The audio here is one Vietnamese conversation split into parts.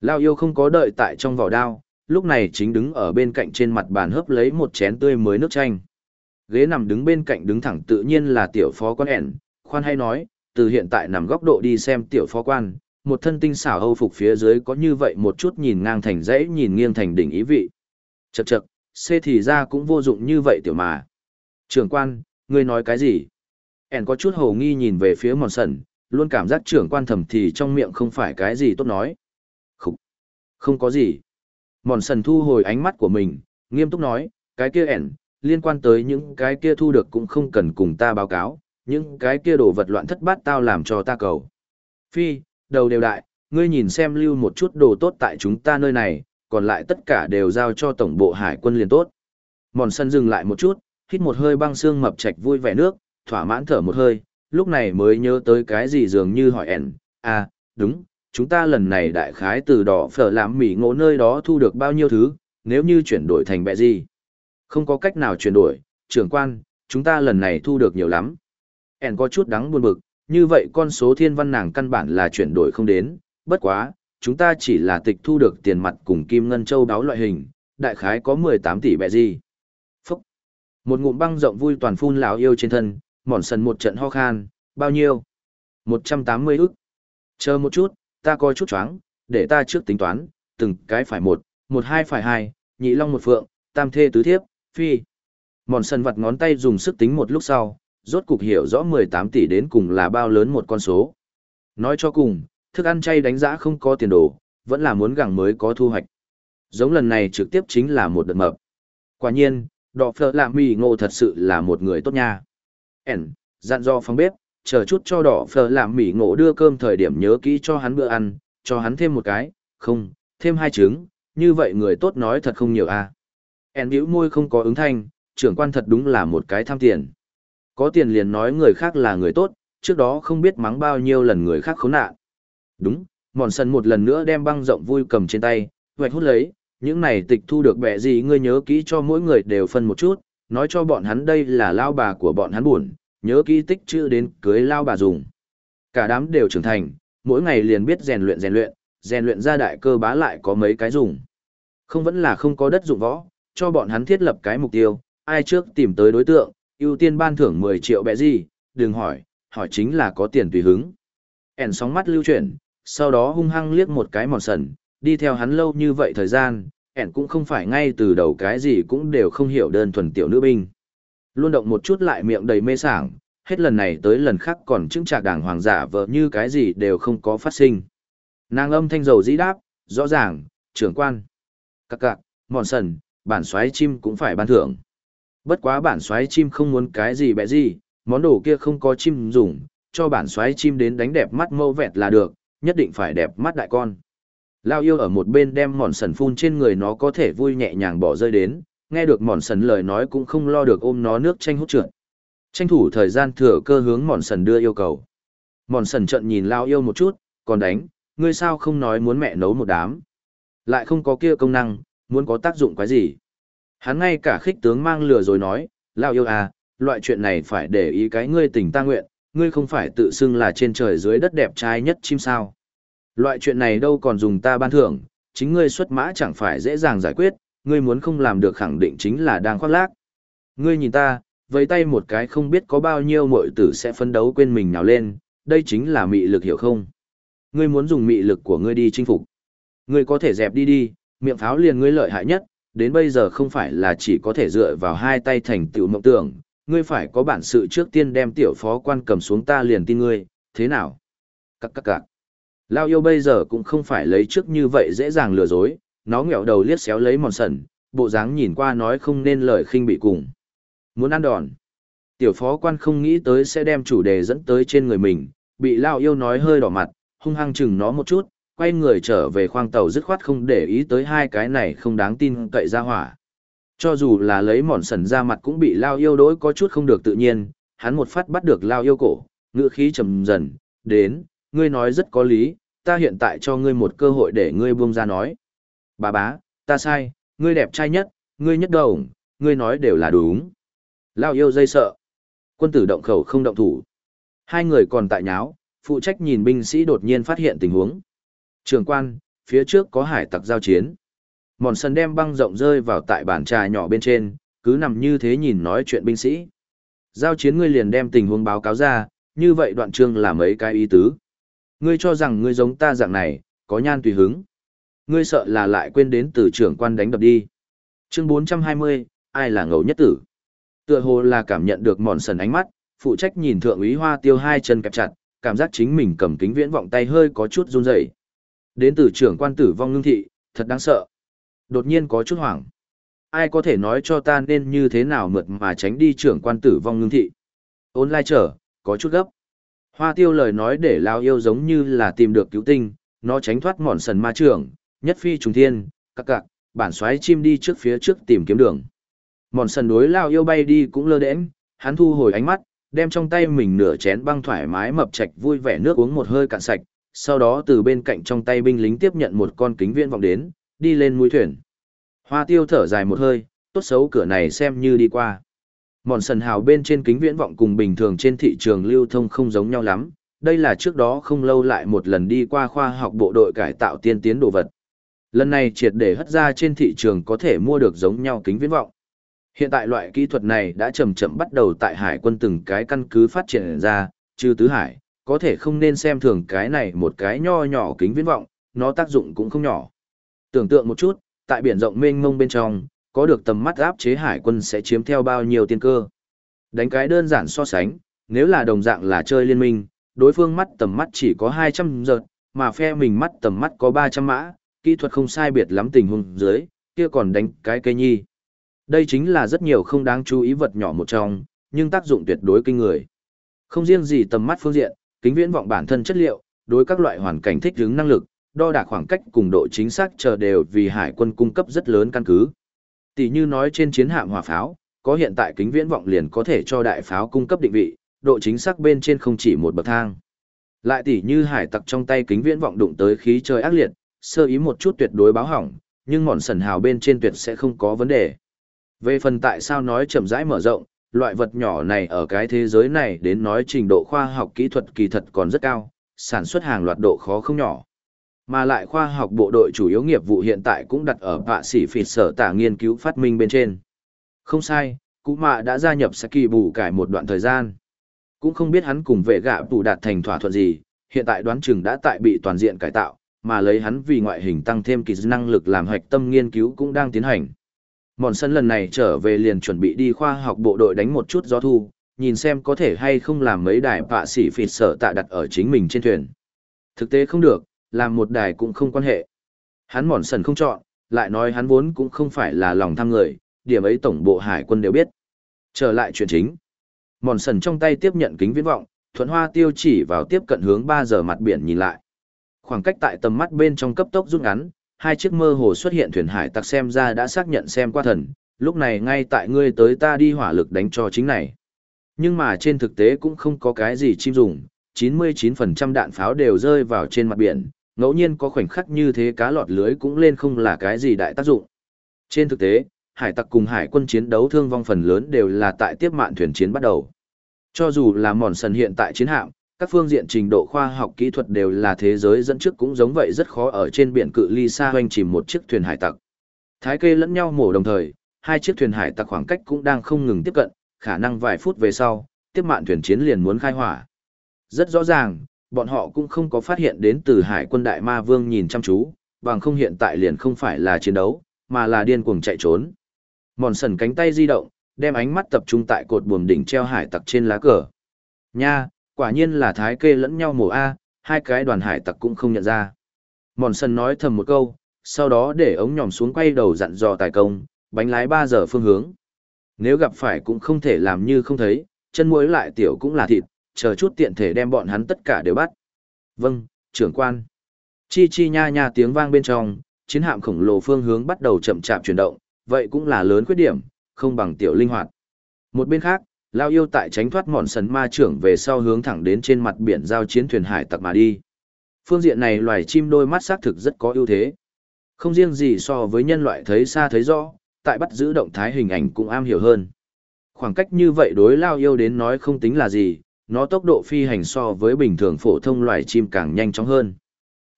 Lao yêu không có đợi tại trong vỏ đao, lúc này chính đứng ở bên cạnh trên mặt bàn hấp lấy một chén tươi mới nước chanh. Ghế nằm đứng bên cạnh đứng thẳng tự nhiên là tiểu phó quan ẻn, khoan hay nói, từ hiện tại nằm góc độ đi xem tiểu phó quan, một thân tinh xảo hâu phục phía dưới có như vậy một chút nhìn ngang thành dãy nhìn nghiêng thành đỉnh ý vị. Chậc chậc, xê thì ra cũng vô dụng như vậy tiểu mà. Trưởng quan, ngươi nói cái gì? ẻn có chút hồ nghi nhìn về phía mòn sần, luôn cảm giác trưởng quan thầm thì trong miệng không phải cái gì tốt nói. Không, có gì. Mòn sần thu hồi ánh mắt của mình, nghiêm túc nói, cái kia ẻn, liên quan tới những cái kia thu được cũng không cần cùng ta báo cáo, những cái kia đồ vật loạn thất bát tao làm cho ta cầu. Phi, đầu đều đại, ngươi nhìn xem lưu một chút đồ tốt tại chúng ta nơi này, còn lại tất cả đều giao cho tổng bộ hải quân liền tốt. Mòn sân dừng lại một chút, hít một hơi băng xương mập trạch vui vẻ nước, thỏa mãn thở một hơi, lúc này mới nhớ tới cái gì dường như hỏi ẻn, à, đúng, chúng ta lần này đại khái từ đỏ phở làm mỉ ngộ nơi đó thu được bao nhiêu thứ, nếu như chuyển đổi thành bẹ gì. Không có cách nào chuyển đổi, trưởng quan, chúng ta lần này thu được nhiều lắm. Ản có chút đắng buồn bực, như vậy con số thiên văn nàng căn bản là chuyển đổi không đến, bất quá, chúng ta chỉ là tịch thu được tiền mặt cùng kim ngân châu đáo loại hình, đại khái có 18 tỷ bẹ gì. Phúc! Một ngụm băng rộng vui toàn phun lão yêu trên thân, mòn sần một trận ho khan, bao nhiêu? 180 ức. Chờ một chút, ta coi chút choáng, để ta trước tính toán, từng cái phải một, một hai phải hai, nhị long một phượng, tam thê tứ thiếp, phi. Mòn sần vặt ngón tay dùng sức tính một lúc sau, rốt cục hiểu rõ 18 tỷ đến cùng là bao lớn một con số. Nói cho cùng, thức ăn chay đánh giá không có tiền đồ, vẫn là muốn gẳng mới có thu hoạch. Giống lần này trực tiếp chính là một đợt mập. Quả nhiên, đọ phở lạ mì ngộ thật sự là một người tốt nha. Ẩn, dặn do phòng bếp, chờ chút cho đỏ phở làm mì ngộ đưa cơm thời điểm nhớ kỹ cho hắn bữa ăn, cho hắn thêm một cái, không, thêm hai trứng, như vậy người tốt nói thật không nhiều a. À. En bĩu môi không có ứng thanh, trưởng quan thật đúng là một cái tham tiền. Có tiền liền nói người khác là người tốt, trước đó không biết mắng bao nhiêu lần người khác khốn nạn. Đúng, mòn sần một lần nữa đem băng rộng vui cầm trên tay, hoạch hút lấy, những này tịch thu được bẻ gì ngươi nhớ kỹ cho mỗi người đều phân một chút, nói cho bọn hắn đây là lao bà của bọn hắn buồn, nhớ kỹ tích chữ đến cưới lao bà dùng. Cả đám đều trưởng thành, mỗi ngày liền biết rèn luyện rèn luyện, rèn luyện ra đại cơ bá lại có mấy cái dùng. Không vẫn là không có đất dụng võ, cho bọn hắn thiết lập cái mục tiêu, ai trước tìm tới đối tượng, ưu tiên ban thưởng 10 triệu bẻ gì, đừng hỏi, hỏi chính là có tiền tùy hứng. Ẻn sóng mắt lưu chuyển, sau đó hung hăng liếc một cái mòn sần, đi theo hắn lâu như vậy thời gian, ẻn cũng không phải ngay từ đầu cái gì cũng đều không hiểu đơn thuần tiểu nữ binh. Luôn động một chút lại miệng đầy mê sảng, hết lần này tới lần khác còn chứng trạc đảng hoàng giả vợ như cái gì đều không có phát sinh. Nàng âm thanh dầu dĩ đáp, rõ ràng, trưởng quan. Các cạc, mòn sần, bản xoáy chim cũng phải ban thưởng. Bất quá bản xoáy chim không muốn cái gì bẽ gì, món đồ kia không có chim dùng, cho bản xoáy chim đến đánh đẹp mắt mâu vẹt là được, nhất định phải đẹp mắt đại con. Lao yêu ở một bên đem mòn sần phun trên người nó có thể vui nhẹ nhàng bỏ rơi đến, nghe được mòn sần lời nói cũng không lo được ôm nó nước tranh hút trượt. Tranh thủ thời gian thừa cơ hướng mòn sần đưa yêu cầu. Mòn sần trận nhìn Lao yêu một chút, còn đánh, ngươi sao không nói muốn mẹ nấu một đám. Lại không có kia công năng, muốn có tác dụng quái gì. Hắn ngay cả khích tướng mang lừa rồi nói, Lao yêu à, loại chuyện này phải để ý cái ngươi tình ta nguyện, ngươi không phải tự xưng là trên trời dưới đất đẹp trai nhất chim sao. Loại chuyện này đâu còn dùng ta ban thưởng, chính ngươi xuất mã chẳng phải dễ dàng giải quyết, ngươi muốn không làm được khẳng định chính là đang khoác lác. Ngươi nhìn ta, với tay một cái không biết có bao nhiêu muội tử sẽ phấn đấu quên mình nào lên, đây chính là mị lực hiểu không? Ngươi muốn dùng mị lực của ngươi đi chinh phục. Ngươi có thể dẹp đi đi, miệng pháo liền ngươi lợi hại nhất, đến bây giờ không phải là chỉ có thể dựa vào hai tay thành tựu mộng tưởng, ngươi phải có bản sự trước tiên đem tiểu phó quan cầm xuống ta liền tin ngươi, thế nào? Các các các. Lao yêu bây giờ cũng không phải lấy trước như vậy dễ dàng lừa dối, nó nghẹo đầu liếc xéo lấy mòn sần, bộ dáng nhìn qua nói không nên lời khinh bị cùng. Muốn ăn đòn. Tiểu phó quan không nghĩ tới sẽ đem chủ đề dẫn tới trên người mình, bị Lao yêu nói hơi đỏ mặt, hung hăng chừng nó một chút, quay người trở về khoang tàu dứt khoát không để ý tới hai cái này không đáng tin cậy ra hỏa. Cho dù là lấy mòn sần ra mặt cũng bị Lao yêu đối có chút không được tự nhiên, hắn một phát bắt được Lao yêu cổ, ngựa khí trầm dần, đến, ngươi nói rất có lý, ta hiện tại cho ngươi một cơ hội để ngươi buông ra nói. Bà bá, ta sai, ngươi đẹp trai nhất, ngươi nhất đầu, ngươi nói đều là đúng. Lao yêu dây sợ. Quân tử động khẩu không động thủ. Hai người còn tại nháo, phụ trách nhìn binh sĩ đột nhiên phát hiện tình huống. Trường quan, phía trước có hải tặc giao chiến. Mòn sân đem băng rộng rơi vào tại bàn trà nhỏ bên trên, cứ nằm như thế nhìn nói chuyện binh sĩ. Giao chiến ngươi liền đem tình huống báo cáo ra, như vậy đoạn chương là mấy cái ý tứ. Ngươi cho rằng ngươi giống ta dạng này, có nhan tùy hứng. Ngươi sợ là lại quên đến từ trưởng quan đánh đập đi. Chương 420, ai là ngầu nhất tử? Tựa hồ là cảm nhận được mòn sần ánh mắt, phụ trách nhìn thượng úy hoa tiêu hai chân kẹp chặt, cảm giác chính mình cầm kính viễn vọng tay hơi có chút run rẩy. Đến từ trưởng quan tử vong ngưng thị, thật đáng sợ. Đột nhiên có chút hoảng. Ai có thể nói cho ta nên như thế nào mượt mà tránh đi trưởng quan tử vong ngưng thị? Ôn lai trở, có chút gấp. Hoa tiêu lời nói để lao yêu giống như là tìm được cứu tinh, nó tránh thoát mòn sần ma trưởng, nhất phi trùng thiên, các cạc, bản xoáy chim đi trước phía trước tìm kiếm đường. Mòn sần đối lao yêu bay đi cũng lơ đễnh, hắn thu hồi ánh mắt, đem trong tay mình nửa chén băng thoải mái mập chạch vui vẻ nước uống một hơi cạn sạch, sau đó từ bên cạnh trong tay binh lính tiếp nhận một con kính viễn vọng đến, đi lên mũi thuyền. Hoa tiêu thở dài một hơi, tốt xấu cửa này xem như đi qua. Mòn sần hào bên trên kính viễn vọng cùng bình thường trên thị trường lưu thông không giống nhau lắm, đây là trước đó không lâu lại một lần đi qua khoa học bộ đội cải tạo tiên tiến đồ vật. Lần này triệt để hất ra trên thị trường có thể mua được giống nhau kính viễn vọng. Hiện tại loại kỹ thuật này đã chậm chậm bắt đầu tại hải quân từng cái căn cứ phát triển ra, trừ tứ hải, có thể không nên xem thường cái này một cái nho nhỏ kính viễn vọng, nó tác dụng cũng không nhỏ. Tưởng tượng một chút, tại biển rộng mênh mông bên trong, có được tầm mắt áp chế hải quân sẽ chiếm theo bao nhiêu tiên cơ. Đánh cái đơn giản so sánh, nếu là đồng dạng là chơi liên minh, đối phương mắt tầm mắt chỉ có 200 giật, mà phe mình mắt tầm mắt có 300 mã, kỹ thuật không sai biệt lắm tình huống dưới, kia còn đánh cái cây nhi. Đây chính là rất nhiều không đáng chú ý vật nhỏ một trong, nhưng tác dụng tuyệt đối kinh người. Không riêng gì tầm mắt phương diện, kính viễn vọng bản thân chất liệu, đối các loại hoàn cảnh thích ứng năng lực, đo đạc khoảng cách cùng độ chính xác chờ đều vì hải quân cung cấp rất lớn căn cứ. Tỷ như nói trên chiến hạm hỏa pháo, có hiện tại kính viễn vọng liền có thể cho đại pháo cung cấp định vị, độ chính xác bên trên không chỉ một bậc thang. Lại tỷ như hải tặc trong tay kính viễn vọng đụng tới khí trời ác liệt, sơ ý một chút tuyệt đối báo hỏng, nhưng mòn sần hào bên trên tuyệt sẽ không có vấn đề. Về phần tại sao nói chậm rãi mở rộng, loại vật nhỏ này ở cái thế giới này đến nói trình độ khoa học kỹ thuật kỳ thật còn rất cao, sản xuất hàng loạt độ khó không nhỏ. Mà lại khoa học bộ đội chủ yếu nghiệp vụ hiện tại cũng đặt ở bạ sĩ phỉ sở tả nghiên cứu phát minh bên trên. Không sai, Cú Mạ đã gia nhập Saki bù cải một đoạn thời gian. Cũng không biết hắn cùng vệ gạ bù đạt thành thỏa thuận gì, hiện tại đoán chừng đã tại bị toàn diện cải tạo, mà lấy hắn vì ngoại hình tăng thêm kỳ năng lực làm hoạch tâm nghiên cứu cũng đang tiến hành. Mòn sân lần này trở về liền chuẩn bị đi khoa học bộ đội đánh một chút gió thu, nhìn xem có thể hay không làm mấy đài vạ sĩ phịt sở tạ đặt ở chính mình trên thuyền. Thực tế không được, làm một đài cũng không quan hệ. Hắn mòn sần không chọn, lại nói hắn vốn cũng không phải là lòng tham người, điểm ấy tổng bộ hải quân đều biết. Trở lại chuyện chính. Mòn sần trong tay tiếp nhận kính viễn vọng, thuận hoa tiêu chỉ vào tiếp cận hướng 3 giờ mặt biển nhìn lại. Khoảng cách tại tầm mắt bên trong cấp tốc rút ngắn, hai chiếc mơ hồ xuất hiện thuyền hải tặc xem ra đã xác nhận xem qua thần, lúc này ngay tại ngươi tới ta đi hỏa lực đánh cho chính này. Nhưng mà trên thực tế cũng không có cái gì chim dùng, 99% đạn pháo đều rơi vào trên mặt biển, ngẫu nhiên có khoảnh khắc như thế cá lọt lưới cũng lên không là cái gì đại tác dụng. Trên thực tế, hải tặc cùng hải quân chiến đấu thương vong phần lớn đều là tại tiếp mạn thuyền chiến bắt đầu. Cho dù là mòn sần hiện tại chiến hạm, các phương diện trình độ khoa học kỹ thuật đều là thế giới dẫn trước cũng giống vậy rất khó ở trên biển cự ly xa hoành chìm một chiếc thuyền hải tặc. Thái kê lẫn nhau mổ đồng thời, hai chiếc thuyền hải tặc khoảng cách cũng đang không ngừng tiếp cận, khả năng vài phút về sau, tiếp mạn thuyền chiến liền muốn khai hỏa. Rất rõ ràng, bọn họ cũng không có phát hiện đến từ hải quân đại ma vương nhìn chăm chú, bằng không hiện tại liền không phải là chiến đấu, mà là điên cuồng chạy trốn. Mòn sần cánh tay di động, đem ánh mắt tập trung tại cột buồm đỉnh treo hải tặc trên lá cờ. Nha, quả nhiên là thái kê lẫn nhau mổ A, hai cái đoàn hải tặc cũng không nhận ra. Mòn sân nói thầm một câu, sau đó để ống nhòm xuống quay đầu dặn dò tài công, bánh lái 3 giờ phương hướng. Nếu gặp phải cũng không thể làm như không thấy, chân muối lại tiểu cũng là thịt, chờ chút tiện thể đem bọn hắn tất cả đều bắt. Vâng, trưởng quan. Chi chi nha nha tiếng vang bên trong, chiến hạm khổng lồ phương hướng bắt đầu chậm chạp chuyển động, vậy cũng là lớn khuyết điểm, không bằng tiểu linh hoạt. Một bên khác, Lao yêu tại tránh thoát mòn sần ma trưởng về sau hướng thẳng đến trên mặt biển giao chiến thuyền hải tặc mà đi. Phương diện này loài chim đôi mắt xác thực rất có ưu thế. Không riêng gì so với nhân loại thấy xa thấy rõ, tại bắt giữ động thái hình ảnh cũng am hiểu hơn. Khoảng cách như vậy đối Lao yêu đến nói không tính là gì, nó tốc độ phi hành so với bình thường phổ thông loài chim càng nhanh chóng hơn.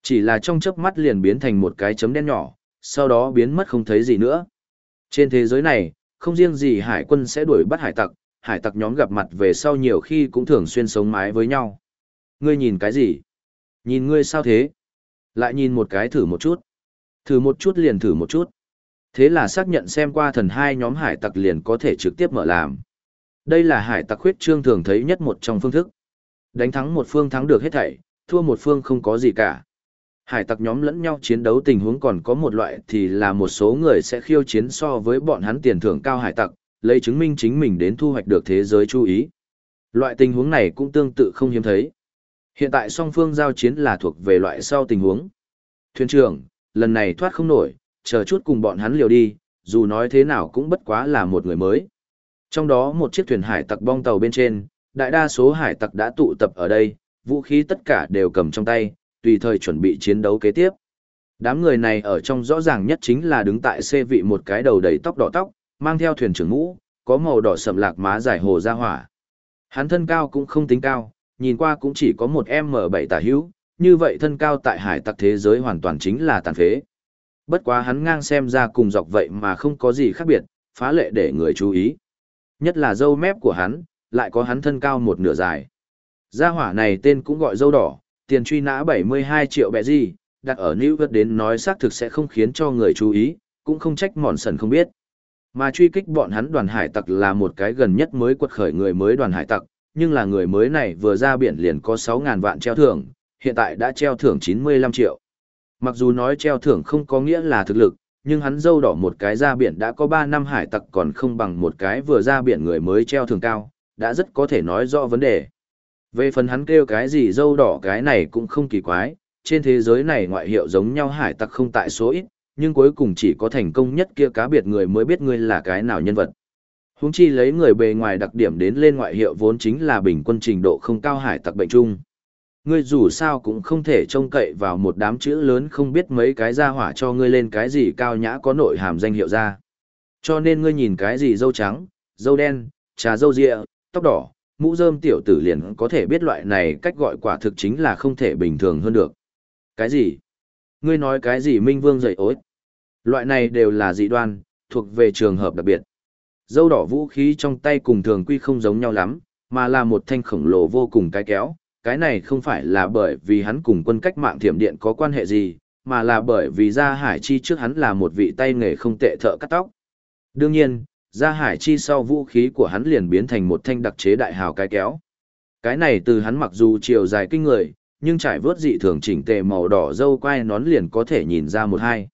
Chỉ là trong chớp mắt liền biến thành một cái chấm đen nhỏ, sau đó biến mất không thấy gì nữa. Trên thế giới này, không riêng gì hải quân sẽ đuổi bắt hải tặc, hải tặc nhóm gặp mặt về sau nhiều khi cũng thường xuyên sống mái với nhau. Ngươi nhìn cái gì? Nhìn ngươi sao thế? Lại nhìn một cái thử một chút. Thử một chút liền thử một chút. Thế là xác nhận xem qua thần hai nhóm hải tặc liền có thể trực tiếp mở làm. Đây là hải tặc khuyết trương thường thấy nhất một trong phương thức. Đánh thắng một phương thắng được hết thảy, thua một phương không có gì cả. Hải tặc nhóm lẫn nhau chiến đấu tình huống còn có một loại thì là một số người sẽ khiêu chiến so với bọn hắn tiền thưởng cao hải tặc, lấy chứng minh chính mình đến thu hoạch được thế giới chú ý. Loại tình huống này cũng tương tự không hiếm thấy. Hiện tại song phương giao chiến là thuộc về loại sau tình huống. Thuyền trưởng, lần này thoát không nổi, chờ chút cùng bọn hắn liều đi, dù nói thế nào cũng bất quá là một người mới. Trong đó một chiếc thuyền hải tặc bong tàu bên trên, đại đa số hải tặc đã tụ tập ở đây, vũ khí tất cả đều cầm trong tay, tùy thời chuẩn bị chiến đấu kế tiếp. Đám người này ở trong rõ ràng nhất chính là đứng tại xe vị một cái đầu đầy tóc đỏ tóc, mang theo thuyền trưởng ngũ, có màu đỏ sậm lạc má dài hồ ra hỏa. Hắn thân cao cũng không tính cao, nhìn qua cũng chỉ có một M7 tả hữu, như vậy thân cao tại hải tặc thế giới hoàn toàn chính là tàn phế. Bất quá hắn ngang xem ra cùng dọc vậy mà không có gì khác biệt, phá lệ để người chú ý. Nhất là dâu mép của hắn, lại có hắn thân cao một nửa dài. Gia hỏa này tên cũng gọi dâu đỏ, tiền truy nã 72 triệu bẹ gì, đặt ở New York đến nói xác thực sẽ không khiến cho người chú ý, cũng không trách mòn sần không biết. Mà truy kích bọn hắn đoàn hải tặc là một cái gần nhất mới quật khởi người mới đoàn hải tặc, nhưng là người mới này vừa ra biển liền có 6.000 vạn treo thưởng, hiện tại đã treo thưởng 95 triệu. Mặc dù nói treo thưởng không có nghĩa là thực lực, nhưng hắn dâu đỏ một cái ra biển đã có 3 năm hải tặc còn không bằng một cái vừa ra biển người mới treo thưởng cao, đã rất có thể nói rõ vấn đề. Về phần hắn kêu cái gì dâu đỏ cái này cũng không kỳ quái, trên thế giới này ngoại hiệu giống nhau hải tặc không tại số ít, nhưng cuối cùng chỉ có thành công nhất kia cá biệt người mới biết ngươi là cái nào nhân vật. Huống chi lấy người bề ngoài đặc điểm đến lên ngoại hiệu vốn chính là bình quân trình độ không cao hải tặc bệnh chung. Ngươi dù sao cũng không thể trông cậy vào một đám chữ lớn không biết mấy cái ra hỏa cho ngươi lên cái gì cao nhã có nội hàm danh hiệu ra. Cho nên ngươi nhìn cái gì dâu trắng, dâu đen, trà dâu rịa, tóc đỏ, mũ rơm tiểu tử liền có thể biết loại này cách gọi quả thực chính là không thể bình thường hơn được. Cái gì? Ngươi nói cái gì minh vương dậy ối? Loại này đều là dị đoan, thuộc về trường hợp đặc biệt. Dâu đỏ vũ khí trong tay cùng thường quy không giống nhau lắm, mà là một thanh khổng lồ vô cùng cái kéo. Cái này không phải là bởi vì hắn cùng quân cách mạng thiểm điện có quan hệ gì, mà là bởi vì Gia Hải Chi trước hắn là một vị tay nghề không tệ thợ cắt tóc. Đương nhiên, Gia Hải Chi sau vũ khí của hắn liền biến thành một thanh đặc chế đại hào cái kéo. Cái này từ hắn mặc dù chiều dài kinh người, nhưng trải vớt dị thường chỉnh tề màu đỏ dâu quai nón liền có thể nhìn ra một hai.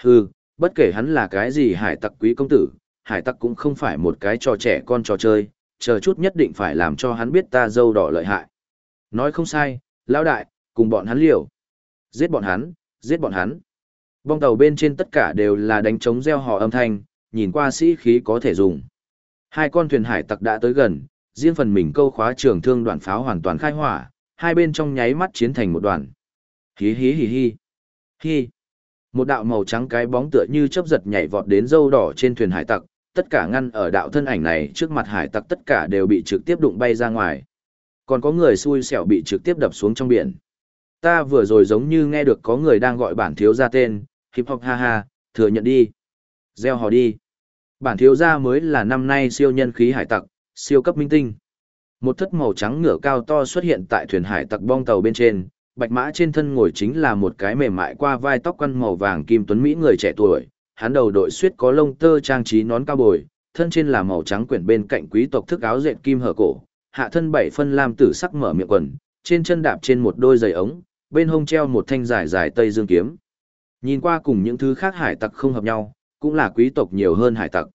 Hừ, bất kể hắn là cái gì hải tặc quý công tử, hải tặc cũng không phải một cái trò trẻ con trò chơi, chờ chút nhất định phải làm cho hắn biết ta dâu đỏ lợi hại. Nói không sai, lão đại, cùng bọn hắn liều. Giết bọn hắn, giết bọn hắn. Bong tàu bên trên tất cả đều là đánh trống gieo hò âm thanh, nhìn qua sĩ khí có thể dùng. Hai con thuyền hải tặc đã tới gần, riêng phần mình câu khóa trường thương đoạn pháo hoàn toàn khai hỏa, hai bên trong nháy mắt chiến thành một đoàn. Hí hí hí hí. Hí. Một đạo màu trắng cái bóng tựa như chớp giật nhảy vọt đến dâu đỏ trên thuyền hải tặc, tất cả ngăn ở đạo thân ảnh này trước mặt hải tặc tất cả đều bị trực tiếp đụng bay ra ngoài. Còn có người xui xẻo bị trực tiếp đập xuống trong biển. Ta vừa rồi giống như nghe được có người đang gọi bản thiếu gia tên, hip hop ha ha, thừa nhận đi. Gieo hò đi. Bản thiếu gia mới là năm nay siêu nhân khí hải tặc, siêu cấp minh tinh. Một thất màu trắng ngựa cao to xuất hiện tại thuyền hải tặc bong tàu bên trên, bạch mã trên thân ngồi chính là một cái mềm mại qua vai tóc quăn màu vàng kim tuấn mỹ người trẻ tuổi, hắn đầu đội suýt có lông tơ trang trí nón cao bồi, thân trên là màu trắng quyển bên cạnh quý tộc thức áo dệt kim hở cổ, hạ thân bảy phân lam tử sắc mở miệng quần, trên chân đạp trên một đôi giày ống, bên hông treo một thanh dài dài tây dương kiếm. Nhìn qua cùng những thứ khác hải tặc không hợp nhau, cũng là quý tộc nhiều hơn hải tặc.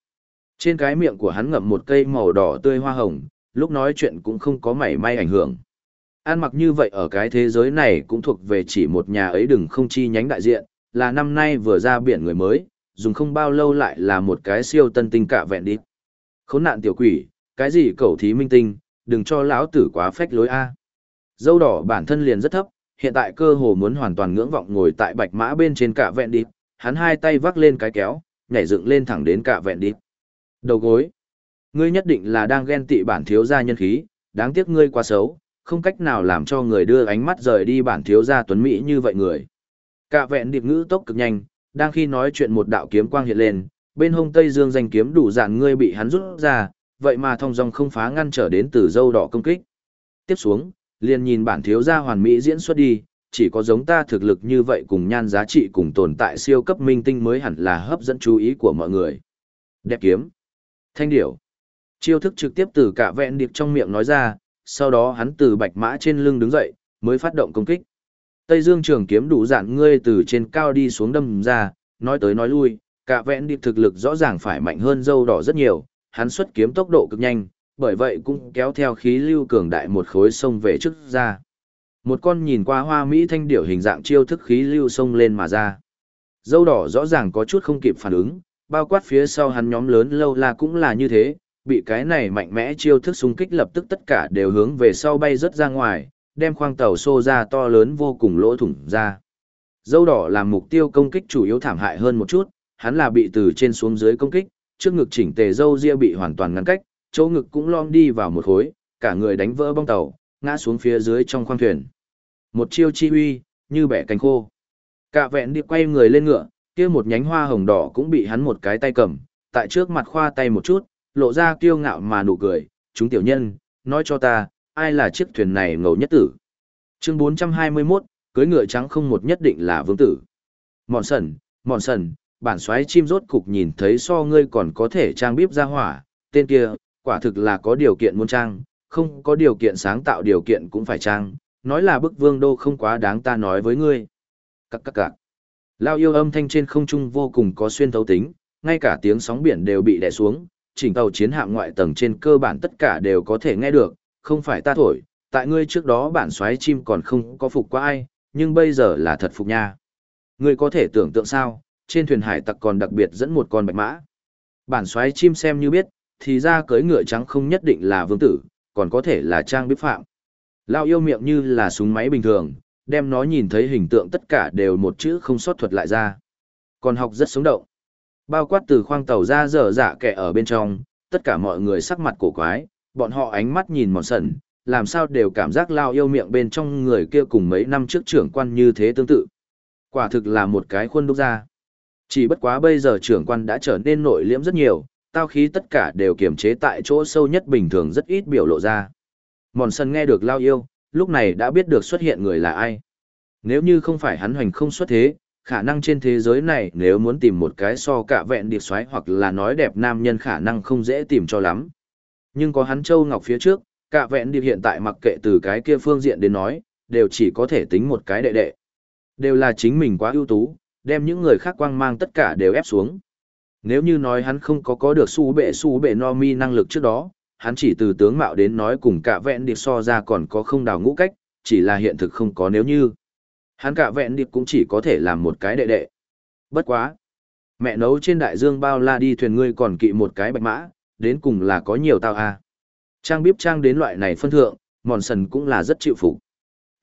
Trên cái miệng của hắn ngậm một cây màu đỏ tươi hoa hồng, lúc nói chuyện cũng không có mảy may ảnh hưởng. An mặc như vậy ở cái thế giới này cũng thuộc về chỉ một nhà ấy đừng không chi nhánh đại diện, là năm nay vừa ra biển người mới, dùng không bao lâu lại là một cái siêu tân tinh cả vẹn đi. Khốn nạn tiểu quỷ, cái gì cầu thí minh tinh, đừng cho lão tử quá phách lối A. Dâu đỏ bản thân liền rất thấp, hiện tại cơ hồ muốn hoàn toàn ngưỡng vọng ngồi tại bạch mã bên trên cả vẹn đi, hắn hai tay vác lên cái kéo, nhảy dựng lên thẳng đến cả vẹn đi. Đầu gối. Ngươi nhất định là đang ghen tị bản thiếu gia nhân khí, đáng tiếc ngươi quá xấu, không cách nào làm cho người đưa ánh mắt rời đi bản thiếu gia tuấn Mỹ như vậy người. Cả vẹn điệp ngữ tốc cực nhanh, đang khi nói chuyện một đạo kiếm quang hiện lên, bên hông Tây Dương danh kiếm đủ dạn ngươi bị hắn rút ra, vậy mà thông dòng không phá ngăn trở đến từ dâu đỏ công kích. Tiếp xuống, liền nhìn bản thiếu gia hoàn mỹ diễn xuất đi, chỉ có giống ta thực lực như vậy cùng nhan giá trị cùng tồn tại siêu cấp minh tinh mới hẳn là hấp dẫn chú ý của mọi người. Đẹp kiếm. Thanh điểu. Chiêu thức trực tiếp từ cả vẹn điệp trong miệng nói ra, sau đó hắn từ bạch mã trên lưng đứng dậy, mới phát động công kích. Tây Dương trường kiếm đủ dạn ngươi từ trên cao đi xuống đâm ra, nói tới nói lui, cả vẹn điệp thực lực rõ ràng phải mạnh hơn dâu đỏ rất nhiều, hắn xuất kiếm tốc độ cực nhanh, bởi vậy cũng kéo theo khí lưu cường đại một khối sông về trước ra. Một con nhìn qua hoa mỹ thanh điểu hình dạng chiêu thức khí lưu sông lên mà ra. Dâu đỏ rõ ràng có chút không kịp phản ứng, bao quát phía sau hắn nhóm lớn lâu la cũng là như thế, bị cái này mạnh mẽ chiêu thức xung kích lập tức tất cả đều hướng về sau bay rất ra ngoài, đem khoang tàu xô ra to lớn vô cùng lỗ thủng ra. Dâu đỏ làm mục tiêu công kích chủ yếu thảm hại hơn một chút, hắn là bị từ trên xuống dưới công kích, trước ngực chỉnh tề dâu ria bị hoàn toàn ngăn cách, chỗ ngực cũng lom đi vào một khối, cả người đánh vỡ bong tàu, ngã xuống phía dưới trong khoang thuyền. Một chiêu chi huy, như bẻ cánh khô. Cả vẹn đi quay người lên ngựa, kia một nhánh hoa hồng đỏ cũng bị hắn một cái tay cầm, tại trước mặt khoa tay một chút, lộ ra kiêu ngạo mà nụ cười, chúng tiểu nhân, nói cho ta, ai là chiếc thuyền này ngầu nhất tử. Chương 421, cưới ngựa trắng không một nhất định là vương tử. Mòn sần, mòn sần, bản xoáy chim rốt cục nhìn thấy so ngươi còn có thể trang bíp ra hỏa, tên kia, quả thực là có điều kiện muốn trang, không có điều kiện sáng tạo điều kiện cũng phải trang, nói là bức vương đô không quá đáng ta nói với ngươi. Các các các. Lao yêu âm thanh trên không trung vô cùng có xuyên thấu tính, ngay cả tiếng sóng biển đều bị đè xuống, chỉnh tàu chiến hạm ngoại tầng trên cơ bản tất cả đều có thể nghe được, không phải ta thổi, tại ngươi trước đó bản xoáy chim còn không có phục qua ai, nhưng bây giờ là thật phục nha. Ngươi có thể tưởng tượng sao, trên thuyền hải tặc còn đặc biệt dẫn một con bạch mã. Bản xoáy chim xem như biết, thì ra cưới ngựa trắng không nhất định là vương tử, còn có thể là trang bếp phạm. Lao yêu miệng như là súng máy bình thường, đem nó nhìn thấy hình tượng tất cả đều một chữ không sót thuật lại ra. Còn học rất sống động. Bao quát từ khoang tàu ra dở dạ kẻ ở bên trong, tất cả mọi người sắc mặt cổ quái, bọn họ ánh mắt nhìn mòn sần, làm sao đều cảm giác lao yêu miệng bên trong người kia cùng mấy năm trước trưởng quan như thế tương tự. Quả thực là một cái khuôn đúc ra. Chỉ bất quá bây giờ trưởng quan đã trở nên nội liễm rất nhiều, tao khí tất cả đều kiềm chế tại chỗ sâu nhất bình thường rất ít biểu lộ ra. Mòn sân nghe được lao yêu, lúc này đã biết được xuất hiện người là ai. Nếu như không phải hắn hoành không xuất thế, khả năng trên thế giới này nếu muốn tìm một cái so cả vẹn điệp xoáy hoặc là nói đẹp nam nhân khả năng không dễ tìm cho lắm. Nhưng có hắn châu ngọc phía trước, cả vẹn điệp hiện tại mặc kệ từ cái kia phương diện đến nói, đều chỉ có thể tính một cái đệ đệ. Đều là chính mình quá ưu tú, đem những người khác quang mang tất cả đều ép xuống. Nếu như nói hắn không có có được su bệ su bệ no mi năng lực trước đó, hắn chỉ từ tướng mạo đến nói cùng cả vẹn điệp so ra còn có không đào ngũ cách, chỉ là hiện thực không có nếu như. Hắn cả vẹn điệp cũng chỉ có thể làm một cái đệ đệ. Bất quá. Mẹ nấu trên đại dương bao la đi thuyền ngươi còn kỵ một cái bạch mã, đến cùng là có nhiều tao à. Trang bíp trang đến loại này phân thượng, mòn sần cũng là rất chịu phục.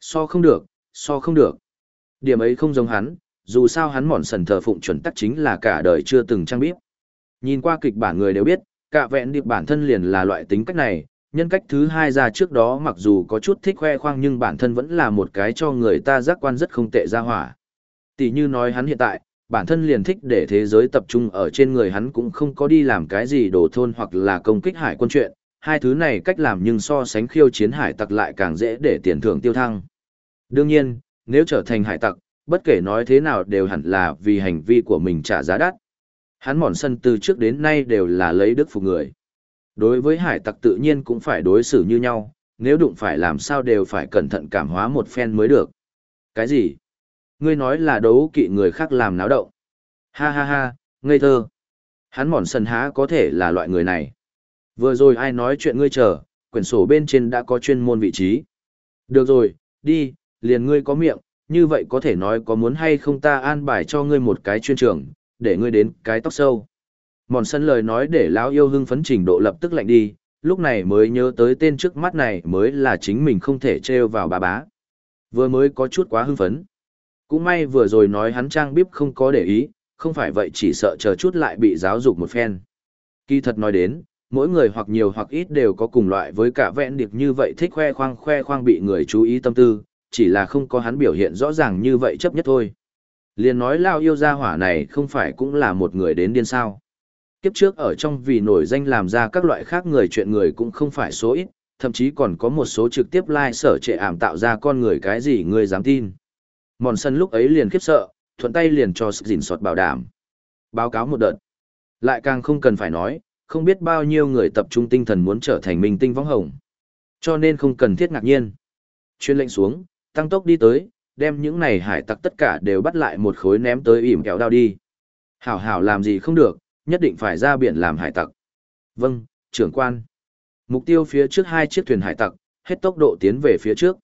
So không được, so không được. Điểm ấy không giống hắn, dù sao hắn mòn sần thờ phụng chuẩn tắc chính là cả đời chưa từng trang bíp. Nhìn qua kịch bản người đều biết, cả vẹn điệp bản thân liền là loại tính cách này, nhân cách thứ hai ra trước đó mặc dù có chút thích khoe khoang nhưng bản thân vẫn là một cái cho người ta giác quan rất không tệ ra hỏa. Tỷ như nói hắn hiện tại, bản thân liền thích để thế giới tập trung ở trên người hắn cũng không có đi làm cái gì đổ thôn hoặc là công kích hải quân chuyện, hai thứ này cách làm nhưng so sánh khiêu chiến hải tặc lại càng dễ để tiền thưởng tiêu thăng. Đương nhiên, nếu trở thành hải tặc, bất kể nói thế nào đều hẳn là vì hành vi của mình trả giá đắt. Hắn mòn sân từ trước đến nay đều là lấy đức phục người. Đối với hải tặc tự nhiên cũng phải đối xử như nhau, nếu đụng phải làm sao đều phải cẩn thận cảm hóa một phen mới được. Cái gì? Ngươi nói là đấu kỵ người khác làm náo động. Ha ha ha, ngây thơ. Hắn mòn sân há có thể là loại người này. Vừa rồi ai nói chuyện ngươi chờ, quyển sổ bên trên đã có chuyên môn vị trí. Được rồi, đi, liền ngươi có miệng, như vậy có thể nói có muốn hay không ta an bài cho ngươi một cái chuyên trường, để ngươi đến cái tóc sâu. Mòn sân lời nói để lão yêu hưng phấn trình độ lập tức lạnh đi, lúc này mới nhớ tới tên trước mắt này mới là chính mình không thể trêu vào bà bá. Vừa mới có chút quá hưng phấn. Cũng may vừa rồi nói hắn trang bíp không có để ý, không phải vậy chỉ sợ chờ chút lại bị giáo dục một phen. Kỳ thật nói đến, mỗi người hoặc nhiều hoặc ít đều có cùng loại với cả vẹn điệp như vậy thích khoe khoang khoe khoang bị người chú ý tâm tư, chỉ là không có hắn biểu hiện rõ ràng như vậy chấp nhất thôi. Liền nói lao yêu gia hỏa này không phải cũng là một người đến điên sao. Kiếp trước ở trong vì nổi danh làm ra các loại khác người chuyện người cũng không phải số ít, thậm chí còn có một số trực tiếp lai like sở trệ ảm tạo ra con người cái gì người dám tin. Mòn sân lúc ấy liền khiếp sợ, thuận tay liền cho sự dình sọt bảo đảm. Báo cáo một đợt. Lại càng không cần phải nói, không biết bao nhiêu người tập trung tinh thần muốn trở thành minh tinh võng hồng. Cho nên không cần thiết ngạc nhiên. Chuyên lệnh xuống, tăng tốc đi tới, đem những này hải tặc tất cả đều bắt lại một khối ném tới ỉm kéo đao đi. Hảo hảo làm gì không được, nhất định phải ra biển làm hải tặc. Vâng, trưởng quan. Mục tiêu phía trước hai chiếc thuyền hải tặc, hết tốc độ tiến về phía trước.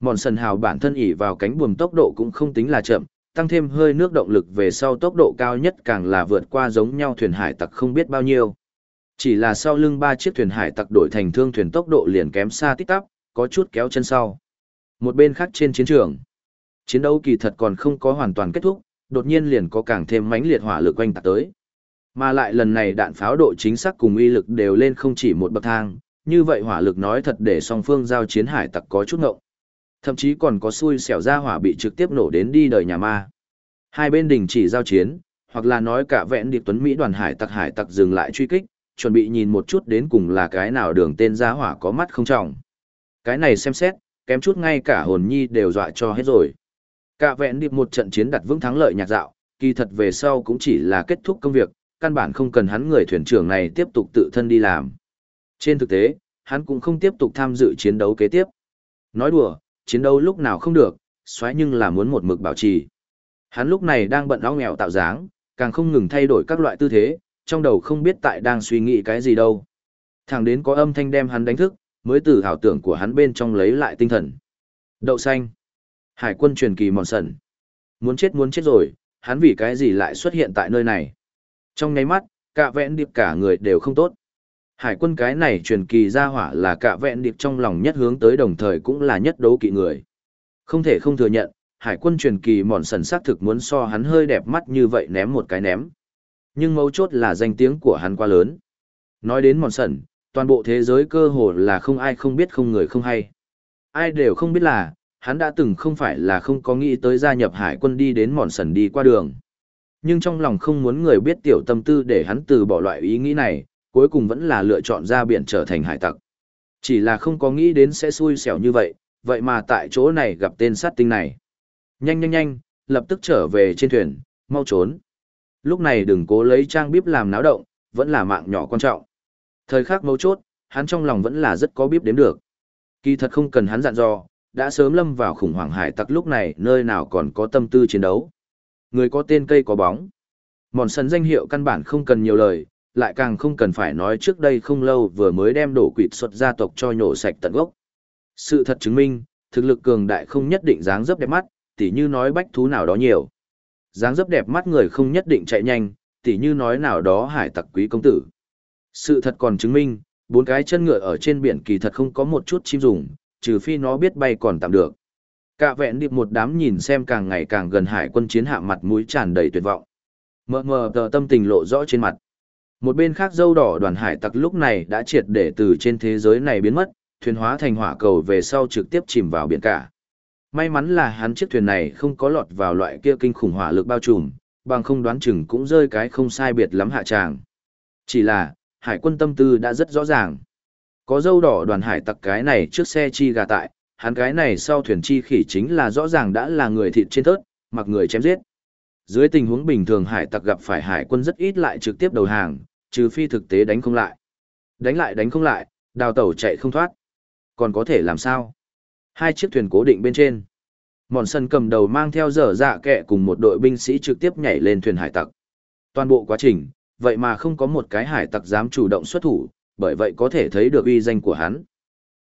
Mòn sần hào bản thân ỉ vào cánh buồm tốc độ cũng không tính là chậm, tăng thêm hơi nước động lực về sau tốc độ cao nhất càng là vượt qua giống nhau thuyền hải tặc không biết bao nhiêu. Chỉ là sau lưng ba chiếc thuyền hải tặc đổi thành thương thuyền tốc độ liền kém xa tít tắp, có chút kéo chân sau. Một bên khác trên chiến trường, chiến đấu kỳ thật còn không có hoàn toàn kết thúc, đột nhiên liền có càng thêm mãnh liệt hỏa lực quanh tạc tới. Mà lại lần này đạn pháo độ chính xác cùng uy lực đều lên không chỉ một bậc thang, như vậy hỏa lực nói thật để song phương giao chiến hải tặc có chút ngộng. Thậm chí còn có xui xẻo ra hỏa bị trực tiếp nổ đến đi đời nhà ma. Hai bên đình chỉ giao chiến, hoặc là nói cả vẹn điệp tuấn Mỹ đoàn hải tặc hải tặc dừng lại truy kích, chuẩn bị nhìn một chút đến cùng là cái nào đường tên ra hỏa có mắt không trọng. Cái này xem xét, kém chút ngay cả hồn nhi đều dọa cho hết rồi. Cả vẹn điệp một trận chiến đặt vững thắng lợi nhạc dạo, kỳ thật về sau cũng chỉ là kết thúc công việc, căn bản không cần hắn người thuyền trưởng này tiếp tục tự thân đi làm. Trên thực tế, hắn cũng không tiếp tục tham dự chiến đấu kế tiếp. Nói đùa, chiến đấu lúc nào không được, xoáy nhưng là muốn một mực bảo trì. Hắn lúc này đang bận áo nghèo tạo dáng, càng không ngừng thay đổi các loại tư thế, trong đầu không biết tại đang suy nghĩ cái gì đâu. Thẳng đến có âm thanh đem hắn đánh thức, mới từ hảo tưởng của hắn bên trong lấy lại tinh thần. Đậu xanh. Hải quân truyền kỳ mòn sần. Muốn chết muốn chết rồi, hắn vì cái gì lại xuất hiện tại nơi này. Trong nháy mắt, cả vẹn điệp cả người đều không tốt. Hải quân cái này truyền kỳ ra hỏa là cả vẹn điệp trong lòng nhất hướng tới đồng thời cũng là nhất đấu kỵ người. Không thể không thừa nhận, hải quân truyền kỳ mòn sần xác thực muốn so hắn hơi đẹp mắt như vậy ném một cái ném. Nhưng mấu chốt là danh tiếng của hắn quá lớn. Nói đến mòn sần, toàn bộ thế giới cơ hồ là không ai không biết không người không hay. Ai đều không biết là, hắn đã từng không phải là không có nghĩ tới gia nhập hải quân đi đến mòn sần đi qua đường. Nhưng trong lòng không muốn người biết tiểu tâm tư để hắn từ bỏ loại ý nghĩ này, cuối cùng vẫn là lựa chọn ra biển trở thành hải tặc. Chỉ là không có nghĩ đến sẽ xui xẻo như vậy, vậy mà tại chỗ này gặp tên sát tinh này. Nhanh nhanh nhanh, lập tức trở về trên thuyền, mau trốn. Lúc này đừng cố lấy trang bíp làm náo động, vẫn là mạng nhỏ quan trọng. Thời khắc mấu chốt, hắn trong lòng vẫn là rất có bíp đếm được. Kỳ thật không cần hắn dặn dò, đã sớm lâm vào khủng hoảng hải tặc lúc này nơi nào còn có tâm tư chiến đấu. Người có tên cây có bóng. Mòn sân danh hiệu căn bản không cần nhiều lời, lại càng không cần phải nói trước đây không lâu vừa mới đem đổ quỵt xuất gia tộc cho nhổ sạch tận gốc. Sự thật chứng minh, thực lực cường đại không nhất định dáng dấp đẹp mắt, tỉ như nói bách thú nào đó nhiều. dáng dấp đẹp mắt người không nhất định chạy nhanh, tỉ như nói nào đó hải tặc quý công tử. Sự thật còn chứng minh, bốn cái chân ngựa ở trên biển kỳ thật không có một chút chim dùng, trừ phi nó biết bay còn tạm được. Cả vẹn điệp một đám nhìn xem càng ngày càng gần hải quân chiến hạ mặt mũi tràn đầy tuyệt vọng. Mờ mờ tờ tâm tình lộ rõ trên mặt. Một bên khác dâu đỏ đoàn hải tặc lúc này đã triệt để từ trên thế giới này biến mất, thuyền hóa thành hỏa cầu về sau trực tiếp chìm vào biển cả. May mắn là hắn chiếc thuyền này không có lọt vào loại kia kinh khủng hỏa lực bao trùm, bằng không đoán chừng cũng rơi cái không sai biệt lắm hạ tràng. Chỉ là, hải quân tâm tư đã rất rõ ràng. Có dâu đỏ đoàn hải tặc cái này trước xe chi gà tại, hắn cái này sau thuyền chi khỉ chính là rõ ràng đã là người thịt trên thớt, mặc người chém giết. Dưới tình huống bình thường hải tặc gặp phải hải quân rất ít lại trực tiếp đầu hàng, trừ phi thực tế đánh không lại. Đánh lại đánh không lại, đào tẩu chạy không thoát. Còn có thể làm sao? Hai chiếc thuyền cố định bên trên. Mòn sân cầm đầu mang theo dở dạ kẹ cùng một đội binh sĩ trực tiếp nhảy lên thuyền hải tặc. Toàn bộ quá trình, vậy mà không có một cái hải tặc dám chủ động xuất thủ, bởi vậy có thể thấy được uy danh của hắn.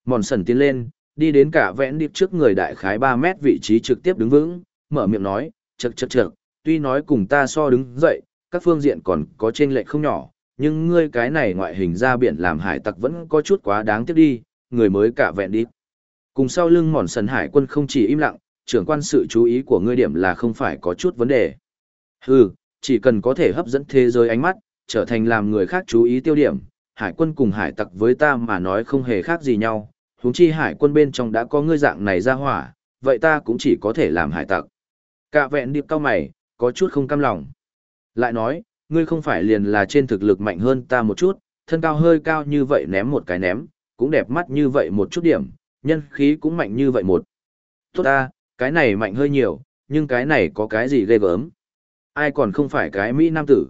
Mòn sần tiến lên, đi đến cả vẽn điệp trước người đại khái 3 mét vị trí trực tiếp đứng vững, mở miệng nói, chật chật chật, tuy nói cùng ta so đứng dậy, các phương diện còn có chênh lệch không nhỏ, nhưng ngươi cái này ngoại hình ra biển làm hải tặc vẫn có chút quá đáng tiếc đi, người mới cả vẹn đi. Cùng sau lưng mòn sần hải quân không chỉ im lặng, trưởng quan sự chú ý của ngươi điểm là không phải có chút vấn đề. Hừ, chỉ cần có thể hấp dẫn thế giới ánh mắt, trở thành làm người khác chú ý tiêu điểm, hải quân cùng hải tặc với ta mà nói không hề khác gì nhau, huống chi hải quân bên trong đã có ngươi dạng này ra hỏa, vậy ta cũng chỉ có thể làm hải tặc. Cả vẹn điệp cao mày, có chút không cam lòng. Lại nói, ngươi không phải liền là trên thực lực mạnh hơn ta một chút, thân cao hơi cao như vậy ném một cái ném, cũng đẹp mắt như vậy một chút điểm, nhân khí cũng mạnh như vậy một. Tốt ta, cái này mạnh hơi nhiều, nhưng cái này có cái gì ghê gớm. Ai còn không phải cái Mỹ Nam tử.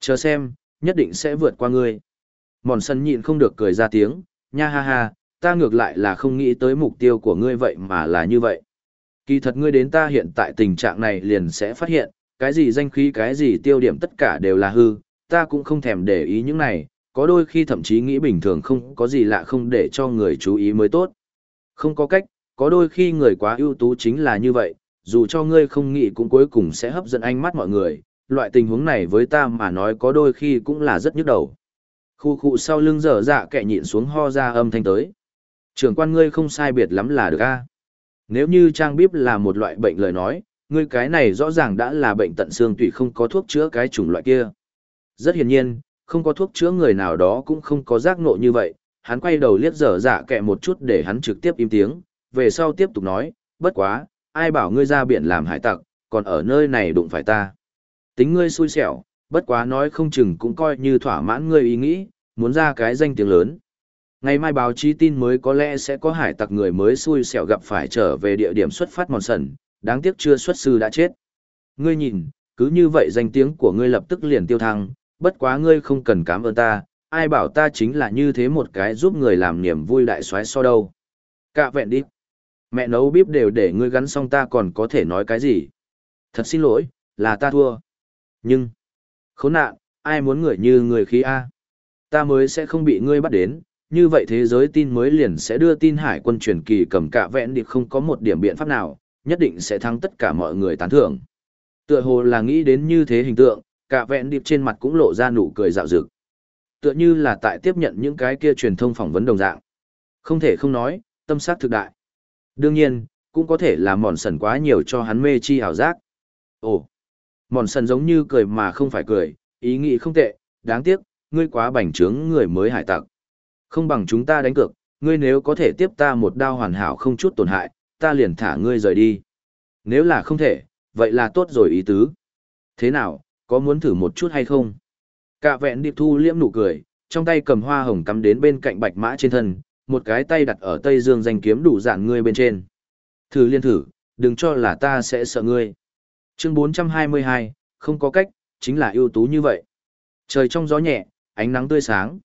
Chờ xem, nhất định sẽ vượt qua ngươi. Mòn sân nhịn không được cười ra tiếng, nha ha ha, ta ngược lại là không nghĩ tới mục tiêu của ngươi vậy mà là như vậy. Kỳ thật ngươi đến ta hiện tại tình trạng này liền sẽ phát hiện, cái gì danh khí cái gì tiêu điểm tất cả đều là hư, ta cũng không thèm để ý những này, có đôi khi thậm chí nghĩ bình thường không có gì lạ không để cho người chú ý mới tốt. Không có cách, có đôi khi người quá ưu tú chính là như vậy, dù cho ngươi không nghĩ cũng cuối cùng sẽ hấp dẫn ánh mắt mọi người, loại tình huống này với ta mà nói có đôi khi cũng là rất nhức đầu. Khu khu sau lưng dở dạ kẻ nhịn xuống ho ra âm thanh tới. Trưởng quan ngươi không sai biệt lắm là được a. Nếu như trang bíp là một loại bệnh lời nói, ngươi cái này rõ ràng đã là bệnh tận xương tủy không có thuốc chữa cái chủng loại kia. Rất hiển nhiên, không có thuốc chữa người nào đó cũng không có giác ngộ như vậy, hắn quay đầu liếc dở dạ kẹ một chút để hắn trực tiếp im tiếng, về sau tiếp tục nói, bất quá, ai bảo ngươi ra biển làm hải tặc, còn ở nơi này đụng phải ta. Tính ngươi xui xẻo, bất quá nói không chừng cũng coi như thỏa mãn ngươi ý nghĩ, muốn ra cái danh tiếng lớn. Ngày mai báo chí tin mới có lẽ sẽ có hải tặc người mới xui xẻo gặp phải trở về địa điểm xuất phát mòn sần, đáng tiếc chưa xuất sư đã chết. Ngươi nhìn, cứ như vậy danh tiếng của ngươi lập tức liền tiêu thăng, bất quá ngươi không cần cảm ơn ta, ai bảo ta chính là như thế một cái giúp người làm niềm vui đại xoáy so đâu. Cạ vẹn đi. Mẹ nấu bíp đều để ngươi gắn xong ta còn có thể nói cái gì. Thật xin lỗi, là ta thua. Nhưng, khốn nạn, ai muốn người như người khí A. Ta mới sẽ không bị ngươi bắt đến, như vậy thế giới tin mới liền sẽ đưa tin hải quân truyền kỳ cầm cả vẹn đi không có một điểm biện pháp nào, nhất định sẽ thắng tất cả mọi người tán thưởng. Tựa hồ là nghĩ đến như thế hình tượng, cả vẹn điệp trên mặt cũng lộ ra nụ cười dạo dực. Tựa như là tại tiếp nhận những cái kia truyền thông phỏng vấn đồng dạng. Không thể không nói, tâm sát thực đại. Đương nhiên, cũng có thể là mòn sần quá nhiều cho hắn mê chi ảo giác. Ồ, mòn sần giống như cười mà không phải cười, ý nghĩ không tệ, đáng tiếc, ngươi quá bảnh trướng người mới hải tặc. Không bằng chúng ta đánh cược, ngươi nếu có thể tiếp ta một đao hoàn hảo không chút tổn hại, ta liền thả ngươi rời đi. Nếu là không thể, vậy là tốt rồi ý tứ. Thế nào, có muốn thử một chút hay không? Cả vẹn điệp thu liễm nụ cười, trong tay cầm hoa hồng cắm đến bên cạnh bạch mã trên thân, một cái tay đặt ở tây dương danh kiếm đủ dạn ngươi bên trên. Thử liên thử, đừng cho là ta sẽ sợ ngươi. Chương 422, không có cách, chính là ưu tú như vậy. Trời trong gió nhẹ, ánh nắng tươi sáng.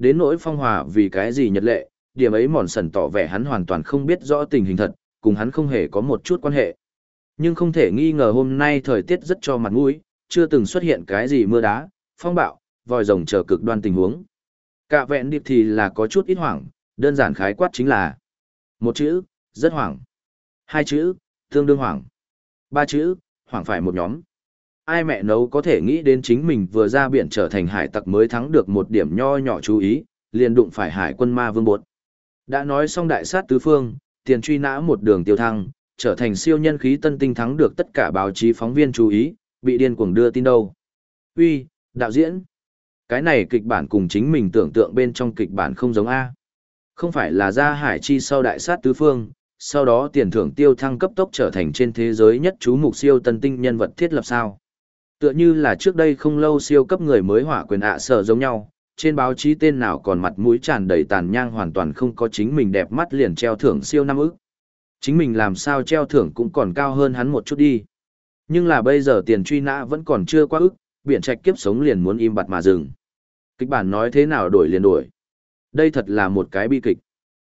Đến nỗi phong hòa vì cái gì nhật lệ, điểm ấy mòn sần tỏ vẻ hắn hoàn toàn không biết rõ tình hình thật, cùng hắn không hề có một chút quan hệ. Nhưng không thể nghi ngờ hôm nay thời tiết rất cho mặt mũi, chưa từng xuất hiện cái gì mưa đá, phong bạo, vòi rồng chờ cực đoan tình huống. Cả vẹn điệp thì là có chút ít hoảng, đơn giản khái quát chính là một chữ, rất hoảng. Hai chữ, tương đương hoảng. Ba chữ, hoảng phải một nhóm. Ai mẹ nấu có thể nghĩ đến chính mình vừa ra biển trở thành hải tặc mới thắng được một điểm nho nhỏ chú ý, liền đụng phải hải quân ma vương bột. Đã nói xong đại sát tứ phương, tiền truy nã một đường tiêu thăng, trở thành siêu nhân khí tân tinh thắng được tất cả báo chí phóng viên chú ý, bị điên cuồng đưa tin đâu. Uy, đạo diễn. Cái này kịch bản cùng chính mình tưởng tượng bên trong kịch bản không giống A. Không phải là ra hải chi sau đại sát tứ phương, sau đó tiền thưởng tiêu thăng cấp tốc trở thành trên thế giới nhất chú mục siêu tân tinh nhân vật thiết lập sao. Tựa như là trước đây không lâu siêu cấp người mới hỏa quyền ạ sở giống nhau, trên báo chí tên nào còn mặt mũi tràn đầy tàn nhang hoàn toàn không có chính mình đẹp mắt liền treo thưởng siêu năm ức. Chính mình làm sao treo thưởng cũng còn cao hơn hắn một chút đi. Nhưng là bây giờ tiền truy nã vẫn còn chưa quá ức, biển trạch kiếp sống liền muốn im bặt mà dừng. Kịch bản nói thế nào đổi liền đổi. Đây thật là một cái bi kịch.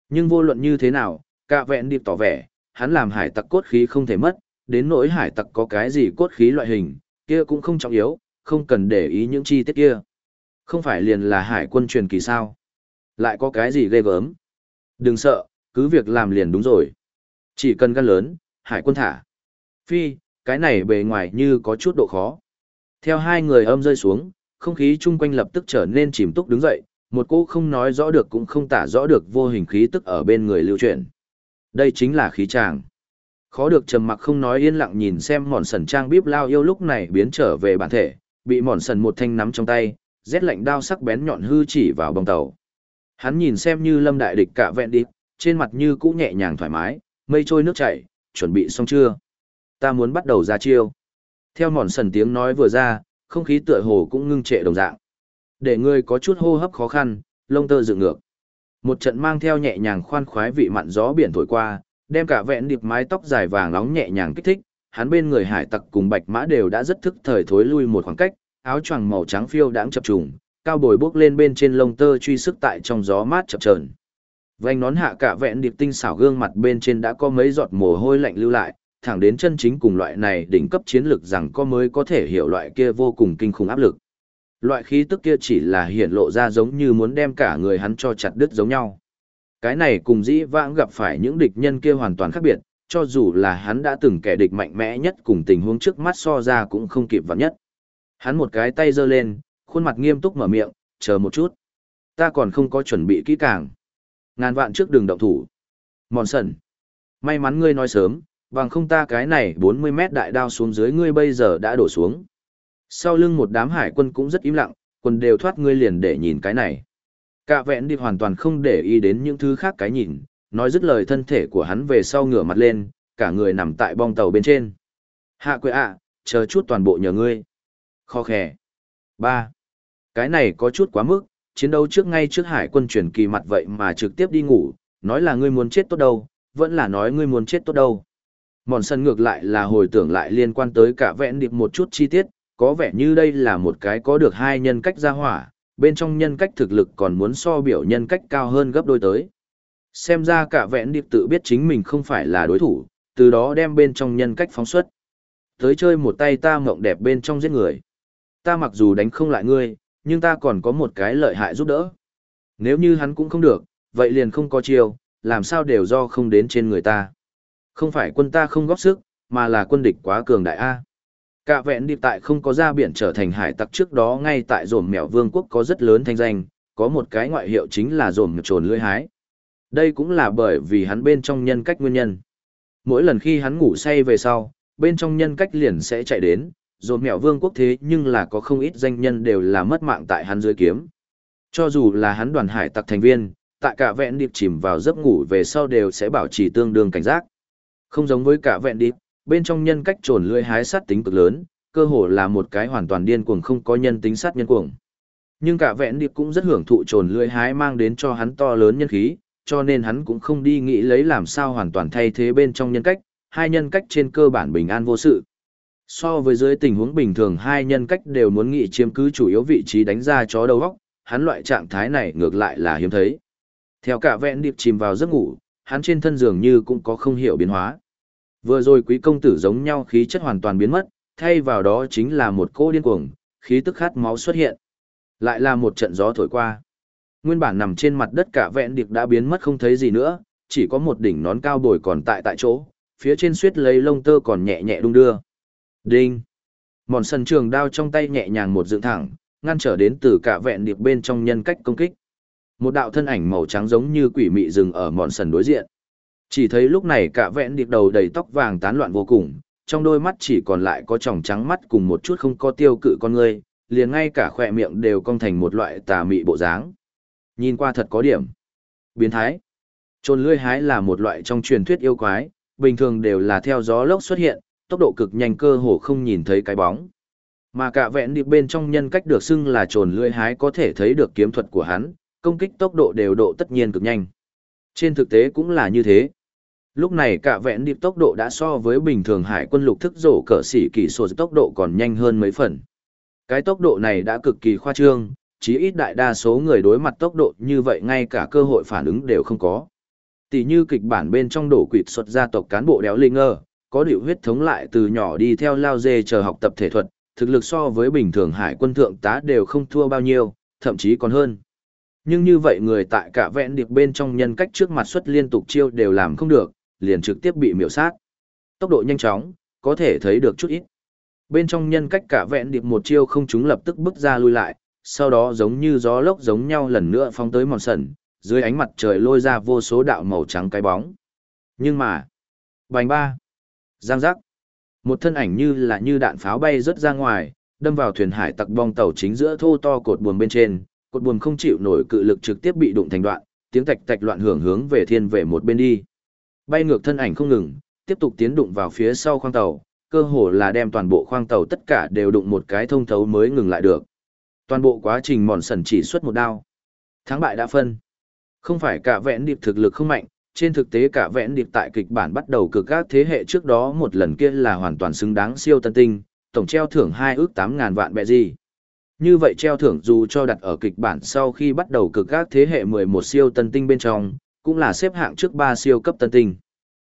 Nhưng vô luận như thế nào, cả vẹn điệp tỏ vẻ, hắn làm hải tặc cốt khí không thể mất, đến nỗi hải tặc có cái gì cốt khí loại hình, kia cũng không trọng yếu, không cần để ý những chi tiết kia. Không phải liền là hải quân truyền kỳ sao? Lại có cái gì ghê gớm? Đừng sợ, cứ việc làm liền đúng rồi. Chỉ cần gan lớn, hải quân thả. Phi, cái này bề ngoài như có chút độ khó. Theo hai người âm rơi xuống, không khí chung quanh lập tức trở nên chìm túc đứng dậy, một cô không nói rõ được cũng không tả rõ được vô hình khí tức ở bên người lưu chuyển. Đây chính là khí tràng. Khó được trầm mặc không nói yên lặng nhìn xem mòn sần trang bíp lao yêu lúc này biến trở về bản thể, bị mòn sần một thanh nắm trong tay, rét lạnh đao sắc bén nhọn hư chỉ vào bong tàu. Hắn nhìn xem như lâm đại địch cả vẹn đi, trên mặt như cũ nhẹ nhàng thoải mái, mây trôi nước chảy, chuẩn bị xong chưa? Ta muốn bắt đầu ra chiêu. Theo mòn sần tiếng nói vừa ra, không khí tựa hồ cũng ngưng trệ đồng dạng. Để người có chút hô hấp khó khăn, lông tơ dựng ngược. Một trận mang theo nhẹ nhàng khoan khoái vị mặn gió biển thổi qua, đem cả vẹn điệp mái tóc dài vàng nóng nhẹ nhàng kích thích, hắn bên người hải tặc cùng bạch mã đều đã rất thức thời thối lui một khoảng cách, áo choàng màu trắng phiêu đãng chập trùng, cao bồi bước lên bên trên lông tơ truy sức tại trong gió mát chập chờn. Vành nón hạ cả vẹn điệp tinh xảo gương mặt bên trên đã có mấy giọt mồ hôi lạnh lưu lại, thẳng đến chân chính cùng loại này đỉnh cấp chiến lực rằng có mới có thể hiểu loại kia vô cùng kinh khủng áp lực. Loại khí tức kia chỉ là hiện lộ ra giống như muốn đem cả người hắn cho chặt đứt giống nhau. Cái này cùng dĩ vãng gặp phải những địch nhân kia hoàn toàn khác biệt, cho dù là hắn đã từng kẻ địch mạnh mẽ nhất cùng tình huống trước mắt so ra cũng không kịp vặn nhất. Hắn một cái tay giơ lên, khuôn mặt nghiêm túc mở miệng, chờ một chút. Ta còn không có chuẩn bị kỹ càng. Ngàn vạn trước đường động thủ. Mòn sần. May mắn ngươi nói sớm, bằng không ta cái này 40 mét đại đao xuống dưới ngươi bây giờ đã đổ xuống. Sau lưng một đám hải quân cũng rất im lặng, quân đều thoát ngươi liền để nhìn cái này. Cả vẹn đi hoàn toàn không để ý đến những thứ khác cái nhìn, nói dứt lời thân thể của hắn về sau ngửa mặt lên, cả người nằm tại bong tàu bên trên. Hạ quệ ạ, chờ chút toàn bộ nhờ ngươi. Khó khẻ. ba Cái này có chút quá mức, chiến đấu trước ngay trước hải quân chuyển kỳ mặt vậy mà trực tiếp đi ngủ, nói là ngươi muốn chết tốt đâu, vẫn là nói ngươi muốn chết tốt đâu. Mòn sân ngược lại là hồi tưởng lại liên quan tới cả vẹn điệp một chút chi tiết, có vẻ như đây là một cái có được hai nhân cách ra hỏa, bên trong nhân cách thực lực còn muốn so biểu nhân cách cao hơn gấp đôi tới. Xem ra cả vẹn điệp tự biết chính mình không phải là đối thủ, từ đó đem bên trong nhân cách phóng xuất. Tới chơi một tay ta mộng đẹp bên trong giết người. Ta mặc dù đánh không lại ngươi, nhưng ta còn có một cái lợi hại giúp đỡ. Nếu như hắn cũng không được, vậy liền không có chiêu, làm sao đều do không đến trên người ta. Không phải quân ta không góp sức, mà là quân địch quá cường đại A. Cả vẹn điệp tại không có ra biển trở thành hải tặc trước đó ngay tại rồm mèo vương quốc có rất lớn thanh danh, có một cái ngoại hiệu chính là rồm trồn lưỡi hái. Đây cũng là bởi vì hắn bên trong nhân cách nguyên nhân. Mỗi lần khi hắn ngủ say về sau, bên trong nhân cách liền sẽ chạy đến, rồm mèo vương quốc thế nhưng là có không ít danh nhân đều là mất mạng tại hắn dưới kiếm. Cho dù là hắn đoàn hải tặc thành viên, tại cả vẹn điệp chìm vào giấc ngủ về sau đều sẽ bảo trì tương đương cảnh giác. Không giống với cả vẹn điệp, bên trong nhân cách trồn lưỡi hái sát tính cực lớn, cơ hồ là một cái hoàn toàn điên cuồng không có nhân tính sát nhân cuồng. Nhưng cả vẹn điệp cũng rất hưởng thụ trồn lưỡi hái mang đến cho hắn to lớn nhân khí, cho nên hắn cũng không đi nghĩ lấy làm sao hoàn toàn thay thế bên trong nhân cách, hai nhân cách trên cơ bản bình an vô sự. So với dưới tình huống bình thường hai nhân cách đều muốn nghị chiếm cứ chủ yếu vị trí đánh ra chó đầu góc, hắn loại trạng thái này ngược lại là hiếm thấy. Theo cả vẹn điệp chìm vào giấc ngủ, hắn trên thân giường như cũng có không hiểu biến hóa. Vừa rồi quý công tử giống nhau khí chất hoàn toàn biến mất, thay vào đó chính là một cô điên cuồng, khí tức khát máu xuất hiện. Lại là một trận gió thổi qua. Nguyên bản nằm trên mặt đất cả vẹn điệp đã biến mất không thấy gì nữa, chỉ có một đỉnh nón cao bồi còn tại tại chỗ, phía trên suýt lấy lông tơ còn nhẹ nhẹ đung đưa. Đinh! Mòn sần trường đao trong tay nhẹ nhàng một dựng thẳng, ngăn trở đến từ cả vẹn điệp bên trong nhân cách công kích. Một đạo thân ảnh màu trắng giống như quỷ mị dừng ở mòn sần đối diện. Chỉ thấy lúc này cả vẹn điệp đầu đầy tóc vàng tán loạn vô cùng, trong đôi mắt chỉ còn lại có tròng trắng mắt cùng một chút không có tiêu cự con người, liền ngay cả khỏe miệng đều cong thành một loại tà mị bộ dáng. Nhìn qua thật có điểm. Biến thái. Trôn lưỡi hái là một loại trong truyền thuyết yêu quái, bình thường đều là theo gió lốc xuất hiện, tốc độ cực nhanh cơ hồ không nhìn thấy cái bóng. Mà cả vẹn điệp bên trong nhân cách được xưng là trồn lưỡi hái có thể thấy được kiếm thuật của hắn, công kích tốc độ đều độ tất nhiên cực nhanh. Trên thực tế cũng là như thế. Lúc này cả vẹn điệp tốc độ đã so với bình thường hải quân lục thức rổ cỡ xỉ kỳ sổ tốc độ còn nhanh hơn mấy phần. Cái tốc độ này đã cực kỳ khoa trương, chí ít đại đa số người đối mặt tốc độ như vậy ngay cả cơ hội phản ứng đều không có. Tỷ như kịch bản bên trong đổ quỵt xuất gia tộc cán bộ đéo linh ngơ, có điệu huyết thống lại từ nhỏ đi theo lao dê chờ học tập thể thuật, thực lực so với bình thường hải quân thượng tá đều không thua bao nhiêu, thậm chí còn hơn. Nhưng như vậy người tại cả vẹn điệp bên trong nhân cách trước mặt xuất liên tục chiêu đều làm không được, liền trực tiếp bị miểu sát. Tốc độ nhanh chóng, có thể thấy được chút ít. Bên trong nhân cách cả vẹn điệp một chiêu không chúng lập tức bước ra lui lại, sau đó giống như gió lốc giống nhau lần nữa phong tới mòn sần, dưới ánh mặt trời lôi ra vô số đạo màu trắng cái bóng. Nhưng mà, bành ba, giang giác, một thân ảnh như là như đạn pháo bay rớt ra ngoài, đâm vào thuyền hải tặc bong tàu chính giữa thô to cột buồm bên trên, cột buồm không chịu nổi cự lực trực tiếp bị đụng thành đoạn, tiếng tạch tạch loạn hưởng hướng về thiên về một bên đi. Bay ngược thân ảnh không ngừng, tiếp tục tiến đụng vào phía sau khoang tàu, cơ hồ là đem toàn bộ khoang tàu tất cả đều đụng một cái thông thấu mới ngừng lại được. Toàn bộ quá trình mòn sần chỉ xuất một đao. Thắng bại đã phân. Không phải cả vẹn điệp thực lực không mạnh, trên thực tế cả vẹn điệp tại kịch bản bắt đầu cực các thế hệ trước đó một lần kia là hoàn toàn xứng đáng siêu tân tinh, tổng treo thưởng hai ước tám ngàn vạn bẹ gì. Như vậy treo thưởng dù cho đặt ở kịch bản sau khi bắt đầu cực các thế hệ 11 siêu tân tinh bên trong, cũng là xếp hạng trước ba siêu cấp tân tinh.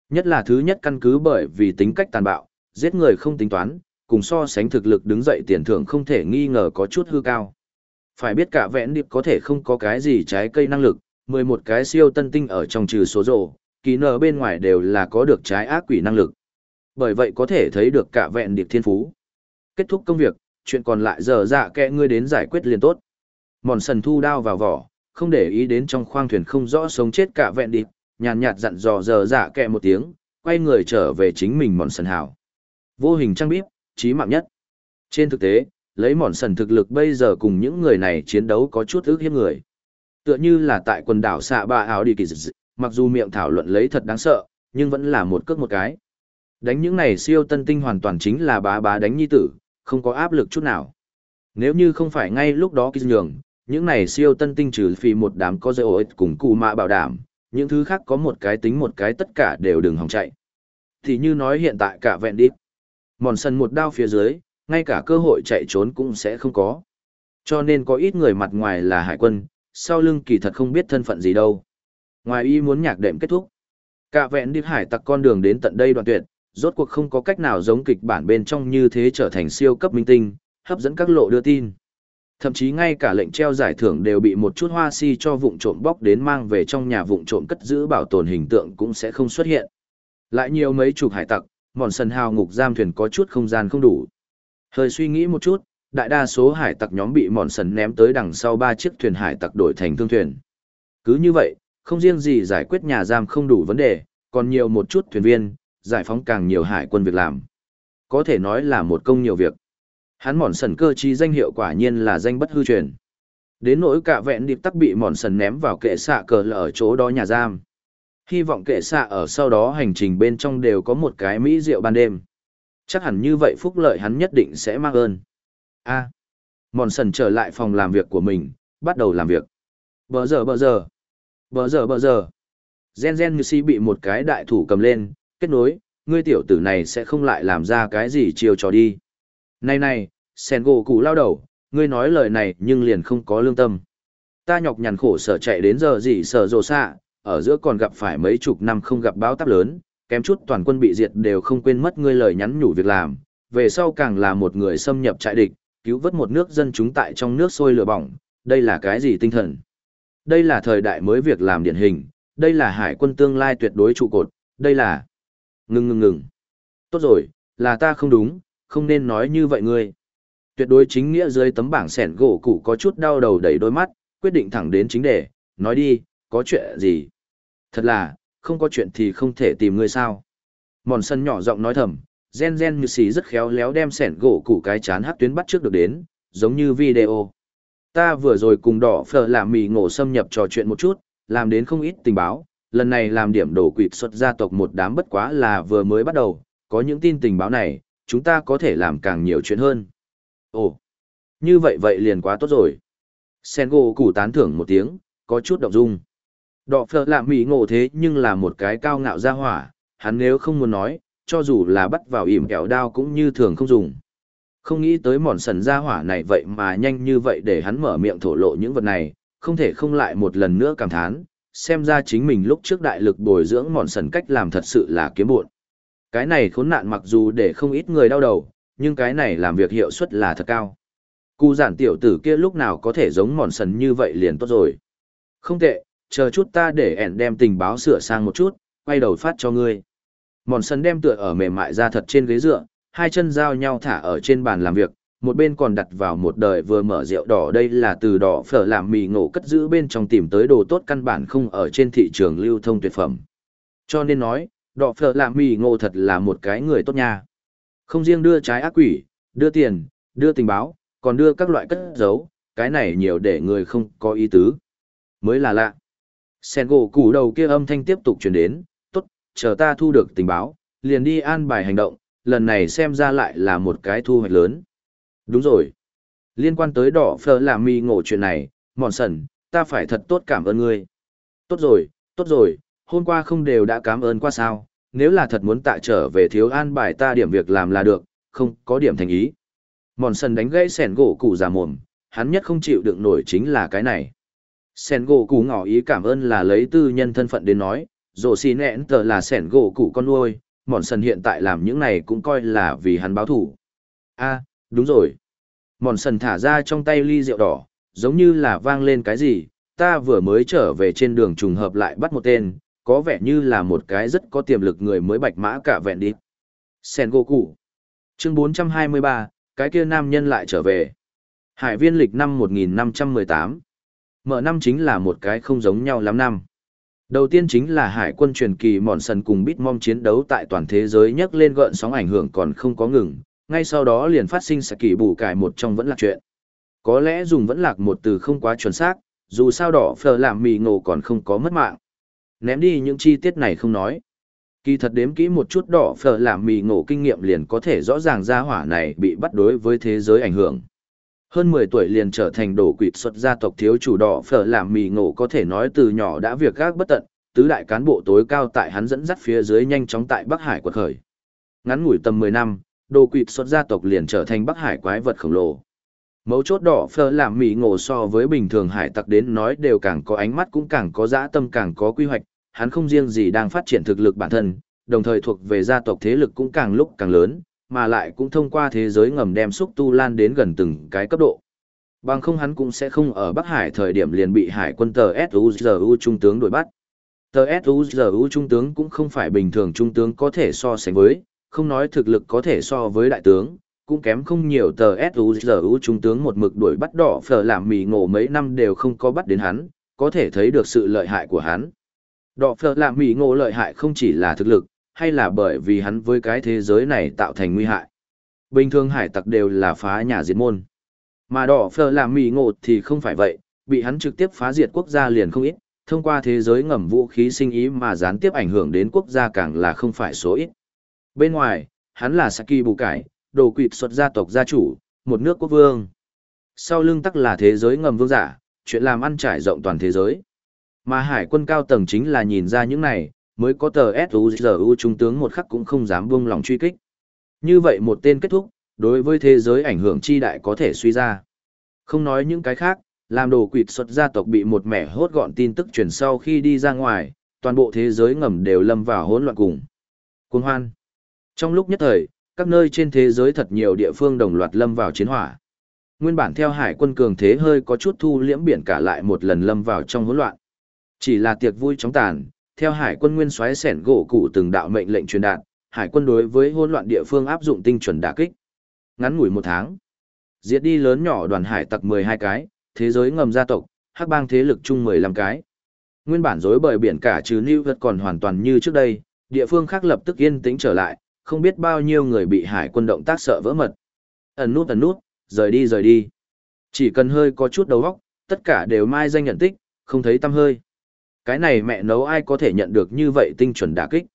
Nhất là thứ nhất căn cứ bởi vì tính cách tàn bạo, giết người không tính toán, cùng so sánh thực lực đứng dậy tiền thưởng không thể nghi ngờ có chút hư cao. Phải biết cả vẹn điệp có thể không có cái gì trái cây năng lực, 11 cái siêu tân tinh ở trong trừ số rổ, kỳ nở bên ngoài đều là có được trái ác quỷ năng lực. Bởi vậy có thể thấy được cả vẹn điệp thiên phú. Kết thúc công việc, chuyện còn lại giờ dạ kẽ ngươi đến giải quyết liền tốt. Mòn sần thu đao vào vỏ, không để ý đến trong khoang thuyền không rõ sống chết cả vẹn đi. nhàn nhạt dặn dò giờ dạ kẽ một tiếng, quay người trở về chính mình mòn sần hảo. Vô hình trang bíp, trí mạng nhất. Trên thực tế, lấy mòn sần thực lực bây giờ cùng những người này chiến đấu có chút ước hiếp người. Tựa như là tại quần đảo xạ ba áo đi kỳ dị, mặc dù miệng thảo luận lấy thật đáng sợ, nhưng vẫn là một cước một cái. Đánh những này siêu tân tinh hoàn toàn chính là bá bá đánh nhi tử, không có áp lực chút nào. Nếu như không phải ngay lúc đó kinh nhường, những này siêu tân tinh trừ phi một đám có dây ổi cùng cụ mạ bảo đảm, những thứ khác có một cái tính một cái tất cả đều đừng hòng chạy. Thì như nói hiện tại cả vẹn đi. Mòn sân một đao phía dưới, ngay cả cơ hội chạy trốn cũng sẽ không có. Cho nên có ít người mặt ngoài là hải quân, sau lưng kỳ thật không biết thân phận gì đâu. Ngoài y muốn nhạc đệm kết thúc. Cả vẹn đi hải tặc con đường đến tận đây đoạn tuyệt, rốt cuộc không có cách nào giống kịch bản bên trong như thế trở thành siêu cấp minh tinh, hấp dẫn các lộ đưa tin. Thậm chí ngay cả lệnh treo giải thưởng đều bị một chút hoa si cho vụng trộm bóc đến mang về trong nhà vụng trộm cất giữ bảo tồn hình tượng cũng sẽ không xuất hiện. Lại nhiều mấy chục hải tặc, mòn sần hào ngục giam thuyền có chút không gian không đủ. Hơi suy nghĩ một chút, đại đa số hải tặc nhóm bị mòn sần ném tới đằng sau ba chiếc thuyền hải tặc đổi thành thương thuyền. Cứ như vậy, không riêng gì giải quyết nhà giam không đủ vấn đề, còn nhiều một chút thuyền viên, giải phóng càng nhiều hải quân việc làm. Có thể nói là một công nhiều việc. Hắn mòn sần cơ trí danh hiệu quả nhiên là danh bất hư truyền. Đến nỗi cả vẹn điệp tắc bị mòn sần ném vào kệ xạ cờ lở ở chỗ đó nhà giam. Hy vọng kệ xạ ở sau đó hành trình bên trong đều có một cái mỹ rượu ban đêm. Chắc hẳn như vậy phúc lợi hắn nhất định sẽ mang ơn. a mòn sần trở lại phòng làm việc của mình, bắt đầu làm việc. Bờ giờ bờ giờ. Bờ giờ bờ giờ. Gen gen như si bị một cái đại thủ cầm lên, kết nối, ngươi tiểu tử này sẽ không lại làm ra cái gì chiều trò đi. Này này, sen gỗ cụ lao đầu, ngươi nói lời này nhưng liền không có lương tâm. Ta nhọc nhằn khổ sở chạy đến giờ gì sở rồ xạ, ở giữa còn gặp phải mấy chục năm không gặp báo táp lớn, kém chút toàn quân bị diệt đều không quên mất ngươi lời nhắn nhủ việc làm, về sau càng là một người xâm nhập trại địch, cứu vớt một nước dân chúng tại trong nước sôi lửa bỏng, đây là cái gì tinh thần? Đây là thời đại mới việc làm điển hình, đây là hải quân tương lai tuyệt đối trụ cột, đây là... Ngừng ngừng ngừng. Tốt rồi, là ta không đúng, không nên nói như vậy ngươi. Tuyệt đối chính nghĩa dưới tấm bảng sẻn gỗ cụ có chút đau đầu đẩy đôi mắt, quyết định thẳng đến chính đề, nói đi, có chuyện gì? Thật là, không có chuyện thì không thể tìm ngươi sao. Mòn sân nhỏ giọng nói thầm, gen gen như xì rất khéo léo đem sẻn gỗ cụ cái chán hát tuyến bắt trước được đến, giống như video. Ta vừa rồi cùng đỏ phở làm mì ngộ xâm nhập trò chuyện một chút, làm đến không ít tình báo, lần này làm điểm đổ quỵt xuất gia tộc một đám bất quá là vừa mới bắt đầu, có những tin tình báo này, chúng ta có thể làm càng nhiều chuyện hơn. Ồ, như vậy vậy liền quá tốt rồi. sengo củ tán thưởng một tiếng, có chút động dung. Đọ phở làm mỹ ngộ thế nhưng là một cái cao ngạo ra hỏa, hắn nếu không muốn nói, cho dù là bắt vào ỉm kẹo đao cũng như thường không dùng. Không nghĩ tới mòn sần ra hỏa này vậy mà nhanh như vậy để hắn mở miệng thổ lộ những vật này, không thể không lại một lần nữa cảm thán, xem ra chính mình lúc trước đại lực bồi dưỡng mòn sần cách làm thật sự là kiếm buồn. Cái này khốn nạn mặc dù để không ít người đau đầu, nhưng cái này làm việc hiệu suất là thật cao. Cụ giản tiểu tử kia lúc nào có thể giống mòn sần như vậy liền tốt rồi. Không tệ, chờ chút ta để ẻn đem tình báo sửa sang một chút, quay đầu phát cho ngươi. Mòn sần đem tựa ở mềm mại ra thật trên ghế dựa, hai chân giao nhau thả ở trên bàn làm việc, một bên còn đặt vào một đời vừa mở rượu đỏ đây là từ đỏ phở làm mì ngộ cất giữ bên trong tìm tới đồ tốt căn bản không ở trên thị trường lưu thông tuyệt phẩm. Cho nên nói, đỏ phở làm mì ngộ thật là một cái người tốt nha. Không riêng đưa trái ác quỷ, đưa tiền, đưa tình báo, còn đưa các loại cất giấu, cái này nhiều để người không có ý tứ. Mới là lạ. Sen gỗ củ đầu kia âm thanh tiếp tục truyền đến, tốt, chờ ta thu được tình báo, liền đi an bài hành động, lần này xem ra lại là một cái thu hoạch lớn. Đúng rồi. Liên quan tới đỏ phở làm mi ngộ chuyện này, mòn sần, ta phải thật tốt cảm ơn ngươi. Tốt rồi, tốt rồi, hôm qua không đều đã cảm ơn qua sao, nếu là thật muốn tạ trở về thiếu an bài ta điểm việc làm là được, không có điểm thành ý. Mòn sần đánh gãy sẻn gỗ cụ già mồm, hắn nhất không chịu đựng nổi chính là cái này. Sẻn gỗ cụ ngỏ ý cảm ơn là lấy tư nhân thân phận đến nói, rổ xì nẹn tờ là sẻn gỗ cụ con nuôi, mòn sần hiện tại làm những này cũng coi là vì hắn báo thủ. a đúng rồi. Mòn sần thả ra trong tay ly rượu đỏ, giống như là vang lên cái gì, ta vừa mới trở về trên đường trùng hợp lại bắt một tên, có vẻ như là một cái rất có tiềm lực người mới bạch mã cả vẹn đi. Sen Goku. Chương 423, cái kia nam nhân lại trở về. Hải viên lịch năm 1518. Mở năm chính là một cái không giống nhau lắm năm. Đầu tiên chính là hải quân truyền kỳ mòn sần cùng bít Bitmom chiến đấu tại toàn thế giới nhấc lên gợn sóng ảnh hưởng còn không có ngừng, ngay sau đó liền phát sinh sẽ kỳ bù cải một trong vẫn là chuyện. Có lẽ dùng vẫn lạc một từ không quá chuẩn xác, dù sao đỏ phờ làm mì ngộ còn không có mất mạng. Ném đi những chi tiết này không nói. Kỳ thật đếm kỹ một chút đỏ phở làm mì ngộ kinh nghiệm liền có thể rõ ràng ra hỏa này bị bắt đối với thế giới ảnh hưởng. Hơn 10 tuổi liền trở thành đổ quỵt xuất gia tộc thiếu chủ đỏ phở làm mì ngộ có thể nói từ nhỏ đã việc gác bất tận, tứ đại cán bộ tối cao tại hắn dẫn dắt phía dưới nhanh chóng tại Bắc Hải quật khởi. Ngắn ngủi tầm 10 năm, đồ quỵt xuất gia tộc liền trở thành Bắc Hải quái vật khổng lồ. Mấu chốt đỏ phơ làm mỹ ngộ so với bình thường hải tặc đến nói đều càng có ánh mắt cũng càng có dã tâm càng có quy hoạch, hắn không riêng gì đang phát triển thực lực bản thân, đồng thời thuộc về gia tộc thế lực cũng càng lúc càng lớn, mà lại cũng thông qua thế giới ngầm đem xúc tu lan đến gần từng cái cấp độ. Bằng không hắn cũng sẽ không ở Bắc Hải thời điểm liền bị hải quân tờ SUZU trung tướng đuổi bắt. Tờ SUZU trung tướng cũng không phải bình thường trung tướng có thể so sánh với, không nói thực lực có thể so với đại tướng, cũng kém không nhiều tờ SUZU trung tướng một mực đuổi bắt đỏ phở làm mì ngộ mấy năm đều không có bắt đến hắn, có thể thấy được sự lợi hại của hắn. Đỏ phở làm mì ngộ lợi hại không chỉ là thực lực, hay là bởi vì hắn với cái thế giới này tạo thành nguy hại. Bình thường hải tặc đều là phá nhà diệt môn. Mà đỏ phở làm mì ngộ thì không phải vậy, bị hắn trực tiếp phá diệt quốc gia liền không ít, thông qua thế giới ngầm vũ khí sinh ý mà gián tiếp ảnh hưởng đến quốc gia càng là không phải số ít. Bên ngoài, hắn là Saki Bù Cải, đồ quỵt xuất gia tộc gia chủ, một nước quốc vương. Sau lưng tắc là thế giới ngầm vương giả, chuyện làm ăn trải rộng toàn thế giới. Mà hải quân cao tầng chính là nhìn ra những này, mới có tờ SUZU trung tướng một khắc cũng không dám buông lòng truy kích. Như vậy một tên kết thúc, đối với thế giới ảnh hưởng chi đại có thể suy ra. Không nói những cái khác, làm đồ quỵt xuất gia tộc bị một mẻ hốt gọn tin tức truyền sau khi đi ra ngoài, toàn bộ thế giới ngầm đều lâm vào hỗn loạn cùng. Cuồng hoan. Trong lúc nhất thời, các nơi trên thế giới thật nhiều địa phương đồng loạt lâm vào chiến hỏa. Nguyên bản theo hải quân cường thế hơi có chút thu liễm biển cả lại một lần lâm vào trong hỗn loạn. Chỉ là tiệc vui chóng tàn, theo hải quân nguyên soái sẻn gỗ cụ từng đạo mệnh lệnh truyền đạt, hải quân đối với hỗn loạn địa phương áp dụng tinh chuẩn đả kích. Ngắn ngủi một tháng, diệt đi lớn nhỏ đoàn hải tặc 12 cái, thế giới ngầm gia tộc, hắc bang thế lực chung 15 cái. Nguyên bản rối bời biển cả trừ New vật còn hoàn toàn như trước đây, địa phương khác lập tức yên tĩnh trở lại, không biết bao nhiêu người bị hải quân động tác sợ vỡ mật. Ẩn nút ẩn nút, rời đi rời đi. Chỉ cần hơi có chút đầu óc, tất cả đều mai danh nhận tích, không thấy tâm hơi. Cái này mẹ nấu ai có thể nhận được như vậy tinh chuẩn đả kích.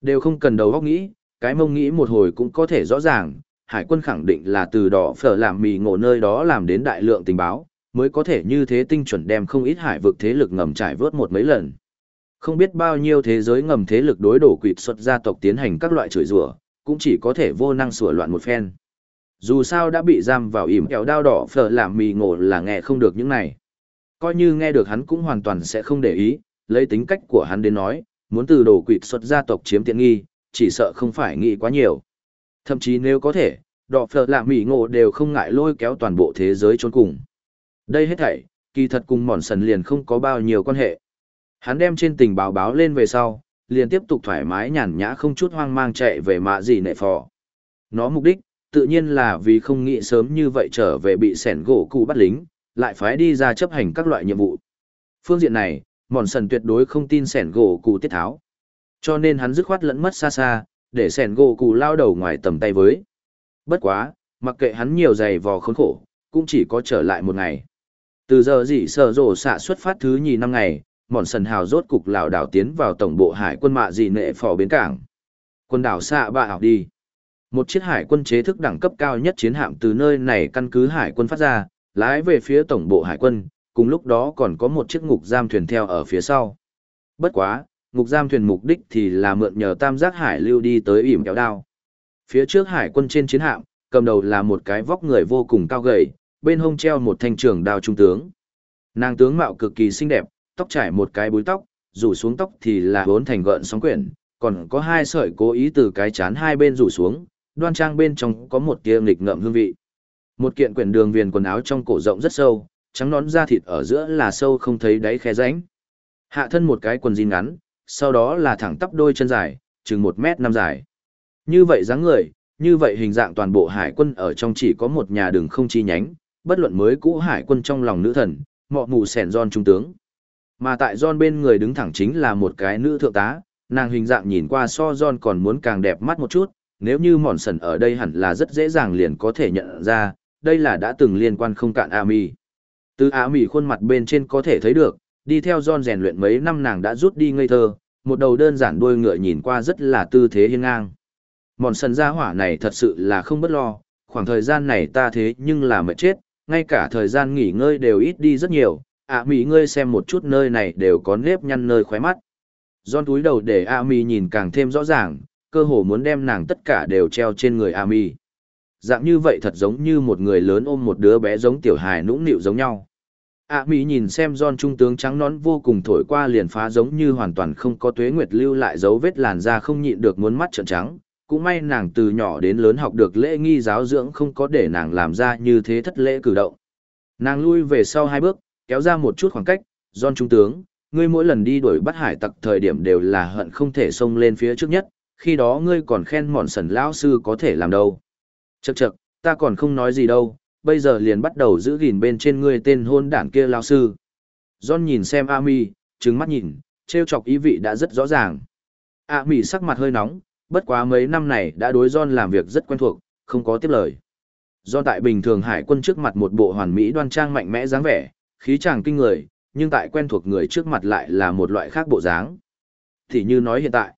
Đều không cần đầu óc nghĩ, cái mông nghĩ một hồi cũng có thể rõ ràng, hải quân khẳng định là từ đỏ phở làm mì ngộ nơi đó làm đến đại lượng tình báo, mới có thể như thế tinh chuẩn đem không ít hải vực thế lực ngầm trải vớt một mấy lần. Không biết bao nhiêu thế giới ngầm thế lực đối đổ quỵt xuất gia tộc tiến hành các loại chửi rủa, cũng chỉ có thể vô năng sửa loạn một phen. Dù sao đã bị giam vào ỉm kẹo đao đỏ phở làm mì ngộ là nghe không được những này coi như nghe được hắn cũng hoàn toàn sẽ không để ý, lấy tính cách của hắn đến nói, muốn từ đồ quỵt xuất gia tộc chiếm tiện nghi, chỉ sợ không phải nghĩ quá nhiều. Thậm chí nếu có thể, đỏ phở làm mì ngộ đều không ngại lôi kéo toàn bộ thế giới trốn cùng. Đây hết thảy, kỳ thật cùng mòn sần liền không có bao nhiêu quan hệ. Hắn đem trên tình báo báo lên về sau, liền tiếp tục thoải mái nhàn nhã không chút hoang mang chạy về mạ gì nệ phò. Nó mục đích, tự nhiên là vì không nghĩ sớm như vậy trở về bị sẻn gỗ cụ bắt lính, lại phái đi ra chấp hành các loại nhiệm vụ. Phương diện này, mòn sần tuyệt đối không tin sẻn gỗ cụ tiết tháo. Cho nên hắn dứt khoát lẫn mất xa xa, để sẻn gỗ cụ lao đầu ngoài tầm tay với. Bất quá, Mặc kệ hắn nhiều giày vò khốn khổ, cũng chỉ có trở lại một ngày. Từ giờ dị sở rổ xạ xuất phát thứ nhì năm ngày, mòn sần hào rốt cục lảo đảo tiến vào tổng bộ hải quân mạ dị nệ phò bến cảng. Quân đảo xạ bạ học đi. Một chiếc hải quân chế thức đẳng cấp cao nhất chiến hạm từ nơi này căn cứ hải quân phát ra, lái về phía tổng bộ hải quân, cùng lúc đó còn có một chiếc ngục giam thuyền theo ở phía sau. Bất quá, ngục giam thuyền mục đích thì là mượn nhờ tam giác hải lưu đi tới ỉm kéo đao. Phía trước hải quân trên chiến hạm, cầm đầu là một cái vóc người vô cùng cao gầy, bên hông treo một thanh trường đao trung tướng. Nàng tướng mạo cực kỳ xinh đẹp, tóc trải một cái búi tóc, rủ xuống tóc thì là vốn thành gợn sóng quyển, còn có hai sợi cố ý từ cái chán hai bên rủ xuống, đoan trang bên trong có một tia nghịch ngợm hương vị. Một kiện quyển đường viền quần áo trong cổ rộng rất sâu, trắng nón da thịt ở giữa là sâu không thấy đáy khe rãnh. Hạ thân một cái quần jean ngắn, sau đó là thẳng tắp đôi chân dài, chừng một mét năm dài. Như vậy dáng người, như vậy hình dạng toàn bộ hải quân ở trong chỉ có một nhà đường không chi nhánh, bất luận mới cũ hải quân trong lòng nữ thần, mọ mù sẻn giòn trung tướng. Mà tại John bên người đứng thẳng chính là một cái nữ thượng tá, nàng hình dạng nhìn qua so John còn muốn càng đẹp mắt một chút, nếu như mòn sần ở đây hẳn là rất dễ dàng liền có thể nhận ra, đây là đã từng liên quan không cạn Ami. Từ Ami khuôn mặt bên trên có thể thấy được, đi theo John rèn luyện mấy năm nàng đã rút đi ngây thơ, một đầu đơn giản đuôi ngựa nhìn qua rất là tư thế hiên ngang. Mòn sần gia hỏa này thật sự là không bất lo, khoảng thời gian này ta thế nhưng là mệt chết, ngay cả thời gian nghỉ ngơi đều ít đi rất nhiều, ạ à, mỹ ngươi xem một chút nơi này đều có nếp nhăn nơi khóe mắt. don túi đầu để a à, mỹ nhìn càng thêm rõ ràng, cơ hồ muốn đem nàng tất cả đều treo trên người a à, mỹ. Dạng như vậy thật giống như một người lớn ôm một đứa bé giống tiểu hài nũng nịu giống nhau. A à, mỹ nhìn xem John trung tướng trắng nón vô cùng thổi qua liền phá giống như hoàn toàn không có tuế nguyệt lưu lại dấu vết làn da không nhịn được muốn mắt trợn trắng, cũng may nàng từ nhỏ đến lớn học được lễ nghi giáo dưỡng không có để nàng làm ra như thế thất lễ cử động. Nàng lui về sau hai bước, kéo ra một chút khoảng cách, John Trung tướng, ngươi mỗi lần đi đuổi bắt hải tặc thời điểm đều là hận không thể xông lên phía trước nhất, khi đó ngươi còn khen mòn sần lão sư có thể làm đâu. Chậc chậc, ta còn không nói gì đâu, bây giờ liền bắt đầu giữ gìn bên trên ngươi tên hôn đảng kia lão sư. John nhìn xem Ami, trừng mắt nhìn, treo chọc ý vị đã rất rõ ràng. Ami sắc mặt hơi nóng, bất quá mấy năm này đã đối John làm việc rất quen thuộc, không có tiếp lời. Do tại bình thường hải quân trước mặt một bộ hoàn mỹ đoan trang mạnh mẽ dáng vẻ, khí chàng kinh người, nhưng tại quen thuộc người trước mặt lại là một loại khác bộ dáng. Thì như nói hiện tại,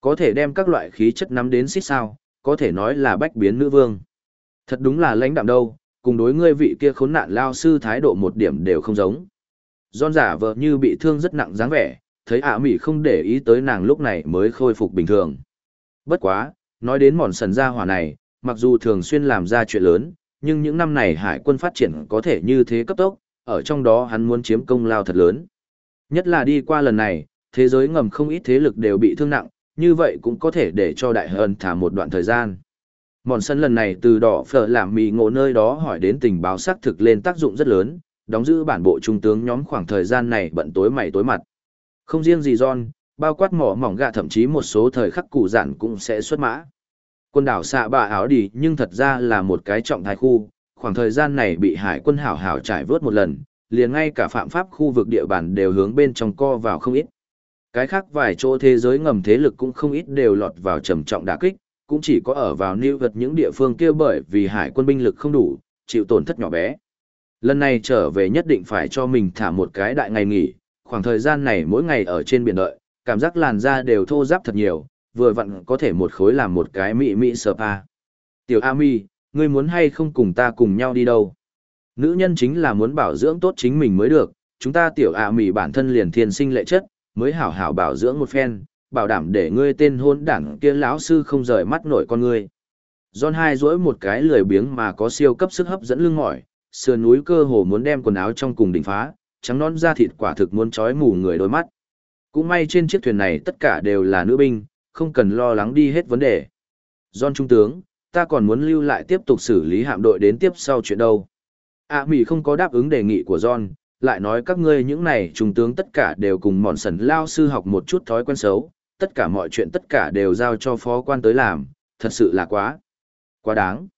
có thể đem các loại khí chất nắm đến xích sao, có thể nói là bách biến nữ vương. Thật đúng là lãnh đạm đâu, cùng đối ngươi vị kia khốn nạn lao sư thái độ một điểm đều không giống. John giả vờ như bị thương rất nặng dáng vẻ, thấy ả mỉ không để ý tới nàng lúc này mới khôi phục bình thường. Bất quá, nói đến mòn sần gia hỏa này, mặc dù thường xuyên làm ra chuyện lớn, nhưng những năm này hải quân phát triển có thể như thế cấp tốc, ở trong đó hắn muốn chiếm công lao thật lớn. Nhất là đi qua lần này, thế giới ngầm không ít thế lực đều bị thương nặng, như vậy cũng có thể để cho đại hơn thả một đoạn thời gian. Mòn sân lần này từ đỏ phở làm mì ngộ nơi đó hỏi đến tình báo xác thực lên tác dụng rất lớn, đóng giữ bản bộ trung tướng nhóm khoảng thời gian này bận tối mày tối mặt. Không riêng gì John, bao quát mỏ mỏng gạ thậm chí một số thời khắc cụ giản cũng sẽ xuất mã. Quân đảo xạ bạ áo đi nhưng thật ra là một cái trọng thái khu, khoảng thời gian này bị hải quân hảo hảo trải vớt một lần, liền ngay cả phạm pháp khu vực địa bàn đều hướng bên trong co vào không ít. Cái khác vài chỗ thế giới ngầm thế lực cũng không ít đều lọt vào trầm trọng đả kích, cũng chỉ có ở vào nêu vật những địa phương kia bởi vì hải quân binh lực không đủ, chịu tổn thất nhỏ bé. Lần này trở về nhất định phải cho mình thả một cái đại ngày nghỉ, khoảng thời gian này mỗi ngày ở trên biển đợi, cảm giác làn da đều thô ráp thật nhiều, vừa vặn có thể một khối làm một cái mị mị spa. Tiểu Ami, ngươi muốn hay không cùng ta cùng nhau đi đâu? Nữ nhân chính là muốn bảo dưỡng tốt chính mình mới được, chúng ta tiểu ạ mỉ bản thân liền thiên sinh lệ chất, mới hảo hảo bảo dưỡng một phen, bảo đảm để ngươi tên hôn đảng kia lão sư không rời mắt nổi con ngươi. John hai duỗi một cái lười biếng mà có siêu cấp sức hấp dẫn lưng mỏi, sườn núi cơ hồ muốn đem quần áo trong cùng đỉnh phá, trắng non da thịt quả thực muốn trói mù người đôi mắt. Cũng may trên chiếc thuyền này tất cả đều là nữ binh, không cần lo lắng đi hết vấn đề. John Trung tướng, ta còn muốn lưu lại tiếp tục xử lý hạm đội đến tiếp sau chuyện đâu. À Mỹ không có đáp ứng đề nghị của John, lại nói các ngươi những này trung tướng tất cả đều cùng mòn sần lao sư học một chút thói quen xấu, tất cả mọi chuyện tất cả đều giao cho phó quan tới làm, thật sự là quá, quá đáng.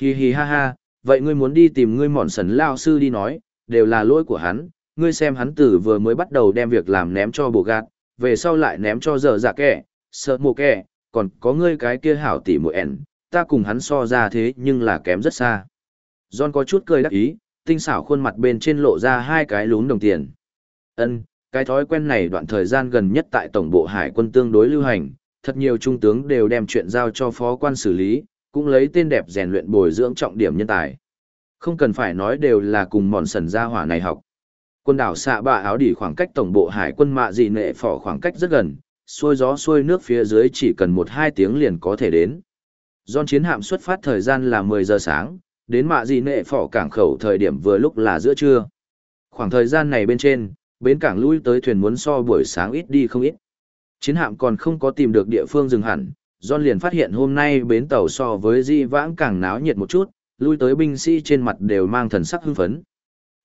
Hi hi ha ha, vậy ngươi muốn đi tìm ngươi mòn sần lao sư đi nói, đều là lỗi của hắn, ngươi xem hắn tử vừa mới bắt đầu đem việc làm ném cho bồ gạt, về sau lại ném cho dở giả kẻ, sợ mồ kẻ, còn có ngươi cái kia hảo tỉ mùi ẻn, ta cùng hắn so ra thế nhưng là kém rất xa. John có chút cười đắc ý, tinh xảo khuôn mặt bên trên lộ ra hai cái lún đồng tiền. Ân, cái thói quen này đoạn thời gian gần nhất tại tổng bộ hải quân tương đối lưu hành, thật nhiều trung tướng đều đem chuyện giao cho phó quan xử lý, cũng lấy tên đẹp rèn luyện bồi dưỡng trọng điểm nhân tài. Không cần phải nói đều là cùng mòn sần gia hỏa này học. Quân đảo xạ bạ áo đỉ khoảng cách tổng bộ hải quân mạ dị nệ phỏ khoảng cách rất gần, xuôi gió xuôi nước phía dưới chỉ cần một hai tiếng liền có thể đến. Don chiến hạm xuất phát thời gian là 10 giờ sáng, đến mạ gì nệ phỏ cảng khẩu thời điểm vừa lúc là giữa trưa. Khoảng thời gian này bên trên, bến cảng lui tới thuyền muốn so buổi sáng ít đi không ít. Chiến hạm còn không có tìm được địa phương dừng hẳn, John liền phát hiện hôm nay bến tàu so với di vãng càng náo nhiệt một chút, lui tới binh sĩ trên mặt đều mang thần sắc hưng phấn.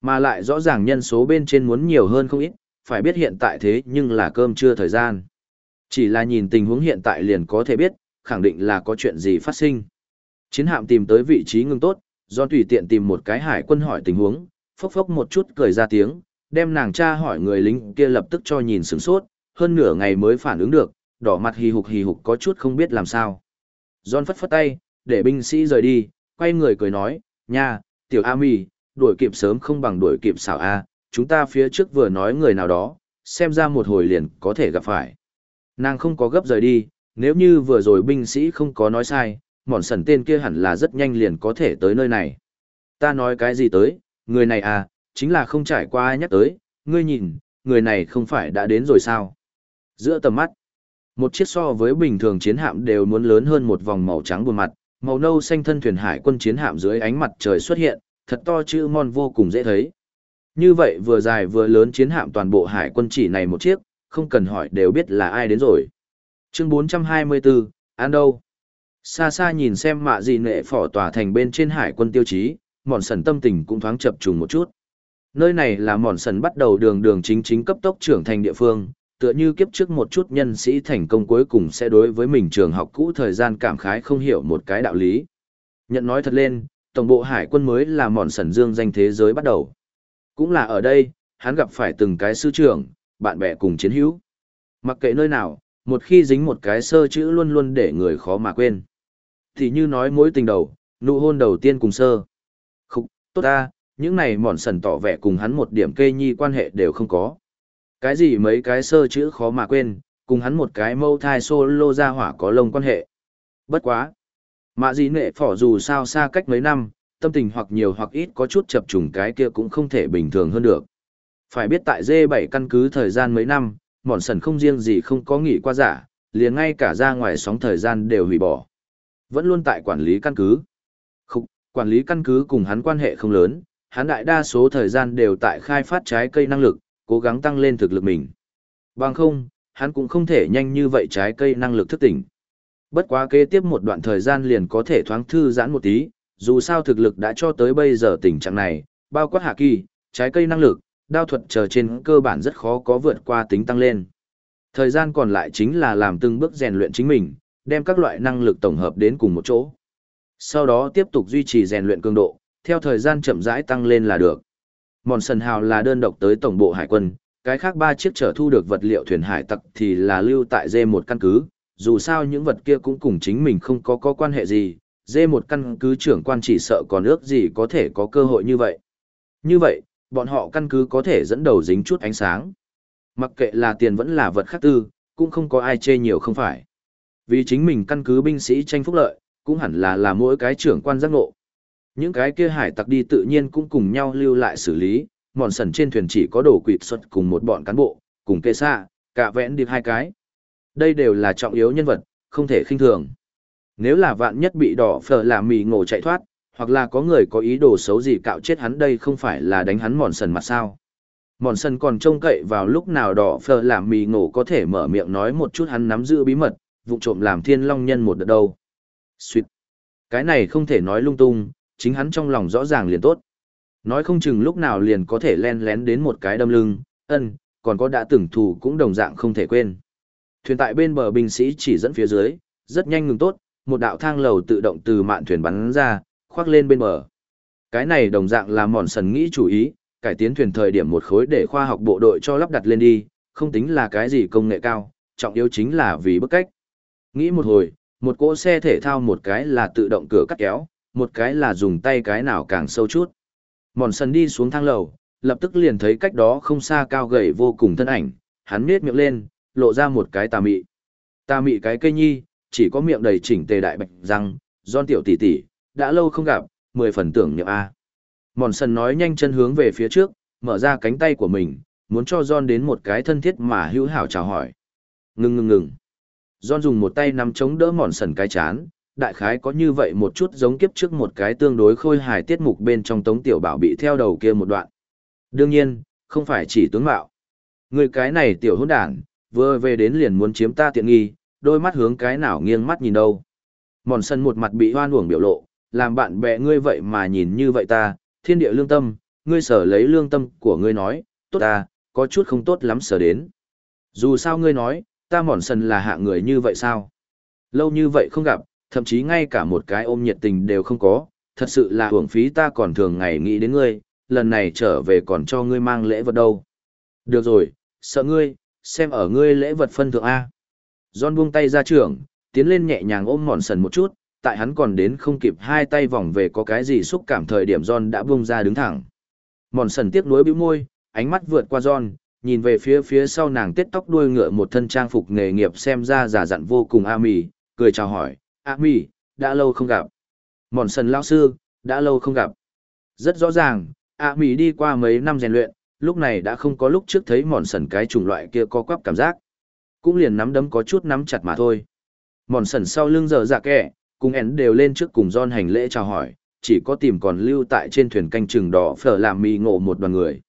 Mà lại rõ ràng nhân số bên trên muốn nhiều hơn không ít, phải biết hiện tại thế nhưng là cơm trưa thời gian. Chỉ là nhìn tình huống hiện tại liền có thể biết, khẳng định là có chuyện gì phát sinh. Chiến hạm tìm tới vị trí ngưng tốt, do tùy tiện tìm một cái hải quân hỏi tình huống, phốc phốc một chút cười ra tiếng, đem nàng cha hỏi người lính kia lập tức cho nhìn sửng sốt, hơn nửa ngày mới phản ứng được, đỏ mặt hì hục hì hục có chút không biết làm sao. John phất phất tay, để binh sĩ rời đi, quay người cười nói, nha, tiểu ami đuổi kịp sớm không bằng đuổi kịp xảo A, chúng ta phía trước vừa nói người nào đó, xem ra một hồi liền có thể gặp phải. Nàng không có gấp rời đi, nếu như vừa rồi binh sĩ không có nói sai, mòn sần tên kia hẳn là rất nhanh liền có thể tới nơi này. Ta nói cái gì tới, người này à, chính là không trải qua ai nhắc tới, ngươi nhìn, người này không phải đã đến rồi sao? Giữa tầm mắt, một chiếc so với bình thường chiến hạm đều muốn lớn hơn một vòng màu trắng buồn mặt, màu nâu xanh thân thuyền hải quân chiến hạm dưới ánh mặt trời xuất hiện, thật to chữ mon vô cùng dễ thấy. Như vậy vừa dài vừa lớn chiến hạm toàn bộ hải quân chỉ này một chiếc, không cần hỏi đều biết là ai đến rồi. Chương 424, An đâu? Xa xa nhìn xem mạ gì nệ phỏ tỏa thành bên trên hải quân tiêu chí, mòn sần tâm tình cũng thoáng chập trùng một chút. Nơi này là mòn sần bắt đầu đường đường chính chính cấp tốc trưởng thành địa phương, tựa như kiếp trước một chút nhân sĩ thành công cuối cùng sẽ đối với mình trường học cũ thời gian cảm khái không hiểu một cái đạo lý. Nhận nói thật lên, tổng bộ hải quân mới là mòn sần dương danh thế giới bắt đầu. Cũng là ở đây, hắn gặp phải từng cái sư trưởng, bạn bè cùng chiến hữu. Mặc kệ nơi nào, một khi dính một cái sơ chữ luôn luôn để người khó mà quên. Thì như nói mối tình đầu, nụ hôn đầu tiên cùng sơ. Khúc, tốt ta, những này mòn sần tỏ vẻ cùng hắn một điểm kê nhi quan hệ đều không có. Cái gì mấy cái sơ chữ khó mà quên, cùng hắn một cái mâu thai solo ra hỏa có lông quan hệ. Bất quá. Mạ gì nệ phỏ dù sao xa cách mấy năm, tâm tình hoặc nhiều hoặc ít có chút chập trùng cái kia cũng không thể bình thường hơn được. Phải biết tại D7 căn cứ thời gian mấy năm, mòn sần không riêng gì không có nghỉ qua giả, liền ngay cả ra ngoài sóng thời gian đều hủy bỏ. Vẫn luôn tại quản lý căn cứ. Khúc, quản lý căn cứ cùng hắn quan hệ không lớn, hắn đại đa số thời gian đều tại khai phát trái cây năng lực, cố gắng tăng lên thực lực mình. Bằng không, hắn cũng không thể nhanh như vậy trái cây năng lực thức tỉnh. Bất quá kế tiếp một đoạn thời gian liền có thể thoáng thư giãn một tí, dù sao thực lực đã cho tới bây giờ tình trạng này, bao quát hạ kỳ, trái cây năng lực, đao thuật chờ trên cơ bản rất khó có vượt qua tính tăng lên. Thời gian còn lại chính là làm từng bước rèn luyện chính mình, đem các loại năng lực tổng hợp đến cùng một chỗ. Sau đó tiếp tục duy trì rèn luyện cường độ, theo thời gian chậm rãi tăng lên là được. Mòn sần hào là đơn độc tới tổng bộ hải quân, cái khác ba chiếc trở thu được vật liệu thuyền hải tặc thì là lưu tại dê một căn cứ, dù sao những vật kia cũng cùng chính mình không có có quan hệ gì, dê một căn cứ trưởng quan chỉ sợ còn ước gì có thể có cơ hội như vậy. Như vậy, bọn họ căn cứ có thể dẫn đầu dính chút ánh sáng. Mặc kệ là tiền vẫn là vật khác tư, cũng không có ai chê nhiều không phải. Vì chính mình căn cứ binh sĩ tranh phúc lợi, cũng hẳn là là mỗi cái trưởng quan giác ngộ. Những cái kia hải tặc đi tự nhiên cũng cùng nhau lưu lại xử lý, mòn sần trên thuyền chỉ có đồ quỵt xuất cùng một bọn cán bộ, cùng kê xa, cả vẽn điệp hai cái. Đây đều là trọng yếu nhân vật, không thể khinh thường. Nếu là vạn nhất bị đỏ phở làm mì ngộ chạy thoát, hoặc là có người có ý đồ xấu gì cạo chết hắn đây không phải là đánh hắn mòn sần mặt sao. Mòn sần còn trông cậy vào lúc nào đỏ phờ làm mì ngộ có thể mở miệng nói một chút hắn nắm giữ bí mật, vụ trộm làm thiên long nhân một đợt đâu. Xuyệt. Cái này không thể nói lung tung, chính hắn trong lòng rõ ràng liền tốt. Nói không chừng lúc nào liền có thể len lén đến một cái đâm lưng, ân, còn có đã từng thù cũng đồng dạng không thể quên. Thuyền tại bên bờ binh sĩ chỉ dẫn phía dưới, rất nhanh ngừng tốt, một đạo thang lầu tự động từ mạn thuyền bắn ra, khoác lên bên bờ. Cái này đồng dạng là mòn sần nghĩ chủ ý, cải tiến thuyền thời điểm một khối để khoa học bộ đội cho lắp đặt lên đi, không tính là cái gì công nghệ cao, trọng yếu chính là vì bức cách. Nghĩ một hồi, một cỗ xe thể thao một cái là tự động cửa cắt kéo, một cái là dùng tay cái nào càng sâu chút. Mòn sần đi xuống thang lầu, lập tức liền thấy cách đó không xa cao gầy vô cùng thân ảnh, hắn nết miệng lên, lộ ra một cái tà mị. Tà mị cái cây nhi, chỉ có miệng đầy chỉnh tề đại bạch răng, giòn tiểu tỷ tỷ, đã lâu không gặp, mười phần tưởng nhậm A. Mòn sần nói nhanh chân hướng về phía trước, mở ra cánh tay của mình, muốn cho John đến một cái thân thiết mà hữu hảo chào hỏi. Ngừng ngừng ngừng. John dùng một tay nắm chống đỡ mòn sần cái chán, đại khái có như vậy một chút giống kiếp trước một cái tương đối khôi hài tiết mục bên trong tống tiểu bảo bị theo đầu kia một đoạn. Đương nhiên, không phải chỉ tướng mạo. Người cái này tiểu hôn đảng, vừa về đến liền muốn chiếm ta tiện nghi, đôi mắt hướng cái nào nghiêng mắt nhìn đâu. Mòn sân một mặt bị hoan uổng biểu lộ, làm bạn bè ngươi vậy mà nhìn như vậy ta, thiên địa lương tâm, ngươi sở lấy lương tâm của ngươi nói, tốt ta, có chút không tốt lắm sở đến. Dù sao ngươi nói, ta mòn sần là hạ người như vậy sao? Lâu như vậy không gặp, thậm chí ngay cả một cái ôm nhiệt tình đều không có, thật sự là hưởng phí ta còn thường ngày nghĩ đến ngươi, lần này trở về còn cho ngươi mang lễ vật đâu. Được rồi, sợ ngươi, xem ở ngươi lễ vật phân thượng A. John buông tay ra trường, tiến lên nhẹ nhàng ôm mòn sần một chút, tại hắn còn đến không kịp hai tay vòng về có cái gì xúc cảm thời điểm John đã bung ra đứng thẳng. Mòn sần tiếc nuối bĩu môi, ánh mắt vượt qua John, nhìn về phía phía sau nàng tết tóc đuôi ngựa một thân trang phục nghề nghiệp xem ra giả dặn vô cùng a mì, cười chào hỏi, a mì, đã lâu không gặp. Mòn sần lão sư, đã lâu không gặp. Rất rõ ràng, a mì đi qua mấy năm rèn luyện, lúc này đã không có lúc trước thấy mòn sần cái chủng loại kia có quắp cảm giác. Cũng liền nắm đấm có chút nắm chặt mà thôi. Mòn sần sau lưng giờ dạ kẻ, cùng ẻn đều lên trước cùng John hành lễ chào hỏi, chỉ có tìm còn lưu tại trên thuyền canh chừng đỏ phở làm mì ngộ một đoàn người.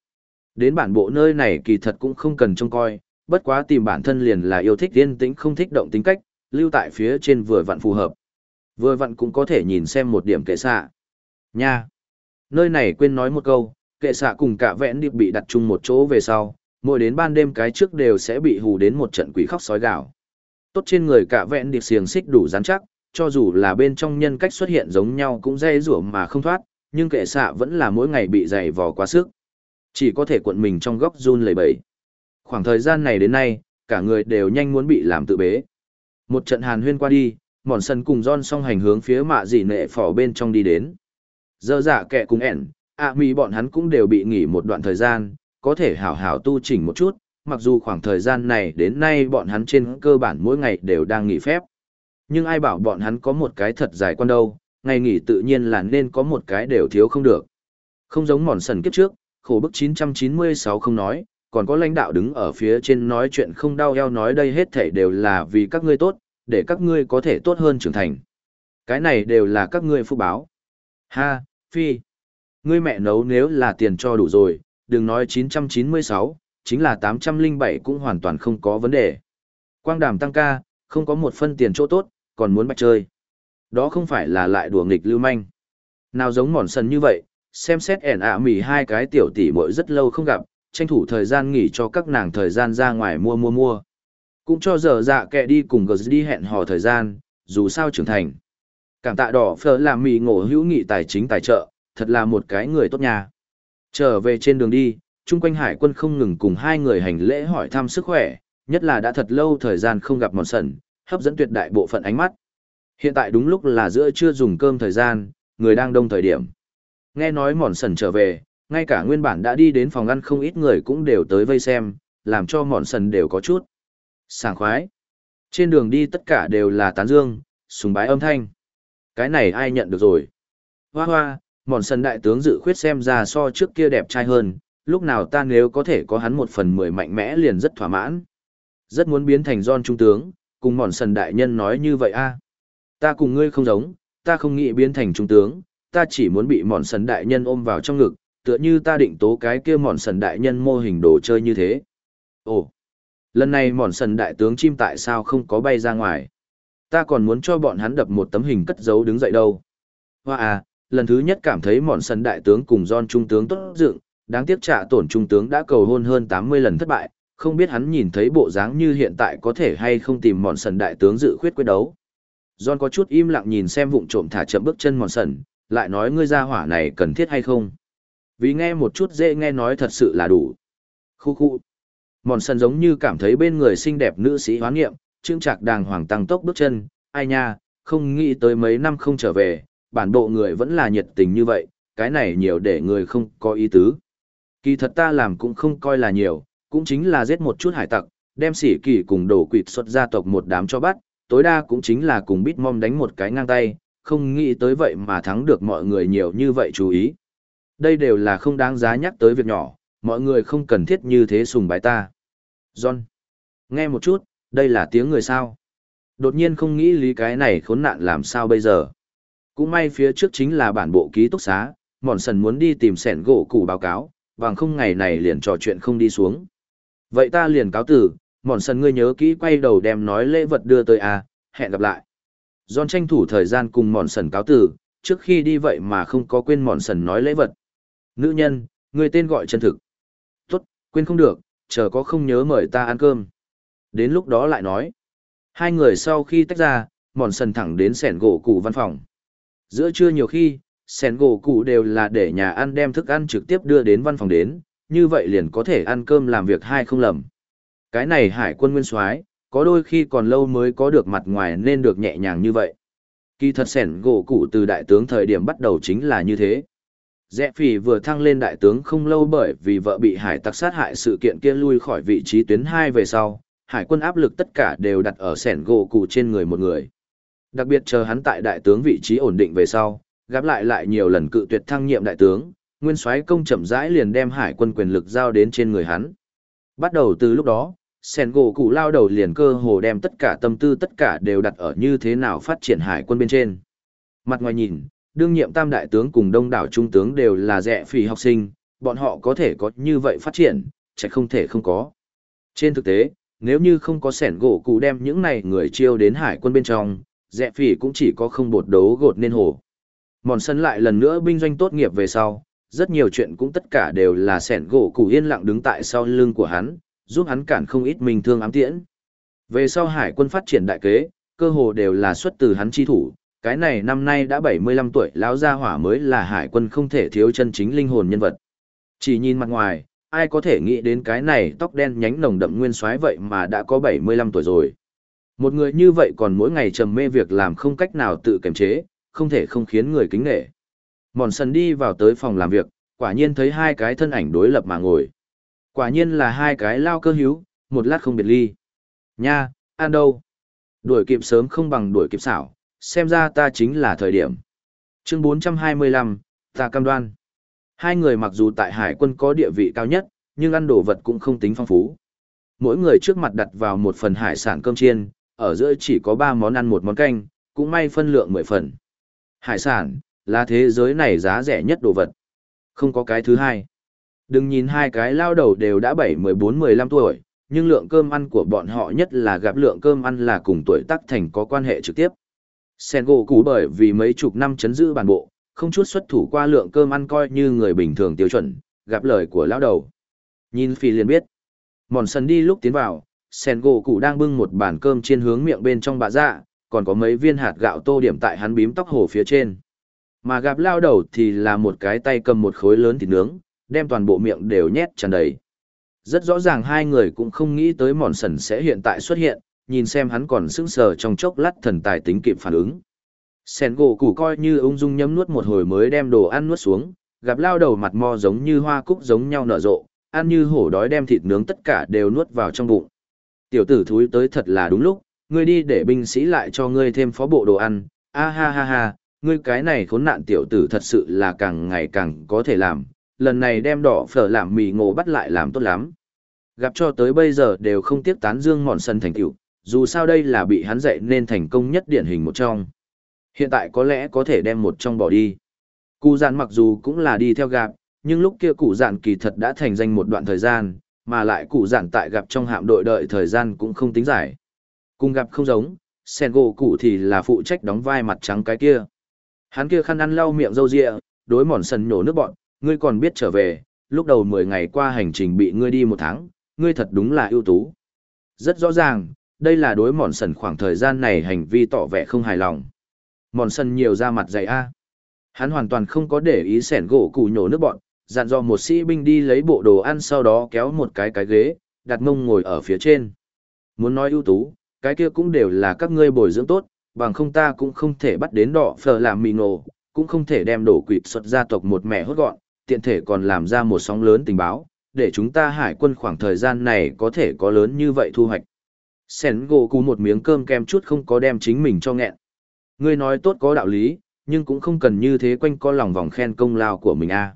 Đến bản bộ nơi này kỳ thật cũng không cần trông coi, bất quá tìm bản thân liền là yêu thích yên tĩnh không thích động tính cách, lưu tại phía trên vừa vặn phù hợp. Vừa vặn cũng có thể nhìn xem một điểm kệ xạ. Nha! Nơi này quên nói một câu, kệ xạ cùng cả vẽn điệp bị đặt chung một chỗ về sau, mỗi đến ban đêm cái trước đều sẽ bị hù đến một trận quỷ khóc sói gạo. Tốt trên người cả vẽn điệp xiềng xích đủ rắn chắc, cho dù là bên trong nhân cách xuất hiện giống nhau cũng dây rủa mà không thoát, nhưng kệ xạ vẫn là mỗi ngày bị dày vò quá sức. Chỉ có thể cuộn mình trong góc run lẩy bẩy. Khoảng thời gian này đến nay, cả người đều nhanh muốn bị làm tự bế. Một trận hàn huyên qua đi, mòn sân cùng John song hành hướng phía mạ dị nệ phỏ bên trong đi đến. Dơ dạ kẹ cùng ẻn, ạ à bọn hắn cũng đều bị nghỉ một đoạn thời gian, có thể hảo hảo tu chỉnh một chút, mặc dù khoảng thời gian này đến nay bọn hắn trên cơ bản mỗi ngày đều đang nghỉ phép. Nhưng ai bảo bọn hắn có một cái thật dài quan đâu, ngày nghỉ tự nhiên là nên có một cái đều thiếu không được. Không giống mòn sần kiếp trước, khổ bức 996 không nói, còn có lãnh đạo đứng ở phía trên nói chuyện không đau eo nói đây hết thể đều là vì các ngươi tốt, để các ngươi có thể tốt hơn trưởng thành. Cái này đều là các ngươi phúc báo. Ha, Phi. Ngươi mẹ nấu nếu là tiền cho đủ rồi, đừng nói 996, chính là 807 cũng hoàn toàn không có vấn đề. Quang đàm tăng ca, không có một phân tiền chỗ tốt, còn muốn bạch chơi. Đó không phải là lại đùa nghịch lưu manh. Nào giống mòn sần như vậy, xem xét ẻn ạ mỉ hai cái tiểu tỷ muội rất lâu không gặp, tranh thủ thời gian nghỉ cho các nàng thời gian ra ngoài mua mua mua. Cũng cho giờ dạ kẹ đi cùng gờ đi hẹn hò thời gian, dù sao trưởng thành. Cảm tạ đỏ phở làm mì ngộ hữu nghị tài chính tài trợ, thật là một cái người tốt nhà. Trở về trên đường đi, chung quanh hải quân không ngừng cùng hai người hành lễ hỏi thăm sức khỏe, nhất là đã thật lâu thời gian không gặp mòn sần, hấp dẫn tuyệt đại bộ phận ánh mắt. Hiện tại đúng lúc là giữa trưa dùng cơm thời gian, người đang đông thời điểm. Nghe nói mòn sần trở về, ngay cả nguyên bản đã đi đến phòng ăn không ít người cũng đều tới vây xem, làm cho mòn sần đều có chút. Sảng khoái. Trên đường đi tất cả đều là tán dương, sùng bái âm thanh. Cái này ai nhận được rồi. Hoa hoa, mòn sần đại tướng dự khuyết xem ra so trước kia đẹp trai hơn, lúc nào ta nếu có thể có hắn một phần mười mạnh mẽ liền rất thỏa mãn. Rất muốn biến thành John trung tướng, cùng mòn sần đại nhân nói như vậy a Ta cùng ngươi không giống, ta không nghĩ biến thành trung tướng, ta chỉ muốn bị mòn sần đại nhân ôm vào trong ngực, tựa như ta định tố cái kia mòn sần đại nhân mô hình đồ chơi như thế. Ồ, lần này mòn sần đại tướng chim tại sao không có bay ra ngoài? Ta còn muốn cho bọn hắn đập một tấm hình cất giấu đứng dậy đâu. Hoa à, lần thứ nhất cảm thấy mòn sần đại tướng cùng don trung tướng tốt dựng, đáng tiếc trả tổn trung tướng đã cầu hôn hơn 80 lần thất bại, không biết hắn nhìn thấy bộ dáng như hiện tại có thể hay không tìm mòn sần đại tướng dự khuyết quyết đấu. John có chút im lặng nhìn xem vụng trộm thả chậm bước chân mòn sần, lại nói ngươi ra hỏa này cần thiết hay không. Vì nghe một chút dễ nghe nói thật sự là đủ. Khu khu. Mòn sần giống như cảm thấy bên người xinh đẹp nữ sĩ hoán nghiệm, trương trạc đàng hoàng tăng tốc bước chân, ai nha, không nghĩ tới mấy năm không trở về, bản bộ người vẫn là nhiệt tình như vậy, cái này nhiều để người không có ý tứ. Kỳ thật ta làm cũng không coi là nhiều, cũng chính là giết một chút hải tặc, đem sĩ kỳ cùng đổ quỵt xuất gia tộc một đám cho bắt, tối đa cũng chính là cùng bít mom đánh một cái ngang tay, không nghĩ tới vậy mà thắng được mọi người nhiều như vậy chú ý. Đây đều là không đáng giá nhắc tới việc nhỏ, mọi người không cần thiết như thế sùng bái ta. John. Nghe một chút, đây là tiếng người sao. Đột nhiên không nghĩ lý cái này khốn nạn làm sao bây giờ. Cũng may phía trước chính là bản bộ ký túc xá, mòn sần muốn đi tìm sẻn gỗ củ báo cáo, bằng không ngày này liền trò chuyện không đi xuống. Vậy ta liền cáo tử, mòn sần ngươi nhớ kỹ quay đầu đem nói lễ vật đưa tới à, hẹn gặp lại. John tranh thủ thời gian cùng mòn sần cáo tử, trước khi đi vậy mà không có quên mòn sần nói lễ vật. Nữ nhân, người tên gọi chân thực. Tốt, quên không được, chờ có không nhớ mời ta ăn cơm. Đến lúc đó lại nói. Hai người sau khi tách ra, mòn sần thẳng đến sẻn gỗ cụ văn phòng. Giữa trưa nhiều khi, sẻn gỗ cụ đều là để nhà ăn đem thức ăn trực tiếp đưa đến văn phòng đến, như vậy liền có thể ăn cơm làm việc hai không lầm. Cái này hải quân nguyên soái có đôi khi còn lâu mới có được mặt ngoài nên được nhẹ nhàng như vậy. Kỳ thật sẻn gỗ cụ từ đại tướng thời điểm bắt đầu chính là như thế. Rẽ phì vừa thăng lên đại tướng không lâu bởi vì vợ bị hải tặc sát hại sự kiện kia lui khỏi vị trí tuyến 2 về sau, hải quân áp lực tất cả đều đặt ở sẻn gỗ cụ trên người một người. Đặc biệt chờ hắn tại đại tướng vị trí ổn định về sau, gặp lại lại nhiều lần cự tuyệt thăng nhiệm đại tướng, nguyên soái công chậm rãi liền đem hải quân quyền lực giao đến trên người hắn. Bắt đầu từ lúc đó, sẻn gỗ cụ lao đầu liền cơ hồ đem tất cả tâm tư tất cả đều đặt ở như thế nào phát triển hải quân bên trên. Mặt ngoài nhìn, đương nhiệm tam đại tướng cùng đông đảo trung tướng đều là rẻ phì học sinh, bọn họ có thể có như vậy phát triển, chắc không thể không có. Trên thực tế, nếu như không có sẻn gỗ cụ đem những này người chiêu đến hải quân bên trong, rẻ phì cũng chỉ có không bột đấu gột nên hồ. Mòn sân lại lần nữa binh doanh tốt nghiệp về sau, rất nhiều chuyện cũng tất cả đều là sẻn gỗ cụ yên lặng đứng tại sau lưng của hắn, giúp hắn cản không ít mình thương ám tiễn. Về sau hải quân phát triển đại kế, cơ hồ đều là xuất từ hắn chi thủ, cái này năm nay đã 75 tuổi lão gia hỏa mới là hải quân không thể thiếu chân chính linh hồn nhân vật. Chỉ nhìn mặt ngoài, ai có thể nghĩ đến cái này tóc đen nhánh nồng đậm nguyên soái vậy mà đã có 75 tuổi rồi. Một người như vậy còn mỗi ngày trầm mê việc làm không cách nào tự kiềm chế, không thể không khiến người kính nể. Mòn sần đi vào tới phòng làm việc, quả nhiên thấy hai cái thân ảnh đối lập mà ngồi. Quả nhiên là hai cái lao cơ hữu, một lát không biệt ly. Nha, ăn đâu? Đuổi kịp sớm không bằng đuổi kịp xảo, xem ra ta chính là thời điểm. Chương 425, ta cam đoan. Hai người mặc dù tại hải quân có địa vị cao nhất, nhưng ăn đồ vật cũng không tính phong phú. Mỗi người trước mặt đặt vào một phần hải sản cơm chiên, ở giữa chỉ có ba món ăn một món canh, cũng may phân lượng mười phần. Hải sản, là thế giới này giá rẻ nhất đồ vật. Không có cái thứ hai. Đừng nhìn hai cái lao đầu đều đã 7, 14, 15 tuổi, nhưng lượng cơm ăn của bọn họ nhất là gặp lượng cơm ăn là cùng tuổi tác thành có quan hệ trực tiếp. Sen gỗ bởi vì mấy chục năm chấn giữ bản bộ, không chút xuất thủ qua lượng cơm ăn coi như người bình thường tiêu chuẩn, gặp lời của lão đầu. Nhìn phi liền biết. Mòn sần đi lúc tiến vào, sen gỗ cũ đang bưng một bàn cơm trên hướng miệng bên trong bà dạ, còn có mấy viên hạt gạo tô điểm tại hắn bím tóc hổ phía trên. Mà gặp lao đầu thì là một cái tay cầm một khối lớn thịt nướng, đem toàn bộ miệng đều nhét tràn đầy. Rất rõ ràng hai người cũng không nghĩ tới mòn sần sẽ hiện tại xuất hiện, nhìn xem hắn còn sững sờ trong chốc lát thần tài tính kịp phản ứng. Sen gỗ củ coi như ung dung nhấm nuốt một hồi mới đem đồ ăn nuốt xuống, gặp lao đầu mặt mo giống như hoa cúc giống nhau nở rộ, ăn như hổ đói đem thịt nướng tất cả đều nuốt vào trong bụng. Tiểu tử thúi tới thật là đúng lúc, ngươi đi để binh sĩ lại cho ngươi thêm phó bộ đồ ăn, a ha ha ha, ngươi cái này khốn nạn tiểu tử thật sự là càng ngày càng có thể làm, lần này đem đỏ phở làm mì ngộ bắt lại làm tốt lắm. Gặp cho tới bây giờ đều không tiếc tán dương mòn sân thành tiểu, dù sao đây là bị hắn dạy nên thành công nhất điển hình một trong. Hiện tại có lẽ có thể đem một trong bỏ đi. Cụ giản mặc dù cũng là đi theo gặp, nhưng lúc kia cụ giản kỳ thật đã thành danh một đoạn thời gian, mà lại cụ giản tại gặp trong hạm đội đợi thời gian cũng không tính giải. Cùng gặp không giống, sen gỗ cụ thì là phụ trách đóng vai mặt trắng cái kia. Hắn kia khăn ăn lau miệng râu ria, đối mòn sần nhổ nước bọn, ngươi còn biết trở về, lúc đầu 10 ngày qua hành trình bị ngươi đi một tháng, ngươi thật đúng là ưu tú. Rất rõ ràng, đây là đối mòn sần khoảng thời gian này hành vi tỏ vẻ không hài lòng. Mòn sần nhiều ra mặt dày A. Hắn hoàn toàn không có để ý sẻn gỗ cụ nhổ nước bọn, dặn dò một sĩ binh đi lấy bộ đồ ăn sau đó kéo một cái cái ghế, đặt mông ngồi ở phía trên. Muốn nói ưu tú, cái kia cũng đều là các ngươi bồi dưỡng tốt, bằng không ta cũng không thể bắt đến đỏ phở làm mì nổ, cũng không thể đem đổ quỵt xuất gia tộc một mẹ hốt gọn, tiện thể còn làm ra một sóng lớn tình báo, để chúng ta hải quân khoảng thời gian này có thể có lớn như vậy thu hoạch. Sen gỗ cú một miếng cơm kem chút không có đem chính mình cho nghẹn. Ngươi nói tốt có đạo lý, nhưng cũng không cần như thế quanh co lòng vòng khen công lao của mình a.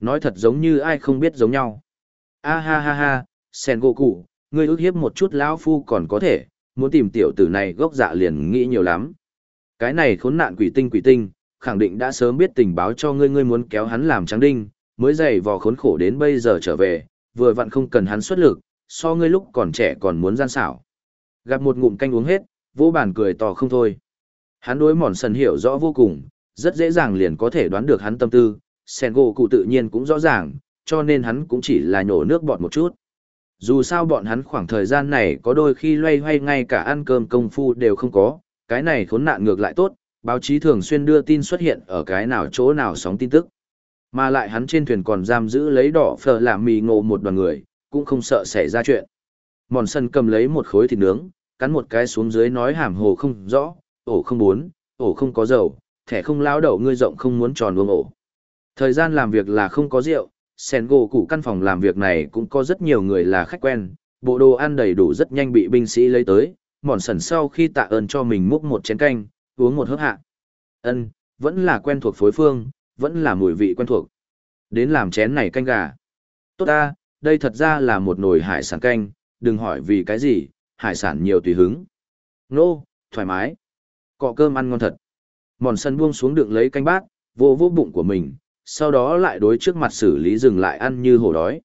Nói thật giống như ai không biết giống nhau. A ha ha ha, Sen gỗ cụ, ngươi ước hiếp một chút lão phu còn có thể, muốn tìm tiểu tử này gốc dạ liền nghĩ nhiều lắm. Cái này khốn nạn quỷ tinh quỷ tinh, khẳng định đã sớm biết tình báo cho ngươi ngươi muốn kéo hắn làm trắng đinh, mới dày vò khốn khổ đến bây giờ trở về, vừa vặn không cần hắn xuất lực, so ngươi lúc còn trẻ còn muốn gian xảo. Gặp một ngụm canh uống hết, vô bản cười to không thôi. Hắn đối mòn sần hiểu rõ vô cùng, rất dễ dàng liền có thể đoán được hắn tâm tư, sen gỗ cụ tự nhiên cũng rõ ràng, cho nên hắn cũng chỉ là nhổ nước bọt một chút. Dù sao bọn hắn khoảng thời gian này có đôi khi loay hoay ngay cả ăn cơm công phu đều không có, cái này khốn nạn ngược lại tốt, báo chí thường xuyên đưa tin xuất hiện ở cái nào chỗ nào sóng tin tức. Mà lại hắn trên thuyền còn giam giữ lấy đỏ phở làm mì ngộ một đoàn người, cũng không sợ xảy ra chuyện. Mòn sân cầm lấy một khối thịt nướng, cắn một cái xuống dưới nói hàm hồ không rõ, ổ không muốn, ổ không có dầu, thẻ không lao đậu ngươi rộng không muốn tròn uống ổ. Thời gian làm việc là không có rượu, sen gỗ cụ căn phòng làm việc này cũng có rất nhiều người là khách quen, bộ đồ ăn đầy đủ rất nhanh bị binh sĩ lấy tới, mòn sẩn sau khi tạ ơn cho mình múc một chén canh, uống một hớp hạ. Ân, vẫn là quen thuộc phối phương, vẫn là mùi vị quen thuộc. Đến làm chén này canh gà. Tốt ta, đây thật ra là một nồi hải sản canh, đừng hỏi vì cái gì, hải sản nhiều tùy hứng. Nô, thoải mái. Cọ cơm ăn ngon thật. Mòn sân buông xuống đựng lấy canh bát, vô vô bụng của mình, sau đó lại đối trước mặt xử lý dừng lại ăn như hổ đói.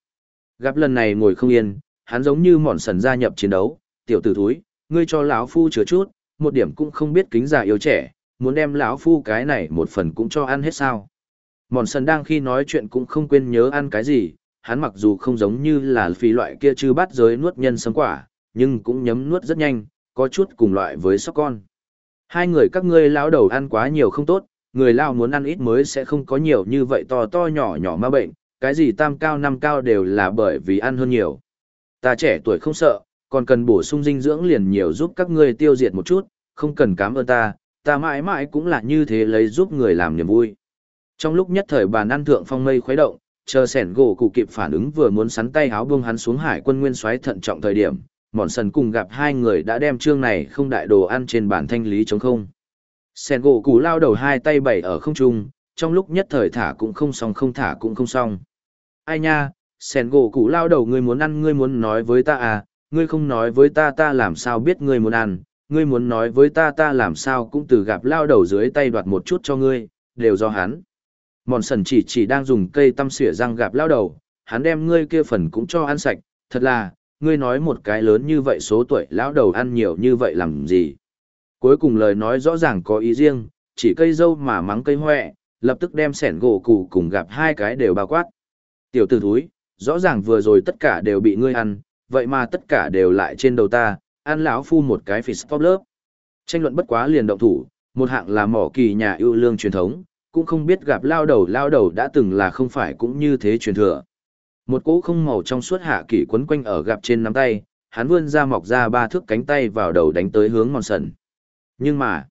Gặp lần này ngồi không yên, hắn giống như mòn sần gia nhập chiến đấu, tiểu tử thúi, ngươi cho lão phu chứa chút, một điểm cũng không biết kính già yêu trẻ, muốn đem lão phu cái này một phần cũng cho ăn hết sao. Mòn sần đang khi nói chuyện cũng không quên nhớ ăn cái gì, hắn mặc dù không giống như là phi loại kia chư bắt giới nuốt nhân sấm quả, nhưng cũng nhấm nuốt rất nhanh, có chút cùng loại với sóc con. Hai người các ngươi lão đầu ăn quá nhiều không tốt, người lao muốn ăn ít mới sẽ không có nhiều như vậy to to nhỏ nhỏ ma bệnh, cái gì tam cao năm cao đều là bởi vì ăn hơn nhiều. Ta trẻ tuổi không sợ, còn cần bổ sung dinh dưỡng liền nhiều giúp các ngươi tiêu diệt một chút, không cần cảm ơn ta, ta mãi mãi cũng là như thế lấy giúp người làm niềm vui. Trong lúc nhất thời bàn ăn thượng phong mây khuấy động, chờ sẻn gỗ cụ kịp phản ứng vừa muốn sắn tay háo buông hắn xuống hải quân nguyên soái thận trọng thời điểm, mòn sần cùng gặp hai người đã đem chương này không đại đồ ăn trên bàn thanh lý chống không. Sẻn gỗ cụ lao đầu hai tay bảy ở không trung, trong lúc nhất thời thả cũng không xong không thả cũng không xong. Ai nha, sẻn gỗ cụ lao đầu ngươi muốn ăn ngươi muốn nói với ta à, ngươi không nói với ta ta làm sao biết ngươi muốn ăn, ngươi muốn nói với ta ta làm sao cũng từ gặp lao đầu dưới tay đoạt một chút cho ngươi, đều do hắn. Mòn sần chỉ chỉ đang dùng cây tăm xỉa răng gặp lao đầu, hắn đem ngươi kia phần cũng cho ăn sạch, thật là, ngươi nói một cái lớn như vậy số tuổi lão đầu ăn nhiều như vậy làm gì. Cuối cùng lời nói rõ ràng có ý riêng, chỉ cây dâu mà mắng cây hoẹ, lập tức đem sẻn gỗ cụ cùng gặp hai cái đều bao quát. Tiểu tử thúi, rõ ràng vừa rồi tất cả đều bị ngươi ăn, vậy mà tất cả đều lại trên đầu ta, ăn lão phu một cái phì stop lớp. Tranh luận bất quá liền động thủ, một hạng là mỏ kỳ nhà yêu lương truyền thống, cũng không biết gặp lao đầu lao đầu đã từng là không phải cũng như thế truyền thừa. Một cỗ không màu trong suốt hạ kỳ quấn quanh ở gặp trên nắm tay, hắn vươn ra mọc ra ba thước cánh tay vào đầu đánh tới hướng ngọn sần. Nhưng mà,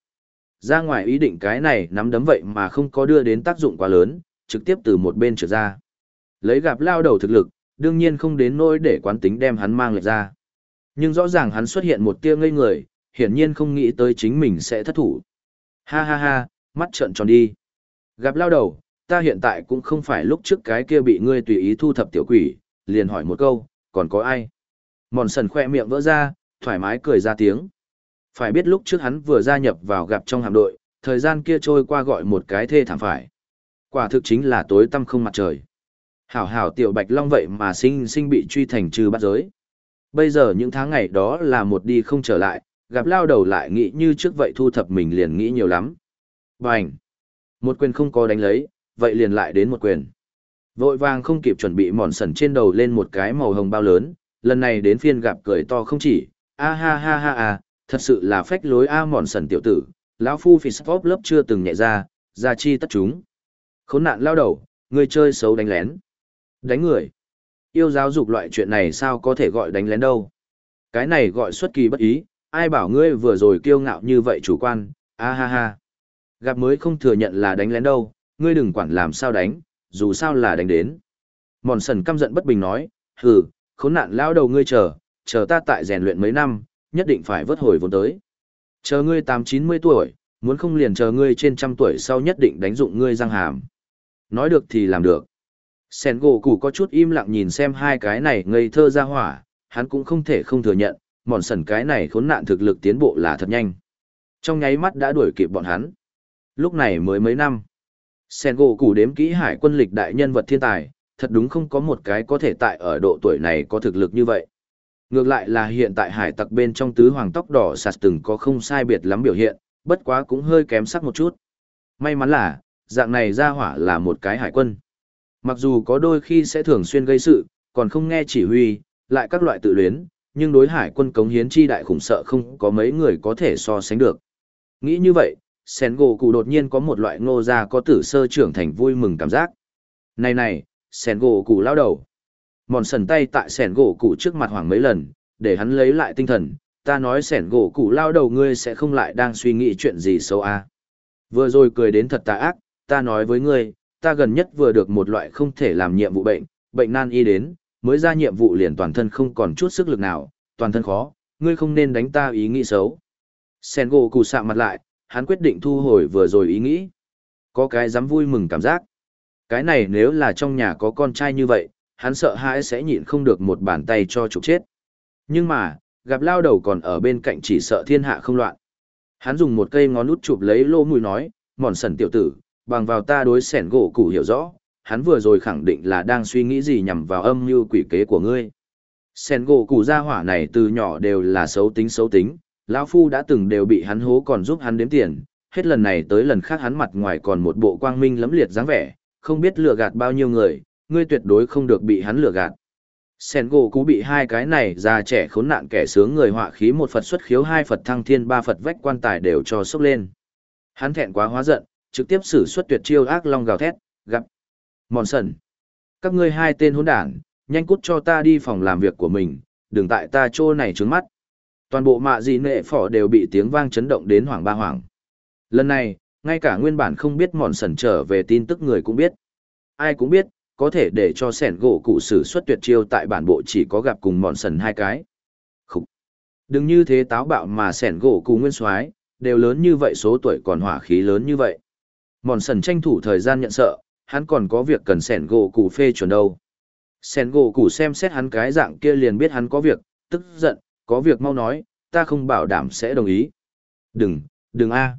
ra ngoài ý định cái này nắm đấm vậy mà không có đưa đến tác dụng quá lớn, trực tiếp từ một bên trở ra. Lấy gặp lao đầu thực lực, đương nhiên không đến nỗi để quán tính đem hắn mang lại ra. Nhưng rõ ràng hắn xuất hiện một tia ngây người, hiển nhiên không nghĩ tới chính mình sẽ thất thủ. Ha ha ha, mắt trợn tròn đi. Gặp lao đầu, ta hiện tại cũng không phải lúc trước cái kia bị ngươi tùy ý thu thập tiểu quỷ, liền hỏi một câu, còn có ai? Mòn sần khoe miệng vỡ ra, thoải mái cười ra tiếng. Phải biết lúc trước hắn vừa gia nhập vào gặp trong hạm đội, thời gian kia trôi qua gọi một cái thê thảm phải. Quả thực chính là tối tăm không mặt trời. Hảo hảo tiểu bạch long vậy mà sinh sinh bị truy thành trừ bắt giới. Bây giờ những tháng ngày đó là một đi không trở lại, gặp lao đầu lại nghĩ như trước vậy thu thập mình liền nghĩ nhiều lắm. Bành! Một quyền không có đánh lấy, vậy liền lại đến một quyền. Vội vàng không kịp chuẩn bị mòn sần trên đầu lên một cái màu hồng bao lớn, lần này đến phiên gặp cười to không chỉ, a ha ha ha à thật sự là phách lối a mòn sần tiểu tử, lão phu phi sport lớp chưa từng nhẹ ra, ra chi tất chúng. Khốn nạn lao đầu, người chơi xấu đánh lén. Đánh người. Yêu giáo dục loại chuyện này sao có thể gọi đánh lén đâu. Cái này gọi xuất kỳ bất ý, ai bảo ngươi vừa rồi kiêu ngạo như vậy chủ quan, a ha ha. Gặp mới không thừa nhận là đánh lén đâu, ngươi đừng quản làm sao đánh, dù sao là đánh đến. Mòn sần căm giận bất bình nói, hừ, khốn nạn lao đầu ngươi chờ, chờ ta tại rèn luyện mấy năm, nhất định phải vớt hồi vốn tới. Chờ ngươi tám chín mươi tuổi, muốn không liền chờ ngươi trên trăm tuổi sau nhất định đánh dụng ngươi răng hàm. Nói được thì làm được. Sen gỗ củ có chút im lặng nhìn xem hai cái này ngây thơ ra hỏa, hắn cũng không thể không thừa nhận, mòn sần cái này khốn nạn thực lực tiến bộ là thật nhanh. Trong nháy mắt đã đuổi kịp bọn hắn. Lúc này mới mấy năm. Sen gỗ củ đếm kỹ hải quân lịch đại nhân vật thiên tài, thật đúng không có một cái có thể tại ở độ tuổi này có thực lực như vậy. Ngược lại là hiện tại hải tặc bên trong tứ hoàng tóc đỏ sạt từng có không sai biệt lắm biểu hiện, bất quá cũng hơi kém sắc một chút. May mắn là, dạng này ra hỏa là một cái hải quân. Mặc dù có đôi khi sẽ thường xuyên gây sự, còn không nghe chỉ huy, lại các loại tự luyến, nhưng đối hải quân cống hiến chi đại khủng sợ không có mấy người có thể so sánh được. Nghĩ như vậy, sen gỗ cụ đột nhiên có một loại ngô gia có tử sơ trưởng thành vui mừng cảm giác. Này này, sen gỗ cụ lao đầu. Mòn sần tay tại sẻn gỗ cụ trước mặt hoàng mấy lần, để hắn lấy lại tinh thần. Ta nói sẻn gỗ cụ lao đầu ngươi sẽ không lại đang suy nghĩ chuyện gì xấu à. Vừa rồi cười đến thật tà ác, ta nói với ngươi, ta gần nhất vừa được một loại không thể làm nhiệm vụ bệnh, bệnh nan y đến, mới ra nhiệm vụ liền toàn thân không còn chút sức lực nào, toàn thân khó, ngươi không nên đánh ta ý nghĩ xấu. sẻn gỗ cụ sạm mặt lại, hắn quyết định thu hồi vừa rồi ý nghĩ. Có cái dám vui mừng cảm giác. Cái này nếu là trong nhà có con trai như vậy, hắn sợ hãi sẽ nhịn không được một bàn tay cho trục chết. Nhưng mà, gặp lao đầu còn ở bên cạnh chỉ sợ thiên hạ không loạn. Hắn dùng một cây ngón út chụp lấy lô mùi nói, mòn sần tiểu tử, bằng vào ta đối sẻn gỗ củ hiểu rõ, hắn vừa rồi khẳng định là đang suy nghĩ gì nhằm vào âm mưu quỷ kế của ngươi. Sẻn gỗ củ gia hỏa này từ nhỏ đều là xấu tính xấu tính, lão phu đã từng đều bị hắn hố còn giúp hắn đếm tiền, hết lần này tới lần khác hắn mặt ngoài còn một bộ quang minh lẫm liệt dáng vẻ, không biết lừa gạt bao nhiêu người, ngươi tuyệt đối không được bị hắn lừa gạt. Sen gỗ cú bị hai cái này già trẻ khốn nạn kẻ sướng người họa khí một Phật xuất khiếu hai Phật thăng thiên ba Phật vách quan tài đều cho sốc lên. Hắn thẹn quá hóa giận, trực tiếp sử xuất tuyệt chiêu ác long gào thét, gặp. Mòn sần. Các ngươi hai tên hỗn đảng, nhanh cút cho ta đi phòng làm việc của mình, đừng tại ta chỗ này trướng mắt. Toàn bộ mạ gì nệ phỏ đều bị tiếng vang chấn động đến hoảng ba hoảng. Lần này, ngay cả nguyên bản không biết mòn sần trở về tin tức người cũng biết. Ai cũng biết, có thể để cho sẻn gỗ cụ sử xuất tuyệt chiêu tại bản bộ chỉ có gặp cùng mòn sần hai cái. Khúc! Đừng như thế táo bạo mà sẻn gỗ cụ nguyên soái đều lớn như vậy số tuổi còn hỏa khí lớn như vậy. Mòn sần tranh thủ thời gian nhận sợ, hắn còn có việc cần sẻn gỗ cụ phê chuẩn đâu. Sẻn gỗ cụ xem xét hắn cái dạng kia liền biết hắn có việc, tức giận, có việc mau nói, ta không bảo đảm sẽ đồng ý. Đừng, đừng a.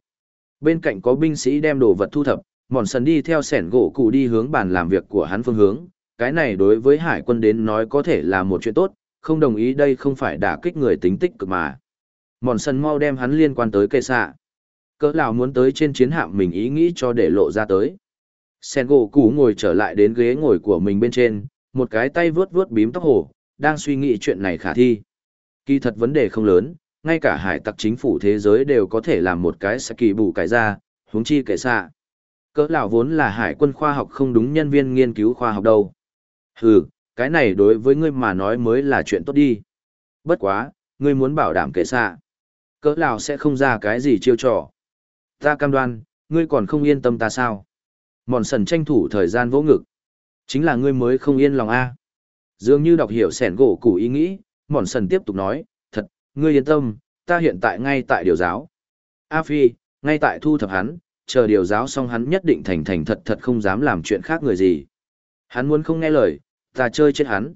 Bên cạnh có binh sĩ đem đồ vật thu thập, mòn sần đi theo sẻn gỗ cụ đi hướng bàn làm việc của hắn phương hướng. Cái này đối với hải quân đến nói có thể là một chuyện tốt, không đồng ý đây không phải đả kích người tính tích cực mà. Mòn sần mau đem hắn liên quan tới cây xạ. Cỡ nào muốn tới trên chiến hạm mình ý nghĩ cho để lộ ra tới. Sen gỗ cụ ngồi trở lại đến ghế ngồi của mình bên trên, một cái tay vớt vớt bím tóc hổ đang suy nghĩ chuyện này khả thi. Kỳ thật vấn đề không lớn, ngay cả hải tặc chính phủ thế giới đều có thể làm một cái sẽ kỳ bù cái ra, huống chi kệ xạ. Cỡ lão vốn là hải quân khoa học không đúng nhân viên nghiên cứu khoa học đâu. Hừ, cái này đối với ngươi mà nói mới là chuyện tốt đi. Bất quá, ngươi muốn bảo đảm kệ xạ. Cỡ lão sẽ không ra cái gì chiêu trò. Ta cam đoan, ngươi còn không yên tâm ta sao? Mòn sần tranh thủ thời gian vỗ ngực. Chính là ngươi mới không yên lòng a. Dường như đọc hiểu sẻn gỗ củ ý nghĩ, mòn sần tiếp tục nói, thật, ngươi yên tâm, ta hiện tại ngay tại điều giáo. A Phi, ngay tại thu thập hắn, chờ điều giáo xong hắn nhất định thành thành thật thật không dám làm chuyện khác người gì. Hắn muốn không nghe lời, ta chơi chết hắn.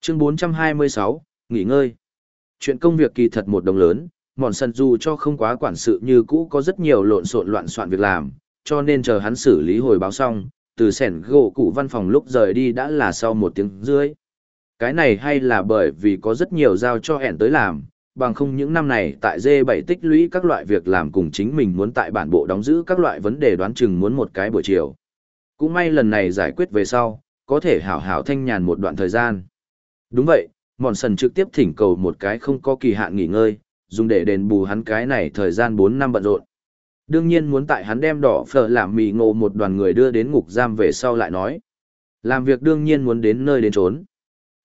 Chương 426, nghỉ ngơi. Chuyện công việc kỳ thật một đồng lớn, mòn sần dù cho không quá quản sự như cũ có rất nhiều lộn xộn loạn soạn việc làm, cho nên chờ hắn xử lý hồi báo xong, từ sẻn gỗ cụ văn phòng lúc rời đi đã là sau một tiếng rưỡi. Cái này hay là bởi vì có rất nhiều giao cho hẹn tới làm, bằng không những năm này tại D7 tích lũy các loại việc làm cùng chính mình muốn tại bản bộ đóng giữ các loại vấn đề đoán chừng muốn một cái buổi chiều. Cũng may lần này giải quyết về sau, có thể hảo hảo thanh nhàn một đoạn thời gian. Đúng vậy, Mòn Sần trực tiếp thỉnh cầu một cái không có kỳ hạn nghỉ ngơi, dùng để đền bù hắn cái này thời gian 4 năm bận rộn. Đương nhiên muốn tại hắn đem đỏ phở làm mì ngộ một đoàn người đưa đến ngục giam về sau lại nói. Làm việc đương nhiên muốn đến nơi đến trốn.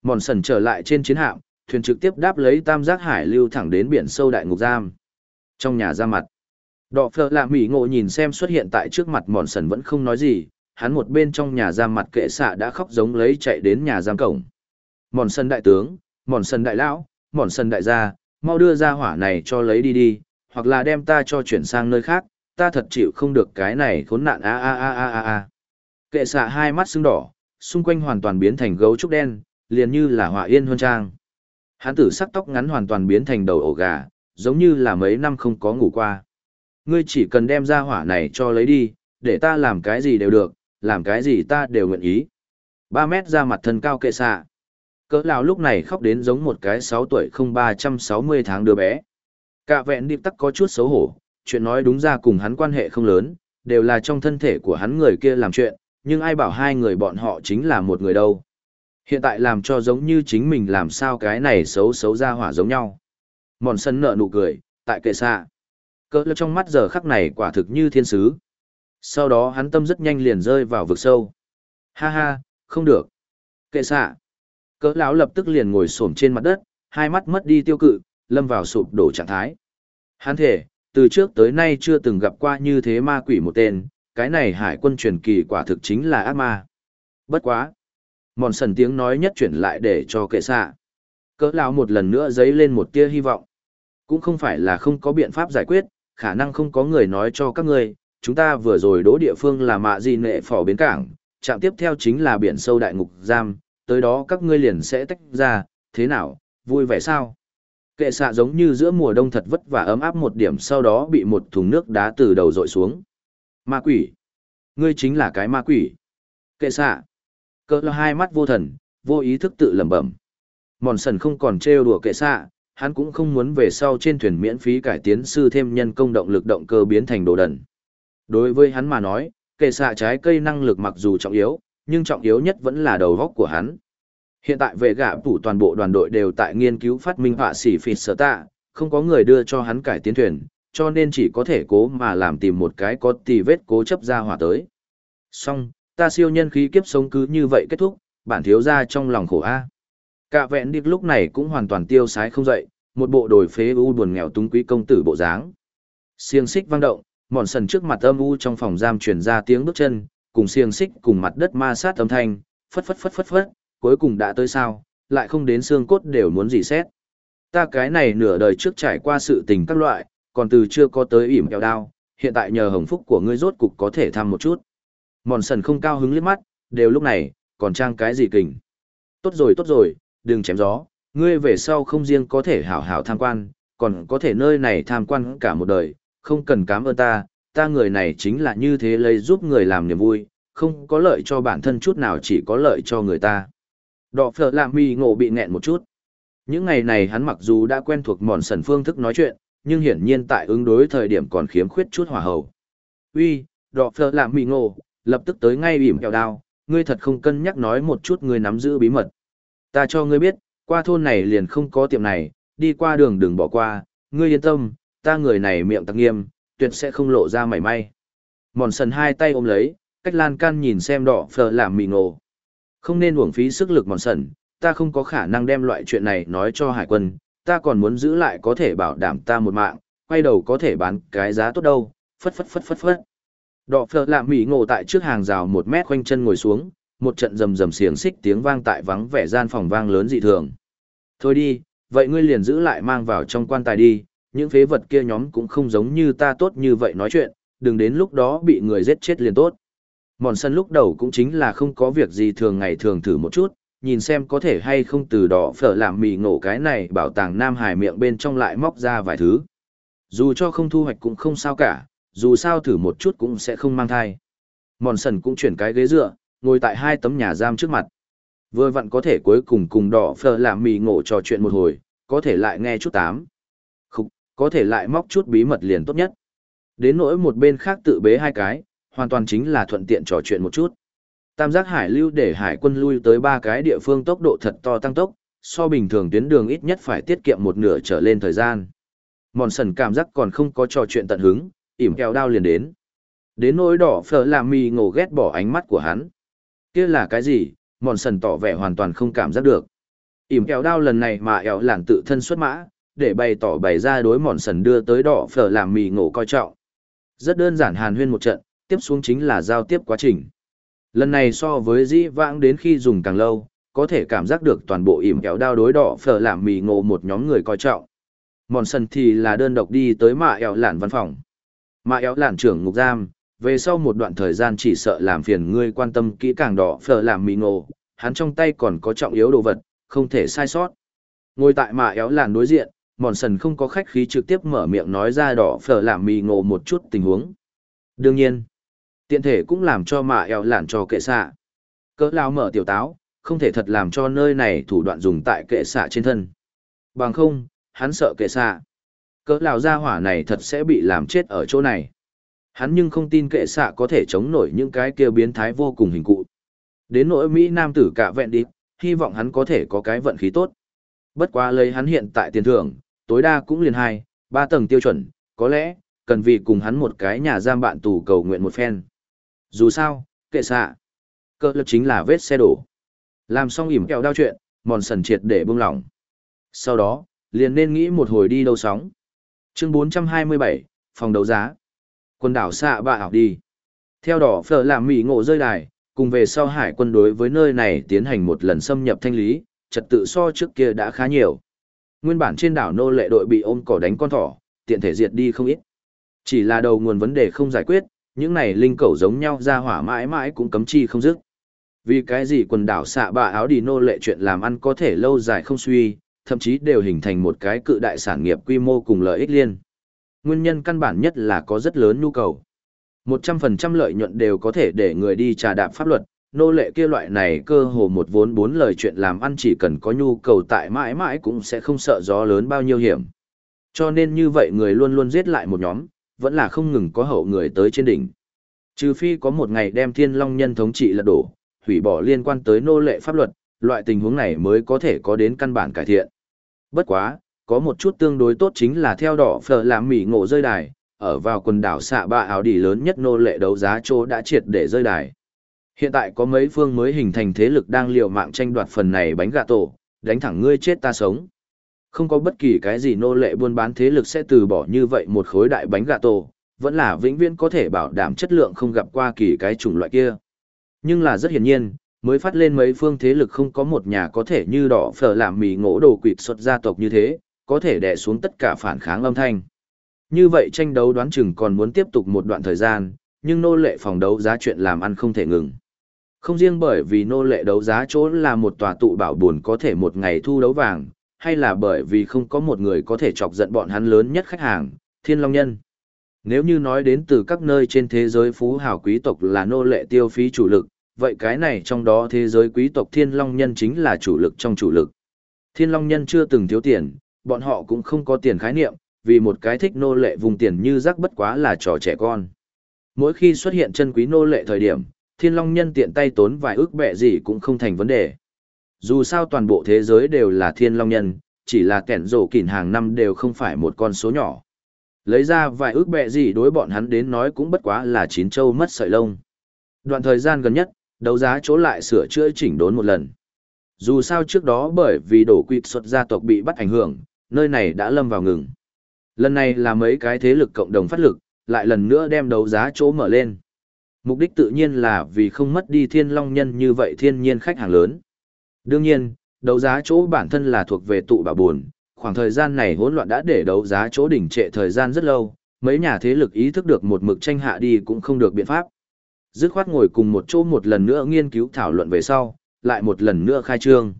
Mòn Sần trở lại trên chiến hạm, thuyền trực tiếp đáp lấy tam giác hải lưu thẳng đến biển sâu đại ngục giam. Trong nhà ra mặt, đọ phở lạ mỹ ngộ nhìn xem xuất hiện tại trước mặt mòn sần vẫn không nói gì, hắn một bên trong nhà giam mặt kệ xạ đã khóc giống lấy chạy đến nhà giam cổng. Mòn sần đại tướng, mòn sần đại lão, mòn sần đại gia, mau đưa ra hỏa này cho lấy đi đi, hoặc là đem ta cho chuyển sang nơi khác, ta thật chịu không được cái này khốn nạn a a a a a a. Kệ xạ hai mắt sưng đỏ, xung quanh hoàn toàn biến thành gấu trúc đen, liền như là hỏa yên huân trang. Hán tử sắc tóc ngắn hoàn toàn biến thành đầu ổ gà, giống như là mấy năm không có ngủ qua. Ngươi chỉ cần đem ra hỏa này cho lấy đi, để ta làm cái gì đều được, làm cái gì ta đều nguyện ý. Ba mét ra mặt thân cao kệ xạ. Cỡ lão lúc này khóc đến giống một cái sáu tuổi không ba trăm sáu mươi tháng đứa bé. Cả vẹn điệp tắc có chút xấu hổ, chuyện nói đúng ra cùng hắn quan hệ không lớn, đều là trong thân thể của hắn người kia làm chuyện, nhưng ai bảo hai người bọn họ chính là một người đâu. Hiện tại làm cho giống như chính mình làm sao cái này xấu xấu ra hỏa giống nhau. Mòn sân nợ nụ cười, tại kệ xạ. Cỡ lực trong mắt giờ khắc này quả thực như thiên sứ. Sau đó hắn tâm rất nhanh liền rơi vào vực sâu. Ha ha, không được. Kệ xạ. Cỡ lão lập tức liền ngồi xổm trên mặt đất, hai mắt mất đi tiêu cự, lâm vào sụp đổ trạng thái. Hắn thể, từ trước tới nay chưa từng gặp qua như thế ma quỷ một tên, cái này hải quân truyền kỳ quả thực chính là ác ma. Bất quá. Mòn sần tiếng nói nhất chuyển lại để cho kệ xạ. Cỡ lão một lần nữa dấy lên một tia hy vọng. Cũng không phải là không có biện pháp giải quyết, khả năng không có người nói cho các ngươi, chúng ta vừa rồi đỗ địa phương là mạ di nệ phỏ bến cảng, trạm tiếp theo chính là biển sâu đại ngục giam, tới đó các ngươi liền sẽ tách ra, thế nào, vui vẻ sao? Kệ xạ giống như giữa mùa đông thật vất vả ấm áp một điểm sau đó bị một thùng nước đá từ đầu dội xuống. Ma quỷ. Ngươi chính là cái ma quỷ. Kệ xạ. Cỡ lo hai mắt vô thần, vô ý thức tự lẩm bẩm. Mòn sần không còn trêu đùa kệ xạ, hắn cũng không muốn về sau trên thuyền miễn phí cải tiến sư thêm nhân công động lực động cơ biến thành đồ đần. Đối với hắn mà nói, kệ xạ trái cây năng lực mặc dù trọng yếu, nhưng trọng yếu nhất vẫn là đầu góc của hắn. Hiện tại về gạ phủ toàn bộ đoàn đội đều tại nghiên cứu phát minh họa xỉ phịt sở tạ, không có người đưa cho hắn cải tiến thuyền, cho nên chỉ có thể cố mà làm tìm một cái có tì vết cố chấp ra hỏa tới. Song ta siêu nhân khí kiếp sống cứ như vậy kết thúc, bản thiếu ra trong lòng khổ A. Cả vẹn điệp lúc này cũng hoàn toàn tiêu sái không dậy, một bộ đồi phế u buồn nghèo túng quý công tử bộ dáng. Siêng xích vang động, mòn sần trước mặt âm u trong phòng giam truyền ra tiếng bước chân, cùng siêng xích cùng mặt đất ma sát âm thanh, phất phất phất phất phất, cuối cùng đã tới sao, lại không đến xương cốt đều muốn gì xét. Ta cái này nửa đời trước trải qua sự tình các loại, còn từ chưa có tới ỉm kẹo đao, hiện tại nhờ hồng phúc của ngươi rốt cục có thể thăm một chút. Mòn sần không cao hứng liếc mắt, đều lúc này, còn trang cái gì kình. Tốt rồi tốt rồi, đừng chém gió, ngươi về sau không riêng có thể hảo hảo tham quan, còn có thể nơi này tham quan cả một đời, không cần cảm ơn ta, ta người này chính là như thế lấy giúp người làm niềm vui, không có lợi cho bản thân chút nào chỉ có lợi cho người ta. Đọ phở làm mì ngộ bị nghẹn một chút. Những ngày này hắn mặc dù đã quen thuộc mòn sần phương thức nói chuyện, nhưng hiển nhiên tại ứng đối thời điểm còn khiếm khuyết chút hỏa hầu. Uy, đọ phở làm mì ngộ, lập tức tới ngay ỉm kẹo đao, ngươi thật không cân nhắc nói một chút ngươi nắm giữ bí mật. Ta cho ngươi biết, qua thôn này liền không có tiệm này, đi qua đường đừng bỏ qua, ngươi yên tâm, ta người này miệng tặc nghiêm, tuyệt sẽ không lộ ra mảy may. Mòn sần hai tay ôm lấy, cách lan can nhìn xem đỏ phờ làm mì ngộ. Không nên uổng phí sức lực mòn sần, ta không có khả năng đem loại chuyện này nói cho hải quân, ta còn muốn giữ lại có thể bảo đảm ta một mạng, quay đầu có thể bán cái giá tốt đâu, phất phất phất phất phất. Đỏ phở lạ mì ngộ tại trước hàng rào một mét quanh chân ngồi xuống, một trận rầm rầm xiềng xích tiếng vang tại vắng vẻ gian phòng vang lớn dị thường. Thôi đi, vậy ngươi liền giữ lại mang vào trong quan tài đi, những phế vật kia nhóm cũng không giống như ta tốt như vậy nói chuyện, đừng đến lúc đó bị người giết chết liền tốt. Mòn sân lúc đầu cũng chính là không có việc gì thường ngày thường thử một chút, nhìn xem có thể hay không từ đỏ phở làm mì ngộ cái này bảo tàng Nam Hải miệng bên trong lại móc ra vài thứ. Dù cho không thu hoạch cũng không sao cả, dù sao thử một chút cũng sẽ không mang thai. Mòn sần cũng chuyển cái ghế dựa, ngồi tại hai tấm nhà giam trước mặt. Vừa vặn có thể cuối cùng cùng đỏ phờ làm mì ngộ trò chuyện một hồi, có thể lại nghe chút tám. Không, có thể lại móc chút bí mật liền tốt nhất. Đến nỗi một bên khác tự bế hai cái, hoàn toàn chính là thuận tiện trò chuyện một chút. Tam giác hải lưu để hải quân lui tới ba cái địa phương tốc độ thật to tăng tốc, so bình thường tuyến đường ít nhất phải tiết kiệm một nửa trở lên thời gian. Mòn sần cảm giác còn không có trò chuyện tận hứng, ỉm kẹo đao liền đến. Đến nỗi đỏ phở làm mì ngổ ghét bỏ ánh mắt của hắn. kia là cái gì, mòn sần tỏ vẻ hoàn toàn không cảm giác được. ỉm kẹo đao lần này mà ẻo lản tự thân xuất mã để bày tỏ bày ra đối mòn sần đưa tới đỏ phở làm mì ngổ coi trọng rất đơn giản hàn huyên một trận tiếp xuống chính là giao tiếp quá trình lần này so với dĩ vãng đến khi dùng càng lâu có thể cảm giác được toàn bộ ỉm kẹo đao đối đỏ phở làm mì ngộ một nhóm người coi trọng mòn sần thì là đơn độc đi tới mạ ẻo lản văn phòng mà éo làn trưởng ngục giam, về sau một đoạn thời gian chỉ sợ làm phiền ngươi quan tâm kỹ càng đỏ phở làm mì ngộ, hắn trong tay còn có trọng yếu đồ vật, không thể sai sót. Ngồi tại mà éo làn đối diện, mòn sần không có khách khí trực tiếp mở miệng nói ra đỏ phở làm mì ngộ một chút tình huống. Đương nhiên, tiện thể cũng làm cho mà éo làn cho kệ xạ. Cỡ lao mở tiểu táo, không thể thật làm cho nơi này thủ đoạn dùng tại kệ xạ trên thân. Bằng không, hắn sợ kệ xạ cỡ lào ra hỏa này thật sẽ bị làm chết ở chỗ này. Hắn nhưng không tin kệ xạ có thể chống nổi những cái kia biến thái vô cùng hình cụ. Đến nỗi mỹ nam tử cả vẹn đi, hy vọng hắn có thể có cái vận khí tốt. Bất quá lấy hắn hiện tại tiền thưởng, tối đa cũng liền hai, ba tầng tiêu chuẩn, có lẽ, cần vì cùng hắn một cái nhà giam bạn tù cầu nguyện một phen. Dù sao, kệ xạ cơ lực chính là vết xe đổ. Làm xong ỉm kẹo đao chuyện, mòn sần triệt để buông lỏng. Sau đó, liền nên nghĩ một hồi đi đâu sóng chương 427, phòng đấu giá. Quần đảo xạ bạ ảo đi. Theo đỏ phở làm mỹ ngộ rơi đài cùng về sau hải quân đối với nơi này tiến hành một lần xâm nhập thanh lý trật tự so trước kia đã khá nhiều. Nguyên bản trên đảo nô lệ đội bị ôm cỏ đánh con thỏ tiện thể diệt đi không ít. Chỉ là đầu nguồn vấn đề không giải quyết những này linh cẩu giống nhau ra hỏa mãi mãi cũng cấm chi không dứt. Vì cái gì quần đảo xạ bạ áo đi nô lệ chuyện làm ăn có thể lâu dài không suy thậm chí đều hình thành một cái cự đại sản nghiệp quy mô cùng lợi ích liên. Nguyên nhân căn bản nhất là có rất lớn nhu cầu. 100% lợi nhuận đều có thể để người đi trà đạp pháp luật, nô lệ kia loại này cơ hồ một vốn bốn lời chuyện làm ăn chỉ cần có nhu cầu tại mãi mãi cũng sẽ không sợ gió lớn bao nhiêu hiểm. Cho nên như vậy người luôn luôn giết lại một nhóm, vẫn là không ngừng có hậu người tới trên đỉnh. Trừ phi có một ngày đem thiên long nhân thống trị lật đổ, hủy bỏ liên quan tới nô lệ pháp luật, loại tình huống này mới có thể có đến căn bản cải thiện. Bất quá, có một chút tương đối tốt chính là theo đỏ phở làm mỉ ngộ rơi đài, ở vào quần đảo xạ ba áo đỉ lớn nhất nô lệ đấu giá chỗ đã triệt để rơi đài. Hiện tại có mấy phương mới hình thành thế lực đang liều mạng tranh đoạt phần này bánh gà tổ, đánh thẳng ngươi chết ta sống. Không có bất kỳ cái gì nô lệ buôn bán thế lực sẽ từ bỏ như vậy một khối đại bánh gà tổ, vẫn là vĩnh viễn có thể bảo đảm chất lượng không gặp qua kỳ cái chủng loại kia. Nhưng là rất hiển nhiên, mới phát lên mấy phương thế lực không có một nhà có thể như đỏ phở làm mì ngỗ đồ quỵt xuất gia tộc như thế, có thể đè xuống tất cả phản kháng âm thanh. Như vậy tranh đấu đoán chừng còn muốn tiếp tục một đoạn thời gian, nhưng nô lệ phòng đấu giá chuyện làm ăn không thể ngừng. Không riêng bởi vì nô lệ đấu giá chỗ là một tòa tụ bảo buồn có thể một ngày thu đấu vàng, hay là bởi vì không có một người có thể chọc giận bọn hắn lớn nhất khách hàng, thiên long nhân. Nếu như nói đến từ các nơi trên thế giới phú hào quý tộc là nô lệ tiêu phí chủ lực, vậy cái này trong đó thế giới quý tộc thiên long nhân chính là chủ lực trong chủ lực. Thiên long nhân chưa từng thiếu tiền, bọn họ cũng không có tiền khái niệm, vì một cái thích nô lệ vùng tiền như rắc bất quá là trò trẻ con. Mỗi khi xuất hiện chân quý nô lệ thời điểm, thiên long nhân tiện tay tốn vài ước bẹ gì cũng không thành vấn đề. Dù sao toàn bộ thế giới đều là thiên long nhân, chỉ là kẻn rổ kỉn hàng năm đều không phải một con số nhỏ. Lấy ra vài ước bẹ gì đối bọn hắn đến nói cũng bất quá là chín châu mất sợi lông. Đoạn thời gian gần nhất, đấu giá chỗ lại sửa chữa chỉnh đốn một lần. Dù sao trước đó bởi vì đổ quỵt xuất gia tộc bị bắt ảnh hưởng, nơi này đã lâm vào ngừng. Lần này là mấy cái thế lực cộng đồng phát lực, lại lần nữa đem đấu giá chỗ mở lên. Mục đích tự nhiên là vì không mất đi thiên long nhân như vậy thiên nhiên khách hàng lớn. Đương nhiên, đấu giá chỗ bản thân là thuộc về tụ bảo buồn, khoảng thời gian này hỗn loạn đã để đấu giá chỗ đỉnh trệ thời gian rất lâu, mấy nhà thế lực ý thức được một mực tranh hạ đi cũng không được biện pháp. Dứt khoát ngồi cùng một chỗ một lần nữa nghiên cứu thảo luận về sau, lại một lần nữa khai trương.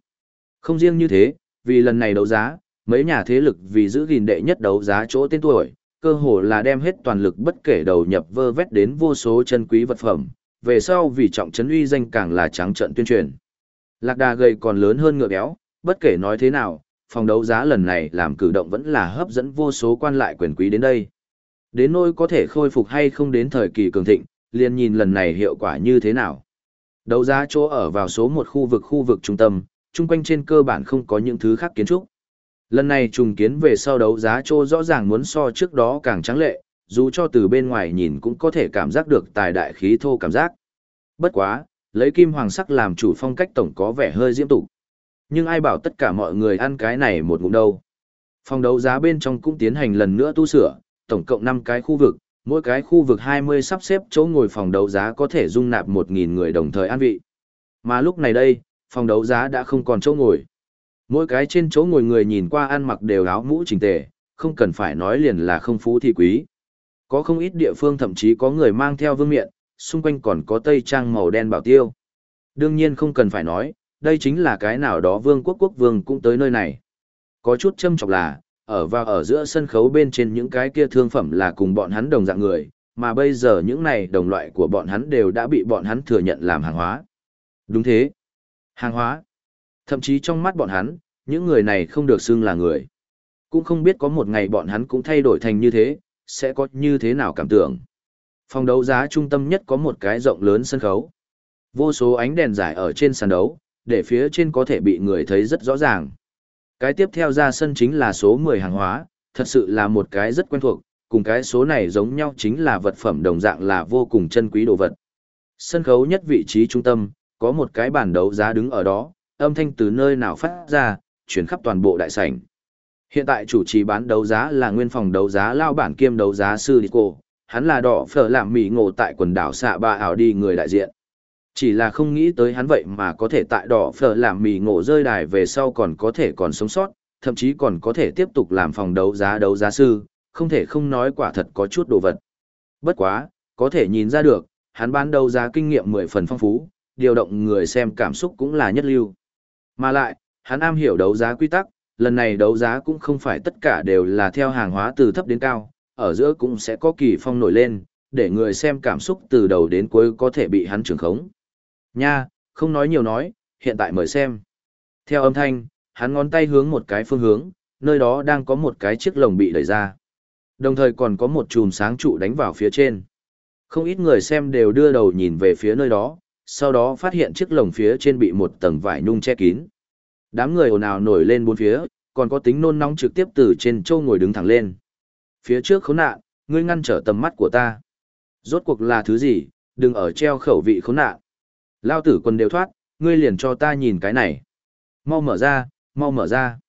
Không riêng như thế, vì lần này đấu giá, mấy nhà thế lực vì giữ gìn đệ nhất đấu giá chỗ tên tuổi, cơ hồ là đem hết toàn lực bất kể đầu nhập vơ vét đến vô số chân quý vật phẩm, về sau vì trọng trấn uy danh càng là trắng trận tuyên truyền. Lạc đà gầy còn lớn hơn ngựa béo, bất kể nói thế nào, phòng đấu giá lần này làm cử động vẫn là hấp dẫn vô số quan lại quyền quý đến đây. Đến nỗi có thể khôi phục hay không đến thời kỳ cường thịnh, liền nhìn lần này hiệu quả như thế nào. Đấu giá chỗ ở vào số một khu vực khu vực trung tâm, chung quanh trên cơ bản không có những thứ khác kiến trúc. Lần này trùng kiến về sau đấu giá chỗ rõ ràng muốn so trước đó càng trắng lệ, dù cho từ bên ngoài nhìn cũng có thể cảm giác được tài đại khí thô cảm giác. Bất quá, lấy kim hoàng sắc làm chủ phong cách tổng có vẻ hơi diễm tục. Nhưng ai bảo tất cả mọi người ăn cái này một ngụm đâu. Phòng đấu giá bên trong cũng tiến hành lần nữa tu sửa, tổng cộng 5 cái khu vực, mỗi cái khu vực 20 sắp xếp chỗ ngồi phòng đấu giá có thể dung nạp 1.000 người đồng thời an vị. Mà lúc này đây, phòng đấu giá đã không còn chỗ ngồi. Mỗi cái trên chỗ ngồi người nhìn qua ăn mặc đều áo mũ chỉnh tề, không cần phải nói liền là không phú thì quý. Có không ít địa phương thậm chí có người mang theo vương miện, xung quanh còn có tây trang màu đen bảo tiêu. Đương nhiên không cần phải nói, đây chính là cái nào đó vương quốc quốc vương cũng tới nơi này. Có chút châm trọng là, ở và ở giữa sân khấu bên trên những cái kia thương phẩm là cùng bọn hắn đồng dạng người, mà bây giờ những này đồng loại của bọn hắn đều đã bị bọn hắn thừa nhận làm hàng hóa. Đúng thế. Hàng hóa. Thậm chí trong mắt bọn hắn, những người này không được xưng là người. Cũng không biết có một ngày bọn hắn cũng thay đổi thành như thế, sẽ có như thế nào cảm tưởng. Phòng đấu giá trung tâm nhất có một cái rộng lớn sân khấu. Vô số ánh đèn giải ở trên sàn đấu, để phía trên có thể bị người thấy rất rõ ràng. Cái tiếp theo ra sân chính là số 10 hàng hóa, thật sự là một cái rất quen thuộc, cùng cái số này giống nhau chính là vật phẩm đồng dạng là vô cùng chân quý đồ vật. Sân khấu nhất vị trí trung tâm, có một cái bàn đấu giá đứng ở đó, âm thanh từ nơi nào phát ra, chuyển khắp toàn bộ đại sảnh. Hiện tại chủ trì bán đấu giá là nguyên phòng đấu giá lao bản kiêm đấu giá sư Dico, hắn là đỏ phở làm mì ngộ tại quần đảo xạ ba ảo đi người đại diện. Chỉ là không nghĩ tới hắn vậy mà có thể tại đỏ phở làm mì ngộ rơi đài về sau còn có thể còn sống sót, thậm chí còn có thể tiếp tục làm phòng đấu giá đấu giá sư, không thể không nói quả thật có chút đồ vật. Bất quá, có thể nhìn ra được, hắn bán đấu giá kinh nghiệm mười phần phong phú, điều động người xem cảm xúc cũng là nhất lưu. Mà lại, hắn am hiểu đấu giá quy tắc, lần này đấu giá cũng không phải tất cả đều là theo hàng hóa từ thấp đến cao, ở giữa cũng sẽ có kỳ phong nổi lên, để người xem cảm xúc từ đầu đến cuối có thể bị hắn trưởng khống. Nha, không nói nhiều nói, hiện tại mời xem. Theo âm thanh, hắn ngón tay hướng một cái phương hướng, nơi đó đang có một cái chiếc lồng bị đẩy ra. Đồng thời còn có một chùm sáng trụ đánh vào phía trên. Không ít người xem đều đưa đầu nhìn về phía nơi đó, sau đó phát hiện chiếc lồng phía trên bị một tầng vải nhung che kín. Đám người ồn ào nổi lên bốn phía, còn có tính nôn nóng trực tiếp từ trên châu ngồi đứng thẳng lên. Phía trước khốn nạn, ngươi ngăn trở tầm mắt của ta. Rốt cuộc là thứ gì, đừng ở treo khẩu vị khốn nạn. Lao tử quần đều thoát, ngươi liền cho ta nhìn cái này. Mau mở ra, mau mở ra.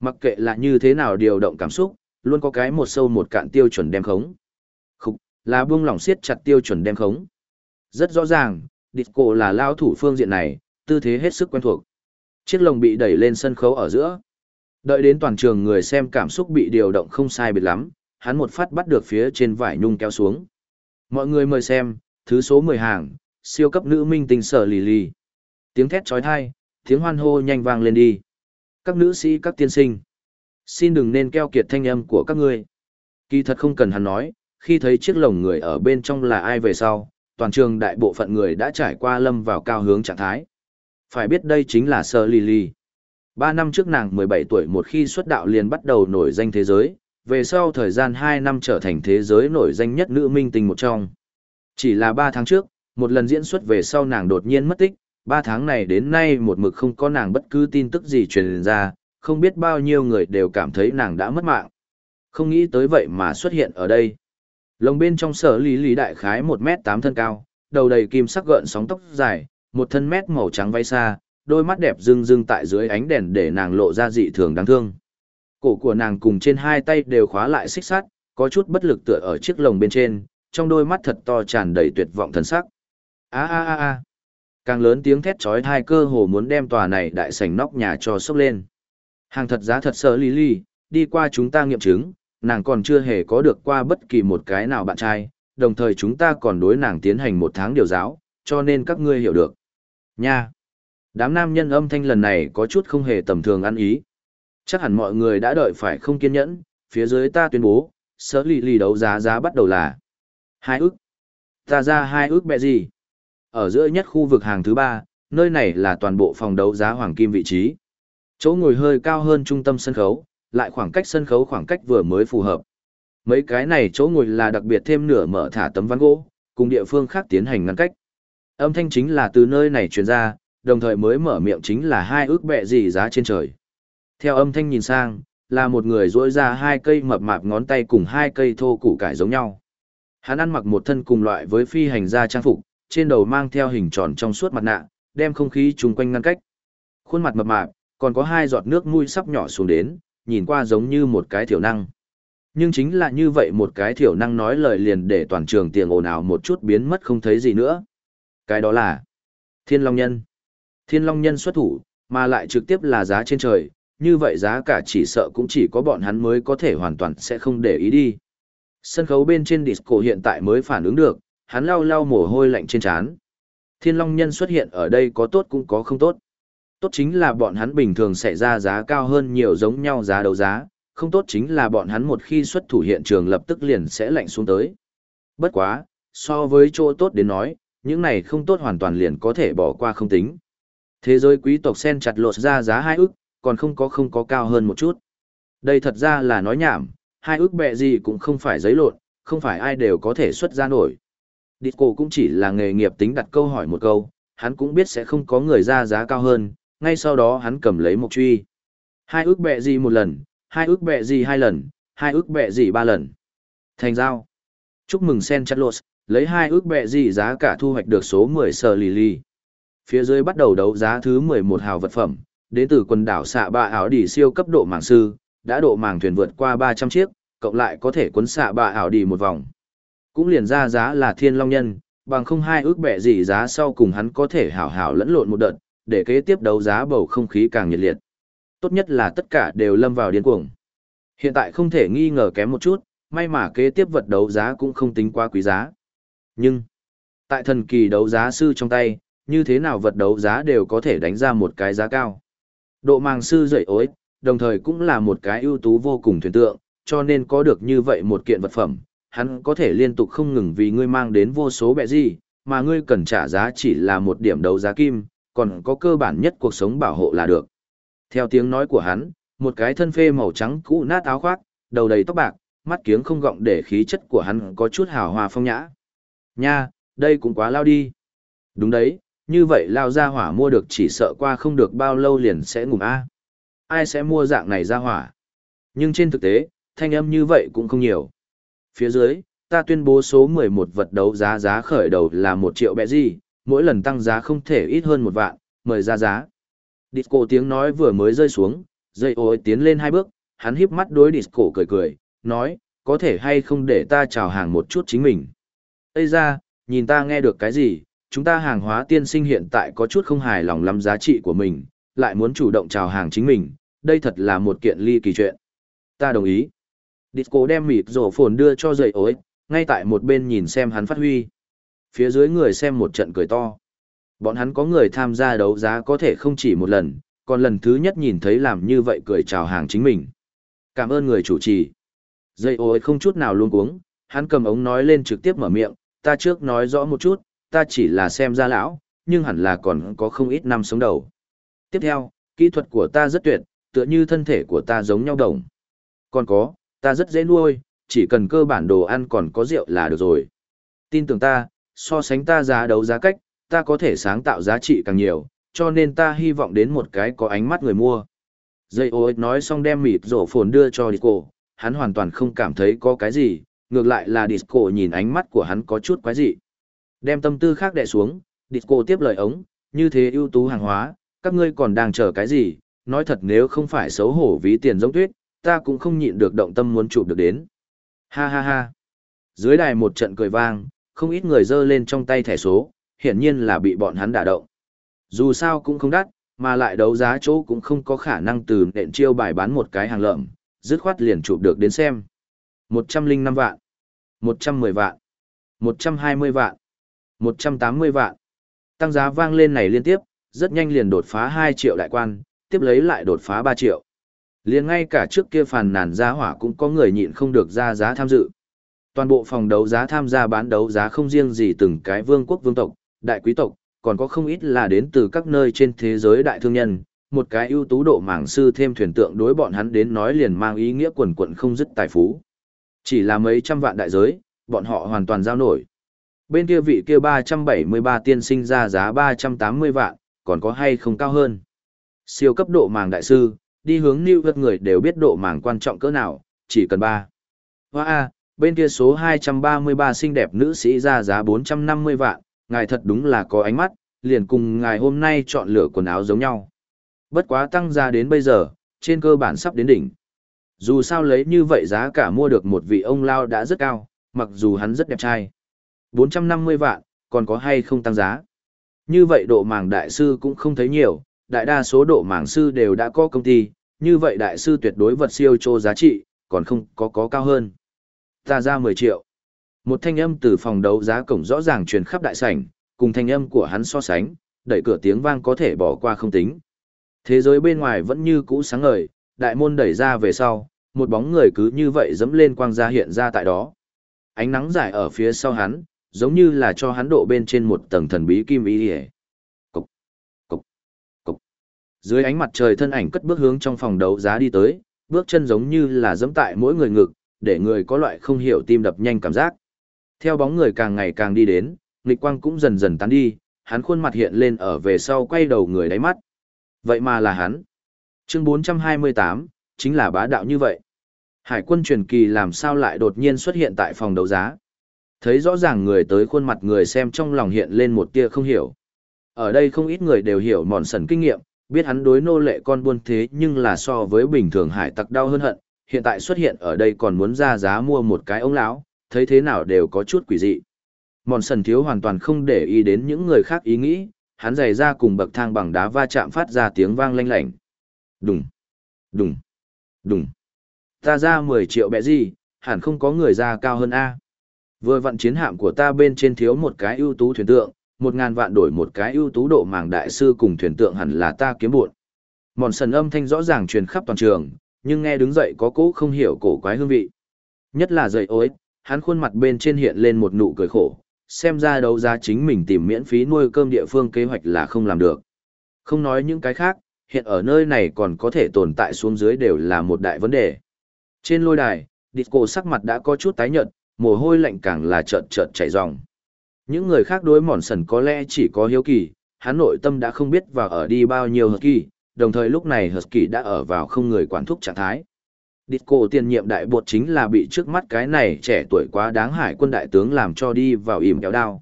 Mặc kệ là như thế nào điều động cảm xúc, luôn có cái một sâu một cạn tiêu chuẩn đem khống. Khúc, là buông lỏng siết chặt tiêu chuẩn đem khống. Rất rõ ràng, Disco là lao thủ phương diện này, tư thế hết sức quen thuộc. Chiếc lồng bị đẩy lên sân khấu ở giữa. Đợi đến toàn trường người xem cảm xúc bị điều động không sai biệt lắm, hắn một phát bắt được phía trên vải nhung kéo xuống. Mọi người mời xem, thứ số 10 hàng, siêu cấp nữ minh tinh sở lì lì. Tiếng thét trói thai, tiếng hoan hô nhanh vang lên đi. Các nữ sĩ các tiên sinh. Xin đừng nên keo kiệt thanh âm của các ngươi. Kỳ thật không cần hắn nói, khi thấy chiếc lồng người ở bên trong là ai về sau, toàn trường đại bộ phận người đã trải qua lâm vào cao hướng trạng thái. Phải biết đây chính là Sơ Lily. Ba năm trước nàng 17 tuổi một khi xuất đạo liền bắt đầu nổi danh thế giới, về sau thời gian 2 năm trở thành thế giới nổi danh nhất nữ minh tinh một trong. Chỉ là 3 tháng trước, một lần diễn xuất về sau nàng đột nhiên mất tích, ba tháng này đến nay một mực không có nàng bất cứ tin tức gì truyền ra, không biết bao nhiêu người đều cảm thấy nàng đã mất mạng. Không nghĩ tới vậy mà xuất hiện ở đây. Lồng bên trong sở lý lý đại khái 1m8 thân cao, đầu đầy kim sắc gợn sóng tóc dài, một thân mét màu trắng váy xa, đôi mắt đẹp rưng rưng tại dưới ánh đèn để nàng lộ ra dị thường đáng thương. Cổ của nàng cùng trên hai tay đều khóa lại xích sắt, có chút bất lực tựa ở chiếc lồng bên trên, trong đôi mắt thật to tràn đầy tuyệt vọng thần sắc. A a a a. Càng lớn tiếng thét chói thai cơ hồ muốn đem tòa này đại sảnh nóc nhà cho sốc lên. Hàng thật giá thật sợ Lily, đi qua chúng ta nghiệm chứng, nàng còn chưa hề có được qua bất kỳ một cái nào bạn trai, đồng thời chúng ta còn đối nàng tiến hành một tháng điều giáo, cho nên các ngươi hiểu được. Nha! Đám nam nhân âm thanh lần này có chút không hề tầm thường ăn ý. Chắc hẳn mọi người đã đợi phải không kiên nhẫn, phía dưới ta tuyên bố, sở lì lì đấu giá giá bắt đầu là hai ước. Ta ra hai ước bẹ gì? Ở giữa nhất khu vực hàng thứ ba, nơi này là toàn bộ phòng đấu giá hoàng kim vị trí. Chỗ ngồi hơi cao hơn trung tâm sân khấu, lại khoảng cách sân khấu khoảng cách vừa mới phù hợp. Mấy cái này chỗ ngồi là đặc biệt thêm nửa mở thả tấm ván gỗ, cùng địa phương khác tiến hành ngăn cách. Âm thanh chính là từ nơi này truyền ra, đồng thời mới mở miệng chính là hai ước bẹ gì giá trên trời. Theo âm thanh nhìn sang, là một người duỗi ra hai cây mập mạp ngón tay cùng hai cây thô củ cải giống nhau. Hắn ăn mặc một thân cùng loại với phi hành gia trang phục, trên đầu mang theo hình tròn trong suốt mặt nạ, đem không khí chung quanh ngăn cách. Khuôn mặt mập mạp, Còn có hai giọt nước mũi sắp nhỏ xuống đến, nhìn qua giống như một cái thiểu năng. Nhưng chính là như vậy một cái thiểu năng nói lời liền để toàn trường tiền ồn ào một chút biến mất không thấy gì nữa. Cái đó là Thiên Long Nhân. Thiên Long Nhân xuất thủ, mà lại trực tiếp là giá trên trời, như vậy giá cả chỉ sợ cũng chỉ có bọn hắn mới có thể hoàn toàn sẽ không để ý đi. Sân khấu bên trên disco hiện tại mới phản ứng được, hắn lau lau mồ hôi lạnh trên trán. Thiên Long Nhân xuất hiện ở đây có tốt cũng có không tốt. Tốt chính là bọn hắn bình thường sẽ ra giá cao hơn nhiều giống nhau giá đấu giá, không tốt chính là bọn hắn một khi xuất thủ hiện trường lập tức liền sẽ lạnh xuống tới. Bất quá, so với chỗ tốt đến nói, những này không tốt hoàn toàn liền có thể bỏ qua không tính. Thế giới quý tộc sen chặt lột ra giá hai ức, còn không có không có cao hơn một chút. Đây thật ra là nói nhảm, hai ức bẹ gì cũng không phải giấy lộn, không phải ai đều có thể xuất ra nổi. Disco cũng chỉ là nghề nghiệp tính đặt câu hỏi một câu, hắn cũng biết sẽ không có người ra giá cao hơn, ngay sau đó hắn cầm lấy một truy. Hai ước bẹ gì một lần, hai ước bẹ gì hai lần, hai ước bẹ gì ba lần. Thành giao. Chúc mừng Sen Charles, lấy hai ước bẹ gì giá cả thu hoạch được số 10 sờ lì lì. Phía dưới bắt đầu đấu giá thứ 11 hào vật phẩm, đến từ quần đảo xạ ba áo đỉ siêu cấp độ mảng sư, đã độ mảng thuyền vượt qua 300 chiếc, cộng lại có thể cuốn xạ ba áo đỉ một vòng. Cũng liền ra giá là thiên long nhân, bằng không hai ước bẹ gì giá sau cùng hắn có thể hảo hảo lẫn lộn một đợt, để kế tiếp đấu giá bầu không khí càng nhiệt liệt. Tốt nhất là tất cả đều lâm vào điên cuồng. Hiện tại không thể nghi ngờ kém một chút, may mà kế tiếp vật đấu giá cũng không tính quá quý giá. Nhưng, tại thần kỳ đấu giá sư trong tay, như thế nào vật đấu giá đều có thể đánh ra một cái giá cao. Độ màng sư dậy ối, đồng thời cũng là một cái ưu tú vô cùng thuyền tượng, cho nên có được như vậy một kiện vật phẩm, hắn có thể liên tục không ngừng vì ngươi mang đến vô số bẹ gì, mà ngươi cần trả giá chỉ là một điểm đấu giá kim, còn có cơ bản nhất cuộc sống bảo hộ là được. Theo tiếng nói của hắn, một cái thân phê màu trắng cũ nát áo khoác, đầu đầy tóc bạc, mắt kiếng không gọng để khí chất của hắn có chút hào hoa phong nhã. Nha, đây cũng quá lao đi. Đúng đấy, như vậy lao ra hỏa mua được chỉ sợ qua không được bao lâu liền sẽ ngủm A. Ai sẽ mua dạng này ra hỏa? Nhưng trên thực tế, thanh âm như vậy cũng không nhiều. Phía dưới, ta tuyên bố số 11 vật đấu giá giá khởi đầu là 1 triệu bẹ gì, mỗi lần tăng giá không thể ít hơn một vạn, mời ra giá. Disco tiếng nói vừa mới rơi xuống, dây ôi tiến lên hai bước, hắn híp mắt đối Disco cười cười, nói, có thể hay không để ta chào hàng một chút chính mình. Ây ra, nhìn ta nghe được cái gì, chúng ta hàng hóa tiên sinh hiện tại có chút không hài lòng lắm giá trị của mình, lại muốn chủ động chào hàng chính mình, đây thật là một kiện ly kỳ chuyện. Ta đồng ý. Disco đem mịt rổ phồn đưa cho dậy ối, ngay tại một bên nhìn xem hắn phát huy. Phía dưới người xem một trận cười to. Bọn hắn có người tham gia đấu giá có thể không chỉ một lần, còn lần thứ nhất nhìn thấy làm như vậy cười chào hàng chính mình. Cảm ơn người chủ trì. Dây ối không chút nào luôn cuống, hắn cầm ống nói lên trực tiếp mở miệng, ta trước nói rõ một chút, ta chỉ là xem ra lão, nhưng hẳn là còn có không ít năm sống đầu. Tiếp theo, kỹ thuật của ta rất tuyệt, tựa như thân thể của ta giống nhau đồng. Còn có, ta rất dễ nuôi, chỉ cần cơ bản đồ ăn còn có rượu là được rồi. Tin tưởng ta, so sánh ta giá đấu giá cách, ta có thể sáng tạo giá trị càng nhiều, cho nên ta hy vọng đến một cái có ánh mắt người mua. Dây ô nói xong đem mịt rổ phồn đưa cho Disco, hắn hoàn toàn không cảm thấy có cái gì, ngược lại là Disco nhìn ánh mắt của hắn có chút quái dị. Đem tâm tư khác đè xuống, Disco tiếp lời ống, như thế ưu tú hàng hóa, các ngươi còn đang chờ cái gì, nói thật nếu không phải xấu hổ ví tiền giống tuyết, ta cũng không nhịn được động tâm muốn chụp được đến. Ha ha ha. Dưới đài một trận cười vang, không ít người dơ lên trong tay thẻ số, hiển nhiên là bị bọn hắn đả động. Dù sao cũng không đắt, mà lại đấu giá chỗ cũng không có khả năng từ nện chiêu bài bán một cái hàng lợm, dứt khoát liền chụp được đến xem. 105 vạn, 110 vạn, 120 vạn, 180 vạn. Tăng giá vang lên này liên tiếp, rất nhanh liền đột phá 2 triệu đại quan, tiếp lấy lại đột phá 3 triệu. Liền ngay cả trước kia phàn nàn giá hỏa cũng có người nhịn không được ra giá tham dự. Toàn bộ phòng đấu giá tham gia bán đấu giá không riêng gì từng cái vương quốc vương tộc, đại quý tộc, còn có không ít là đến từ các nơi trên thế giới đại thương nhân, một cái ưu tú độ mảng sư thêm thuyền tượng đối bọn hắn đến nói liền mang ý nghĩa quần quận không dứt tài phú. Chỉ là mấy trăm vạn đại giới, bọn họ hoàn toàn giao nổi. Bên kia vị kia 373 tiên sinh ra giá 380 vạn, còn có hay không cao hơn. Siêu cấp độ màng đại sư, đi hướng New York người đều biết độ màng quan trọng cỡ nào, chỉ cần 3. Hoa A, bên kia số 233 xinh đẹp nữ sĩ ra giá 450 vạn, ngài thật đúng là có ánh mắt, liền cùng ngài hôm nay chọn lựa quần áo giống nhau. Bất quá tăng ra đến bây giờ, trên cơ bản sắp đến đỉnh. Dù sao lấy như vậy giá cả mua được một vị ông lao đã rất cao, mặc dù hắn rất đẹp trai. 450 vạn, còn có hay không tăng giá? Như vậy độ màng đại sư cũng không thấy nhiều, đại đa số độ mảng sư đều đã có công ty, như vậy đại sư tuyệt đối vật siêu trô giá trị, còn không có có cao hơn. Ta ra 10 triệu. Một thanh âm từ phòng đấu giá cổng rõ ràng truyền khắp đại sảnh, cùng thanh âm của hắn so sánh, đẩy cửa tiếng vang có thể bỏ qua không tính. Thế giới bên ngoài vẫn như cũ sáng ngời, đại môn đẩy ra về sau, một bóng người cứ như vậy dẫm lên quang gia hiện ra tại đó. Ánh nắng dài ở phía sau hắn, giống như là cho hắn độ bên trên một tầng thần bí kim ý hề. Dưới ánh mặt trời thân ảnh cất bước hướng trong phòng đấu giá đi tới, bước chân giống như là dẫm tại mỗi người ngực, để người có loại không hiểu tim đập nhanh cảm giác. Theo bóng người càng ngày càng đi đến, nghịch quang cũng dần dần tán đi, hắn khuôn mặt hiện lên ở về sau quay đầu người đáy mắt. Vậy mà là hắn. Chương 428, chính là bá đạo như vậy. Hải quân truyền kỳ làm sao lại đột nhiên xuất hiện tại phòng đấu giá. Thấy rõ ràng người tới khuôn mặt người xem trong lòng hiện lên một tia không hiểu. Ở đây không ít người đều hiểu mòn sần kinh nghiệm, biết hắn đối nô lệ con buôn thế nhưng là so với bình thường hải tặc đau hơn hận, hiện tại xuất hiện ở đây còn muốn ra giá mua một cái ống lão, thấy thế nào đều có chút quỷ dị. Mòn sần thiếu hoàn toàn không để ý đến những người khác ý nghĩ, hắn giày ra cùng bậc thang bằng đá va chạm phát ra tiếng vang lanh lảnh. Đùng, đùng, đùng. Ta ra 10 triệu bẹ gì, hẳn không có người ra cao hơn A. Vừa vận chiến hạm của ta bên trên thiếu một cái ưu tú thuyền tượng, một ngàn vạn đổi một cái ưu tú độ màng đại sư cùng thuyền tượng hẳn là ta kiếm buồn. Mòn sần âm thanh rõ ràng truyền khắp toàn trường, nhưng nghe đứng dậy có cố không hiểu cổ quái hương vị. Nhất là dậy ối, hắn khuôn mặt bên trên hiện lên một nụ cười khổ, xem ra đấu giá chính mình tìm miễn phí nuôi cơm địa phương kế hoạch là không làm được. Không nói những cái khác, hiện ở nơi này còn có thể tồn tại xuống dưới đều là một đại vấn đề. Trên lôi đài, Disco sắc mặt đã có chút tái nhợt, mồ hôi lạnh càng là chợt chợt chảy ròng. Những người khác đối mòn sần có lẽ chỉ có hiếu kỳ, hắn nội tâm đã không biết vào ở đi bao nhiêu kỳ, đồng thời lúc này Husky đã ở vào không người quản thúc trạng thái. Disco tiền nhiệm đại bột chính là bị trước mắt cái này trẻ tuổi quá đáng hải quân đại tướng làm cho đi vào ỉm kéo đao.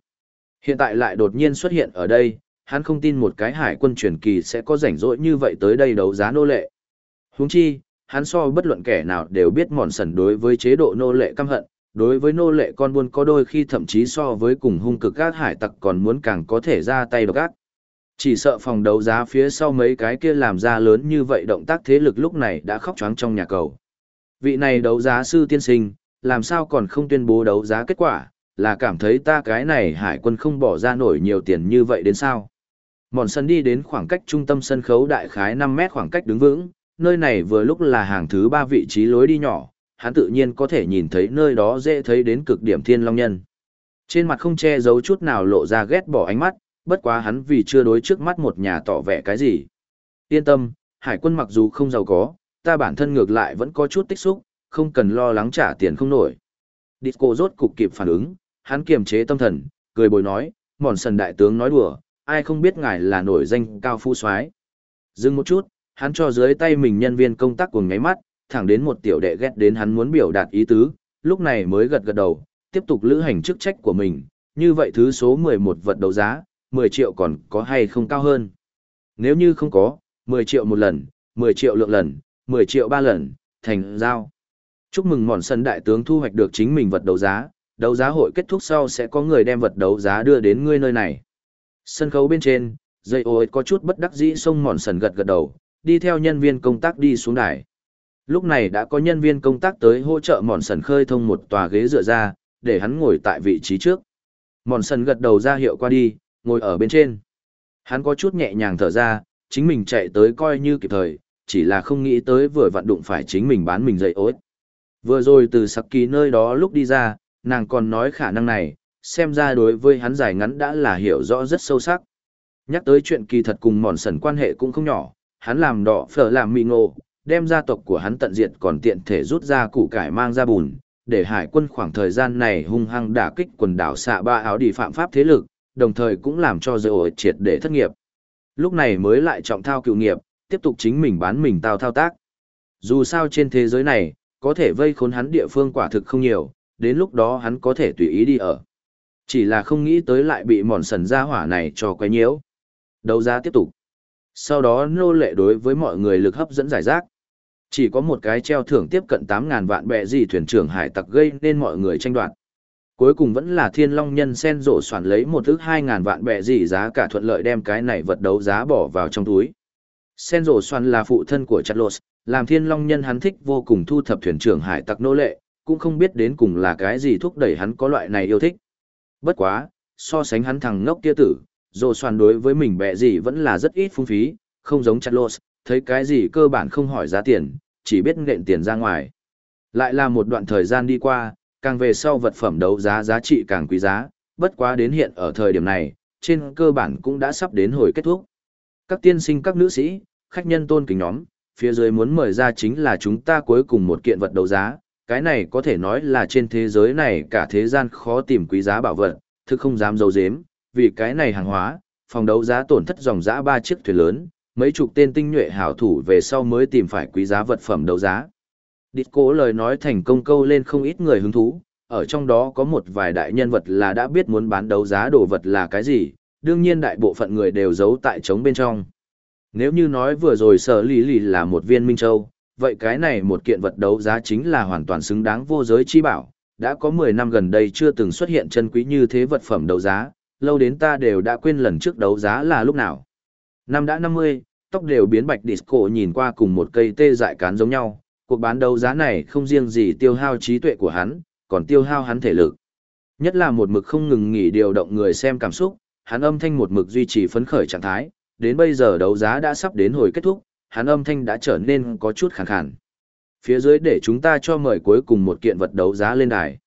Hiện tại lại đột nhiên xuất hiện ở đây, hắn không tin một cái hải quân truyền kỳ sẽ có rảnh rỗi như vậy tới đây đấu giá nô lệ. Huống chi, hắn so bất luận kẻ nào đều biết mòn sần đối với chế độ nô lệ căm hận, đối với nô lệ con buôn có đôi khi thậm chí so với cùng hung cực các hải tặc còn muốn càng có thể ra tay độc ác. Chỉ sợ phòng đấu giá phía sau mấy cái kia làm ra lớn như vậy động tác thế lực lúc này đã khóc choáng trong nhà cầu. Vị này đấu giá sư tiên sinh, làm sao còn không tuyên bố đấu giá kết quả, là cảm thấy ta cái này hải quân không bỏ ra nổi nhiều tiền như vậy đến sao. Mòn sân đi đến khoảng cách trung tâm sân khấu đại khái 5 mét khoảng cách đứng vững, nơi này vừa lúc là hàng thứ 3 vị trí lối đi nhỏ, hắn tự nhiên có thể nhìn thấy nơi đó dễ thấy đến cực điểm thiên long nhân. Trên mặt không che giấu chút nào lộ ra ghét bỏ ánh mắt, bất quá hắn vì chưa đối trước mắt một nhà tỏ vẻ cái gì. Yên tâm, hải quân mặc dù không giàu có, ta bản thân ngược lại vẫn có chút tích xúc, không cần lo lắng trả tiền không nổi. Disco rốt cục kịp phản ứng, hắn kiềm chế tâm thần, cười bồi nói, mòn sần đại tướng nói đùa, ai không biết ngài là nổi danh cao phu soái Dừng một chút, hắn cho dưới tay mình nhân viên công tác cùng ngáy mắt, thẳng đến một tiểu đệ ghét đến hắn muốn biểu đạt ý tứ, lúc này mới gật gật đầu, tiếp tục lữ hành chức trách của mình, như vậy thứ số 11 vật đấu giá, 10 triệu còn có hay không cao hơn. Nếu như không có, 10 triệu một lần, 10 triệu lượng lần, 10 triệu ba lần, thành giao. Chúc mừng mòn sân đại tướng thu hoạch được chính mình vật đấu giá, đấu giá hội kết thúc sau sẽ có người đem vật đấu giá đưa đến ngươi nơi này. Sân khấu bên trên, dây ôi có chút bất đắc dĩ xông mòn sần gật gật đầu, đi theo nhân viên công tác đi xuống đài. Lúc này đã có nhân viên công tác tới hỗ trợ mòn sần khơi thông một tòa ghế dựa ra, để hắn ngồi tại vị trí trước. Mòn sần gật đầu ra hiệu qua đi, ngồi ở bên trên. Hắn có chút nhẹ nhàng thở ra, chính mình chạy tới coi như kịp thời, chỉ là không nghĩ tới vừa vặn đụng phải chính mình bán mình dậy ối. Vừa rồi từ sặc kỳ nơi đó lúc đi ra, nàng còn nói khả năng này, xem ra đối với hắn dài ngắn đã là hiểu rõ rất sâu sắc. Nhắc tới chuyện kỳ thật cùng mòn sần quan hệ cũng không nhỏ, hắn làm đỏ phở làm mì ngộ, đem gia tộc của hắn tận diệt còn tiện thể rút ra củ cải mang ra bùn, để hải quân khoảng thời gian này hung hăng đả kích quần đảo xạ ba áo đi phạm pháp thế lực, đồng thời cũng làm cho dây ổi triệt để thất nghiệp. Lúc này mới lại trọng thao cựu nghiệp, tiếp tục chính mình bán mình tao thao tác. Dù sao trên thế giới này, có thể vây khốn hắn địa phương quả thực không nhiều, đến lúc đó hắn có thể tùy ý đi ở. Chỉ là không nghĩ tới lại bị mòn sần ra hỏa này cho quay nhiễu. Đấu giá tiếp tục. sau đó nô lệ đối với mọi người lực hấp dẫn giải rác. Chỉ có một cái treo thưởng tiếp cận 8.000 vạn bệ gì thuyền trưởng hải tặc gây nên mọi người tranh đoạt. Cuối cùng vẫn là thiên long nhân sen rổ soạn lấy một thứ 2.000 vạn bệ gì giá cả thuận lợi đem cái này vật đấu giá bỏ vào trong túi. Sen rổ soạn là phụ thân của Charles, làm thiên long nhân hắn thích vô cùng thu thập thuyền trưởng hải tặc nô lệ, cũng không biết đến cùng là cái gì thúc đẩy hắn có loại này yêu thích. Bất quá, so sánh hắn thằng ngốc kia tử, rổ soạn đối với mình bệ gì vẫn là rất ít phung phí, không giống Charles, thấy cái gì cơ bản không hỏi giá tiền, chỉ biết nện tiền ra ngoài. Lại là một đoạn thời gian đi qua, càng về sau vật phẩm đấu giá giá trị càng quý giá, bất quá đến hiện ở thời điểm này, trên cơ bản cũng đã sắp đến hồi kết thúc. Các tiên sinh các nữ sĩ, khách nhân tôn kính nhóm, phía dưới muốn mời ra chính là chúng ta cuối cùng một kiện vật đấu giá, cái này có thể nói là trên thế giới này cả thế gian khó tìm quý giá bảo vật, thực không dám dấu dếm, vì cái này hàng hóa, phòng đấu giá tổn thất dòng dã ba chiếc thuyền lớn, mấy chục tên tinh nhuệ hảo thủ về sau mới tìm phải quý giá vật phẩm đấu giá. Địch cố lời nói thành công câu lên không ít người hứng thú, ở trong đó có một vài đại nhân vật là đã biết muốn bán đấu giá đồ vật là cái gì, đương nhiên đại bộ phận người đều giấu tại trống bên trong. Nếu như nói vừa rồi sở lý lì là một viên minh châu, vậy cái này một kiện vật đấu giá chính là hoàn toàn xứng đáng vô giới chi bảo, đã có 10 năm gần đây chưa từng xuất hiện chân quý như thế vật phẩm đấu giá, lâu đến ta đều đã quên lần trước đấu giá là lúc nào. Năm đã 50, tóc đều biến bạch disco nhìn qua cùng một cây tê dại cán giống nhau, cuộc bán đấu giá này không riêng gì tiêu hao trí tuệ của hắn, còn tiêu hao hắn thể lực. Nhất là một mực không ngừng nghỉ điều động người xem cảm xúc, hắn âm thanh một mực duy trì phấn khởi trạng thái, đến bây giờ đấu giá đã sắp đến hồi kết thúc, hắn âm thanh đã trở nên có chút khàn khàn. Phía dưới để chúng ta cho mời cuối cùng một kiện vật đấu giá lên đài.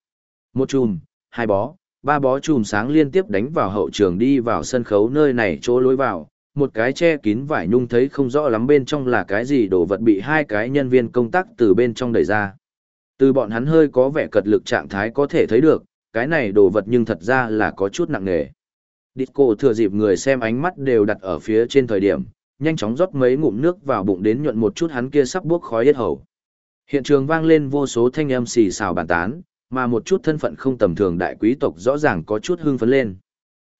Một chùm, hai bó, ba bó chùm sáng liên tiếp đánh vào hậu trường đi vào sân khấu nơi này chỗ lối vào, một cái che kín vải nhung thấy không rõ lắm bên trong là cái gì đồ vật bị hai cái nhân viên công tác từ bên trong đẩy ra. Từ bọn hắn hơi có vẻ cật lực trạng thái có thể thấy được, cái này đồ vật nhưng thật ra là có chút nặng nề. Disco thừa dịp người xem ánh mắt đều đặt ở phía trên thời điểm, nhanh chóng rót mấy ngụm nước vào bụng đến nhuận một chút hắn kia sắp buốc khói hết hầu. Hiện trường vang lên vô số thanh âm xì xào bàn tán, mà một chút thân phận không tầm thường đại quý tộc rõ ràng có chút hưng phấn lên.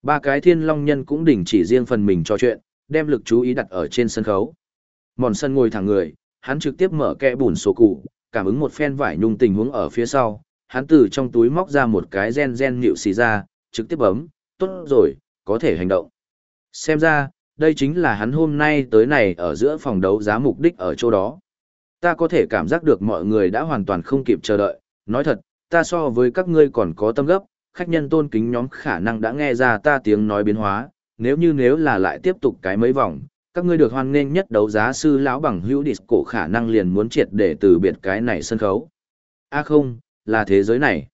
Ba cái thiên long nhân cũng đình chỉ riêng phần mình trò chuyện, đem lực chú ý đặt ở trên sân khấu. Mòn sân ngồi thẳng người, hắn trực tiếp mở kẽ bùn sổ cụ, cảm ứng một phen vải nhung tình huống ở phía sau, hắn từ trong túi móc ra một cái gen gen nhịu xì ra, trực tiếp bấm, tốt rồi, có thể hành động. Xem ra, đây chính là hắn hôm nay tới này ở giữa phòng đấu giá mục đích ở chỗ đó. Ta có thể cảm giác được mọi người đã hoàn toàn không kịp chờ đợi, nói thật, ta so với các ngươi còn có tâm gấp, khách nhân tôn kính nhóm khả năng đã nghe ra ta tiếng nói biến hóa, nếu như nếu là lại tiếp tục cái mấy vòng, các ngươi được hoan nghênh nhất đấu giá sư lão bằng hữu địch cổ khả năng liền muốn triệt để từ biệt cái này sân khấu. A không, là thế giới này.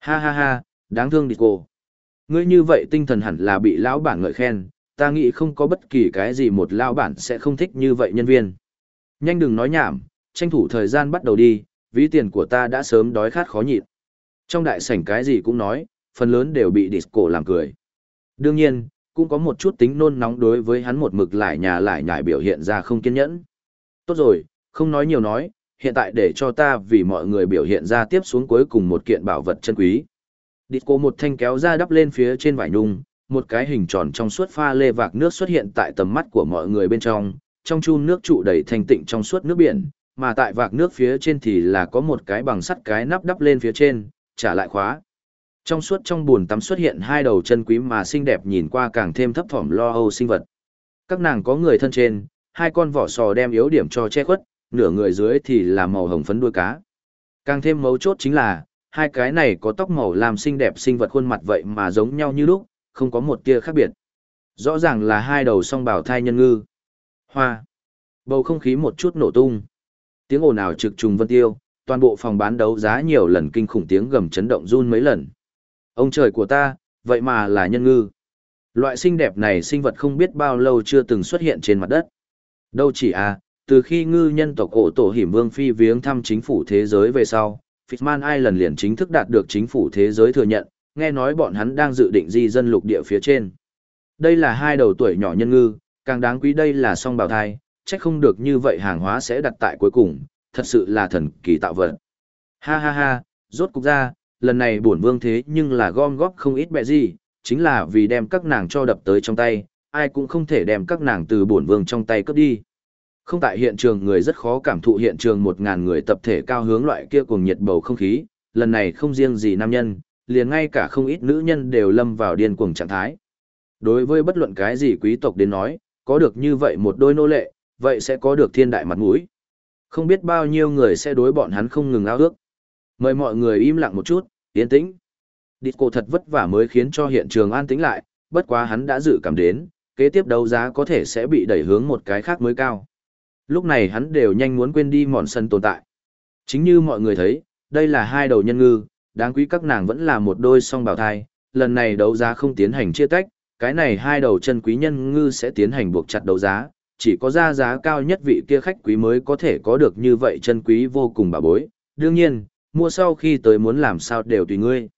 Ha ha ha, đáng thương địch cổ. Ngươi như vậy tinh thần hẳn là bị lão bản ngợi khen, ta nghĩ không có bất kỳ cái gì một lão bản sẽ không thích như vậy nhân viên. Nhanh đừng nói nhảm, tranh thủ thời gian bắt đầu đi, ví tiền của ta đã sớm đói khát khó nhịn. Trong đại sảnh cái gì cũng nói, phần lớn đều bị disco làm cười. Đương nhiên, cũng có một chút tính nôn nóng đối với hắn một mực lại nhà lại nhải biểu hiện ra không kiên nhẫn. Tốt rồi, không nói nhiều nói, hiện tại để cho ta vì mọi người biểu hiện ra tiếp xuống cuối cùng một kiện bảo vật chân quý. Disco một thanh kéo ra đắp lên phía trên vải nhung, một cái hình tròn trong suốt pha lê vạc nước xuất hiện tại tầm mắt của mọi người bên trong, trong chun nước trụ đầy thanh tịnh trong suốt nước biển, mà tại vạc nước phía trên thì là có một cái bằng sắt cái nắp đắp lên phía trên, trả lại khóa. Trong suốt trong buồn tắm xuất hiện hai đầu chân quý mà xinh đẹp nhìn qua càng thêm thấp thỏm lo âu sinh vật. Các nàng có người thân trên, hai con vỏ sò đem yếu điểm cho che khuất, nửa người dưới thì là màu hồng phấn đuôi cá. Càng thêm mấu chốt chính là, hai cái này có tóc màu làm xinh đẹp sinh vật khuôn mặt vậy mà giống nhau như lúc, không có một tia khác biệt. Rõ ràng là hai đầu song bảo thai nhân ngư. Hoa. Bầu không khí một chút nổ tung. Tiếng ồn ào trực trùng vân tiêu, toàn bộ phòng bán đấu giá nhiều lần kinh khủng tiếng gầm chấn động run mấy lần. Ông trời của ta, vậy mà là nhân ngư. Loại sinh đẹp này sinh vật không biết bao lâu chưa từng xuất hiện trên mặt đất. Đâu chỉ à, từ khi ngư nhân tộc ổ tổ hiểm vương phi viếng thăm chính phủ thế giới về sau, Fitman Island liền chính thức đạt được chính phủ thế giới thừa nhận, nghe nói bọn hắn đang dự định di dân lục địa phía trên. Đây là hai đầu tuổi nhỏ nhân ngư, càng đáng quý đây là song bào thai, chắc không được như vậy hàng hóa sẽ đặt tại cuối cùng, thật sự là thần kỳ tạo vật. Ha ha ha, rốt cục ra, lần này bổn vương thế nhưng là gom góp không ít bẹ gì, chính là vì đem các nàng cho đập tới trong tay, ai cũng không thể đem các nàng từ bổn vương trong tay cướp đi. Không tại hiện trường người rất khó cảm thụ hiện trường một ngàn người tập thể cao hướng loại kia cuồng nhiệt bầu không khí, lần này không riêng gì nam nhân, liền ngay cả không ít nữ nhân đều lâm vào điên cuồng trạng thái. Đối với bất luận cái gì quý tộc đến nói, có được như vậy một đôi nô lệ, vậy sẽ có được thiên đại mặt mũi. Không biết bao nhiêu người sẽ đối bọn hắn không ngừng ao ước. Mời mọi người im lặng một chút, yên tĩnh. Disco thật vất vả mới khiến cho hiện trường an tĩnh lại, bất quá hắn đã dự cảm đến, kế tiếp đấu giá có thể sẽ bị đẩy hướng một cái khác mới cao. Lúc này hắn đều nhanh muốn quên đi mòn sân tồn tại. Chính như mọi người thấy, đây là hai đầu nhân ngư, đáng quý các nàng vẫn là một đôi song bào thai, lần này đấu giá không tiến hành chia tách, cái này hai đầu chân quý nhân ngư sẽ tiến hành buộc chặt đấu giá, chỉ có ra giá cao nhất vị kia khách quý mới có thể có được như vậy chân quý vô cùng bà bối. Đương nhiên, mua sau khi tới muốn làm sao đều tùy ngươi.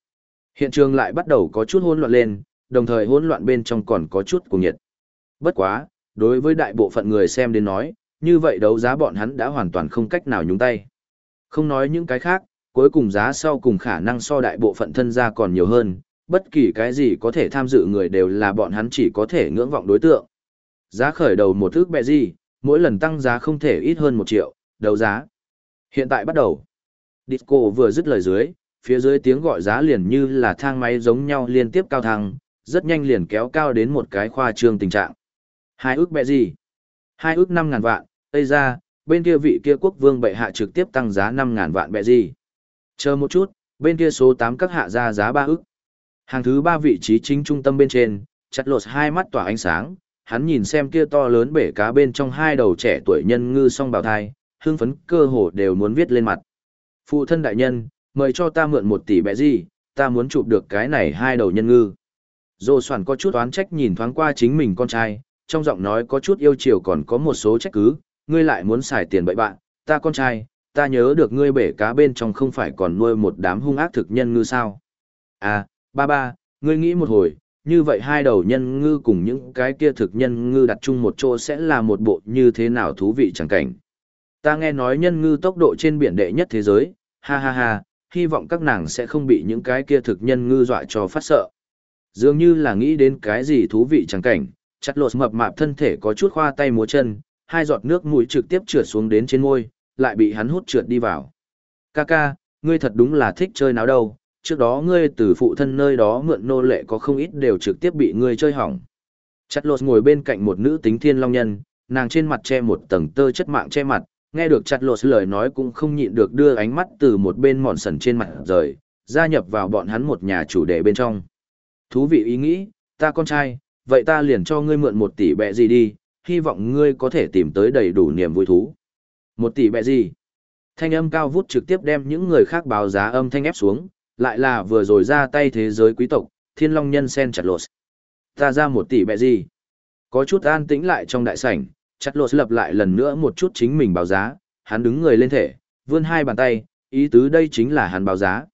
Hiện trường lại bắt đầu có chút hỗn loạn lên, đồng thời hỗn loạn bên trong còn có chút cuồng nhiệt. Bất quá, đối với đại bộ phận người xem đến nói, như vậy đấu giá bọn hắn đã hoàn toàn không cách nào nhúng tay. Không nói những cái khác, cuối cùng giá sau cùng khả năng so đại bộ phận thân gia còn nhiều hơn, bất kỳ cái gì có thể tham dự người đều là bọn hắn chỉ có thể ngưỡng vọng đối tượng. Giá khởi đầu một thước bẹ gì, mỗi lần tăng giá không thể ít hơn một triệu, đấu giá. Hiện tại bắt đầu. Disco vừa dứt lời dưới, phía dưới tiếng gọi giá liền như là thang máy giống nhau liên tiếp cao thăng, rất nhanh liền kéo cao đến một cái khoa trương tình trạng. Hai ước bẹ gì? Hai ước năm ngàn vạn, Tây ra, bên kia vị kia quốc vương bệ hạ trực tiếp tăng giá năm ngàn vạn bẹ gì? Chờ một chút, bên kia số tám các hạ ra giá ba ước. Hàng thứ ba vị trí chính trung tâm bên trên, chặt lột hai mắt tỏa ánh sáng, hắn nhìn xem kia to lớn bể cá bên trong hai đầu trẻ tuổi nhân ngư song bào thai, hương phấn cơ hồ đều muốn viết lên mặt. Phụ thân đại nhân, mời cho ta mượn một tỷ bẹ gì, ta muốn chụp được cái này hai đầu nhân ngư. Dô soản có chút oán trách nhìn thoáng qua chính mình con trai, trong giọng nói có chút yêu chiều còn có một số trách cứ, ngươi lại muốn xài tiền bậy bạn, ta con trai, ta nhớ được ngươi bể cá bên trong không phải còn nuôi một đám hung ác thực nhân ngư sao. À, ba ba, ngươi nghĩ một hồi, như vậy hai đầu nhân ngư cùng những cái kia thực nhân ngư đặt chung một chỗ sẽ là một bộ như thế nào thú vị chẳng cảnh. Ta nghe nói nhân ngư tốc độ trên biển đệ nhất thế giới, ha ha ha, hy vọng các nàng sẽ không bị những cái kia thực nhân ngư dọa cho phát sợ. Dường như là nghĩ đến cái gì thú vị chẳng cảnh, chặt lột mập mạp thân thể có chút khoa tay múa chân, hai giọt nước mũi trực tiếp trượt xuống đến trên môi, lại bị hắn hút trượt đi vào. Kaka, ngươi thật đúng là thích chơi náo đâu, trước đó ngươi từ phụ thân nơi đó mượn nô lệ có không ít đều trực tiếp bị ngươi chơi hỏng. Chặt lột ngồi bên cạnh một nữ tính thiên long nhân, nàng trên mặt che một tầng tơ chất mạng che mặt, nghe được chặt lột lời nói cũng không nhịn được đưa ánh mắt từ một bên mòn sần trên mặt rời, gia nhập vào bọn hắn một nhà chủ đề bên trong. Thú vị ý nghĩ, ta con trai, vậy ta liền cho ngươi mượn một tỷ bẹ gì đi, hy vọng ngươi có thể tìm tới đầy đủ niềm vui thú. Một tỷ bẹ gì? Thanh âm cao vút trực tiếp đem những người khác báo giá âm thanh ép xuống, lại là vừa rồi ra tay thế giới quý tộc, thiên long nhân sen chặt lột. Ta ra một tỷ bẹ gì? Có chút an tĩnh lại trong đại sảnh, chặt lột lập lại lần nữa một chút chính mình báo giá, hắn đứng người lên thể, vươn hai bàn tay, ý tứ đây chính là hắn báo giá.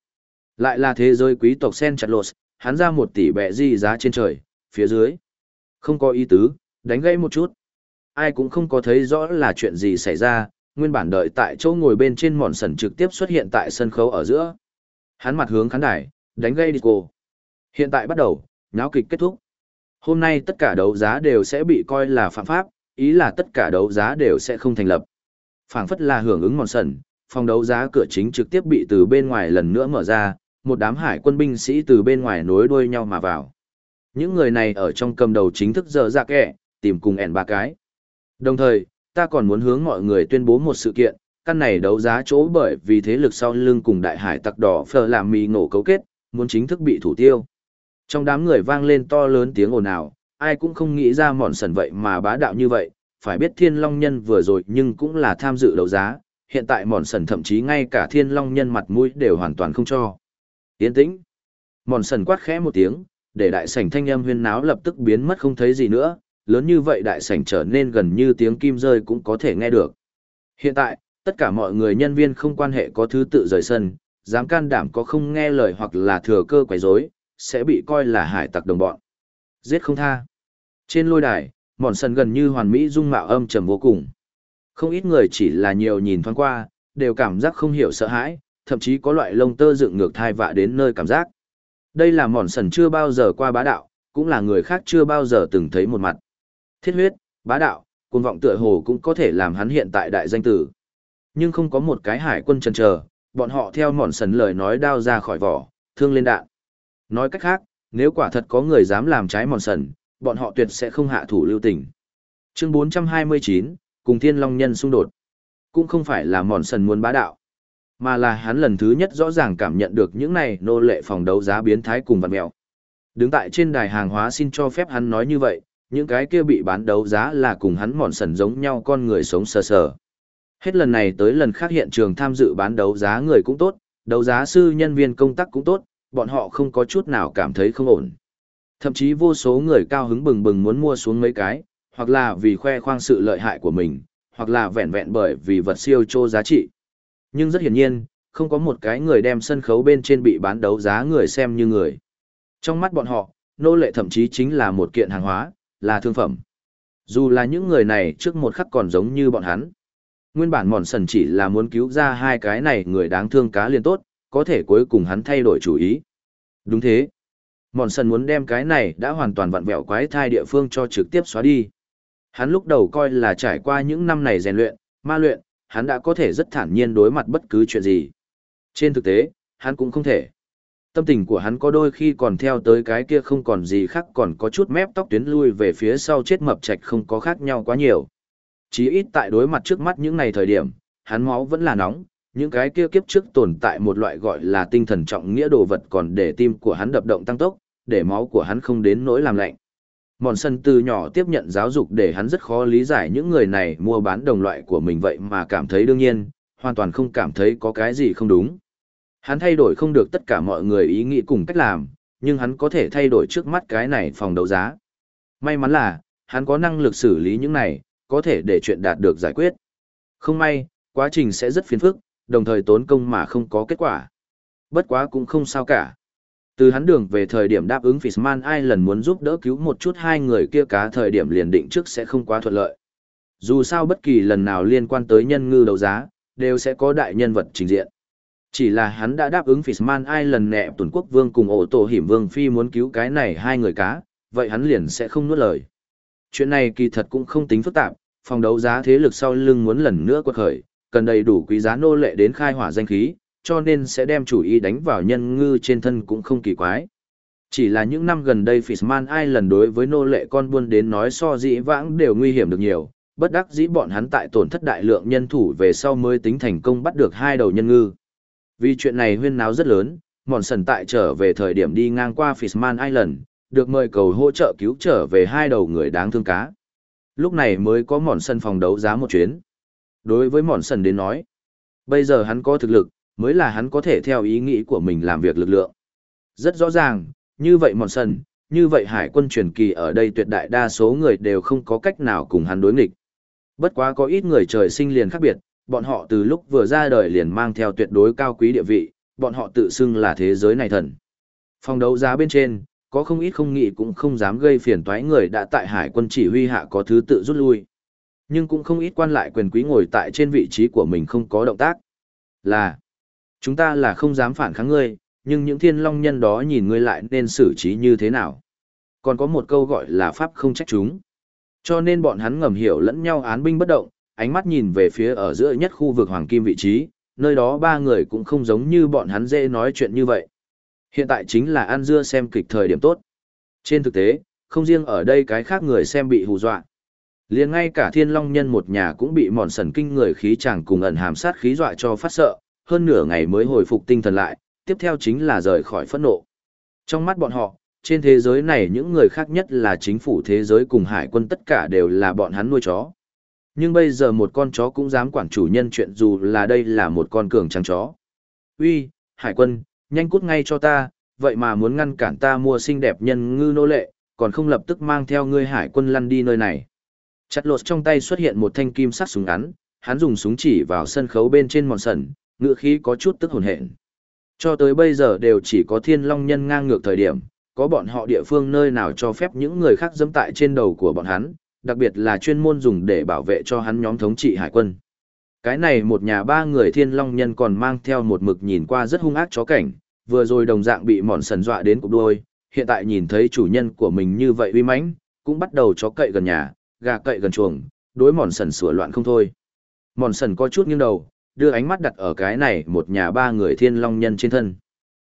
Lại là thế giới quý tộc sen chặt lột, hắn ra một tỷ bẹ gì giá trên trời, phía dưới. Không có ý tứ, đánh gây một chút. Ai cũng không có thấy rõ là chuyện gì xảy ra, nguyên bản đợi tại chỗ ngồi bên trên mòn sần trực tiếp xuất hiện tại sân khấu ở giữa. Hắn mặt hướng khán đài, đánh gây đi cô. Hiện tại bắt đầu, nháo kịch kết thúc. Hôm nay tất cả đấu giá đều sẽ bị coi là phạm pháp, ý là tất cả đấu giá đều sẽ không thành lập. phảng phất là hưởng ứng mòn sần, phòng đấu giá cửa chính trực tiếp bị từ bên ngoài lần nữa mở ra, một đám hải quân binh sĩ từ bên ngoài nối đuôi nhau mà vào. Những người này ở trong cầm đầu chính thức giờ ra kẻ, tìm cùng ẻn ba cái. Đồng thời, ta còn muốn hướng mọi người tuyên bố một sự kiện, căn này đấu giá chỗ bởi vì thế lực sau lưng cùng đại hải tặc đỏ phờ làm mì ngổ cấu kết, muốn chính thức bị thủ tiêu. Trong đám người vang lên to lớn tiếng ồn ào, ai cũng không nghĩ ra mòn sần vậy mà bá đạo như vậy, phải biết thiên long nhân vừa rồi nhưng cũng là tham dự đấu giá, hiện tại mòn sần thậm chí ngay cả thiên long nhân mặt mũi đều hoàn toàn không cho. Yên tĩnh. Mòn sần quát khẽ một tiếng, để đại sảnh thanh âm huyên náo lập tức biến mất không thấy gì nữa, lớn như vậy đại sảnh trở nên gần như tiếng kim rơi cũng có thể nghe được. Hiện tại, tất cả mọi người nhân viên không quan hệ có thứ tự rời sân, dám can đảm có không nghe lời hoặc là thừa cơ quấy rối, sẽ bị coi là hải tặc đồng bọn. Giết không tha. Trên lôi đài, mòn sân gần như hoàn mỹ dung mạo âm trầm vô cùng. Không ít người chỉ là nhiều nhìn thoáng qua, đều cảm giác không hiểu sợ hãi, thậm chí có loại lông tơ dựng ngược thai vạ đến nơi cảm giác. Đây là mòn sần chưa bao giờ qua bá đạo, cũng là người khác chưa bao giờ từng thấy một mặt. Thiết huyết, bá đạo, cuồng vọng tựa hồ cũng có thể làm hắn hiện tại đại danh tử. Nhưng không có một cái hải quân chần chờ, bọn họ theo mòn sần lời nói đao ra khỏi vỏ, thương lên đạn. Nói cách khác, nếu quả thật có người dám làm trái mòn sần, bọn họ tuyệt sẽ không hạ thủ lưu tình. Chương 429, cùng Thiên Long Nhân xung đột. Cũng không phải là mòn sần muốn bá đạo, mà là hắn lần thứ nhất rõ ràng cảm nhận được những này nô lệ phòng đấu giá biến thái cùng vật mèo. Đứng tại trên đài hàng hóa xin cho phép hắn nói như vậy, những cái kia bị bán đấu giá là cùng hắn mòn sần giống nhau con người sống sờ sờ. Hết lần này tới lần khác hiện trường tham dự bán đấu giá người cũng tốt, đấu giá sư nhân viên công tác cũng tốt, bọn họ không có chút nào cảm thấy không ổn. Thậm chí vô số người cao hứng bừng bừng muốn mua xuống mấy cái, hoặc là vì khoe khoang sự lợi hại của mình, hoặc là vẹn vẹn bởi vì vật siêu trô giá trị. Nhưng rất hiển nhiên, không có một cái người đem sân khấu bên trên bị bán đấu giá người xem như người. Trong mắt bọn họ, nô lệ thậm chí chính là một kiện hàng hóa, là thương phẩm. Dù là những người này trước một khắc còn giống như bọn hắn. Nguyên bản mòn sần chỉ là muốn cứu ra hai cái này người đáng thương cá liền tốt, có thể cuối cùng hắn thay đổi chủ ý. Đúng thế. Mòn sần muốn đem cái này đã hoàn toàn vặn vẹo quái thai địa phương cho trực tiếp xóa đi. Hắn lúc đầu coi là trải qua những năm này rèn luyện, ma luyện, hắn đã có thể rất thản nhiên đối mặt bất cứ chuyện gì. Trên thực tế, hắn cũng không thể. Tâm tình của hắn có đôi khi còn theo tới cái kia không còn gì khác còn có chút mép tóc tuyến lui về phía sau chết mập chạch không có khác nhau quá nhiều. Chí ít tại đối mặt trước mắt những ngày thời điểm, hắn máu vẫn là nóng, những cái kia kiếp trước tồn tại một loại gọi là tinh thần trọng nghĩa đồ vật còn để tim của hắn đập động tăng tốc, để máu của hắn không đến nỗi làm lạnh. Mòn sân từ nhỏ tiếp nhận giáo dục để hắn rất khó lý giải những người này mua bán đồng loại của mình vậy mà cảm thấy đương nhiên, hoàn toàn không cảm thấy có cái gì không đúng. Hắn thay đổi không được tất cả mọi người ý nghĩ cùng cách làm, nhưng hắn có thể thay đổi trước mắt cái này phòng đấu giá. May mắn là, hắn có năng lực xử lý những này, có thể để chuyện đạt được giải quyết. Không may, quá trình sẽ rất phiền phức, đồng thời tốn công mà không có kết quả. Bất quá cũng không sao cả. Từ hắn đường về thời điểm đáp ứng Fishman ai lần muốn giúp đỡ cứu một chút hai người kia cá thời điểm liền định trước sẽ không quá thuận lợi. Dù sao bất kỳ lần nào liên quan tới nhân ngư đấu giá, đều sẽ có đại nhân vật trình diện. Chỉ là hắn đã đáp ứng Fishman ai lần nẹ tuần quốc vương cùng ổ tổ hiểm vương phi muốn cứu cái này hai người cá, vậy hắn liền sẽ không nuốt lời. Chuyện này kỳ thật cũng không tính phức tạp, phòng đấu giá thế lực sau lưng muốn lần nữa quật khởi, cần đầy đủ quý giá nô lệ đến khai hỏa danh khí, cho nên sẽ đem chủ ý đánh vào nhân ngư trên thân cũng không kỳ quái. Chỉ là những năm gần đây Fishman ai lần đối với nô lệ con buôn đến nói so dĩ vãng đều nguy hiểm được nhiều, bất đắc dĩ bọn hắn tại tổn thất đại lượng nhân thủ về sau mới tính thành công bắt được hai đầu nhân ngư. Vì chuyện này huyên náo rất lớn, mòn sần tại trở về thời điểm đi ngang qua Fishman Island, được mời cầu hỗ trợ cứu trở về hai đầu người đáng thương cá. Lúc này mới có mòn sân phòng đấu giá một chuyến. Đối với mòn sần đến nói, bây giờ hắn có thực lực, mới là hắn có thể theo ý nghĩ của mình làm việc lực lượng. Rất rõ ràng, như vậy mòn sần, như vậy hải quân truyền kỳ ở đây tuyệt đại đa số người đều không có cách nào cùng hắn đối nghịch. Bất quá có ít người trời sinh liền khác biệt, bọn họ từ lúc vừa ra đời liền mang theo tuyệt đối cao quý địa vị, bọn họ tự xưng là thế giới này thần. Phòng đấu giá bên trên, có không ít không nghĩ cũng không dám gây phiền toái người đã tại hải quân chỉ huy hạ có thứ tự rút lui. Nhưng cũng không ít quan lại quyền quý ngồi tại trên vị trí của mình không có động tác. Là, chúng ta là không dám phản kháng ngươi, nhưng những thiên long nhân đó nhìn ngươi lại nên xử trí như thế nào. Còn có một câu gọi là pháp không trách chúng. Cho nên bọn hắn ngầm hiểu lẫn nhau án binh bất động, ánh mắt nhìn về phía ở giữa nhất khu vực hoàng kim vị trí, nơi đó ba người cũng không giống như bọn hắn dễ nói chuyện như vậy. Hiện tại chính là ăn dưa xem kịch thời điểm tốt. Trên thực tế, không riêng ở đây cái khác người xem bị hù dọa. liền ngay cả thiên long nhân một nhà cũng bị mòn sần kinh người khí chàng cùng ẩn hàm sát khí dọa cho phát sợ, hơn nửa ngày mới hồi phục tinh thần lại, tiếp theo chính là rời khỏi phẫn nộ. Trong mắt bọn họ, trên thế giới này những người khác nhất là chính phủ thế giới cùng hải quân tất cả đều là bọn hắn nuôi chó. Nhưng bây giờ một con chó cũng dám quản chủ nhân chuyện dù là đây là một con cường trắng chó. Uy, hải quân, nhanh cút ngay cho ta, vậy mà muốn ngăn cản ta mua xinh đẹp nhân ngư nô lệ, còn không lập tức mang theo ngươi hải quân lăn đi nơi này. Chặt lột trong tay xuất hiện một thanh kim sắc súng ngắn, hắn dùng súng chỉ vào sân khấu bên trên mòn sần, ngựa khí có chút tức hồn hện. Cho tới bây giờ đều chỉ có thiên long nhân ngang ngược thời điểm, có bọn họ địa phương nơi nào cho phép những người khác dẫm tại trên đầu của bọn hắn, đặc biệt là chuyên môn dùng để bảo vệ cho hắn nhóm thống trị hải quân. Cái này một nhà ba người thiên long nhân còn mang theo một mực nhìn qua rất hung ác chó cảnh, vừa rồi đồng dạng bị mòn sần dọa đến cục đôi, hiện tại nhìn thấy chủ nhân của mình như vậy uy mãnh, cũng bắt đầu chó cậy gần nhà, gà cậy gần chuồng, đối mòn sần sửa loạn không thôi. Mòn sần có chút nghiêng đầu, đưa ánh mắt đặt ở cái này một nhà ba người thiên long nhân trên thân.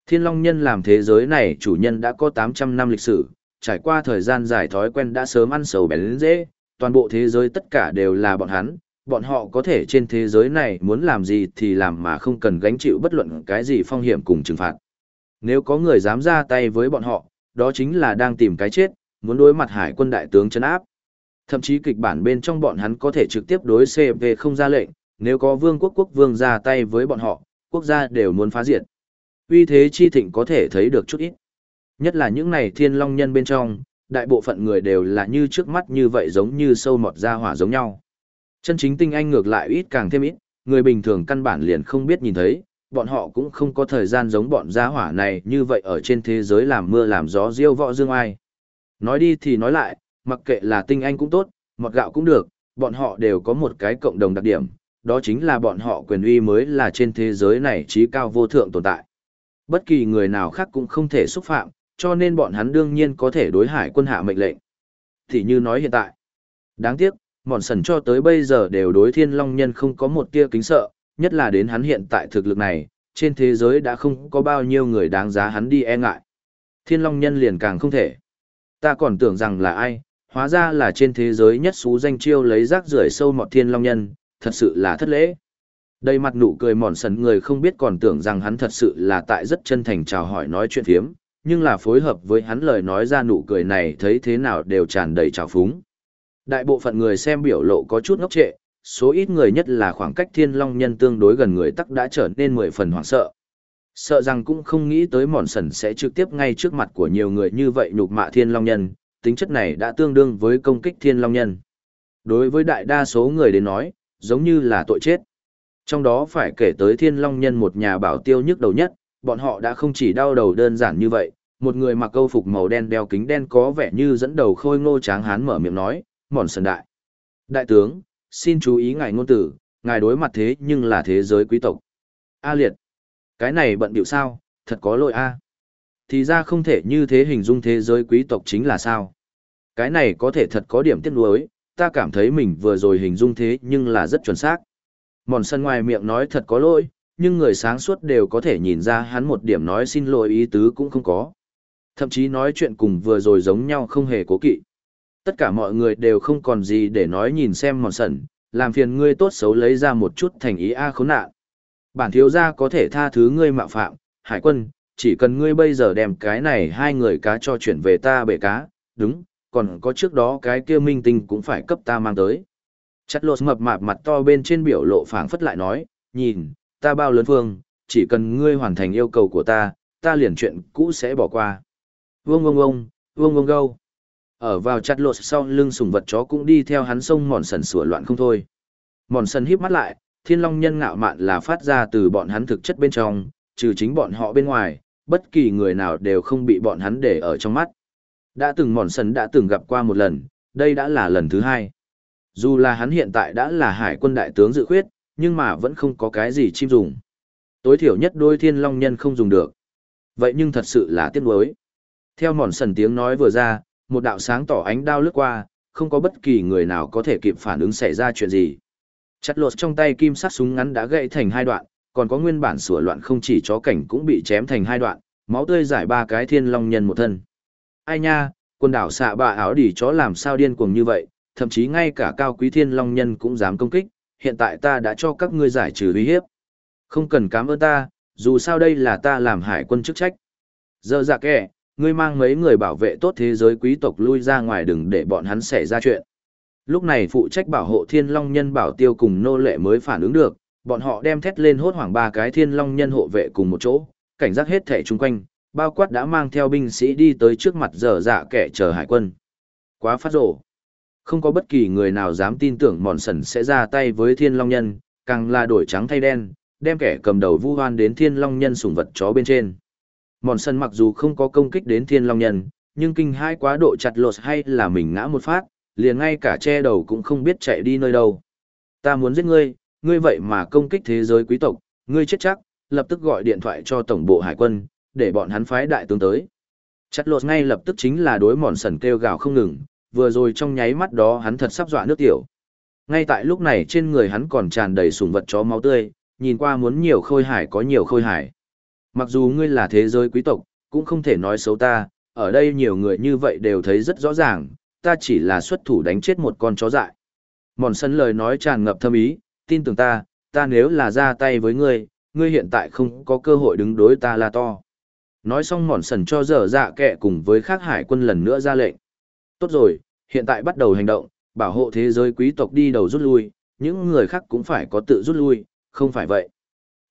Thiên long nhân làm thế giới này chủ nhân đã có 800 năm lịch sử, trải qua thời gian dài thói quen đã sớm ăn sầu bén dễ, toàn bộ thế giới tất cả đều là bọn hắn, bọn họ có thể trên thế giới này muốn làm gì thì làm mà không cần gánh chịu bất luận cái gì phong hiểm cùng trừng phạt. Nếu có người dám ra tay với bọn họ, đó chính là đang tìm cái chết, muốn đối mặt hải quân đại tướng chấn áp. Thậm chí kịch bản bên trong bọn hắn có thể trực tiếp đối CV không ra lệnh, nếu có vương quốc quốc vương ra tay với bọn họ, quốc gia đều muốn phá diệt. Vì thế chi thịnh có thể thấy được chút ít. Nhất là những này thiên long nhân bên trong, đại bộ phận người đều là như trước mắt như vậy giống như sâu mọt ra hỏa giống nhau. Chân chính tinh anh ngược lại ít càng thêm ít, người bình thường căn bản liền không biết nhìn thấy, bọn họ cũng không có thời gian giống bọn gia hỏa này như vậy ở trên thế giới làm mưa làm gió diêu võ dương ai. Nói đi thì nói lại, mặc kệ là tinh anh cũng tốt, mọt gạo cũng được, bọn họ đều có một cái cộng đồng đặc điểm, đó chính là bọn họ quyền uy mới là trên thế giới này trí cao vô thượng tồn tại. Bất kỳ người nào khác cũng không thể xúc phạm, cho nên bọn hắn đương nhiên có thể đối hải quân hạ mệnh lệnh. Thì như nói hiện tại. Đáng tiếc, mòn sần cho tới bây giờ đều đối thiên long nhân không có một tia kính sợ, nhất là đến hắn hiện tại thực lực này, trên thế giới đã không có bao nhiêu người đáng giá hắn đi e ngại. Thiên long nhân liền càng không thể. Ta còn tưởng rằng là ai, hóa ra là trên thế giới nhất xú danh chiêu lấy rác rưởi sâu mọt thiên long nhân, thật sự là thất lễ. Đây mặt nụ cười mòn sần người không biết còn tưởng rằng hắn thật sự là tại rất chân thành chào hỏi nói chuyện phiếm, nhưng là phối hợp với hắn lời nói ra nụ cười này thấy thế nào đều tràn đầy trào phúng. Đại bộ phận người xem biểu lộ có chút ngốc trệ, số ít người nhất là khoảng cách thiên long nhân tương đối gần người tắc đã trở nên mười phần hoảng sợ. Sợ rằng cũng không nghĩ tới mòn sần sẽ trực tiếp ngay trước mặt của nhiều người như vậy nhục mạ thiên long nhân, tính chất này đã tương đương với công kích thiên long nhân. Đối với đại đa số người đến nói, giống như là tội chết. Trong đó phải kể tới thiên long nhân một nhà bảo tiêu nhức đầu nhất, bọn họ đã không chỉ đau đầu đơn giản như vậy, một người mặc câu phục màu đen đeo kính đen có vẻ như dẫn đầu khôi ngô tráng hán mở miệng nói, mòn sần đại. Đại tướng, xin chú ý ngài ngôn tử, ngài đối mặt thế nhưng là thế giới quý tộc. A liệt, cái này bận điệu sao, thật có lỗi a. Thì ra không thể như thế hình dung thế giới quý tộc chính là sao. Cái này có thể thật có điểm tiếc nuối, ta cảm thấy mình vừa rồi hình dung thế nhưng là rất chuẩn xác. Mòn sân ngoài miệng nói thật có lỗi, nhưng người sáng suốt đều có thể nhìn ra hắn một điểm nói xin lỗi ý tứ cũng không có. Thậm chí nói chuyện cùng vừa rồi giống nhau không hề cố kỵ. Tất cả mọi người đều không còn gì để nói nhìn xem mòn sẩn, làm phiền ngươi tốt xấu lấy ra một chút thành ý a khốn nạn. Bản thiếu gia có thể tha thứ ngươi mạo phạm, hải quân, chỉ cần ngươi bây giờ đem cái này hai người cá cho chuyển về ta bể cá, đúng, còn có trước đó cái kia minh tinh cũng phải cấp ta mang tới. Chặt lột mập mạp mặt to bên trên biểu lộ phảng phất lại nói, nhìn, ta bao lớn phương, chỉ cần ngươi hoàn thành yêu cầu của ta, ta liền chuyện cũ sẽ bỏ qua. Vương vương vương, vương vương gâu. Ở vào chặt lột sau lưng sùng vật chó cũng đi theo hắn sông mòn sần sủa loạn không thôi. Mòn sần híp mắt lại, thiên long nhân ngạo mạn là phát ra từ bọn hắn thực chất bên trong, trừ chính bọn họ bên ngoài, bất kỳ người nào đều không bị bọn hắn để ở trong mắt. Đã từng mòn sần đã từng gặp qua một lần, đây đã là lần thứ hai. Dù là hắn hiện tại đã là hải quân đại tướng dự khuyết, nhưng mà vẫn không có cái gì chim dùng. Tối thiểu nhất đôi thiên long nhân không dùng được. Vậy nhưng thật sự là tiếc nuối. Theo mòn sần tiếng nói vừa ra, một đạo sáng tỏ ánh đao lướt qua, không có bất kỳ người nào có thể kịp phản ứng xảy ra chuyện gì. Chặt lột trong tay kim sắt súng ngắn đã gãy thành hai đoạn, còn có nguyên bản sửa loạn không chỉ chó cảnh cũng bị chém thành hai đoạn, máu tươi giải ba cái thiên long nhân một thân. Ai nha, quần đảo xạ bạ áo đỉ chó làm sao điên cuồng như vậy, thậm chí ngay cả cao quý thiên long nhân cũng dám công kích, hiện tại ta đã cho các ngươi giải trừ uy hiếp. Không cần cảm ơn ta, dù sao đây là ta làm hải quân chức trách. Giờ dạ kẻ, ngươi mang mấy người bảo vệ tốt thế giới quý tộc lui ra ngoài đừng để bọn hắn xảy ra chuyện. Lúc này phụ trách bảo hộ thiên long nhân bảo tiêu cùng nô lệ mới phản ứng được, bọn họ đem thét lên hốt hoảng ba cái thiên long nhân hộ vệ cùng một chỗ, cảnh giác hết thể chung quanh, bao quát đã mang theo binh sĩ đi tới trước mặt dở dạ kẻ chờ hải quân. Quá phát rổ. Không có bất kỳ người nào dám tin tưởng mòn sần sẽ ra tay với thiên long nhân, càng là đổi trắng thay đen, đem kẻ cầm đầu vu hoan đến thiên long nhân sủng vật chó bên trên. Mòn sần mặc dù không có công kích đến thiên long nhân, nhưng kinh hai quá độ chặt lột hay là mình ngã một phát, liền ngay cả che đầu cũng không biết chạy đi nơi đâu. Ta muốn giết ngươi, ngươi vậy mà công kích thế giới quý tộc, ngươi chết chắc, lập tức gọi điện thoại cho tổng bộ hải quân, để bọn hắn phái đại tướng tới. Chặt lột ngay lập tức chính là đối mòn sần kêu gào không ngừng, vừa rồi trong nháy mắt đó hắn thật sắp dọa nước tiểu. Ngay tại lúc này trên người hắn còn tràn đầy sùng vật chó máu tươi, nhìn qua muốn nhiều khôi hải có nhiều khôi hải. Mặc dù ngươi là thế giới quý tộc, cũng không thể nói xấu ta, ở đây nhiều người như vậy đều thấy rất rõ ràng, ta chỉ là xuất thủ đánh chết một con chó dại. Mòn sân lời nói tràn ngập thâm ý, tin tưởng ta, ta nếu là ra tay với ngươi, ngươi hiện tại không có cơ hội đứng đối ta là to. Nói xong mòn sần cho dở dạ kệ cùng với khác hải quân lần nữa ra lệnh. Tốt rồi, hiện tại bắt đầu hành động, bảo hộ thế giới quý tộc đi đầu rút lui, những người khác cũng phải có tự rút lui, không phải vậy.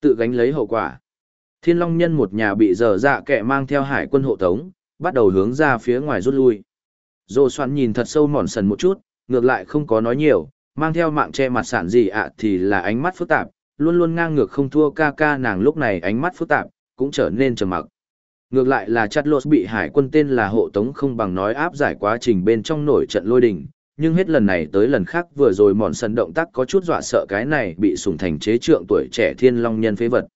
Tự gánh lấy hậu quả. Thiên Long Nhân một nhà bị dở dạ kệ mang theo hải quân hộ tống, bắt đầu hướng ra phía ngoài rút lui. Dô xoắn nhìn thật sâu mòn sần một chút, ngược lại không có nói nhiều, mang theo mạng che mặt sản gì ạ à thì là ánh mắt phức tạp, luôn luôn ngang ngược không thua ca ca nàng lúc này ánh mắt phức tạp, cũng trở nên trầm mặc. Ngược lại là chặt lột bị hải quân tên là hộ tống không bằng nói áp giải quá trình bên trong nổi trận lôi đình, nhưng hết lần này tới lần khác vừa rồi mòn sần động tác có chút dọa sợ cái này bị sủng thành chế trượng tuổi trẻ thiên long nhân phế vật.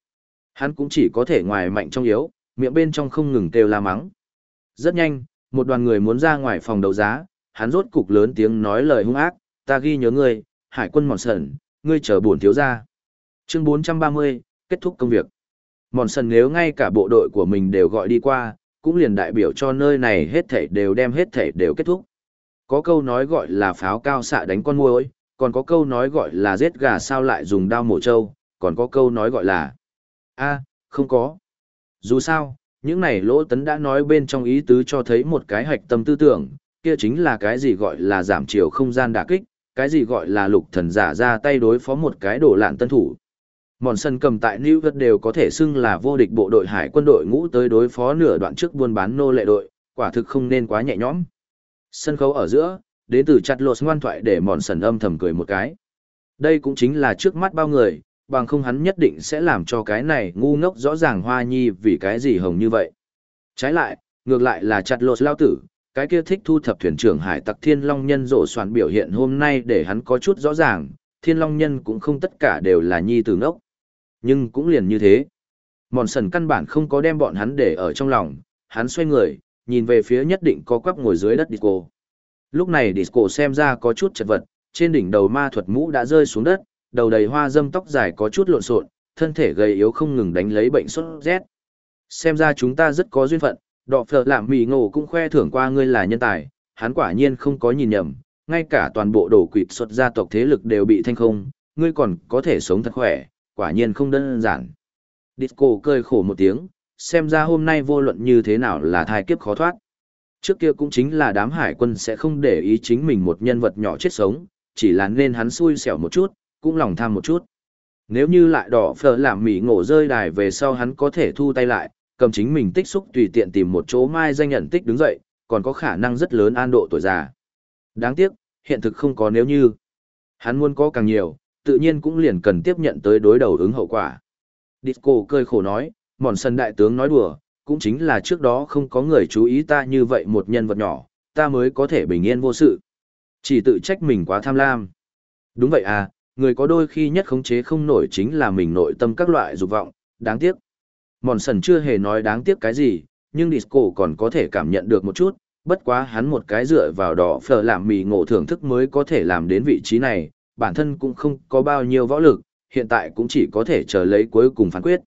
Hắn cũng chỉ có thể ngoài mạnh trong yếu, miệng bên trong không ngừng kêu la mắng. Rất nhanh, một đoàn người muốn ra ngoài phòng đấu giá, hắn rốt cục lớn tiếng nói lời hung ác, ta ghi nhớ ngươi, hải quân mòn sần, ngươi chờ buồn thiếu ra. Chương 430, kết thúc công việc. Mòn sần nếu ngay cả bộ đội của mình đều gọi đi qua, cũng liền đại biểu cho nơi này hết thảy đều đem hết thảy đều kết thúc. Có câu nói gọi là pháo cao xạ đánh con muỗi, còn có câu nói gọi là giết gà sao lại dùng đao mổ trâu, còn có câu nói gọi là a không có. Dù sao, những này lỗ tấn đã nói bên trong ý tứ cho thấy một cái hạch tâm tư tưởng, kia chính là cái gì gọi là giảm chiều không gian đả kích, cái gì gọi là lục thần giả ra tay đối phó một cái đổ lạn tân thủ. Mòn sân cầm tại New York đều có thể xưng là vô địch bộ đội hải quân đội ngũ tới đối phó nửa đoạn trước buôn bán nô lệ đội, quả thực không nên quá nhẹ nhõm. Sân khấu ở giữa, đến từ chặt lột ngoan thoại để mòn sần âm thầm cười một cái. Đây cũng chính là trước mắt bao người, bằng không hắn nhất định sẽ làm cho cái này ngu ngốc rõ ràng hoa nhi vì cái gì hồng như vậy. Trái lại, ngược lại là chặt lột lao tử, cái kia thích thu thập thuyền trưởng hải tặc thiên long nhân rộ soạn biểu hiện hôm nay để hắn có chút rõ ràng, thiên long nhân cũng không tất cả đều là nhi từ ngốc. Nhưng cũng liền như thế. Mòn sần căn bản không có đem bọn hắn để ở trong lòng, hắn xoay người, nhìn về phía nhất định có quắp ngồi dưới đất disco. Lúc này disco xem ra có chút chật vật, trên đỉnh đầu ma thuật mũ đã rơi xuống đất, đầu đầy hoa dâm tóc dài có chút lộn xộn, thân thể gầy yếu không ngừng đánh lấy bệnh sốt rét. Xem ra chúng ta rất có duyên phận, đọ phở làm mì ngộ cũng khoe thưởng qua ngươi là nhân tài, hắn quả nhiên không có nhìn nhầm, ngay cả toàn bộ đồ quỵt xuất gia tộc thế lực đều bị thanh không, ngươi còn có thể sống thật khỏe, quả nhiên không đơn giản. Disco cười khổ một tiếng, xem ra hôm nay vô luận như thế nào là thai kiếp khó thoát. Trước kia cũng chính là đám hải quân sẽ không để ý chính mình một nhân vật nhỏ chết sống, chỉ là nên hắn xui xẻo một chút, cũng lòng tham một chút. Nếu như lại đỏ phở làm mỉ ngộ rơi đài về sau hắn có thể thu tay lại, cầm chính mình tích xúc tùy tiện tìm một chỗ mai danh nhận tích đứng dậy, còn có khả năng rất lớn an độ tuổi già. Đáng tiếc, hiện thực không có nếu như. Hắn muốn có càng nhiều, tự nhiên cũng liền cần tiếp nhận tới đối đầu ứng hậu quả. Disco cười khổ nói, mòn sân đại tướng nói đùa, cũng chính là trước đó không có người chú ý ta như vậy một nhân vật nhỏ, ta mới có thể bình yên vô sự. Chỉ tự trách mình quá tham lam. Đúng vậy à, người có đôi khi nhất khống chế không nổi chính là mình nội tâm các loại dục vọng, đáng tiếc. Mòn sần chưa hề nói đáng tiếc cái gì, nhưng Disco còn có thể cảm nhận được một chút, bất quá hắn một cái dựa vào đỏ phở làm mì ngộ thưởng thức mới có thể làm đến vị trí này, bản thân cũng không có bao nhiêu võ lực, hiện tại cũng chỉ có thể chờ lấy cuối cùng phán quyết.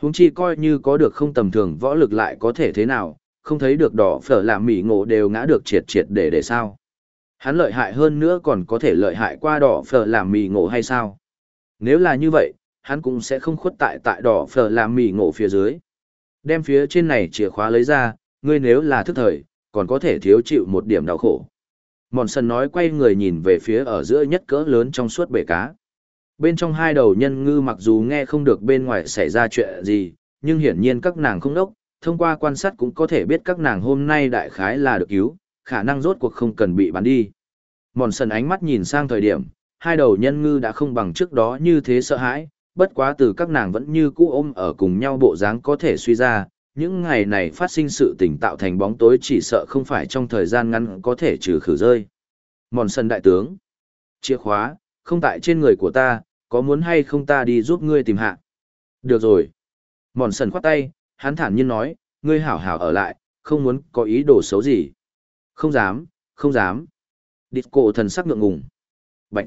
Huống chi coi như có được không tầm thường võ lực lại có thể thế nào, không thấy được đỏ phở làm mỉ ngộ đều ngã được triệt triệt để để sao. Hắn lợi hại hơn nữa còn có thể lợi hại qua đỏ phở làm mì ngộ hay sao? Nếu là như vậy, hắn cũng sẽ không khuất tại tại đỏ phở làm mì ngộ phía dưới. Đem phía trên này chìa khóa lấy ra, ngươi nếu là thức thời, còn có thể thiếu chịu một điểm đau khổ. Mòn sần nói quay người nhìn về phía ở giữa nhất cỡ lớn trong suốt bể cá. Bên trong hai đầu nhân ngư mặc dù nghe không được bên ngoài xảy ra chuyện gì, nhưng hiển nhiên các nàng không đốc, thông qua quan sát cũng có thể biết các nàng hôm nay đại khái là được cứu, khả năng rốt cuộc không cần bị bắn đi. Mòn sần ánh mắt nhìn sang thời điểm, hai đầu nhân ngư đã không bằng trước đó như thế sợ hãi, bất quá từ các nàng vẫn như cũ ôm ở cùng nhau bộ dáng có thể suy ra, những ngày này phát sinh sự tình tạo thành bóng tối chỉ sợ không phải trong thời gian ngắn có thể trừ khử rơi. Mòn sần đại tướng. Chìa khóa, không tại trên người của ta, có muốn hay không ta đi giúp ngươi tìm hạ. Được rồi. Mòn sần khoát tay, hắn thản nhiên nói, ngươi hảo hảo ở lại, không muốn có ý đồ xấu gì. Không dám, không dám. Disco thần sắc ngượng ngùng. Bạch.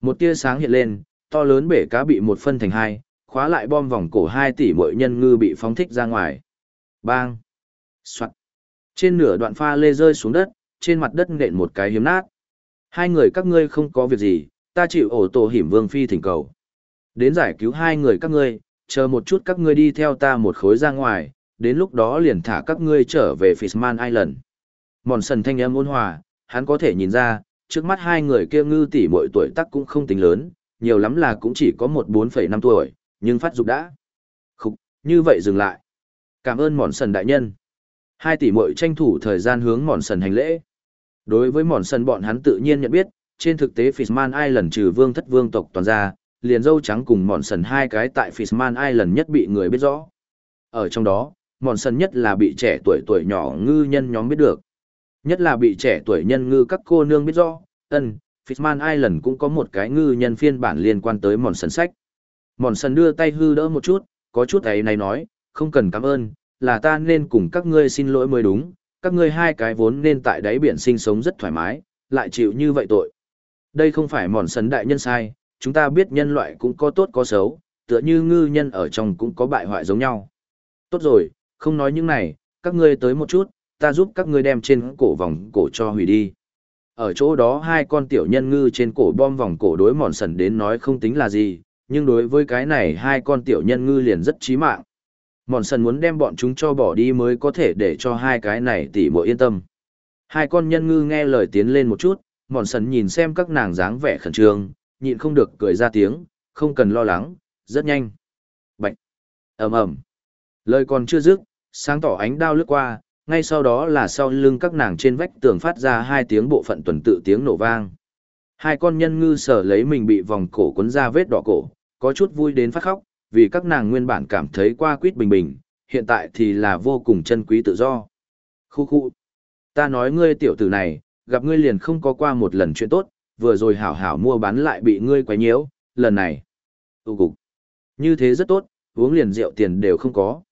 Một tia sáng hiện lên, to lớn bể cá bị một phân thành hai, khóa lại bom vòng cổ hai tỷ mỗi nhân ngư bị phóng thích ra ngoài. Bang. Soạn. Trên nửa đoạn pha lê rơi xuống đất, trên mặt đất nện một cái hiếm nát. Hai người các ngươi không có việc gì, ta chịu ổ tổ hiểm vương phi thỉnh cầu. Đến giải cứu hai người các ngươi, chờ một chút các ngươi đi theo ta một khối ra ngoài, đến lúc đó liền thả các ngươi trở về Fishman Island. Mòn sần thanh âm ôn hòa, hắn có thể nhìn ra, trước mắt hai người kia ngư tỷ mỗi tuổi tác cũng không tính lớn, nhiều lắm là cũng chỉ có một 4,5 tuổi, nhưng phát dục đã. Khúc, như vậy dừng lại. Cảm ơn mòn sần đại nhân. Hai tỷ muội tranh thủ thời gian hướng mòn sần hành lễ. Đối với mòn sần bọn hắn tự nhiên nhận biết, trên thực tế Fishman Island trừ vương thất vương tộc toàn ra, liền dâu trắng cùng mòn sần hai cái tại Fishman Island nhất bị người biết rõ. Ở trong đó, mòn sần nhất là bị trẻ tuổi tuổi nhỏ ngư nhân nhóm biết được. Nhất là bị trẻ tuổi nhân ngư các cô nương biết rõ, ân, Fishman Island cũng có một cái ngư nhân phiên bản liên quan tới mòn sần sách. Mòn sần đưa tay hư đỡ một chút, có chút ấy này nói, không cần cảm ơn, là ta nên cùng các ngươi xin lỗi mới đúng, các ngươi hai cái vốn nên tại đáy biển sinh sống rất thoải mái, lại chịu như vậy tội. Đây không phải mòn sần đại nhân sai, chúng ta biết nhân loại cũng có tốt có xấu, tựa như ngư nhân ở trong cũng có bại hoại giống nhau. Tốt rồi, không nói những này, các ngươi tới một chút, ta giúp các ngươi đem trên cổ vòng cổ cho hủy đi. Ở chỗ đó hai con tiểu nhân ngư trên cổ bom vòng cổ đối mòn sần đến nói không tính là gì, nhưng đối với cái này hai con tiểu nhân ngư liền rất chí mạng. Mòn sần muốn đem bọn chúng cho bỏ đi mới có thể để cho hai cái này tỉ mội yên tâm. Hai con nhân ngư nghe lời tiến lên một chút, mòn sần nhìn xem các nàng dáng vẻ khẩn trương, nhịn không được cười ra tiếng, không cần lo lắng, rất nhanh. Bạch! ầm ầm Lời còn chưa dứt, sáng tỏ ánh đao lướt qua, ngay sau đó là sau lưng các nàng trên vách tường phát ra hai tiếng bộ phận tuần tự tiếng nổ vang. Hai con nhân ngư sở lấy mình bị vòng cổ cuốn ra vết đỏ cổ, có chút vui đến phát khóc, vì các nàng nguyên bản cảm thấy qua quýt bình bình, hiện tại thì là vô cùng chân quý tự do. Khu khu. Ta nói ngươi tiểu tử này, gặp ngươi liền không có qua một lần chuyện tốt, vừa rồi hảo hảo mua bán lại bị ngươi quấy nhiễu, lần này. Tụ cục. Như thế rất tốt, uống liền rượu tiền đều không có.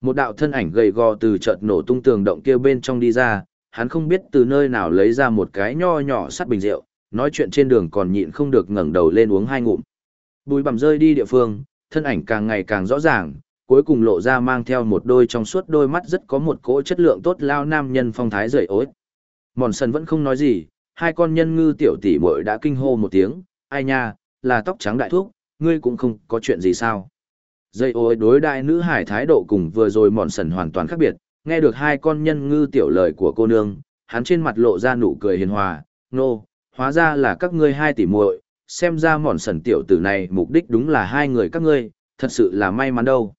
Một đạo thân ảnh gầy gò từ chợt nổ tung tường động kia bên trong đi ra, hắn không biết từ nơi nào lấy ra một cái nho nhỏ sắt bình rượu, nói chuyện trên đường còn nhịn không được ngẩng đầu lên uống hai ngụm. Bùi bằm rơi đi địa phương, thân ảnh càng ngày càng rõ ràng, cuối cùng lộ ra mang theo một đôi trong suốt đôi mắt rất có một cỗ chất lượng tốt lao nam nhân phong thái rời ối. Mòn sần vẫn không nói gì, hai con nhân ngư tiểu tỷ muội đã kinh hô một tiếng, ai nha, là tóc trắng đại thúc, ngươi cũng không có chuyện gì sao. Dây ối đối đại nữ hải thái độ cùng vừa rồi mòn sần hoàn toàn khác biệt, nghe được hai con nhân ngư tiểu lời của cô nương, hắn trên mặt lộ ra nụ cười hiền hòa, nô, hóa ra là các ngươi hai tỷ muội, xem ra mòn sần tiểu tử này mục đích đúng là hai người các ngươi, thật sự là may mắn đâu.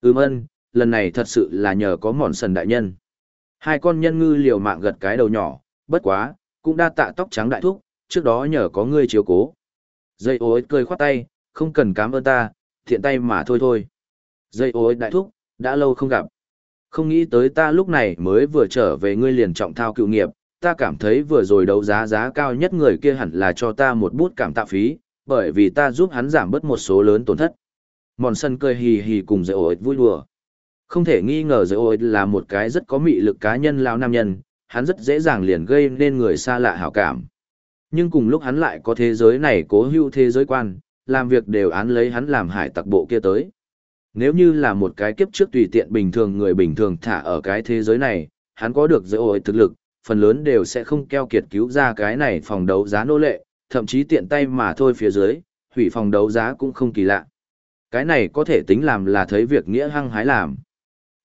Ừm ân, lần này thật sự là nhờ có mòn sần đại nhân. Hai con nhân ngư liều mạng gật cái đầu nhỏ, bất quá, cũng đa tạ tóc trắng đại thúc, trước đó nhờ có ngươi chiếu cố. Dây ối cười khoát tay, không cần cảm ơn ta, thiện tay mà thôi thôi. Dây ối đại thúc, đã lâu không gặp. Không nghĩ tới ta lúc này mới vừa trở về ngươi liền trọng thao cựu nghiệp, ta cảm thấy vừa rồi đấu giá giá cao nhất người kia hẳn là cho ta một bút cảm tạ phí, bởi vì ta giúp hắn giảm bớt một số lớn tổn thất. Mòn sân cười hì hì cùng dây ối vui đùa. Không thể nghi ngờ dây ối là một cái rất có mị lực cá nhân lao nam nhân, hắn rất dễ dàng liền gây nên người xa lạ hảo cảm. Nhưng cùng lúc hắn lại có thế giới này cố hữu thế giới quan, làm việc đều án lấy hắn làm hải tặc bộ kia tới. Nếu như là một cái kiếp trước tùy tiện bình thường người bình thường thả ở cái thế giới này, hắn có được dễ ổi thực lực, phần lớn đều sẽ không keo kiệt cứu ra cái này phòng đấu giá nô lệ, thậm chí tiện tay mà thôi phía dưới, hủy phòng đấu giá cũng không kỳ lạ. Cái này có thể tính làm là thấy việc nghĩa hăng hái làm.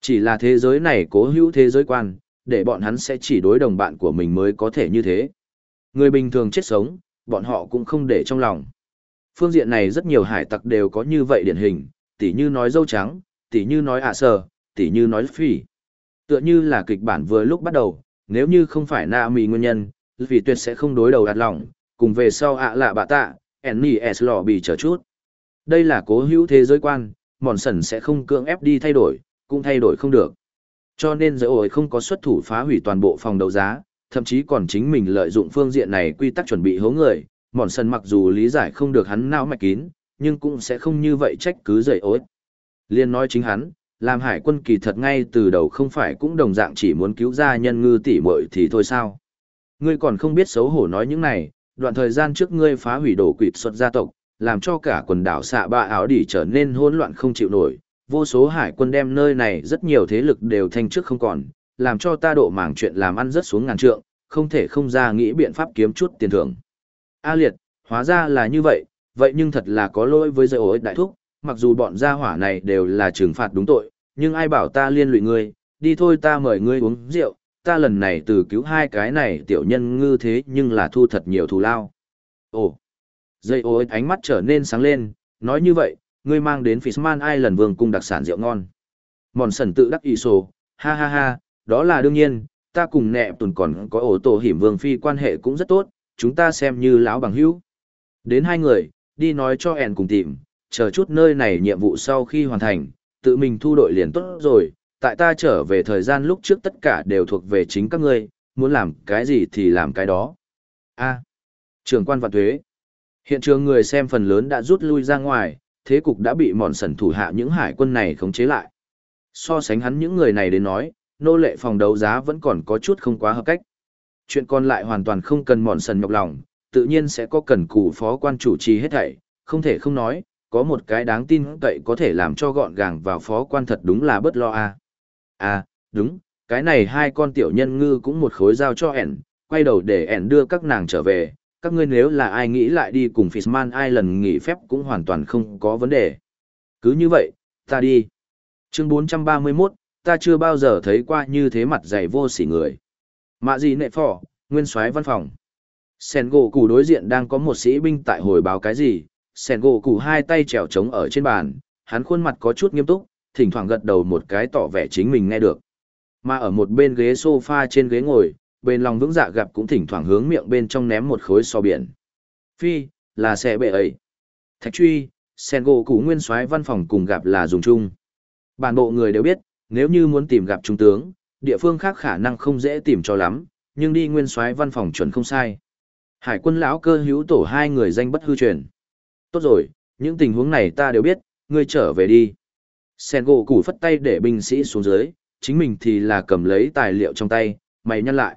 Chỉ là thế giới này cố hữu thế giới quan, để bọn hắn sẽ chỉ đối đồng bạn của mình mới có thể như thế. Người bình thường chết sống, bọn họ cũng không để trong lòng. Phương diện này rất nhiều hải tặc đều có như vậy điển hình, tỉ như nói dâu trắng, tỉ như nói ạ à sờ, tỉ như nói phỉ. Tựa như là kịch bản vừa lúc bắt đầu, nếu như không phải na mì nguyên nhân, vì tuyệt sẽ không đối đầu đặt lòng, cùng về sau ạ lạ bạ tạ, enni s lò bì chờ chút. Đây là cố hữu thế giới quan, mòn sần sẽ không cưỡng ép đi thay đổi, cũng thay đổi không được. Cho nên giới ổi không có xuất thủ phá hủy toàn bộ phòng đấu giá, thậm chí còn chính mình lợi dụng phương diện này quy tắc chuẩn bị hố người, mòn sần mặc dù lý giải không được hắn não mạch kín, nhưng cũng sẽ không như vậy trách cứ dậy ối. Liên nói chính hắn, làm hải quân kỳ thật ngay từ đầu không phải cũng đồng dạng chỉ muốn cứu ra nhân ngư tỷ muội thì thôi sao. Ngươi còn không biết xấu hổ nói những này, đoạn thời gian trước ngươi phá hủy đổ quỵt xuất gia tộc, làm cho cả quần đảo xạ ba áo đỉ trở nên hỗn loạn không chịu nổi. Vô số hải quân đem nơi này rất nhiều thế lực đều thanh trước không còn, làm cho ta độ mảng chuyện làm ăn rất xuống ngàn trượng, không thể không ra nghĩ biện pháp kiếm chút tiền thưởng. A liệt, hóa ra là như vậy, vậy nhưng thật là có lỗi với dây ối đại thúc, mặc dù bọn gia hỏa này đều là trừng phạt đúng tội, nhưng ai bảo ta liên lụy ngươi, đi thôi ta mời ngươi uống rượu, ta lần này từ cứu hai cái này tiểu nhân ngư thế nhưng là thu thật nhiều thù lao. Ồ, dây ối ánh mắt trở nên sáng lên, nói như vậy, ngươi mang đến Fishman lần vương cung đặc sản rượu ngon. Mòn sần tự đắc ý sổ, ha ha ha, đó là đương nhiên, ta cùng nẹ tuần còn có ổ tổ hiểm vương phi quan hệ cũng rất tốt, chúng ta xem như lão bằng hữu. Đến hai người, đi nói cho ẻn cùng tìm, chờ chút nơi này nhiệm vụ sau khi hoàn thành, tự mình thu đội liền tốt rồi, tại ta trở về thời gian lúc trước tất cả đều thuộc về chính các ngươi, muốn làm cái gì thì làm cái đó. A. Trường quan vạn thuế. Hiện trường người xem phần lớn đã rút lui ra ngoài, thế cục đã bị mòn sẩn thủ hạ những hải quân này khống chế lại. So sánh hắn những người này đến nói, nô lệ phòng đấu giá vẫn còn có chút không quá hợp cách. Chuyện còn lại hoàn toàn không cần mòn sần nhọc lòng, tự nhiên sẽ có cần cù phó quan chủ trì hết thảy, không thể không nói, có một cái đáng tin cậy có thể làm cho gọn gàng vào phó quan thật đúng là bất lo a. À. à, đúng, cái này hai con tiểu nhân ngư cũng một khối giao cho ẻn, quay đầu để ẻn đưa các nàng trở về, các ngươi nếu là ai nghĩ lại đi cùng Fishman ai lần nghỉ phép cũng hoàn toàn không có vấn đề. Cứ như vậy, ta đi. Chương 431, ta chưa bao giờ thấy qua như thế mặt dày vô sỉ người. Mạ gì nệ phỏ, nguyên soái văn phòng. Sen gỗ củ đối diện đang có một sĩ binh tại hồi báo cái gì, sen gỗ củ hai tay trèo trống ở trên bàn, hắn khuôn mặt có chút nghiêm túc, thỉnh thoảng gật đầu một cái tỏ vẻ chính mình nghe được. Mà ở một bên ghế sofa trên ghế ngồi, bên lòng vững dạ gặp cũng thỉnh thoảng hướng miệng bên trong ném một khối so biển. Phi, là xe bệ ấy. Thạch truy, sen gỗ củ nguyên soái văn phòng cùng gặp là dùng chung. Bản bộ người đều biết, nếu như muốn tìm gặp trung tướng, địa phương khác khả năng không dễ tìm cho lắm, nhưng đi nguyên soái văn phòng chuẩn không sai. Hải quân lão cơ hữu tổ hai người danh bất hư truyền. Tốt rồi, những tình huống này ta đều biết, ngươi trở về đi. Sen gỗ củ phất tay để binh sĩ xuống dưới, chính mình thì là cầm lấy tài liệu trong tay, mày nhăn lại.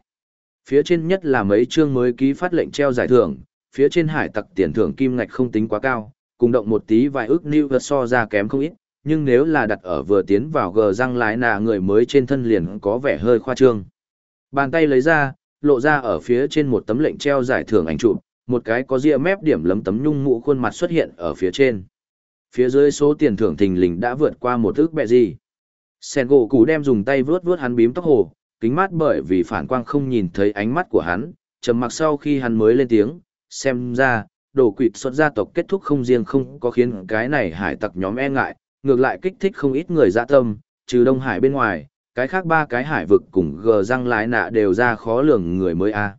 Phía trên nhất là mấy chương mới ký phát lệnh treo giải thưởng, phía trên hải tặc tiền thưởng kim ngạch không tính quá cao, cùng động một tí vài ước new vật so ra kém không ít, nhưng nếu là đặt ở vừa tiến vào gờ răng lái nà người mới trên thân liền có vẻ hơi khoa trương. Bàn tay lấy ra, lộ ra ở phía trên một tấm lệnh treo giải thưởng ảnh chụp, một cái có ria mép điểm lấm tấm nhung mũ khuôn mặt xuất hiện ở phía trên. Phía dưới số tiền thưởng thình lình đã vượt qua một ước bẹ gì. Sen gỗ cũ đem dùng tay vướt vướt hắn bím tóc hồ, kính mắt bởi vì phản quang không nhìn thấy ánh mắt của hắn, trầm mặc sau khi hắn mới lên tiếng, xem ra, đồ quỵt xuất gia tộc kết thúc không riêng không có khiến cái này hải tặc nhóm e ngại, ngược lại kích thích không ít người dạ tâm, trừ Đông Hải bên ngoài, cái khác ba cái hải vực cùng gờ răng lái nạ đều ra khó lường người mới a.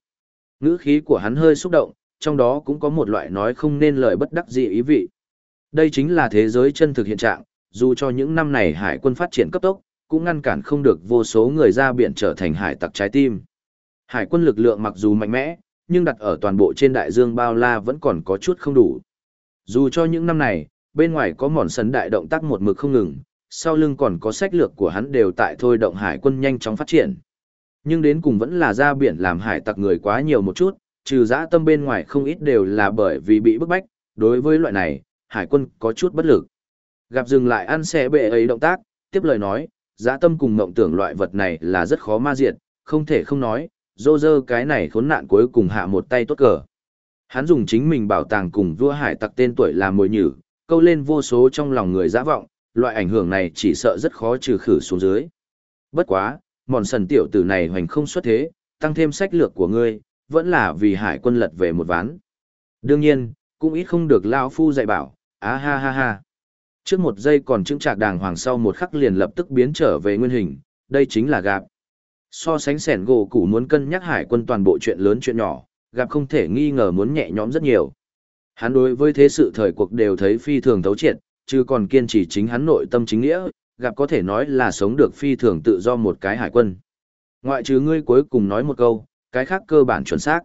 Ngữ khí của hắn hơi xúc động, trong đó cũng có một loại nói không nên lời bất đắc dĩ ý vị. Đây chính là thế giới chân thực hiện trạng, dù cho những năm này hải quân phát triển cấp tốc, cũng ngăn cản không được vô số người ra biển trở thành hải tặc trái tim. Hải quân lực lượng mặc dù mạnh mẽ, nhưng đặt ở toàn bộ trên đại dương bao la vẫn còn có chút không đủ. Dù cho những năm này, bên ngoài có mòn sấn đại động tác một mực không ngừng, sau lưng còn có sách lược của hắn đều tại thôi động hải quân nhanh chóng phát triển. Nhưng đến cùng vẫn là ra biển làm hải tặc người quá nhiều một chút, trừ dã tâm bên ngoài không ít đều là bởi vì bị bức bách, đối với loại này, hải quân có chút bất lực. Gặp dừng lại ăn xe bệ ấy động tác, tiếp lời nói, dã tâm cùng mộng tưởng loại vật này là rất khó ma diệt, không thể không nói, dô dơ cái này khốn nạn cuối cùng hạ một tay tốt cờ. Hắn dùng chính mình bảo tàng cùng vua hải tặc tên tuổi làm mồi nhử, câu lên vô số trong lòng người dã vọng, loại ảnh hưởng này chỉ sợ rất khó trừ khử xuống dưới. Bất quá, mòn sần tiểu tử này hoành không xuất thế, tăng thêm sách lược của ngươi, vẫn là vì hải quân lật về một ván. Đương nhiên, cũng ít không được Lao Phu dạy bảo, á ha ha ha. Trước một giây còn chứng trạc đàng hoàng sau một khắc liền lập tức biến trở về nguyên hình, đây chính là gạp. So sánh sẻn gỗ củ muốn cân nhắc hải quân toàn bộ chuyện lớn chuyện nhỏ, gặp không thể nghi ngờ muốn nhẹ nhõm rất nhiều. Hắn đối với thế sự thời cuộc đều thấy phi thường thấu triệt, chứ còn kiên trì chính hắn nội tâm chính nghĩa, gặp có thể nói là sống được phi thường tự do một cái hải quân. Ngoại trừ ngươi cuối cùng nói một câu, cái khác cơ bản chuẩn xác.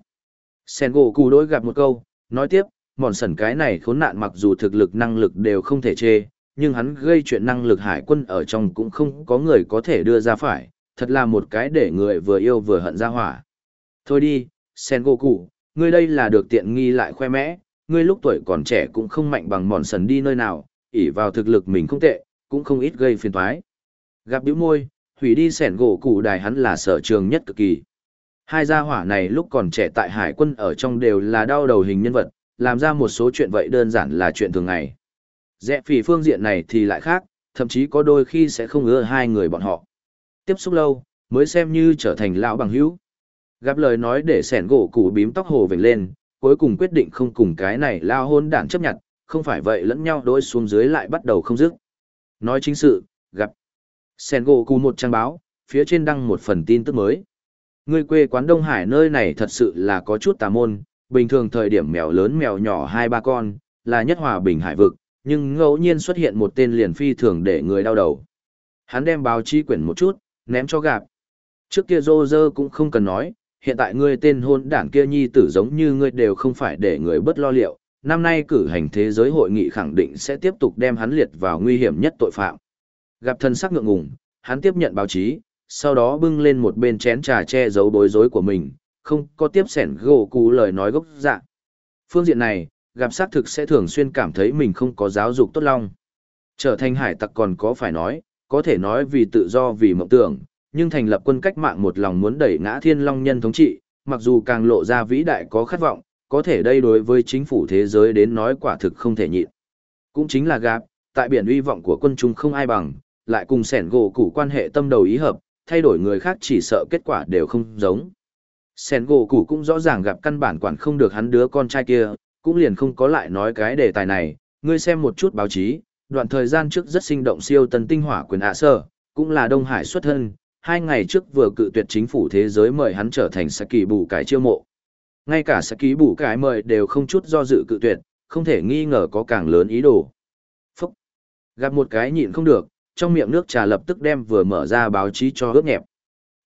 Sen gỗ cù đối gặp một câu, nói tiếp, mòn sẩn cái này khốn nạn mặc dù thực lực năng lực đều không thể chê, nhưng hắn gây chuyện năng lực hải quân ở trong cũng không có người có thể đưa ra phải, thật là một cái để người vừa yêu vừa hận ra hỏa. Thôi đi, Sen Goku, ngươi đây là được tiện nghi lại khoe mẽ, ngươi lúc tuổi còn trẻ cũng không mạnh bằng mòn sần đi nơi nào, ỷ vào thực lực mình không tệ, cũng không ít gây phiền toái. Gặp bĩu môi, hủy đi sẻn gỗ cụ đài hắn là sở trường nhất cực kỳ. Hai gia hỏa này lúc còn trẻ tại hải quân ở trong đều là đau đầu hình nhân vật, làm ra một số chuyện vậy đơn giản là chuyện thường ngày. Rẽ phỉ phương diện này thì lại khác, thậm chí có đôi khi sẽ không ưa hai người bọn họ. Tiếp xúc lâu, mới xem như trở thành lão bằng hữu. Gặp lời nói để sẻn gỗ cụ bím tóc hồ vểnh lên, cuối cùng quyết định không cùng cái này lao hôn đản chấp nhận, không phải vậy lẫn nhau đối xuống dưới lại bắt đầu không dứt. Nói chính sự, gặp. sen gỗ cụ một trang báo, phía trên đăng một phần tin tức mới. Người quê quán Đông Hải nơi này thật sự là có chút tà môn, bình thường thời điểm mèo lớn mèo nhỏ hai ba con, là nhất hòa bình hải vực, nhưng ngẫu nhiên xuất hiện một tên liền phi thường để người đau đầu. Hắn đem báo chí quyển một chút, ném cho gạp. Trước kia Roger cũng không cần nói, hiện tại ngươi tên hôn đảng kia nhi tử giống như ngươi đều không phải để người bất lo liệu. Năm nay cử hành thế giới hội nghị khẳng định sẽ tiếp tục đem hắn liệt vào nguy hiểm nhất tội phạm. Gặp thân sắc ngượng ngùng, hắn tiếp nhận báo chí, sau đó bưng lên một bên chén trà che giấu bối rối của mình, không có tiếp sẻn gỗ cú lời nói gốc dạ. Phương diện này, gặp xác thực sẽ thường xuyên cảm thấy mình không có giáo dục tốt lòng. Trở thành hải tặc còn có phải nói, có thể nói vì tự do vì mộng tưởng, nhưng thành lập quân cách mạng một lòng muốn đẩy ngã thiên long nhân thống trị, mặc dù càng lộ ra vĩ đại có khát vọng, có thể đây đối với chính phủ thế giới đến nói quả thực không thể nhịn. Cũng chính là gạp, tại biển uy vọng của quân chúng không ai bằng, lại cùng sẻn gỗ củ quan hệ tâm đầu ý hợp, thay đổi người khác chỉ sợ kết quả đều không giống. Sẻn gỗ củ cũng rõ ràng gặp căn bản quản không được hắn đứa con trai kia, cũng liền không có lại nói cái đề tài này, ngươi xem một chút báo chí, đoạn thời gian trước rất sinh động siêu tần tinh hỏa quyền ạ sơ, cũng là Đông Hải xuất thân, hai ngày trước vừa cự tuyệt chính phủ thế giới mời hắn trở thành Saki bù cái chiêu mộ. Ngay cả Saki bù cái mời đều không chút do dự cự tuyệt, không thể nghi ngờ có càng lớn ý đồ. Phúc! Gặp một cái nhịn không được, trong miệng nước trà lập tức đem vừa mở ra báo chí cho ướt nhẹp.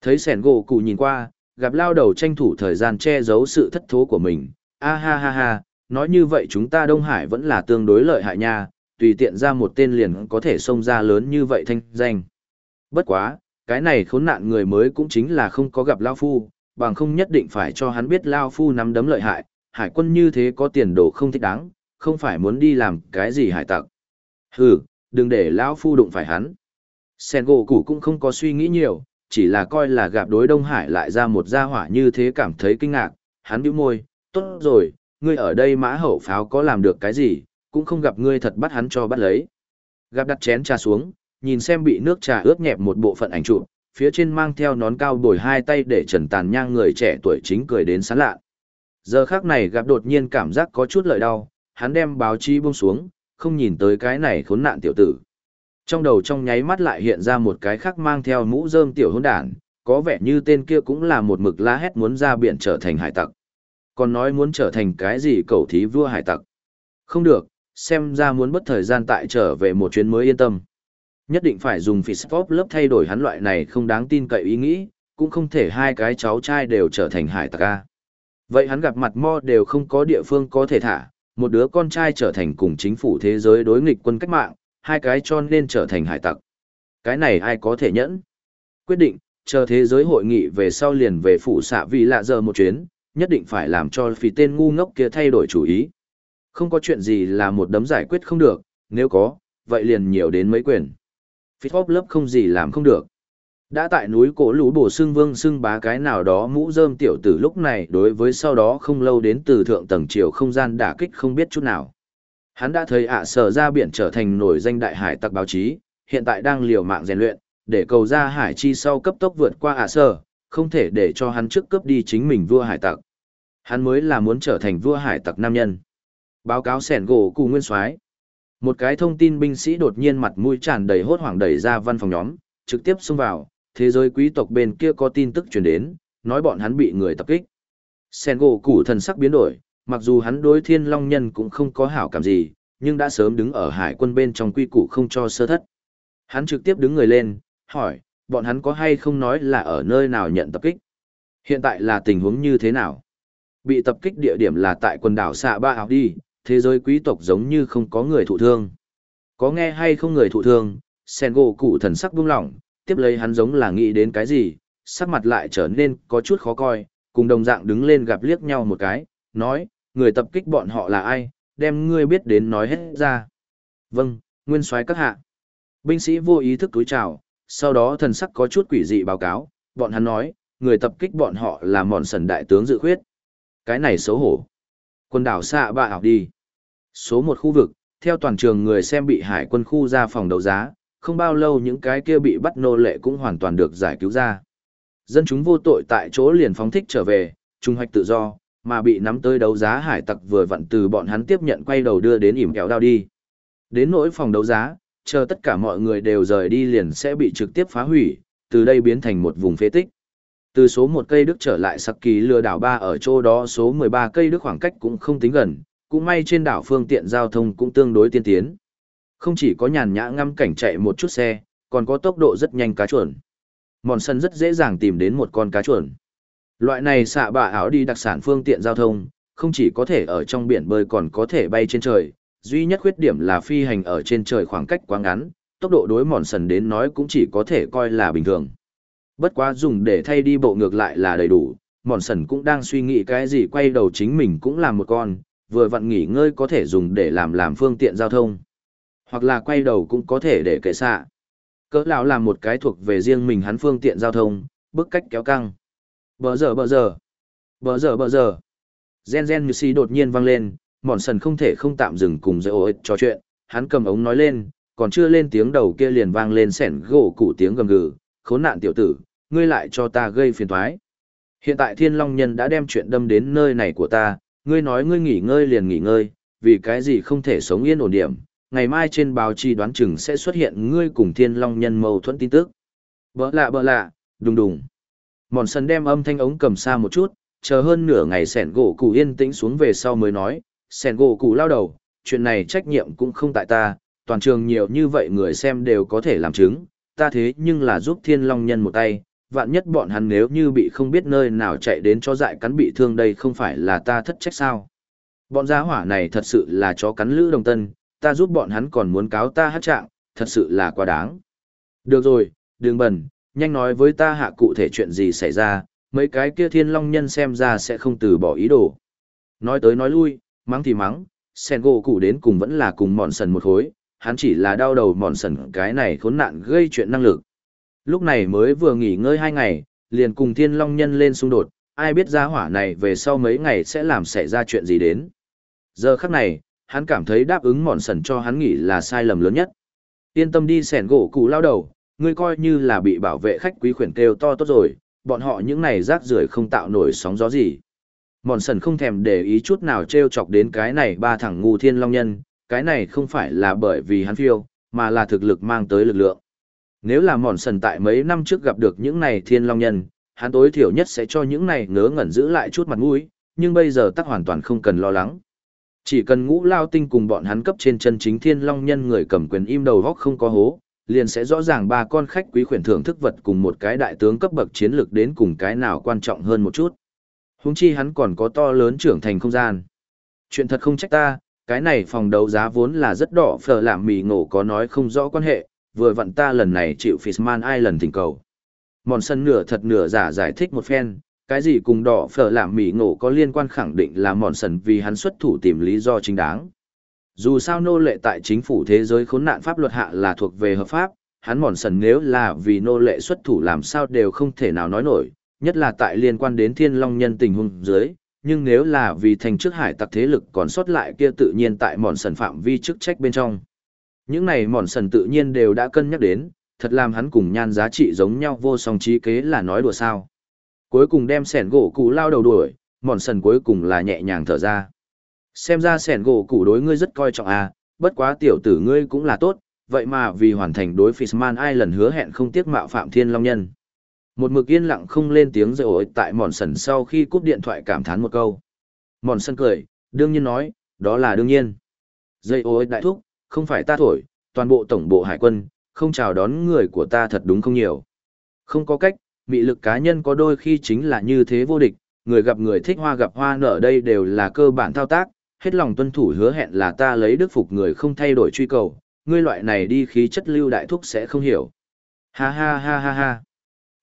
Thấy sẻn gỗ cụ nhìn qua, gặp lao đầu tranh thủ thời gian che giấu sự thất thố của mình. A ha ha ha, nói như vậy chúng ta Đông Hải vẫn là tương đối lợi hại nha, tùy tiện ra một tên liền có thể xông ra lớn như vậy thanh danh. Bất quá, cái này khốn nạn người mới cũng chính là không có gặp Lao Phu, bằng không nhất định phải cho hắn biết Lao Phu nắm đấm lợi hại, hải quân như thế có tiền đồ không thích đáng, không phải muốn đi làm cái gì hải tặc. Hừ, đừng để Lao Phu đụng phải hắn. Sen gỗ củ cũng không có suy nghĩ nhiều, chỉ là coi là gặp đối Đông Hải lại ra một gia hỏa như thế cảm thấy kinh ngạc, hắn bĩu môi, tốt rồi, ngươi ở đây mã hậu pháo có làm được cái gì, cũng không gặp ngươi thật bắt hắn cho bắt lấy. Gặp đặt chén trà xuống, nhìn xem bị nước trà ướt nhẹp một bộ phận ảnh chụp, phía trên mang theo nón cao bồi hai tay để trần tàn nhang người trẻ tuổi chính cười đến sán lạ. Giờ khác này gặp đột nhiên cảm giác có chút lợi đau, hắn đem báo chí buông xuống, không nhìn tới cái này khốn nạn tiểu tử. Trong đầu trong nháy mắt lại hiện ra một cái khác mang theo mũ rơm tiểu hỗn đản, có vẻ như tên kia cũng là một mực la hét muốn ra biển trở thành hải tặc. Còn nói muốn trở thành cái gì cầu thí vua hải tặc. Không được, xem ra muốn bất thời gian tại trở về một chuyến mới yên tâm. Nhất định phải dùng phỉ Fishpop lớp thay đổi hắn loại này không đáng tin cậy ý nghĩ, cũng không thể hai cái cháu trai đều trở thành hải tặc a. Vậy hắn gặp mặt mo đều không có địa phương có thể thả, một đứa con trai trở thành cùng chính phủ thế giới đối nghịch quân cách mạng, hai cái cho nên trở thành hải tặc. Cái này ai có thể nhẫn? Quyết định, chờ thế giới hội nghị về sau liền về phủ xạ vì lạ giờ một chuyến, nhất định phải làm cho phỉ tên ngu ngốc kia thay đổi chủ ý. Không có chuyện gì là một đấm giải quyết không được, nếu có, vậy liền nhiều đến mấy quyền. Phít lớp không gì làm không được. Đã tại núi cổ lũ bổ xương vương xưng bá cái nào đó mũ rơm tiểu tử lúc này đối với sau đó không lâu đến từ thượng tầng chiều không gian đả kích không biết chút nào. Hắn đã thấy ạ sở ra biển trở thành nổi danh đại hải tặc báo chí, hiện tại đang liều mạng rèn luyện, để cầu ra hải chi sau cấp tốc vượt qua ạ sở, không thể để cho hắn trước cướp đi chính mình vua hải tặc. Hắn mới là muốn trở thành vua hải tặc nam nhân. Báo cáo sẻn gỗ cụ nguyên soái một cái thông tin binh sĩ đột nhiên mặt mũi tràn đầy hốt hoảng đẩy ra văn phòng nhóm, trực tiếp xông vào, thế giới quý tộc bên kia có tin tức truyền đến, nói bọn hắn bị người tập kích. Sen gỗ củ thần sắc biến đổi, mặc dù hắn đối thiên long nhân cũng không có hảo cảm gì, nhưng đã sớm đứng ở hải quân bên trong quy củ không cho sơ thất. Hắn trực tiếp đứng người lên, hỏi, bọn hắn có hay không nói là ở nơi nào nhận tập kích? Hiện tại là tình huống như thế nào? Bị tập kích địa điểm là tại quần đảo Sạ Ba Áo Đi, thế giới quý tộc giống như không có người thụ thương. Có nghe hay không người thụ thương, sen gỗ cụ thần sắc buông lỏng, tiếp lấy hắn giống là nghĩ đến cái gì, sắc mặt lại trở nên có chút khó coi, cùng đồng dạng đứng lên gặp liếc nhau một cái, nói, người tập kích bọn họ là ai, đem ngươi biết đến nói hết ra. Vâng, nguyên soái các hạ. Binh sĩ vô ý thức túi chào, sau đó thần sắc có chút quỷ dị báo cáo, bọn hắn nói, người tập kích bọn họ là mòn sần đại tướng dự khuyết. Cái này xấu hổ. Quân đảo xạ bạ học đi. Số một khu vực, theo toàn trường người xem bị hải quân khu ra phòng đấu giá, không bao lâu những cái kia bị bắt nô lệ cũng hoàn toàn được giải cứu ra. Dân chúng vô tội tại chỗ liền phóng thích trở về, trung hoạch tự do, mà bị nắm tới đấu giá hải tặc vừa vặn từ bọn hắn tiếp nhận quay đầu đưa đến ỉm kéo đao đi. Đến nỗi phòng đấu giá, chờ tất cả mọi người đều rời đi liền sẽ bị trực tiếp phá hủy, từ đây biến thành một vùng phế tích. Từ số một cây đức trở lại sắc kỳ lừa đảo ba ở chỗ đó số 13 cây đức khoảng cách cũng không tính gần, cũng may trên đảo phương tiện giao thông cũng tương đối tiên tiến. Không chỉ có nhàn nhã ngắm cảnh chạy một chút xe, còn có tốc độ rất nhanh cá chuồn. Mòn sân rất dễ dàng tìm đến một con cá chuồn. Loại này xạ bạ áo đi đặc sản phương tiện giao thông, không chỉ có thể ở trong biển bơi còn có thể bay trên trời, duy nhất khuyết điểm là phi hành ở trên trời khoảng cách quá ngắn, tốc độ đối mòn sần đến nói cũng chỉ có thể coi là bình thường. Bất quá dùng để thay đi bộ ngược lại là đầy đủ, mòn sần cũng đang suy nghĩ cái gì quay đầu chính mình cũng làm một con, vừa vặn nghỉ ngơi có thể dùng để làm làm phương tiện giao thông. Hoặc là quay đầu cũng có thể để kệ xạ. Cỡ lão làm một cái thuộc về riêng mình hắn phương tiện giao thông, bước cách kéo căng. Bờ giờ bờ giờ. Bờ giờ bờ giờ. Gen gen như si đột nhiên vang lên, mòn sần không thể không tạm dừng cùng dây ô trò chuyện, hắn cầm ống nói lên, còn chưa lên tiếng đầu kia liền vang lên sẻn gỗ củ tiếng gầm gừ, khốn nạn tiểu tử, ngươi lại cho ta gây phiền toái. Hiện tại thiên long nhân đã đem chuyện đâm đến nơi này của ta, ngươi nói ngươi nghỉ ngơi liền nghỉ ngơi, vì cái gì không thể sống yên ổn điểm, ngày mai trên báo chí đoán chừng sẽ xuất hiện ngươi cùng thiên long nhân mâu thuẫn tin tức. Bỡ lạ bỡ lạ, đùng đùng. Mòn sân đem âm thanh ống cầm xa một chút, chờ hơn nửa ngày sẻn gỗ cụ yên tĩnh xuống về sau mới nói, sẻn gỗ cụ lao đầu, chuyện này trách nhiệm cũng không tại ta, toàn trường nhiều như vậy người xem đều có thể làm chứng, ta thế nhưng là giúp thiên long nhân một tay, vạn nhất bọn hắn nếu như bị không biết nơi nào chạy đến cho dại cắn bị thương đây không phải là ta thất trách sao. Bọn gia hỏa này thật sự là chó cắn lữ đồng tân, ta giúp bọn hắn còn muốn cáo ta hát trạng, thật sự là quá đáng. Được rồi, đừng bẩn, nhanh nói với ta hạ cụ thể chuyện gì xảy ra, mấy cái kia thiên long nhân xem ra sẽ không từ bỏ ý đồ. Nói tới nói lui, mắng thì mắng, sen gỗ cụ đến cùng vẫn là cùng mòn sần một khối, hắn chỉ là đau đầu mòn sần cái này khốn nạn gây chuyện năng lực. Lúc này mới vừa nghỉ ngơi hai ngày, liền cùng thiên long nhân lên xung đột, ai biết ra hỏa này về sau mấy ngày sẽ làm xảy ra chuyện gì đến. Giờ khắc này, hắn cảm thấy đáp ứng mòn sần cho hắn nghỉ là sai lầm lớn nhất. Yên tâm đi sẻn gỗ cụ lao đầu, ngươi coi như là bị bảo vệ khách quý khuyển kêu to tốt rồi, bọn họ những này rác rưởi không tạo nổi sóng gió gì. Mòn sần không thèm để ý chút nào treo chọc đến cái này ba thằng ngu thiên long nhân, cái này không phải là bởi vì hắn phiêu, mà là thực lực mang tới lực lượng. Nếu là mòn sần tại mấy năm trước gặp được những này thiên long nhân, hắn tối thiểu nhất sẽ cho những này ngớ ngẩn giữ lại chút mặt mũi, nhưng bây giờ tắc hoàn toàn không cần lo lắng. Chỉ cần ngũ lao tinh cùng bọn hắn cấp trên chân chính thiên long nhân người cầm quyền im đầu góc không có hố, liền sẽ rõ ràng ba con khách quý khuyển thưởng thức vật cùng một cái đại tướng cấp bậc chiến lược đến cùng cái nào quan trọng hơn một chút. Húng chi hắn còn có to lớn trưởng thành không gian. Chuyện thật không trách ta, cái này phòng đấu giá vốn là rất đỏ phở làm mì ngộ có nói không rõ quan hệ, vừa vặn ta lần này chịu Fishman Island thỉnh cầu. Mòn sân nửa thật nửa giả giải thích một phen, cái gì cùng đỏ phở làm mỉ ngộ có liên quan khẳng định là mòn sần vì hắn xuất thủ tìm lý do chính đáng. Dù sao nô lệ tại chính phủ thế giới khốn nạn pháp luật hạ là thuộc về hợp pháp, hắn mòn sần nếu là vì nô lệ xuất thủ làm sao đều không thể nào nói nổi, nhất là tại liên quan đến thiên long nhân tình huống dưới, nhưng nếu là vì thành trước hải tặc thế lực còn sót lại kia tự nhiên tại mòn sần phạm vi chức trách bên trong. Những này mòn sần tự nhiên đều đã cân nhắc đến, thật làm hắn cùng nhan giá trị giống nhau vô song trí kế là nói đùa sao. Cuối cùng đem sẻn gỗ cụ lao đầu đuổi, mòn sần cuối cùng là nhẹ nhàng thở ra. Xem ra sẻn gỗ cụ đối ngươi rất coi trọng à, bất quá tiểu tử ngươi cũng là tốt, vậy mà vì hoàn thành đối Fishman ai lần hứa hẹn không tiếc mạo phạm thiên long nhân. Một mực yên lặng không lên tiếng rồi ổi tại mòn sần sau khi cúp điện thoại cảm thán một câu. Mòn sần cười, đương nhiên nói, đó là đương nhiên. Dây ôi đại thúc, không phải ta thổi, toàn bộ tổng bộ hải quân, không chào đón người của ta thật đúng không nhiều. Không có cách, mị lực cá nhân có đôi khi chính là như thế vô địch, người gặp người thích hoa gặp hoa nở đây đều là cơ bản thao tác, hết lòng tuân thủ hứa hẹn là ta lấy đức phục người không thay đổi truy cầu, ngươi loại này đi khí chất lưu đại thúc sẽ không hiểu. Ha ha ha ha ha.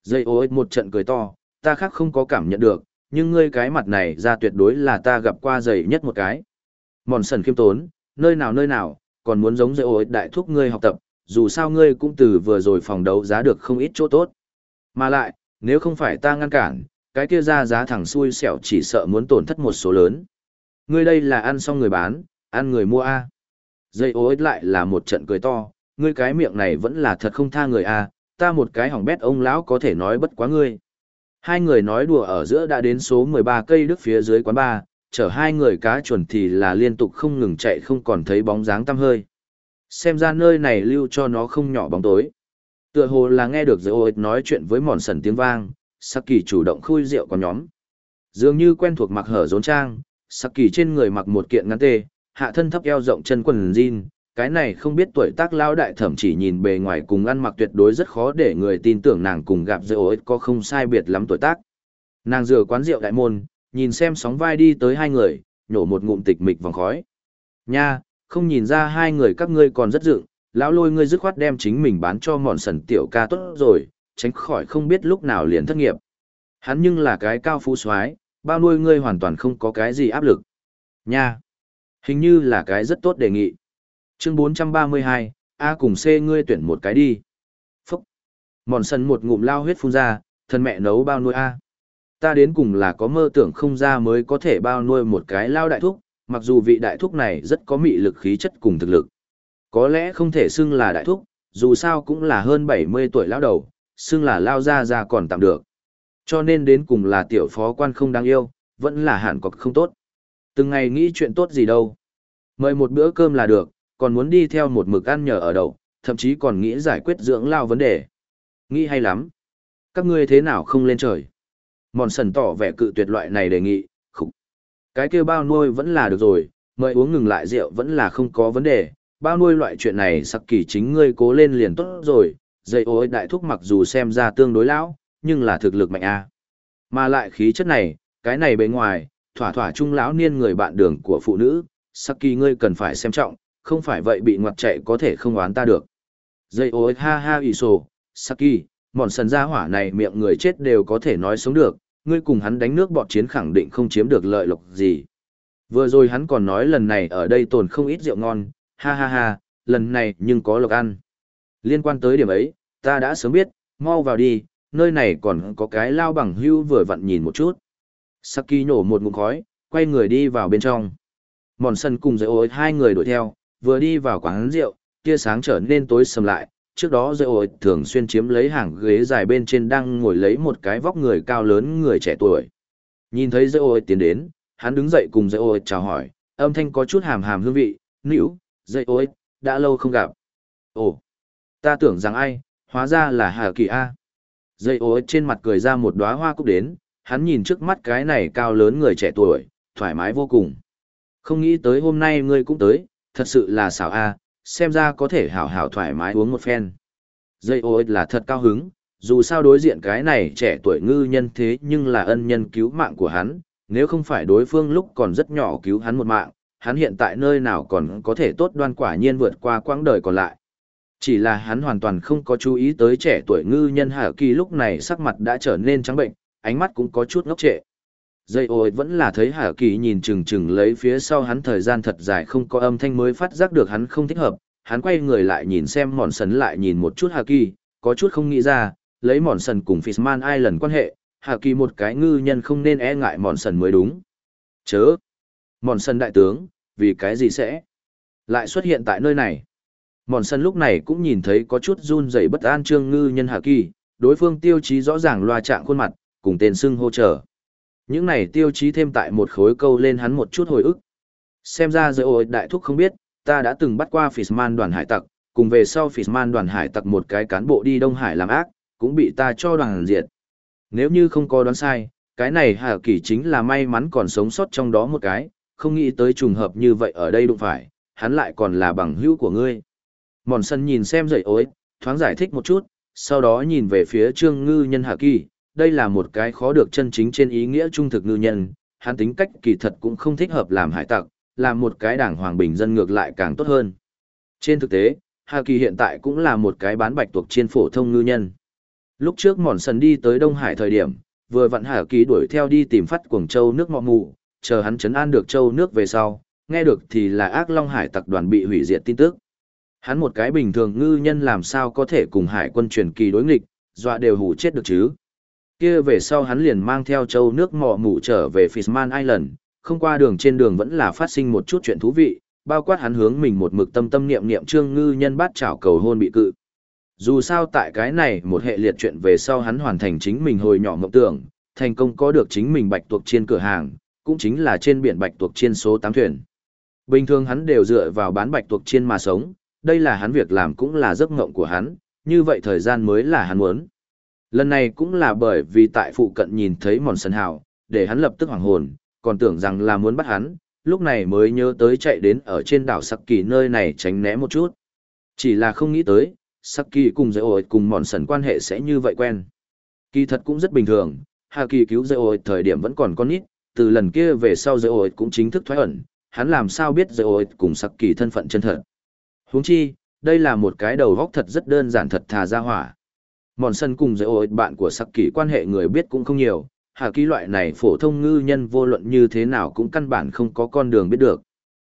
Dây ô một trận cười to, ta khác không có cảm nhận được, nhưng ngươi cái mặt này ra tuyệt đối là ta gặp qua dày nhất một cái. Mòn sần khiêm tốn, nơi nào nơi nào, còn muốn giống dây ổi đại thúc ngươi học tập, dù sao ngươi cũng từ vừa rồi phòng đấu giá được không ít chỗ tốt. Mà lại, nếu không phải ta ngăn cản, cái kia ra giá thẳng xui xẻo chỉ sợ muốn tổn thất một số lớn. Ngươi đây là ăn xong người bán, ăn người mua A. Dây ối lại là một trận cười to, ngươi cái miệng này vẫn là thật không tha người A, ta một cái hỏng bét ông lão có thể nói bất quá ngươi. Hai người nói đùa ở giữa đã đến số 13 cây đức phía dưới quán ba, chở hai người cá chuẩn thì là liên tục không ngừng chạy không còn thấy bóng dáng tăm hơi. Xem ra nơi này lưu cho nó không nhỏ bóng tối. Tựa hồ là nghe được giới nói chuyện với mòn sần tiếng vang, Saki chủ động khui rượu con nhóm. Dường như quen thuộc mặc hở rốn trang, Saki trên người mặc một kiện ngắn tê, hạ thân thấp eo rộng chân quần jean, cái này không biết tuổi tác lao đại thẩm chỉ nhìn bề ngoài cùng ăn mặc tuyệt đối rất khó để người tin tưởng nàng cùng gặp dễ ối có không sai biệt lắm tuổi tác. Nàng rửa quán rượu đại môn, nhìn xem sóng vai đi tới hai người, nhổ một ngụm tịch mịch vòng khói. Nha, không nhìn ra hai người các ngươi còn rất dựng, lão lôi ngươi dứt khoát đem chính mình bán cho mòn sần tiểu ca tốt rồi, tránh khỏi không biết lúc nào liền thất nghiệp. Hắn nhưng là cái cao phú soái, bao nuôi ngươi hoàn toàn không có cái gì áp lực. Nha, hình như là cái rất tốt đề nghị. Chương 432, A cùng C ngươi tuyển một cái đi. Phúc. Mòn sần một ngụm lao huyết phun ra, thân mẹ nấu bao nuôi A. Ta đến cùng là có mơ tưởng không ra mới có thể bao nuôi một cái lao đại thúc, mặc dù vị đại thúc này rất có mị lực khí chất cùng thực lực. Có lẽ không thể xưng là đại thúc, dù sao cũng là hơn 70 tuổi lao đầu, xưng là lao ra ra còn tạm được. Cho nên đến cùng là tiểu phó quan không đáng yêu, vẫn là hẳn cọc không tốt. Từng ngày nghĩ chuyện tốt gì đâu. Mời một bữa cơm là được, còn muốn đi theo một mực ăn nhờ ở đậu, thậm chí còn nghĩ giải quyết dưỡng lao vấn đề. Nghĩ hay lắm. Các ngươi thế nào không lên trời? Mòn sần tỏ vẻ cự tuyệt loại này đề nghị, khủng. Cái kia bao nuôi vẫn là được rồi, mời uống ngừng lại rượu vẫn là không có vấn đề, bao nuôi loại chuyện này sặc kỳ chính ngươi cố lên liền tốt rồi, dây ôi đại thúc mặc dù xem ra tương đối lão, nhưng là thực lực mạnh a. Mà lại khí chất này, cái này bề ngoài, thỏa thỏa trung lão niên người bạn đường của phụ nữ, sắc kỳ ngươi cần phải xem trọng, không phải vậy bị ngoặt chạy có thể không oán ta được. Dây ôi ha ha ỉ sổ, kỳ mòn sần ra hỏa này miệng người chết đều có thể nói sống được, ngươi cùng hắn đánh nước bọt chiến khẳng định không chiếm được lợi lộc gì. Vừa rồi hắn còn nói lần này ở đây tồn không ít rượu ngon, ha ha ha, lần này nhưng có lộc ăn. Liên quan tới điểm ấy, ta đã sớm biết, mau vào đi, nơi này còn có cái lao bằng hưu vừa vặn nhìn một chút. Saki nổ một ngụm khói, quay người đi vào bên trong. Mòn sân cùng dây ối hai người đuổi theo, vừa đi vào quán rượu, tia sáng trở nên tối sầm lại, trước đó dây ổi thường xuyên chiếm lấy hàng ghế dài bên trên đang ngồi lấy một cái vóc người cao lớn người trẻ tuổi. Nhìn thấy dây ổi tiến đến, hắn đứng dậy cùng dây ổi chào hỏi, âm thanh có chút hàm hàm hương vị, nữ, dây ổi, đã lâu không gặp. Ồ, ta tưởng rằng ai, hóa ra là Hà Kỳ A. Dây ổi trên mặt cười ra một đóa hoa cúc đến, hắn nhìn trước mắt cái này cao lớn người trẻ tuổi, thoải mái vô cùng. Không nghĩ tới hôm nay ngươi cũng tới, thật sự là xảo a, xem ra có thể hảo hảo thoải mái uống một phen. Dây ôi là thật cao hứng, dù sao đối diện cái này trẻ tuổi ngư nhân thế nhưng là ân nhân cứu mạng của hắn, nếu không phải đối phương lúc còn rất nhỏ cứu hắn một mạng, hắn hiện tại nơi nào còn có thể tốt đoan quả nhiên vượt qua quãng đời còn lại. Chỉ là hắn hoàn toàn không có chú ý tới trẻ tuổi ngư nhân Hà Kỳ lúc này sắc mặt đã trở nên trắng bệnh, ánh mắt cũng có chút ngốc trệ. Dây ôi vẫn là thấy Hà Kỳ nhìn chừng chừng lấy phía sau hắn thời gian thật dài không có âm thanh mới phát giác được hắn không thích hợp, hắn quay người lại nhìn xem mòn sần lại nhìn một chút Hà Kỳ, có chút không nghĩ ra, lấy mòn sần cùng Fishman lần quan hệ, Hà Kỳ một cái ngư nhân không nên e ngại mòn sần mới đúng. Chớ! Mòn sần đại tướng, vì cái gì sẽ lại xuất hiện tại nơi này? Mòn sần lúc này cũng nhìn thấy có chút run rẩy bất an trương ngư nhân Hà Kỳ, đối phương tiêu chí rõ ràng loa trạng khuôn mặt, cùng tên xưng hô trở. Những này tiêu chí thêm tại một khối câu lên hắn một chút hồi ức. Xem ra giới ôi đại thúc không biết, ta đã từng bắt qua Fishman đoàn hải tặc, cùng về sau Fishman đoàn hải tặc một cái cán bộ đi Đông Hải làm ác, cũng bị ta cho đoàn diệt. Nếu như không có đoán sai, cái này hạ kỳ chính là may mắn còn sống sót trong đó một cái, không nghĩ tới trùng hợp như vậy ở đây đụng phải, hắn lại còn là bằng hữu của ngươi. Mòn sân nhìn xem dậy ối, thoáng giải thích một chút, sau đó nhìn về phía trương ngư nhân hạ kỳ, đây là một cái khó được chân chính trên ý nghĩa trung thực ngư nhân, hắn tính cách kỳ thật cũng không thích hợp làm hải tặc, làm một cái đảng hoàng bình dân ngược lại càng tốt hơn. Trên thực tế, Hà Kỳ hiện tại cũng là một cái bán bạch tuộc trên phổ thông ngư nhân. Lúc trước Mòn Sần đi tới Đông Hải thời điểm, vừa vặn Hà Kỳ đuổi theo đi tìm phát cuồng châu nước mọ mù, chờ hắn chấn an được châu nước về sau, nghe được thì là ác long hải tặc đoàn bị hủy diệt tin tức. Hắn một cái bình thường ngư nhân làm sao có thể cùng hải quân truyền kỳ đối nghịch, dọa đều hủ chết được chứ. Kia về sau hắn liền mang theo châu nước mọ mủ trở về Fishman Island, không qua đường trên đường vẫn là phát sinh một chút chuyện thú vị, bao quát hắn hướng mình một mực tâm tâm niệm niệm trương ngư nhân bát chảo cầu hôn bị cự. Dù sao tại cái này một hệ liệt chuyện về sau hắn hoàn thành chính mình hồi nhỏ mộng tưởng, thành công có được chính mình bạch tuộc trên cửa hàng, cũng chính là trên biển bạch tuộc trên số 8 thuyền. Bình thường hắn đều dựa vào bán bạch tuộc trên mà sống, đây là hắn việc làm cũng là giấc ngộng của hắn, như vậy thời gian mới là hắn muốn. Lần này cũng là bởi vì tại phụ cận nhìn thấy mòn sân hào, để hắn lập tức hoảng hồn, còn tưởng rằng là muốn bắt hắn, lúc này mới nhớ tới chạy đến ở trên đảo Sắc Kỳ nơi này tránh né một chút. Chỉ là không nghĩ tới, Sắc Kỳ cùng dây ổi cùng mòn sần quan hệ sẽ như vậy quen. Kỳ thật cũng rất bình thường, Hà Kỳ cứu dây ổi thời điểm vẫn còn con nít, từ lần kia về sau dây ổi cũng chính thức thoái ẩn, hắn làm sao biết dây ổi cùng Sắc Kỳ thân phận chân thật. Huống chi, đây là một cái đầu góc thật rất đơn giản thật thà ra hỏa. Mòn sân cùng dây ổi bạn của Sắc Kỳ quan hệ người biết cũng không nhiều, Hà Kỳ loại này phổ thông ngư nhân vô luận như thế nào cũng căn bản không có con đường biết được.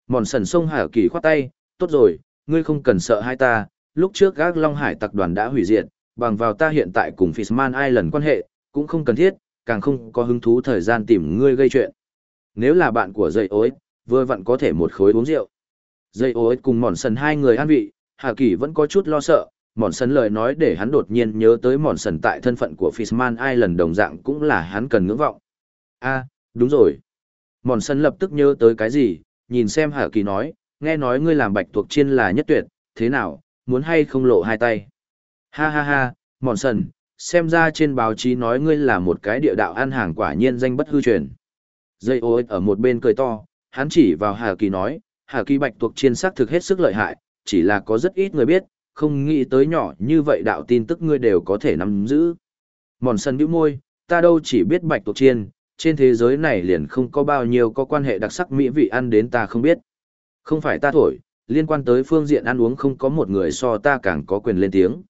Mòn sần sông Hà Kỳ khoát tay, tốt rồi, ngươi không cần sợ hai ta, lúc trước gác Long Hải tặc đoàn đã hủy diệt, bằng vào ta hiện tại cùng Fishman Island quan hệ, cũng không cần thiết, càng không có hứng thú thời gian tìm ngươi gây chuyện. Nếu là bạn của dây ối, vừa vặn có thể một khối uống rượu. Dây ối cùng mòn sần hai người an vị, Hà Kỳ vẫn có chút lo sợ, mòn sần lời nói để hắn đột nhiên nhớ tới mòn sần tại thân phận của Fishman Island đồng dạng cũng là hắn cần ngưỡng vọng. a đúng rồi. Mòn sần lập tức nhớ tới cái gì, nhìn xem Hà Kỳ nói, nghe nói ngươi làm bạch tuộc chiên là nhất tuyệt, thế nào, muốn hay không lộ hai tay. Ha ha ha, mòn sần, xem ra trên báo chí nói ngươi là một cái địa đạo ăn hàng quả nhiên danh bất hư truyền. Dây ô ở một bên cười to, hắn chỉ vào Hà Kỳ nói, Hà Kỳ bạch tuộc chiên xác thực hết sức lợi hại, chỉ là có rất ít người biết, không nghĩ tới nhỏ như vậy đạo tin tức ngươi đều có thể nắm giữ. Mòn sân bĩu môi, ta đâu chỉ biết bạch tuộc chiên, trên thế giới này liền không có bao nhiêu có quan hệ đặc sắc mỹ vị ăn đến ta không biết. Không phải ta thổi, liên quan tới phương diện ăn uống không có một người so ta càng có quyền lên tiếng.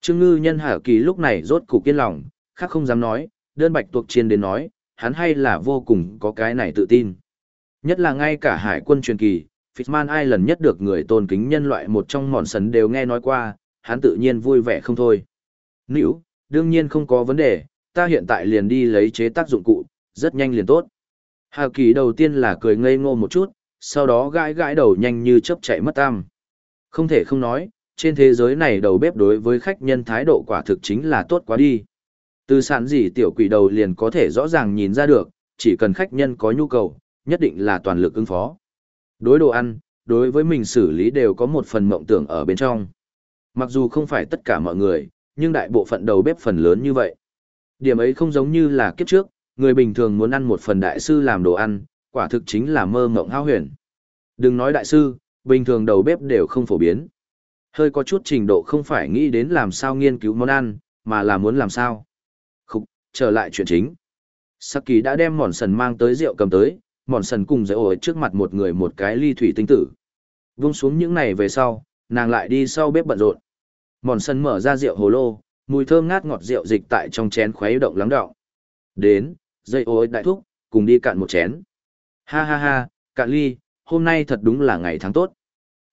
Trương ngư nhân hạ kỳ lúc này rốt cục kiên lòng, khác không dám nói, đơn bạch tuộc chiên đến nói, hắn hay là vô cùng có cái này tự tin. Nhất là ngay cả hải quân truyền kỳ, Fitman lần nhất được người tôn kính nhân loại một trong mòn sấn đều nghe nói qua, hắn tự nhiên vui vẻ không thôi. Nữ, đương nhiên không có vấn đề, ta hiện tại liền đi lấy chế tác dụng cụ, rất nhanh liền tốt. Hà Kỳ đầu tiên là cười ngây ngô một chút, sau đó gãi gãi đầu nhanh như chớp chạy mất tam. Không thể không nói, trên thế giới này đầu bếp đối với khách nhân thái độ quả thực chính là tốt quá đi. Từ sản gì tiểu quỷ đầu liền có thể rõ ràng nhìn ra được, chỉ cần khách nhân có nhu cầu, nhất định là toàn lực ứng phó. Đối đồ ăn, đối với mình xử lý đều có một phần mộng tưởng ở bên trong. Mặc dù không phải tất cả mọi người, nhưng đại bộ phận đầu bếp phần lớn như vậy. Điểm ấy không giống như là kiếp trước, người bình thường muốn ăn một phần đại sư làm đồ ăn, quả thực chính là mơ mộng hao huyền. Đừng nói đại sư, bình thường đầu bếp đều không phổ biến. Hơi có chút trình độ không phải nghĩ đến làm sao nghiên cứu món ăn, mà là muốn làm sao. Khúc, trở lại chuyện chính. Saki đã đem mòn sần mang tới rượu cầm tới, mòn sần cùng dễ ổi trước mặt một người một cái ly thủy tinh tử. Vung xuống những này về sau, nàng lại đi sau bếp bận rộn. Mòn sần mở ra rượu hồ lô, mùi thơm ngát ngọt rượu dịch tại trong chén khuấy động lắng đọng. Đến, dây ối đại thúc, cùng đi cạn một chén. Ha ha ha, cạn ly, hôm nay thật đúng là ngày tháng tốt.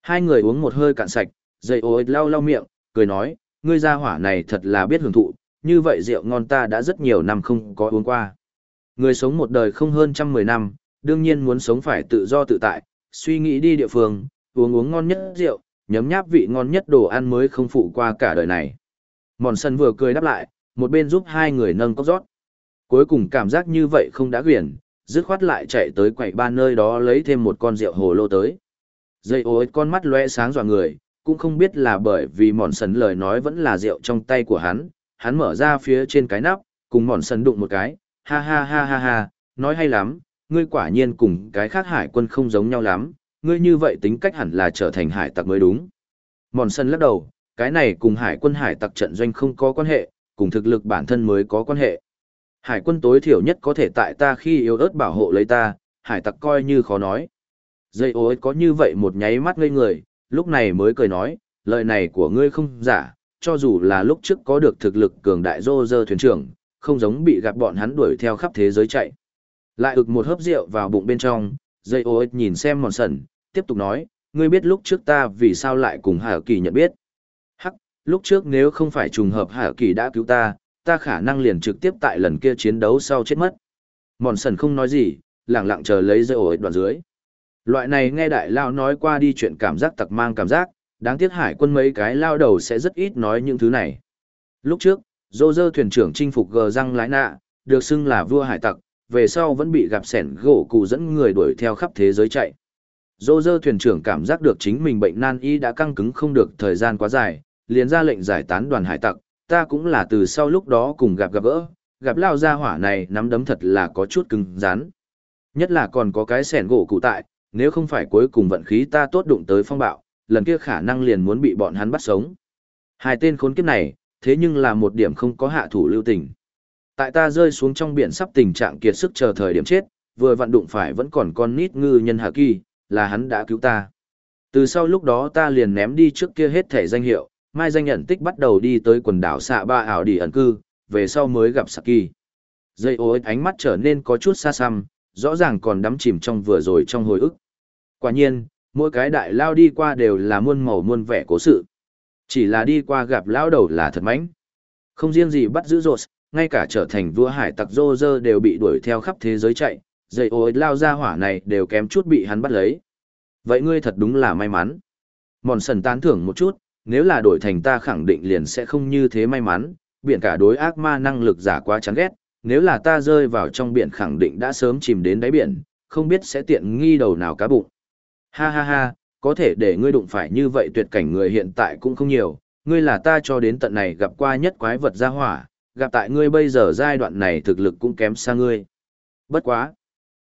Hai người uống một hơi cạn sạch, dây ối lau lau miệng, cười nói, ngươi gia hỏa này thật là biết hưởng thụ, như vậy rượu ngon ta đã rất nhiều năm không có uống qua. Người sống một đời không hơn trăm mười năm, đương nhiên muốn sống phải tự do tự tại, suy nghĩ đi địa phương, uống uống ngon nhất rượu, nhấm nháp vị ngon nhất đồ ăn mới không phụ qua cả đời này. Mòn sân vừa cười đáp lại, một bên giúp hai người nâng cốc rót. Cuối cùng cảm giác như vậy không đã quyển, dứt khoát lại chạy tới quầy ba nơi đó lấy thêm một con rượu hồ lô tới. Dây ối con mắt lóe sáng dọa người, cũng không biết là bởi vì mòn sần lời nói vẫn là rượu trong tay của hắn, hắn mở ra phía trên cái nắp, cùng mòn sần đụng một cái, ha ha ha ha ha, nói hay lắm, ngươi quả nhiên cùng cái khác hải quân không giống nhau lắm, ngươi như vậy tính cách hẳn là trở thành hải tặc mới đúng. Mòn sân lắc đầu, cái này cùng hải quân hải tặc trận doanh không có quan hệ, cùng thực lực bản thân mới có quan hệ. Hải quân tối thiểu nhất có thể tại ta khi yếu ớt bảo hộ lấy ta, hải tặc coi như khó nói. Dây ối có như vậy một nháy mắt ngây người, lúc này mới cười nói, lời này của ngươi không giả, cho dù là lúc trước có được thực lực cường đại rô dơ thuyền trưởng, không giống bị gặp bọn hắn đuổi theo khắp thế giới chạy. Lại ực một hớp rượu vào bụng bên trong, dây ô ích nhìn xem mòn sần, tiếp tục nói, ngươi biết lúc trước ta vì sao lại cùng Hà Kỳ nhận biết. Hắc, lúc trước nếu không phải trùng hợp Hà Kỳ đã cứu ta, ta khả năng liền trực tiếp tại lần kia chiến đấu sau chết mất. Mòn sần không nói gì, lặng lặng chờ lấy dây ô ích đoạn dưới. Loại này nghe đại lao nói qua đi chuyện cảm giác tặc mang cảm giác, đáng tiếc hải quân mấy cái lao đầu sẽ rất ít nói những thứ này. Lúc trước, dô dơ thuyền trưởng chinh phục gờ răng lái nạ, được xưng là vua hải tặc, về sau vẫn bị gặp sẻn gỗ cụ dẫn người đuổi theo khắp thế giới chạy. Dô dơ thuyền trưởng cảm giác được chính mình bệnh nan y đã căng cứng không được thời gian quá dài, liền ra lệnh giải tán đoàn hải tặc, ta cũng là từ sau lúc đó cùng gặp gặp gỡ, gặp lao ra hỏa này nắm đấm thật là có chút cứng rắn. Nhất là còn có cái sẻn gỗ cụ tại, nếu không phải cuối cùng vận khí ta tốt đụng tới phong bạo, lần kia khả năng liền muốn bị bọn hắn bắt sống. Hai tên khốn kiếp này, thế nhưng là một điểm không có hạ thủ lưu tình. Tại ta rơi xuống trong biển sắp tình trạng kiệt sức chờ thời điểm chết, vừa vận đụng phải vẫn còn con nít ngư nhân hạ kỳ, là hắn đã cứu ta. Từ sau lúc đó ta liền ném đi trước kia hết thẻ danh hiệu, mai danh nhận tích bắt đầu đi tới quần đảo xạ ba ảo đi ẩn cư, về sau mới gặp Saki. Dây ô ánh mắt trở nên có chút xa xăm, rõ ràng còn đắm chìm trong vừa rồi trong hồi ức. Quả nhiên, mỗi cái đại lao đi qua đều là muôn màu muôn vẻ cố sự. Chỉ là đi qua gặp lao đầu là thật mánh. Không riêng gì bắt giữ rột, ngay cả trở thành vua hải tặc rô rơ đều bị đuổi theo khắp thế giới chạy, dây ôi lao ra hỏa này đều kém chút bị hắn bắt lấy. Vậy ngươi thật đúng là may mắn. Mòn sần tán thưởng một chút, nếu là đổi thành ta khẳng định liền sẽ không như thế may mắn, biển cả đối ác ma năng lực giả quá chán ghét, nếu là ta rơi vào trong biển khẳng định đã sớm chìm đến đáy biển, không biết sẽ tiện nghi đầu nào cá bụng. Ha ha ha, có thể để ngươi đụng phải như vậy tuyệt cảnh người hiện tại cũng không nhiều, ngươi là ta cho đến tận này gặp qua nhất quái vật gia hỏa, gặp tại ngươi bây giờ giai đoạn này thực lực cũng kém xa ngươi. Bất quá.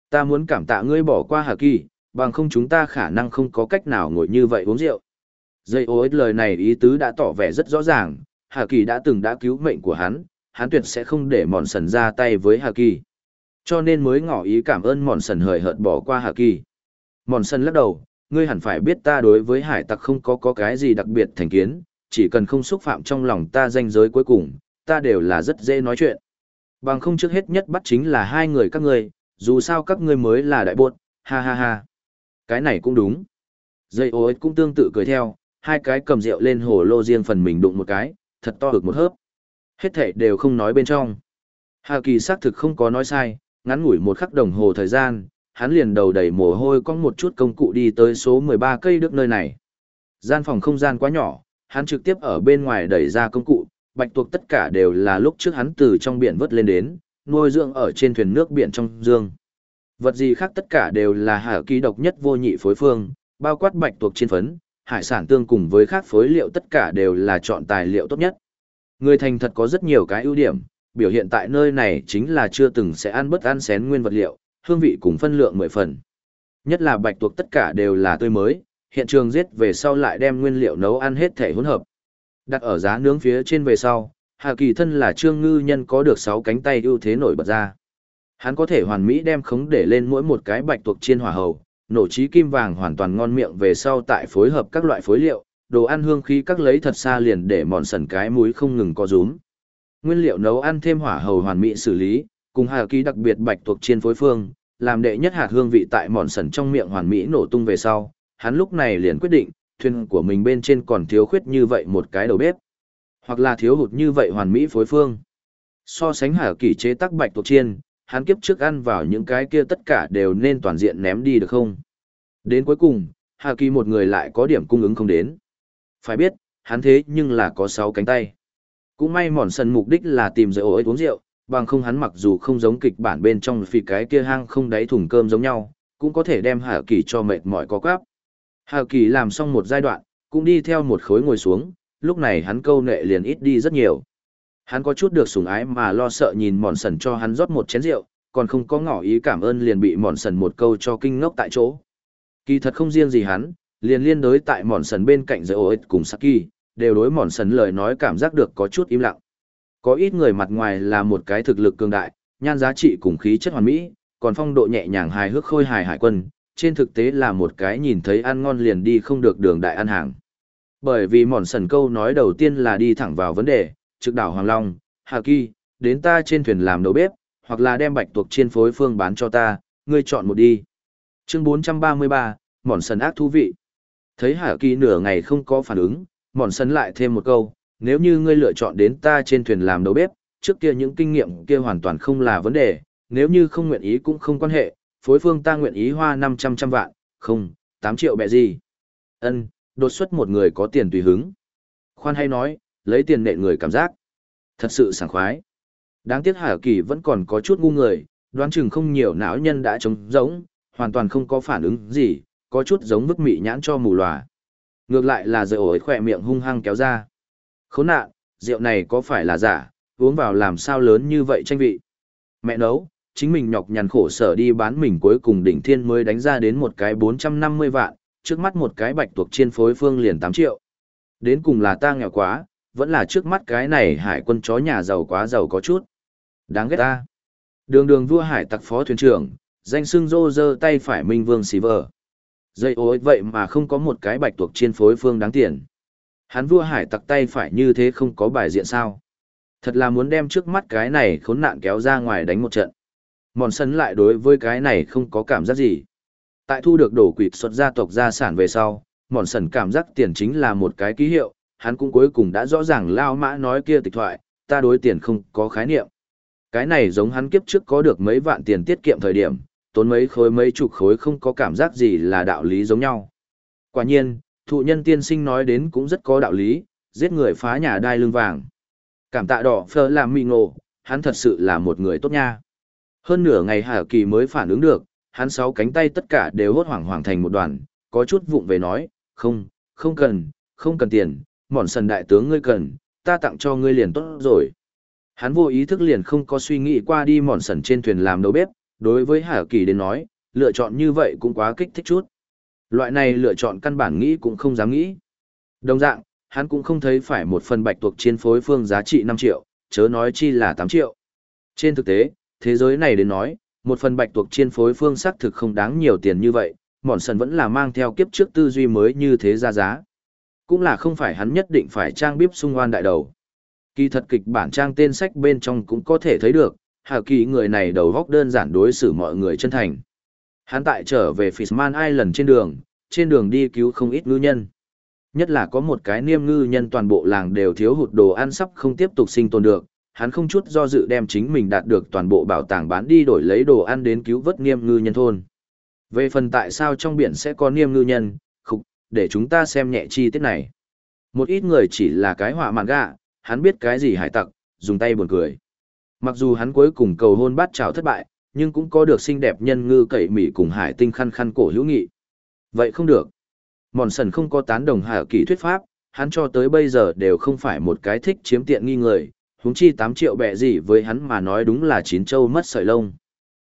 Ta muốn cảm tạ ngươi bỏ qua Hà Kỳ, bằng không chúng ta khả năng không có cách nào ngồi như vậy uống rượu. Dây ô ích lời này ý tứ đã tỏ vẻ rất rõ ràng, Hà Kỳ đã từng đã cứu mệnh của hắn, hắn tuyệt sẽ không để mòn sần ra tay với Hà Kỳ. Cho nên mới ngỏ ý cảm ơn mòn sần hời hợt bỏ qua Hà Kỳ. Mòn sần lắc đầu, ngươi hẳn phải biết ta đối với hải tặc không có có cái gì đặc biệt thành kiến, chỉ cần không xúc phạm trong lòng ta danh giới cuối cùng, ta đều là rất dễ nói chuyện. Bằng không trước hết nhất bắt chính là hai người các ngươi, dù sao các ngươi mới là đại buốt, ha ha ha. Cái này cũng đúng. Dây ô cũng tương tự cười theo, hai cái cầm rượu lên hồ lô riêng phần mình đụng một cái, thật to được một hớp. Hết thảy đều không nói bên trong. Hà Kỳ xác thực không có nói sai, ngắn ngủi một khắc đồng hồ thời gian, hắn liền đầu đầy mồ hôi có một chút công cụ đi tới số 13 cây đức nơi này. Gian phòng không gian quá nhỏ, hắn trực tiếp ở bên ngoài đẩy ra công cụ, bạch tuộc tất cả đều là lúc trước hắn từ trong biển vớt lên đến, nuôi dưỡng ở trên thuyền nước biển trong dương. Vật gì khác tất cả đều là hạ ký độc nhất vô nhị phối phương, bao quát bạch tuộc trên phấn, hải sản tương cùng với khác phối liệu tất cả đều là chọn tài liệu tốt nhất. Người thành thật có rất nhiều cái ưu điểm, biểu hiện tại nơi này chính là chưa từng sẽ ăn bất ăn xén nguyên vật liệu, hương vị cùng phân lượng mười phần. Nhất là bạch tuộc tất cả đều là tươi mới, hiện trường giết về sau lại đem nguyên liệu nấu ăn hết thể hỗn hợp. Đặt ở giá nướng phía trên về sau, Hà Kỳ thân là trương ngư nhân có được 6 cánh tay ưu thế nổi bật ra. Hắn có thể hoàn mỹ đem khống để lên mỗi một cái bạch tuộc chiên hỏa hầu, nổ trí kim vàng hoàn toàn ngon miệng về sau tại phối hợp các loại phối liệu, đồ ăn hương khí các lấy thật xa liền để mòn sần cái muối không ngừng co rúm. Nguyên liệu nấu ăn thêm hỏa hầu hoàn mỹ xử lý, cùng Hà Kỳ đặc biệt bạch tuộc chiên phối phương, làm đệ nhất hạt hương vị tại mòn sần trong miệng hoàn mỹ nổ tung về sau, hắn lúc này liền quyết định, thuyền của mình bên trên còn thiếu khuyết như vậy một cái đầu bếp. Hoặc là thiếu hụt như vậy hoàn mỹ phối phương. So sánh hà kỳ chế tắc bạch tuộc chiên, hắn kiếp trước ăn vào những cái kia tất cả đều nên toàn diện ném đi được không? Đến cuối cùng, hà kỳ một người lại có điểm cung ứng không đến. Phải biết, hắn thế nhưng là có sáu cánh tay. Cũng may mòn sần mục đích là tìm rượu ối uống rượu, bằng không hắn mặc dù không giống kịch bản bên trong phì cái kia hang không đáy thùng cơm giống nhau, cũng có thể đem Hà Kỳ cho mệt mỏi có cáp Hà Kỳ làm xong một giai đoạn, cũng đi theo một khối ngồi xuống, lúc này hắn câu nệ liền ít đi rất nhiều. Hắn có chút được sủng ái mà lo sợ nhìn mòn sần cho hắn rót một chén rượu, còn không có ngỏ ý cảm ơn liền bị mòn sần một câu cho kinh ngốc tại chỗ. Kỳ thật không riêng gì hắn, liền liên đối tại mòn sần bên cạnh giới ổi cùng Saki, đều đối mòn sần lời nói cảm giác được có chút im lặng. Có ít người mặt ngoài là một cái thực lực cường đại, nhan giá trị cùng khí chất hoàn mỹ, còn phong độ nhẹ nhàng hài hước khôi hài hải quân, trên thực tế là một cái nhìn thấy ăn ngon liền đi không được đường đại ăn hàng. Bởi vì mòn sần câu nói đầu tiên là đi thẳng vào vấn đề, trực đảo Hoàng Long, Hà Kỳ, đến ta trên thuyền làm đầu bếp, hoặc là đem bạch tuộc chiên phối phương bán cho ta, ngươi chọn một đi. Chương 433, mòn sần ác thú vị. Thấy Hà Kỳ nửa ngày không có phản ứng, mòn sần lại thêm một câu, nếu như ngươi lựa chọn đến ta trên thuyền làm đầu bếp, trước kia những kinh nghiệm kia hoàn toàn không là vấn đề, nếu như không nguyện ý cũng không quan hệ, phối phương ta nguyện ý hoa 500 trăm vạn, không, 8 triệu bẹ gì. Ân, đột xuất một người có tiền tùy hứng. Khoan hay nói, lấy tiền nệ người cảm giác. Thật sự sảng khoái. Đáng tiếc Hà Kỳ vẫn còn có chút ngu người, đoán chừng không nhiều não nhân đã trống giống, hoàn toàn không có phản ứng gì, có chút giống bức mị nhãn cho mù lòa. Ngược lại là rượu ổi khỏe miệng hung hăng kéo ra. Khốn nạn, rượu này có phải là giả, uống vào làm sao lớn như vậy tranh vị. Mẹ nấu, chính mình nhọc nhằn khổ sở đi bán mình cuối cùng đỉnh thiên mới đánh ra đến một cái 450 vạn, trước mắt một cái bạch tuộc chiên phối phương liền 8 triệu. Đến cùng là ta nghèo quá, vẫn là trước mắt cái này hải quân chó nhà giàu quá giàu có chút. Đáng ghét ta. Đường đường vua hải tặc phó thuyền trưởng, danh xưng rô rơ tay phải minh vương xì vờ. Dây ối vậy mà không có một cái bạch tuộc chiên phối phương đáng tiền. Hắn vua hải tặc tay phải như thế không có bài diện sao. Thật là muốn đem trước mắt cái này khốn nạn kéo ra ngoài đánh một trận. Mòn sân lại đối với cái này không có cảm giác gì. Tại thu được đổ quỵt xuất gia tộc gia sản về sau, mòn sần cảm giác tiền chính là một cái ký hiệu, hắn cũng cuối cùng đã rõ ràng lao mã nói kia tịch thoại, ta đối tiền không có khái niệm. Cái này giống hắn kiếp trước có được mấy vạn tiền tiết kiệm thời điểm, tốn mấy khối mấy chục khối không có cảm giác gì là đạo lý giống nhau. Quả nhiên, thụ nhân tiên sinh nói đến cũng rất có đạo lý, giết người phá nhà đai lưng vàng. Cảm tạ đỏ phơ làm mì ngộ, hắn thật sự là một người tốt nha. Hơn nửa ngày Hà Kỳ mới phản ứng được, hắn sáu cánh tay tất cả đều hốt hoảng hoảng thành một đoàn, có chút vụng về nói, không, không cần, không cần tiền, mòn sần đại tướng ngươi cần, ta tặng cho ngươi liền tốt rồi. Hắn vô ý thức liền không có suy nghĩ qua đi mòn sần trên thuyền làm đầu bếp, đối với Hà Kỳ đến nói, lựa chọn như vậy cũng quá kích thích chút. Loại này lựa chọn căn bản nghĩ cũng không dám nghĩ. Đồng dạng, hắn cũng không thấy phải một phần bạch tuộc chiên phối phương giá trị 5 triệu, chớ nói chi là 8 triệu. Trên thực tế, thế giới này đến nói, một phần bạch tuộc chiên phối phương xác thực không đáng nhiều tiền như vậy, mòn sần vẫn là mang theo kiếp trước tư duy mới như thế ra giá. Cũng là không phải hắn nhất định phải trang bíp sung oan đại đầu. Kỳ thật kịch bản trang tên sách bên trong cũng có thể thấy được, Hà Kỳ người này đầu góc đơn giản đối xử mọi người chân thành. Hắn tại trở về Fishman Island trên đường, trên đường đi cứu không ít ngư nhân. Nhất là có một cái niêm ngư nhân toàn bộ làng đều thiếu hụt đồ ăn sắp không tiếp tục sinh tồn được, hắn không chút do dự đem chính mình đạt được toàn bộ bảo tàng bán đi đổi lấy đồ ăn đến cứu vớt niêm ngư nhân thôn. Về phần tại sao trong biển sẽ có niêm ngư nhân, khục, để chúng ta xem nhẹ chi tiết này. Một ít người chỉ là cái họa mạn gạ, hắn biết cái gì hải tặc, dùng tay buồn cười. Mặc dù hắn cuối cùng cầu hôn bát trào thất bại, nhưng cũng có được xinh đẹp nhân ngư cậy mỉ cùng hải tinh khăn khăn cổ hữu nghị. Vậy không được. Mòn sần không có tán đồng hạ kỳ thuyết pháp, hắn cho tới bây giờ đều không phải một cái thích chiếm tiện nghi người, huống chi 8 triệu bẹ gì với hắn mà nói đúng là chín châu mất sợi lông.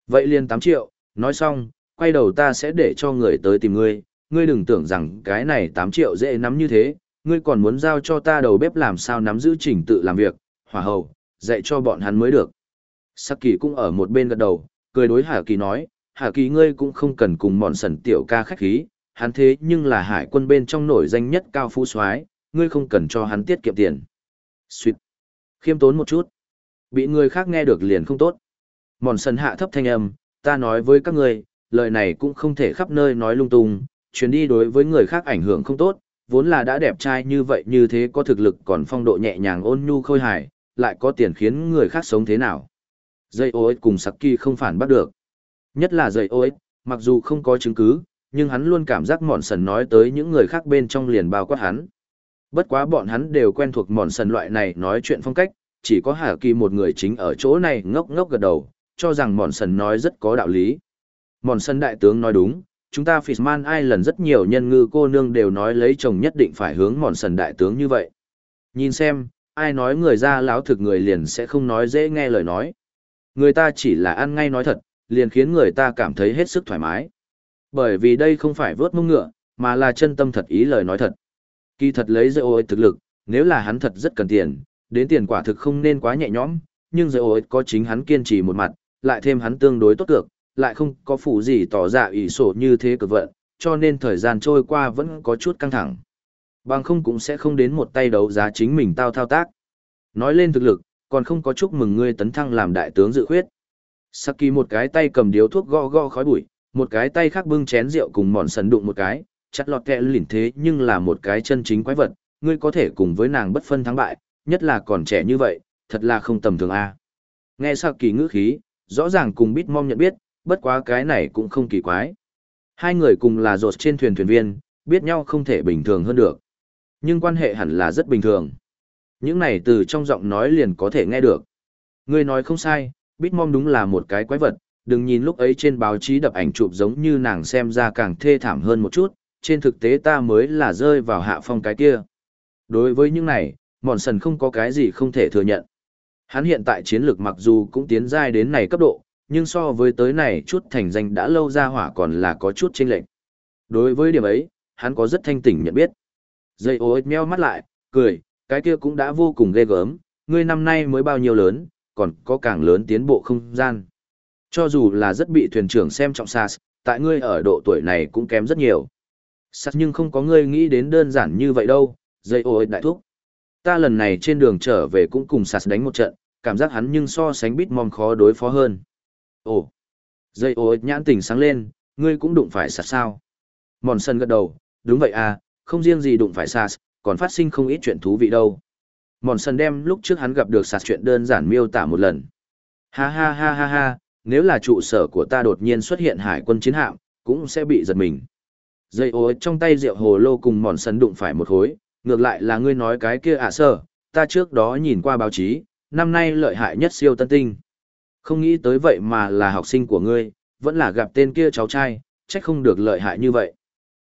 Vậy liền 8 triệu, nói xong, quay đầu ta sẽ để cho người tới tìm ngươi, ngươi đừng tưởng rằng cái này 8 triệu dễ nắm như thế, ngươi còn muốn giao cho ta đầu bếp làm sao nắm giữ trình tự làm việc, hỏa hầu, dạy cho bọn hắn mới được. Sắc kỳ cũng ở một bên gật đầu, cười đối Hà Kỳ nói, Hà Kỳ ngươi cũng không cần cùng bọn sần tiểu ca khách khí, hắn thế nhưng là hải quân bên trong nổi danh nhất cao phú soái ngươi không cần cho hắn tiết kiệm tiền. Xuyệt. Khiêm tốn một chút. Bị người khác nghe được liền không tốt. Mòn sần hạ thấp thanh âm, ta nói với các ngươi, lời này cũng không thể khắp nơi nói lung tung, chuyến đi đối với người khác ảnh hưởng không tốt, vốn là đã đẹp trai như vậy như thế có thực lực còn phong độ nhẹ nhàng ôn nhu khôi hài, lại có tiền khiến người khác sống thế nào. Dây ô cùng Saki không phản bắt được. Nhất là dây ô mặc dù không có chứng cứ, nhưng hắn luôn cảm giác mòn sần nói tới những người khác bên trong liền bao quát hắn. Bất quá bọn hắn đều quen thuộc mòn sần loại này nói chuyện phong cách, chỉ có Hà Kỳ một người chính ở chỗ này ngốc ngốc gật đầu, cho rằng mòn sần nói rất có đạo lý. Mòn sần đại tướng nói đúng, chúng ta Fishman ai lần rất nhiều nhân ngư cô nương đều nói lấy chồng nhất định phải hướng mòn sần đại tướng như vậy. Nhìn xem, ai nói người ra láo thực người liền sẽ không nói dễ nghe lời nói. Người ta chỉ là ăn ngay nói thật, liền khiến người ta cảm thấy hết sức thoải mái. Bởi vì đây không phải vớt mông ngựa, mà là chân tâm thật ý lời nói thật. Kỳ thật lấy dây ôi thực lực, nếu là hắn thật rất cần tiền, đến tiền quả thực không nên quá nhẹ nhõm, nhưng dây ôi có chính hắn kiên trì một mặt, lại thêm hắn tương đối tốt cực, lại không có phủ gì tỏ dạ ủy sổ như thế cực vận, cho nên thời gian trôi qua vẫn có chút căng thẳng. Bằng không cũng sẽ không đến một tay đấu giá chính mình tao thao tác. Nói lên thực lực, còn không có chúc mừng ngươi tấn thăng làm đại tướng dự khuyết. Saki một cái tay cầm điếu thuốc gõ gõ khói bụi, một cái tay khác bưng chén rượu cùng mòn sần đụng một cái, chặt lọt kẹ lỉn thế nhưng là một cái chân chính quái vật, ngươi có thể cùng với nàng bất phân thắng bại, nhất là còn trẻ như vậy, thật là không tầm thường a. Nghe Saki ngữ khí, rõ ràng cùng Bitmom nhận biết, bất quá cái này cũng không kỳ quái. Hai người cùng là rột trên thuyền thuyền viên, biết nhau không thể bình thường hơn được. Nhưng quan hệ hẳn là rất bình thường. Những này từ trong giọng nói liền có thể nghe được. Ngươi nói không sai, Bitmom đúng là một cái quái vật, đừng nhìn lúc ấy trên báo chí đập ảnh chụp giống như nàng xem ra càng thê thảm hơn một chút, trên thực tế ta mới là rơi vào hạ phong cái kia. Đối với những này, Mòn Sần không có cái gì không thể thừa nhận. Hắn hiện tại chiến lược mặc dù cũng tiến giai đến này cấp độ, nhưng so với tới này chút thành danh đã lâu ra hỏa còn là có chút chênh lệch. Đối với điểm ấy, hắn có rất thanh tỉnh nhận biết. Dây ô meo mắt lại, cười, cái kia cũng đã vô cùng ghê gớm, ngươi năm nay mới bao nhiêu lớn, còn có càng lớn tiến bộ không gian. Cho dù là rất bị thuyền trưởng xem trọng Sas, tại ngươi ở độ tuổi này cũng kém rất nhiều. Sắt nhưng không có ngươi nghĩ đến đơn giản như vậy đâu, dây ô đại thúc. Ta lần này trên đường trở về cũng cùng sắt đánh một trận, cảm giác hắn nhưng so sánh bít mom khó đối phó hơn. Ồ, dây ô nhãn tình sáng lên, ngươi cũng đụng phải sắt sao. Mòn sân gật đầu, đúng vậy à, không riêng gì đụng phải sắt, còn phát sinh không ít chuyện thú vị đâu. Mòn sân đem lúc trước hắn gặp được sắt chuyện đơn giản miêu tả một lần. Ha ha ha ha ha, nếu là trụ sở của ta đột nhiên xuất hiện hải quân chiến hạm, cũng sẽ bị giật mình. Dây ô trong tay rượu hồ lô cùng mòn sân đụng phải một khối ngược lại là ngươi nói cái kia ạ à sơ, ta trước đó nhìn qua báo chí, năm nay lợi hại nhất siêu tân tinh. Không nghĩ tới vậy mà là học sinh của ngươi, vẫn là gặp tên kia cháu trai, trách không được lợi hại như vậy.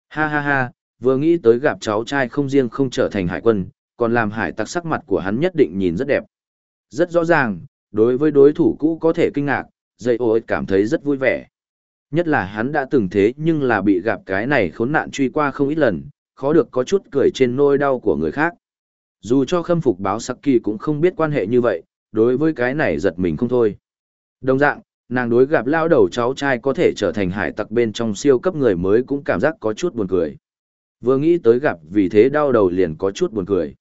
Ha ha ha, vừa nghĩ tới gặp cháu trai không riêng không trở thành hải quân, còn làm hải tặc sắc mặt của hắn nhất định nhìn rất đẹp. Rất rõ ràng, đối với đối thủ cũ có thể kinh ngạc, dây ô cảm thấy rất vui vẻ. Nhất là hắn đã từng thế nhưng là bị gặp cái này khốn nạn truy qua không ít lần, khó được có chút cười trên nôi đau của người khác. Dù cho khâm phục báo sắc kỳ cũng không biết quan hệ như vậy, đối với cái này giật mình không thôi. Đồng dạng, nàng đối gặp lao đầu cháu trai có thể trở thành hải tặc bên trong siêu cấp người mới cũng cảm giác có chút buồn cười. Vừa nghĩ tới gặp vì thế đau đầu liền có chút buồn cười.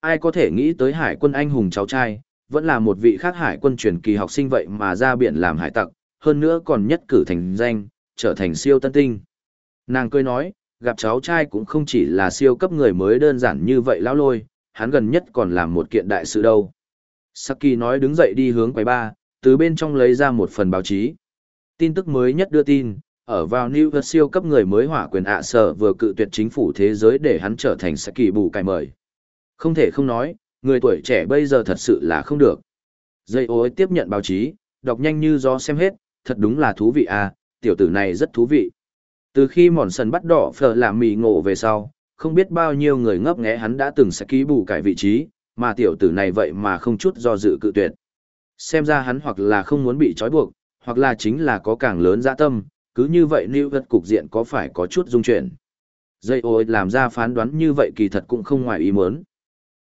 Ai có thể nghĩ tới hải quân anh hùng cháu trai, vẫn là một vị khác hải quân truyền kỳ học sinh vậy mà ra biển làm hải tặc, hơn nữa còn nhất cử thành danh, trở thành siêu tân tinh. Nàng cười nói, gặp cháu trai cũng không chỉ là siêu cấp người mới đơn giản như vậy lão lôi, hắn gần nhất còn làm một kiện đại sự đâu. Saki nói đứng dậy đi hướng quầy ba, từ bên trong lấy ra một phần báo chí. Tin tức mới nhất đưa tin, ở vào New York siêu cấp người mới hỏa quyền ạ sở vừa cự tuyệt chính phủ thế giới để hắn trở thành Saki bù cải mời. Không thể không nói, người tuổi trẻ bây giờ thật sự là không được. Dây ối tiếp nhận báo chí, đọc nhanh như gió xem hết, thật đúng là thú vị à, tiểu tử này rất thú vị. Từ khi mòn sần bắt đỏ phở làm mì ngộ về sau, không biết bao nhiêu người ngấp nghé hắn đã từng sẽ ký bù cải vị trí, mà tiểu tử này vậy mà không chút do dự cự tuyệt. Xem ra hắn hoặc là không muốn bị trói buộc, hoặc là chính là có càng lớn dạ tâm, cứ như vậy lưu vật cục diện có phải có chút dung chuyển. Dây ôi làm ra phán đoán như vậy kỳ thật cũng không ngoài ý muốn.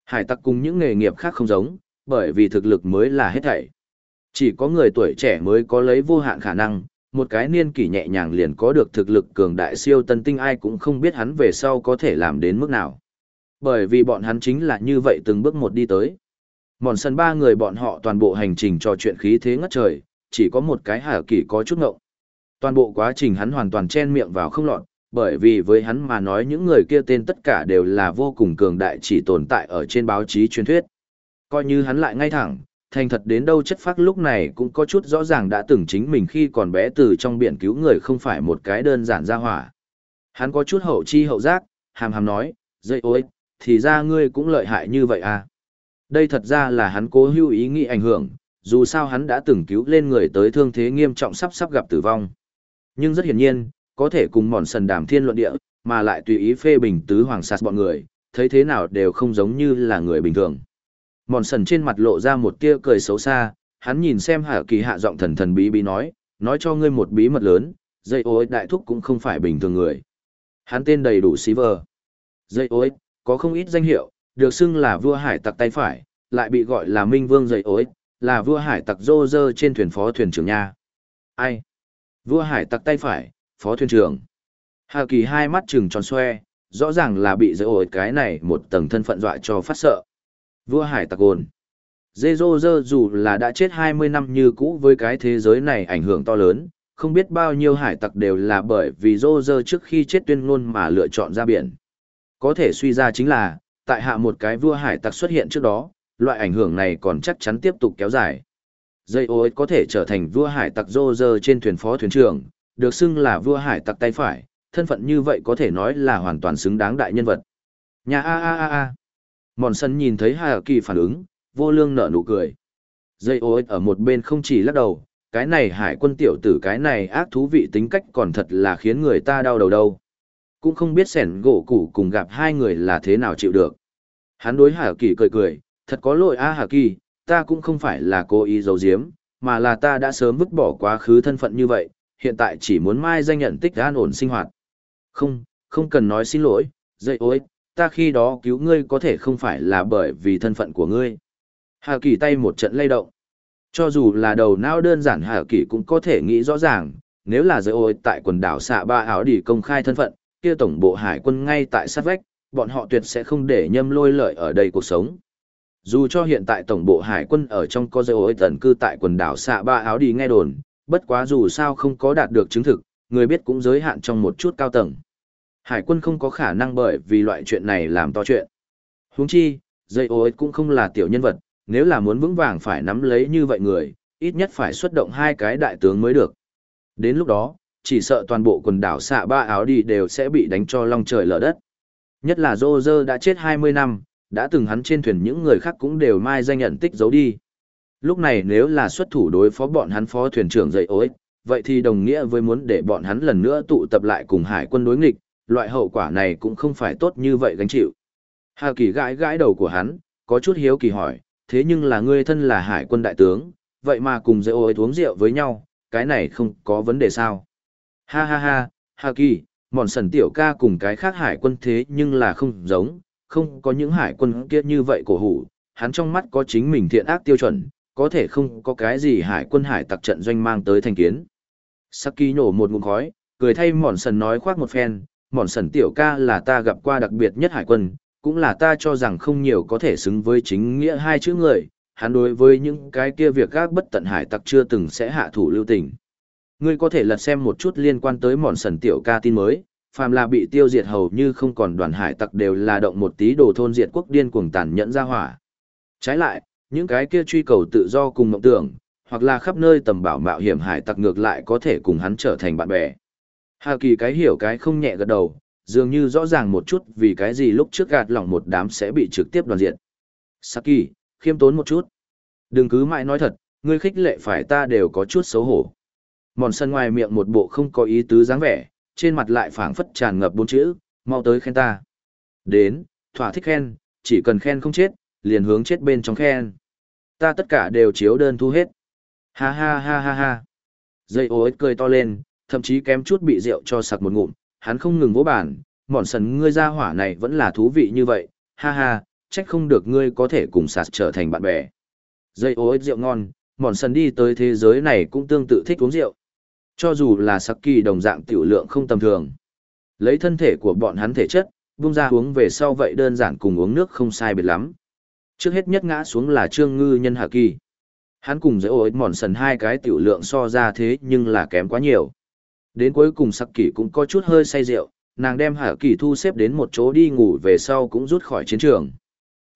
Hải tặc cùng những nghề nghiệp khác không giống, bởi vì thực lực mới là hết thảy. Chỉ có người tuổi trẻ mới có lấy vô hạn khả năng, một cái niên kỷ nhẹ nhàng liền có được thực lực cường đại siêu tân tinh ai cũng không biết hắn về sau có thể làm đến mức nào. Bởi vì bọn hắn chính là như vậy từng bước một đi tới. Mòn sân ba người bọn họ toàn bộ hành trình trò chuyện khí thế ngất trời, chỉ có một cái hả kỷ có chút ngộng. Toàn bộ quá trình hắn hoàn toàn chen miệng vào không lọt, bởi vì với hắn mà nói những người kia tên tất cả đều là vô cùng cường đại chỉ tồn tại ở trên báo chí truyền thuyết. Coi như hắn lại ngay thẳng, thành thật đến đâu chất phác lúc này cũng có chút rõ ràng đã từng chính mình khi còn bé từ trong biển cứu người không phải một cái đơn giản ra hỏa. Hắn có chút hậu chi hậu giác, hàm hàm nói, dây ôi, thì ra ngươi cũng lợi hại như vậy à. Đây thật ra là hắn cố hữu ý nghĩ ảnh hưởng, dù sao hắn đã từng cứu lên người tới thương thế nghiêm trọng sắp sắp gặp tử vong. Nhưng rất hiển nhiên, có thể cùng mòn sần đàm thiên luận địa, mà lại tùy ý phê bình tứ hoàng sạt bọn người, thấy thế nào đều không giống như là người bình thường. Mòn sần trên mặt lộ ra một tia cười xấu xa, hắn nhìn xem hạ kỳ hạ giọng thần thần bí bí nói, nói cho ngươi một bí mật lớn, dây ối đại thúc cũng không phải bình thường người. Hắn tên đầy đủ Xí Vờ. Dây ối, có không ít danh hiệu, được xưng là vua hải tặc tay phải, lại bị gọi là minh vương dây ối, là vua hải tặc rô rơ trên thuyền phó thuyền trưởng nha. Ai? Vua hải tặc tay phải, phó thuyền trưởng. Hà kỳ hai mắt trừng tròn xoe, rõ ràng là bị dây ối cái này một tầng thân phận dọa cho phát sợ. Vua hải tặc ồn. Dê dô dơ dù là đã chết 20 năm như cũ với cái thế giới này ảnh hưởng to lớn, không biết bao nhiêu hải tặc đều là bởi vì dô dơ trước khi chết tuyên ngôn mà lựa chọn ra biển. Có thể suy ra chính là, tại hạ một cái vua hải tặc xuất hiện trước đó, loại ảnh hưởng này còn chắc chắn tiếp tục kéo dài. Dây ô có thể trở thành vua hải tặc dô dơ trên thuyền phó thuyền trưởng, được xưng là vua hải tặc tay phải, thân phận như vậy có thể nói là hoàn toàn xứng đáng đại nhân vật. Nhà a a a a. Mòn sân nhìn thấy Hà Kỳ phản ứng, vô lương nở nụ cười. Dây ô ở một bên không chỉ lắc đầu, cái này hải quân tiểu tử cái này ác thú vị tính cách còn thật là khiến người ta đau đầu đâu. Cũng không biết sẻn gỗ củ cùng gặp hai người là thế nào chịu được. Hắn đối Hà Kỳ cười cười, thật có lỗi a Hà Kỳ, ta cũng không phải là cố ý giấu giếm, mà là ta đã sớm vứt bỏ quá khứ thân phận như vậy, hiện tại chỉ muốn mai danh nhận tích an ổn sinh hoạt. Không, không cần nói xin lỗi, dây ôi, ta khi đó cứu ngươi có thể không phải là bởi vì thân phận của ngươi. Hà Kỳ tay một trận lay động. Cho dù là đầu não đơn giản Hà Kỳ cũng có thể nghĩ rõ ràng, nếu là giới ôi tại quần đảo xạ ba áo đi công khai thân phận, kia tổng bộ hải quân ngay tại sát vách, bọn họ tuyệt sẽ không để nhâm lôi lợi ở đây cuộc sống. Dù cho hiện tại tổng bộ hải quân ở trong có giới ôi tần cư tại quần đảo xạ ba áo đi nghe đồn, bất quá dù sao không có đạt được chứng thực, người biết cũng giới hạn trong một chút cao tầng. Hải quân không có khả năng bởi vì loại chuyện này làm to chuyện. Huống chi, dây ối cũng không là tiểu nhân vật, nếu là muốn vững vàng phải nắm lấy như vậy người, ít nhất phải xuất động hai cái đại tướng mới được. Đến lúc đó, chỉ sợ toàn bộ quần đảo xạ ba áo đi đều sẽ bị đánh cho long trời lở đất. Nhất là Dô Dơ đã chết 20 năm, đã từng hắn trên thuyền những người khác cũng đều mai danh nhận tích giấu đi. Lúc này nếu là xuất thủ đối phó bọn hắn phó thuyền trưởng dậy ối, vậy thì đồng nghĩa với muốn để bọn hắn lần nữa tụ tập lại cùng hải quân đối nghịch, loại hậu quả này cũng không phải tốt như vậy gánh chịu. Hà Kỳ gãi gãi đầu của hắn, có chút hiếu kỳ hỏi, thế nhưng là ngươi thân là hải quân đại tướng, vậy mà cùng dễ ối uống rượu với nhau, cái này không có vấn đề sao? Ha ha ha, Hà Kỳ, mòn sần tiểu ca cùng cái khác hải quân thế nhưng là không giống, không có những hải quân kia như vậy cổ hủ, hắn trong mắt có chính mình thiện ác tiêu chuẩn, có thể không có cái gì hải quân hải tặc trận doanh mang tới thành kiến. Saki nổ một ngụm khói, cười thay mòn sần nói khoác một phen, mòn sần tiểu ca là ta gặp qua đặc biệt nhất hải quân, cũng là ta cho rằng không nhiều có thể xứng với chính nghĩa hai chữ người, hắn đối với những cái kia việc gác bất tận hải tặc chưa từng sẽ hạ thủ lưu tình. Ngươi có thể lật xem một chút liên quan tới mòn sần tiểu ca tin mới, phàm là bị tiêu diệt hầu như không còn đoàn hải tặc đều là động một tí đồ thôn diệt quốc điên cuồng tàn nhẫn ra hỏa. Trái lại, những cái kia truy cầu tự do cùng mộng tưởng, hoặc là khắp nơi tầm bảo mạo hiểm hải tặc ngược lại có thể cùng hắn trở thành bạn bè. Hà Kỳ cái hiểu cái không nhẹ gật đầu, dường như rõ ràng một chút vì cái gì lúc trước gạt lỏng một đám sẽ bị trực tiếp đoàn diện. Saki, khiêm tốn một chút. Đừng cứ mãi nói thật, ngươi khích lệ phải ta đều có chút xấu hổ. Mòn sân ngoài miệng một bộ không có ý tứ dáng vẻ, trên mặt lại phảng phất tràn ngập bốn chữ, mau tới khen ta. Đến, thỏa thích khen, chỉ cần khen không chết, liền hướng chết bên trong khen. Ta tất cả đều chiếu đơn thu hết. Ha ha ha ha ha. Dây ô cười to lên, thậm chí kém chút bị rượu cho sặc một ngụm, hắn không ngừng vỗ bàn. mòn sần ngươi ra hỏa này vẫn là thú vị như vậy, ha ha, trách không được ngươi có thể cùng sạt trở thành bạn bè. Dây ô ích rượu ngon, mòn sần đi tới thế giới này cũng tương tự thích uống rượu. Cho dù là sặc kỳ đồng dạng tiểu lượng không tầm thường. Lấy thân thể của bọn hắn thể chất, buông ra uống về sau vậy đơn giản cùng uống nước không sai biệt lắm. Trước hết nhất ngã xuống là Trương Ngư nhân Hạ Kỳ. Hắn cùng dễ ối mòn sần hai cái tiểu lượng so ra thế nhưng là kém quá nhiều. Đến cuối cùng sặc kỳ cũng có chút hơi say rượu, nàng đem Hạ Kỳ thu xếp đến một chỗ đi ngủ về sau cũng rút khỏi chiến trường.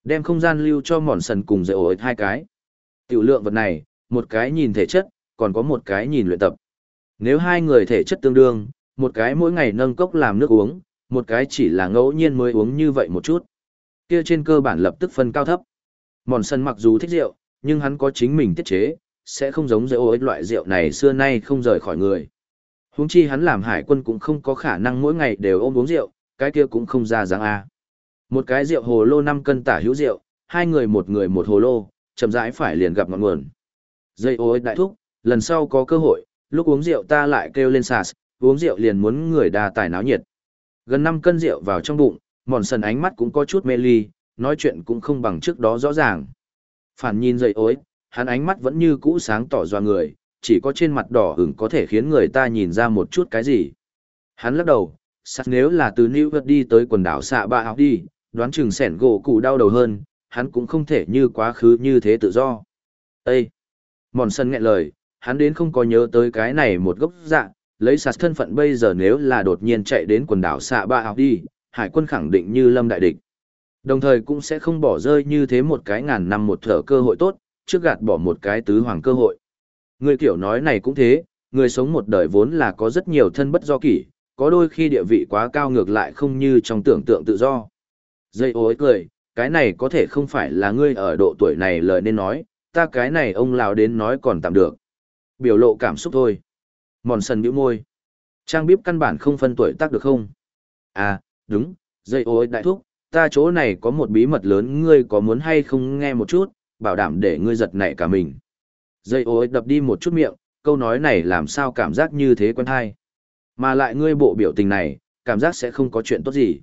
Đem không gian lưu cho mòn sần cùng dễ ối hai cái. Tiểu lượng vật này, một cái nhìn thể chất, còn có một cái nhìn luyện tập. Nếu hai người thể chất tương đương, một cái mỗi ngày nâng cốc làm nước uống, một cái chỉ là ngẫu nhiên mới uống như vậy một chút. Kia trên cơ bản lập tức phân cao thấp. Mòn sân mặc dù thích rượu, nhưng hắn có chính mình tiết chế, sẽ không giống dễ ối loại rượu này xưa nay không rời khỏi người. Huống chi hắn làm hải quân cũng không có khả năng mỗi ngày đều ôm uống rượu, cái kia cũng không ra dáng A. Một cái rượu hồ lô 5 cân tả hữu rượu, hai người một người một hồ lô, chậm rãi phải liền gặp ngọn nguồn. Dây ối đại thúc, lần sau có cơ hội, lúc uống rượu ta lại kêu lên sas, uống rượu liền muốn người đa tài náo nhiệt. Gần 5 cân rượu vào trong bụng, mòn sần ánh mắt cũng có chút mê ly, nói chuyện cũng không bằng trước đó rõ ràng. Phản nhìn dậy ối, hắn ánh mắt vẫn như cũ sáng tỏ doa người, chỉ có trên mặt đỏ hửng có thể khiến người ta nhìn ra một chút cái gì. Hắn lắc đầu, sắt nếu là từ New York đi tới quần đảo xạ ba học đi, đoán chừng sẻn gỗ cụ đau đầu hơn, hắn cũng không thể như quá khứ như thế tự do. Ê! Mòn sân nghẹn lời, hắn đến không có nhớ tới cái này một gốc dạ, lấy sạt thân phận bây giờ nếu là đột nhiên chạy đến quần đảo xạ ba học đi, hải quân khẳng định như lâm đại địch. Đồng thời cũng sẽ không bỏ rơi như thế một cái ngàn năm một thở cơ hội tốt, trước gạt bỏ một cái tứ hoàng cơ hội. Người kiểu nói này cũng thế, người sống một đời vốn là có rất nhiều thân bất do kỷ, có đôi khi địa vị quá cao ngược lại không như trong tưởng tượng tự do. Dây ối cười, cái này có thể không phải là ngươi ở độ tuổi này lời nên nói, ta cái này ông lão đến nói còn tạm được. Biểu lộ cảm xúc thôi. Mòn sần bĩu môi. Trang bíp căn bản không phân tuổi tác được không? À, đúng, dây ối đại thúc, ta chỗ này có một bí mật lớn ngươi có muốn hay không nghe một chút, bảo đảm để ngươi giật nảy cả mình. Dây ối đập đi một chút miệng, câu nói này làm sao cảm giác như thế quen hay. Mà lại ngươi bộ biểu tình này, cảm giác sẽ không có chuyện tốt gì.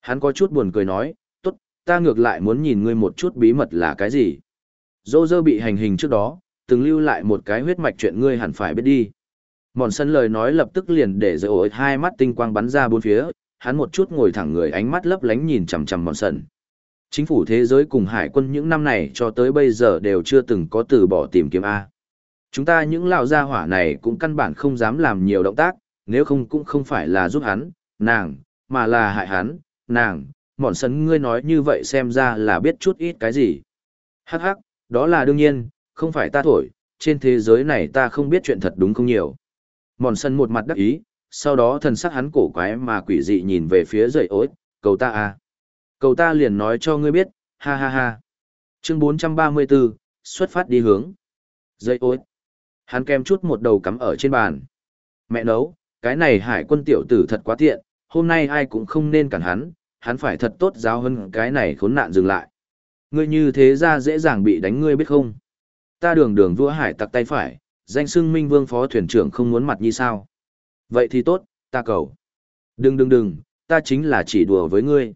Hắn có chút buồn cười nói, tốt, ta ngược lại muốn nhìn ngươi một chút bí mật là cái gì. Dô dơ bị hành hình trước đó, từng lưu lại một cái huyết mạch chuyện ngươi hẳn phải biết đi. Mòn sân lời nói lập tức liền để dây ối hai mắt tinh quang bắn ra bốn phía, hắn một chút ngồi thẳng người ánh mắt lấp lánh nhìn chằm chằm mòn sân. Chính phủ thế giới cùng hải quân những năm này cho tới bây giờ đều chưa từng có từ bỏ tìm kiếm A. Chúng ta những lão gia hỏa này cũng căn bản không dám làm nhiều động tác, nếu không cũng không phải là giúp hắn, nàng, mà là hại hắn, nàng, mọn sấn ngươi nói như vậy xem ra là biết chút ít cái gì. Hắc hắc, đó là đương nhiên, không phải ta thổi, trên thế giới này ta không biết chuyện thật đúng không nhiều. Mòn sân một mặt đắc ý, sau đó thần sắc hắn cổ quái mà quỷ dị nhìn về phía dậy ối, cầu ta à. Cầu ta liền nói cho ngươi biết, ha ha ha. Chương 434, xuất phát đi hướng. Dậy ối. Hắn kem chút một đầu cắm ở trên bàn. Mẹ nấu, cái này hải quân tiểu tử thật quá tiện, hôm nay ai cũng không nên cản hắn, hắn phải thật tốt giáo hơn cái này khốn nạn dừng lại. Ngươi như thế ra dễ dàng bị đánh ngươi biết không? Ta đường đường vua hải tặc tay phải, danh xưng minh vương phó thuyền trưởng không muốn mặt như sao. Vậy thì tốt, ta cầu. Đừng đừng đừng, ta chính là chỉ đùa với ngươi.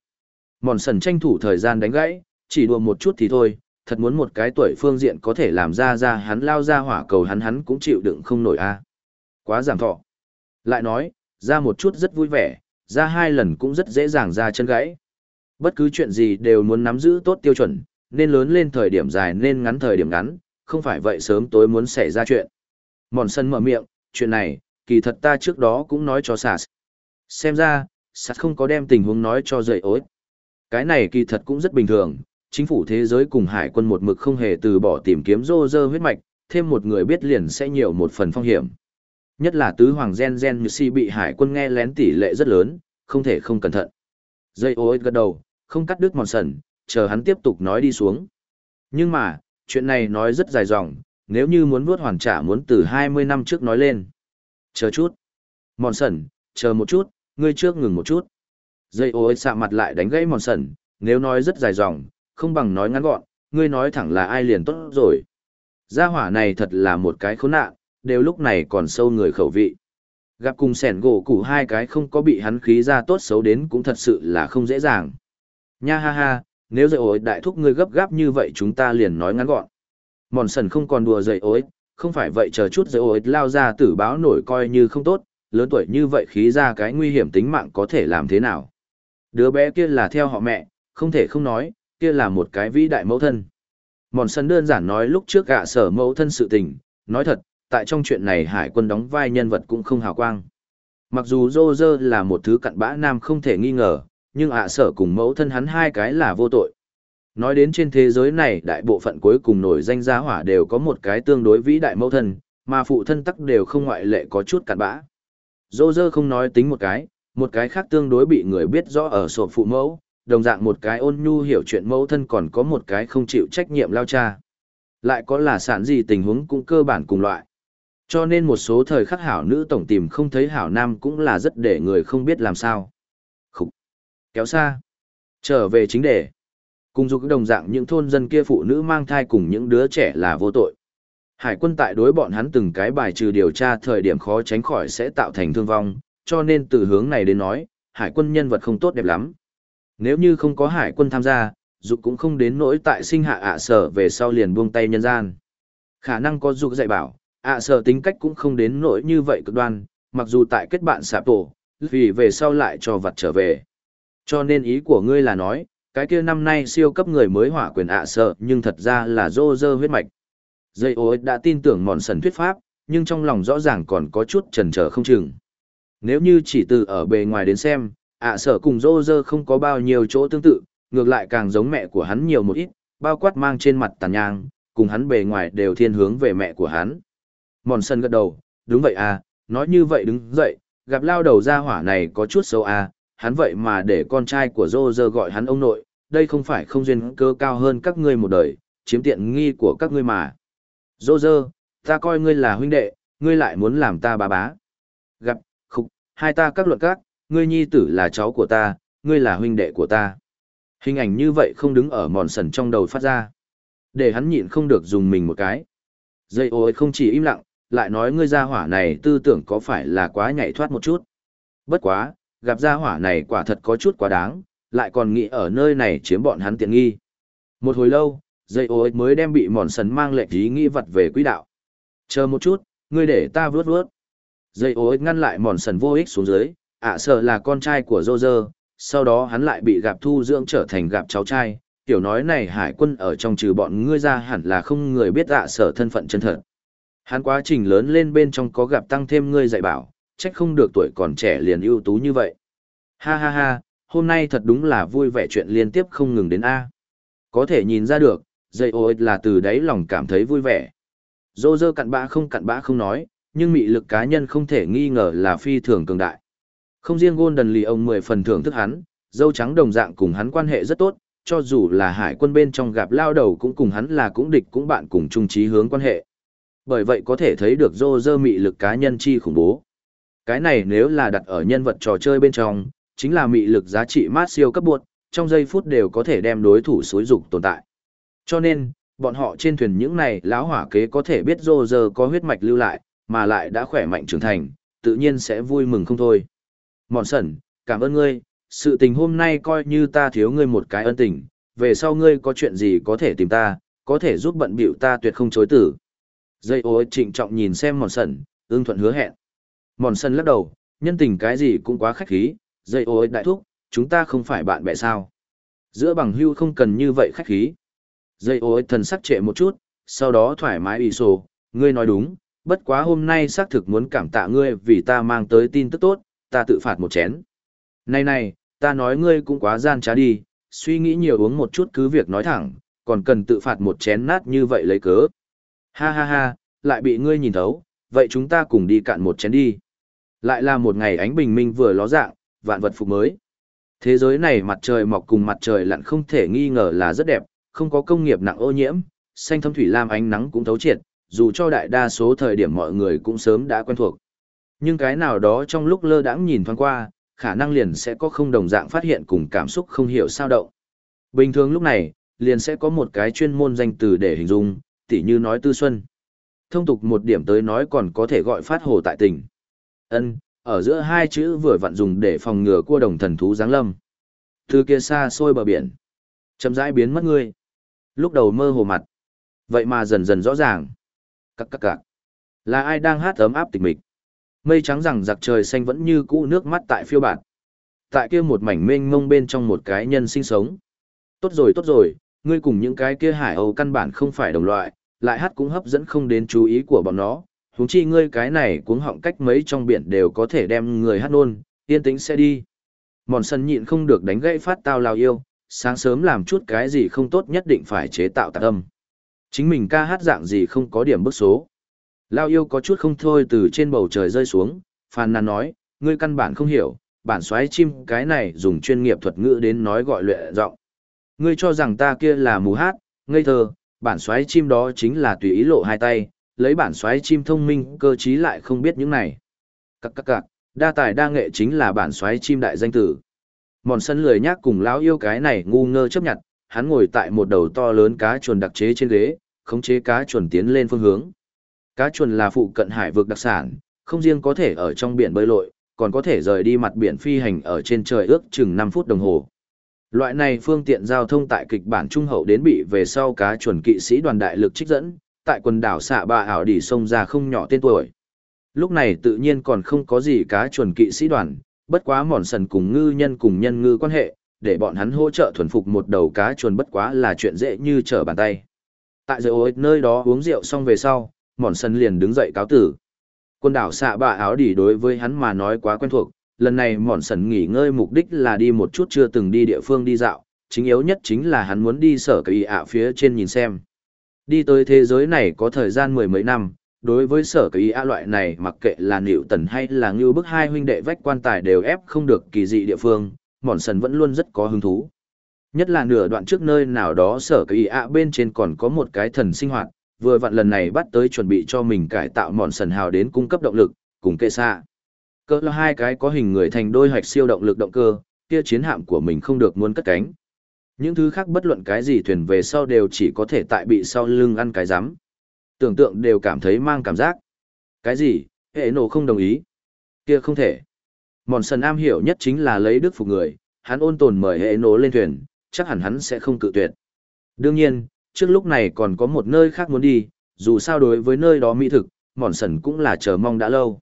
Mòn sần tranh thủ thời gian đánh gãy, chỉ đùa một chút thì thôi, thật muốn một cái tuổi phương diện có thể làm ra ra hắn lao ra hỏa cầu hắn hắn cũng chịu đựng không nổi a Quá giảm thọ. Lại nói, ra một chút rất vui vẻ, ra hai lần cũng rất dễ dàng ra chân gãy. Bất cứ chuyện gì đều muốn nắm giữ tốt tiêu chuẩn, nên lớn lên thời điểm dài nên ngắn thời điểm ngắn, không phải vậy sớm tối muốn xảy ra chuyện. Mòn sân mở miệng, chuyện này, kỳ thật ta trước đó cũng nói cho Sars. Xem ra, Sars không có đem tình huống nói cho dậy ối. Cái này kỳ thật cũng rất bình thường, chính phủ thế giới cùng hải quân một mực không hề từ bỏ tìm kiếm rô rơ huyết mạch, thêm một người biết liền sẽ nhiều một phần phong hiểm. Nhất là tứ hoàng gen gen như si bị hải quân nghe lén tỷ lệ rất lớn, không thể không cẩn thận. Dây ối gật đầu, không cắt đứt mòn sần, chờ hắn tiếp tục nói đi xuống. Nhưng mà, chuyện này nói rất dài dòng, nếu như muốn vuốt hoàn trả muốn từ 20 năm trước nói lên. Chờ chút. Mòn sần, chờ một chút, ngươi trước ngừng một chút. Dây ối xạ mặt lại đánh gãy mòn sần, nếu nói rất dài dòng, không bằng nói ngắn gọn, ngươi nói thẳng là ai liền tốt rồi. Gia hỏa này thật là một cái khốn nạn, đều lúc này còn sâu người khẩu vị. Gặp cùng sẻn gỗ củ hai cái không có bị hắn khí ra tốt xấu đến cũng thật sự là không dễ dàng. Nha ha ha, nếu dậy ối đại thúc ngươi gấp gáp như vậy chúng ta liền nói ngắn gọn. Mòn sần không còn đùa dậy ối, không phải vậy chờ chút dậy ối lao ra tử báo nổi coi như không tốt, lớn tuổi như vậy khí ra cái nguy hiểm tính mạng có thể làm thế nào. Đứa bé kia là theo họ mẹ, không thể không nói, kia là một cái vĩ đại mẫu thân. Mòn sân đơn giản nói lúc trước gạ sở mẫu thân sự tình, nói thật, tại trong chuyện này hải quân đóng vai nhân vật cũng không hào quang. Mặc dù Dô Dơ là một thứ cặn bã nam không thể nghi ngờ, nhưng ạ sở cùng mẫu thân hắn hai cái là vô tội. Nói đến trên thế giới này đại bộ phận cuối cùng nổi danh gia hỏa đều có một cái tương đối vĩ đại mẫu thân, mà phụ thân tắc đều không ngoại lệ có chút cặn bã. Dô Dơ không nói tính một cái, một cái khác tương đối bị người biết rõ ở sổ phụ mẫu, đồng dạng một cái ôn nhu hiểu chuyện mẫu thân còn có một cái không chịu trách nhiệm lao cha. Lại có là sản gì tình huống cũng cơ bản cùng loại. Cho nên một số thời khắc hảo nữ tổng tìm không thấy hảo nam cũng là rất để người không biết làm sao. Khúc! Kéo xa! Trở về chính đề. Cùng dục đồng dạng những thôn dân kia phụ nữ mang thai cùng những đứa trẻ là vô tội. Hải quân tại đối bọn hắn từng cái bài trừ điều tra thời điểm khó tránh khỏi sẽ tạo thành thương vong, cho nên từ hướng này đến nói, hải quân nhân vật không tốt đẹp lắm. Nếu như không có hải quân tham gia, dục cũng không đến nỗi tại sinh hạ ạ sở về sau liền buông tay nhân gian. Khả năng có dục dạy bảo, ạ sở tính cách cũng không đến nỗi như vậy cực đoan, mặc dù tại kết bạn sạp tổ, vì về sau lại cho vật trở về. Cho nên ý của ngươi là nói, Cái kia năm nay siêu cấp người mới hỏa quyền ạ sợ nhưng thật ra là dô dơ huyết mạch. Dây ối đã tin tưởng mòn sần thuyết pháp, nhưng trong lòng rõ ràng còn có chút chần chờ không chừng. Nếu như chỉ từ ở bề ngoài đến xem, ạ sở cùng rô rơ không có bao nhiêu chỗ tương tự, ngược lại càng giống mẹ của hắn nhiều một ít, bao quát mang trên mặt tàn nhang, cùng hắn bề ngoài đều thiên hướng về mẹ của hắn. Mòn sân gật đầu, đúng vậy à, nói như vậy đứng dậy, gặp lao đầu ra hỏa này có chút xấu à, hắn vậy mà để con trai của Dô Dơ gọi hắn ông nội, đây không phải không duyên cơ cao hơn các ngươi một đời, chiếm tiện nghi của các ngươi mà. Dô Dơ, ta coi ngươi là huynh đệ, ngươi lại muốn làm ta bà bá. Gặp, hai ta các luận các, ngươi nhi tử là cháu của ta, ngươi là huynh đệ của ta. Hình ảnh như vậy không đứng ở mòn sần trong đầu phát ra. Để hắn nhịn không được dùng mình một cái. Dây ôi không chỉ im lặng, lại nói ngươi gia hỏa này tư tưởng có phải là quá nhảy thoát một chút. Bất quá, gặp gia hỏa này quả thật có chút quá đáng, lại còn nghĩ ở nơi này chiếm bọn hắn tiện nghi. Một hồi lâu, dây ôi mới đem bị mòn sần mang lệ ý nghĩ vật về quỹ đạo. Chờ một chút, ngươi để ta vướt vướt. Dây ôi ngăn lại mòn sần vô ích xuống dưới, ạ sợ là con trai của Dô Dơ, sau đó hắn lại bị gặp thu dưỡng trở thành gặp cháu trai. Tiểu nói này hải quân ở trong trừ bọn ngươi ra hẳn là không người biết ạ sở thân phận chân thật. Hắn quá trình lớn lên bên trong có gặp tăng thêm ngươi dạy bảo, trách không được tuổi còn trẻ liền ưu tú như vậy. Ha ha ha, hôm nay thật đúng là vui vẻ chuyện liên tiếp không ngừng đến A. Có thể nhìn ra được, dây ô là từ đáy lòng cảm thấy vui vẻ. Dô dơ cặn bã không cặn bã không nói, nhưng mị lực cá nhân không thể nghi ngờ là phi thường cường đại. Không riêng Golden Lì ông mười phần thưởng thức hắn, dâu trắng đồng dạng cùng hắn quan hệ rất tốt, cho dù là hải quân bên trong gặp lao đầu cũng cùng hắn là cũng địch cũng bạn cùng chung trí hướng quan hệ. Bởi vậy có thể thấy được dô dơ mị lực cá nhân chi khủng bố. Cái này nếu là đặt ở nhân vật trò chơi bên trong, chính là mị lực giá trị mát siêu cấp buộc, trong giây phút đều có thể đem đối thủ xối dục tồn tại. Cho nên, bọn họ trên thuyền những này lão hỏa kế có thể biết dô dơ có huyết mạch lưu lại, mà lại đã khỏe mạnh trưởng thành, tự nhiên sẽ vui mừng không thôi. Mòn sẩn, cảm ơn ngươi, sự tình hôm nay coi như ta thiếu ngươi một cái ân tình, về sau ngươi có chuyện gì có thể tìm ta, có thể giúp bận bịu ta tuyệt không chối tử. Dây ô trịnh trọng nhìn xem mòn sẩn, ưng thuận hứa hẹn. Mòn sẩn lắc đầu, nhân tình cái gì cũng quá khách khí, dây ô đại thúc, chúng ta không phải bạn bè sao. Giữa bằng hưu không cần như vậy khách khí. Dây ô thần sắc trệ một chút, sau đó thoải mái ủy sổ, ngươi nói đúng, bất quá hôm nay xác thực muốn cảm tạ ngươi vì ta mang tới tin tức tốt, ta tự phạt một chén. Này này, ta nói ngươi cũng quá gian trá đi, suy nghĩ nhiều uống một chút cứ việc nói thẳng, còn cần tự phạt một chén nát như vậy lấy cớ. Ha ha ha, lại bị ngươi nhìn thấu, vậy chúng ta cùng đi cạn một chén đi. Lại là một ngày ánh bình minh vừa ló dạng, vạn vật phục mới. Thế giới này mặt trời mọc cùng mặt trời lặn không thể nghi ngờ là rất đẹp, không có công nghiệp nặng ô nhiễm, xanh thâm thủy lam ánh nắng cũng thấu triệt, dù cho đại đa số thời điểm mọi người cũng sớm đã quen thuộc. Nhưng cái nào đó trong lúc lơ đãng nhìn thoáng qua, khả năng liền sẽ có không đồng dạng phát hiện cùng cảm xúc không hiểu sao động. Bình thường lúc này, liền sẽ có một cái chuyên môn danh từ để hình dung, tỉ như nói tư xuân. Thông tục một điểm tới nói còn có thể gọi phát hồ tại tình. Ân, ở giữa hai chữ vừa vặn dùng để phòng ngừa cua đồng thần thú giáng lâm. Từ kia xa xôi bờ biển, chậm rãi biến mất ngươi. Lúc đầu mơ hồ mặt, vậy mà dần dần rõ ràng. Cắc cắc cạc. Là ai đang hát ấm áp tịch mịch? Mây trắng rằng giặc trời xanh vẫn như cũ nước mắt tại phiêu bản. Tại kia một mảnh mênh mông bên trong một cái nhân sinh sống. Tốt rồi tốt rồi, ngươi cùng những cái kia hải âu căn bản không phải đồng loại, lại hát cũng hấp dẫn không đến chú ý của bọn nó. Huống chi ngươi cái này cuống họng cách mấy trong biển đều có thể đem người hát nôn, yên tĩnh sẽ đi. Mòn sân nhịn không được đánh gãy phát tao lao yêu, sáng sớm làm chút cái gì không tốt nhất định phải chế tạo tạc âm. Chính mình ca hát dạng gì không có điểm bức số. Lao yêu có chút không thôi từ trên bầu trời rơi xuống, phàn nàn nói, ngươi căn bản không hiểu, bản xoáy chim cái này dùng chuyên nghiệp thuật ngữ đến nói gọi luyện giọng. Ngươi cho rằng ta kia là mù hát, ngây thơ, bản xoáy chim đó chính là tùy ý lộ hai tay, lấy bản xoáy chim thông minh cơ trí lại không biết những này. cặc cặc cặc, đa tài đa nghệ chính là bản xoáy chim đại danh tử. Mòn sân lười nhác cùng lão yêu cái này ngu ngơ chấp nhận, hắn ngồi tại một đầu to lớn cá chuồn đặc chế trên ghế, khống chế cá chuồn tiến lên phương hướng. Cá chuồn là phụ cận hải vực đặc sản, không riêng có thể ở trong biển bơi lội, còn có thể rời đi mặt biển phi hành ở trên trời ước chừng 5 phút đồng hồ. Loại này phương tiện giao thông tại kịch bản trung hậu đến bị về sau cá chuồn kỵ sĩ đoàn đại lực trích dẫn, tại quần đảo xạ ba ảo đỉ sông ra không nhỏ tên tuổi. Lúc này tự nhiên còn không có gì cá chuồn kỵ sĩ đoàn, bất quá mòn sần cùng ngư nhân cùng nhân ngư quan hệ, để bọn hắn hỗ trợ thuần phục một đầu cá chuồn bất quá là chuyện dễ như trở bàn tay. Tại giờ ối nơi đó uống rượu xong về sau, mòn sân liền đứng dậy cáo tử. Quân đảo xạ bạ áo đỉ đối với hắn mà nói quá quen thuộc, lần này mòn sần nghỉ ngơi mục đích là đi một chút chưa từng đi địa phương đi dạo, chính yếu nhất chính là hắn muốn đi sở kỳ ạ phía trên nhìn xem. Đi tới thế giới này có thời gian mười mấy năm, đối với sở kỳ ạ loại này mặc kệ là nịu tần hay là ngưu bức hai huynh đệ vách quan tài đều ép không được kỳ dị địa phương, mòn sần vẫn luôn rất có hứng thú. Nhất là nửa đoạn trước nơi nào đó sở kỳ ạ bên trên còn có một cái thần sinh hoạt, vừa vặn lần này bắt tới chuẩn bị cho mình cải tạo mòn sần hào đến cung cấp động lực, cùng kệ xa. cỡ là hai cái có hình người thành đôi hoạch siêu động lực động cơ, kia chiến hạm của mình không được muốn cất cánh. Những thứ khác bất luận cái gì thuyền về sau đều chỉ có thể tại bị sau lưng ăn cái rắm Tưởng tượng đều cảm thấy mang cảm giác. Cái gì, hệ nổ không đồng ý. Kia không thể. Mòn sần am hiểu nhất chính là lấy đức phục người, hắn ôn tồn mời hệ nổ lên thuyền, chắc hẳn hắn sẽ không cự tuyệt. Đương nhiên, trước lúc này còn có một nơi khác muốn đi, dù sao đối với nơi đó mỹ thực, mòn sần cũng là chờ mong đã lâu.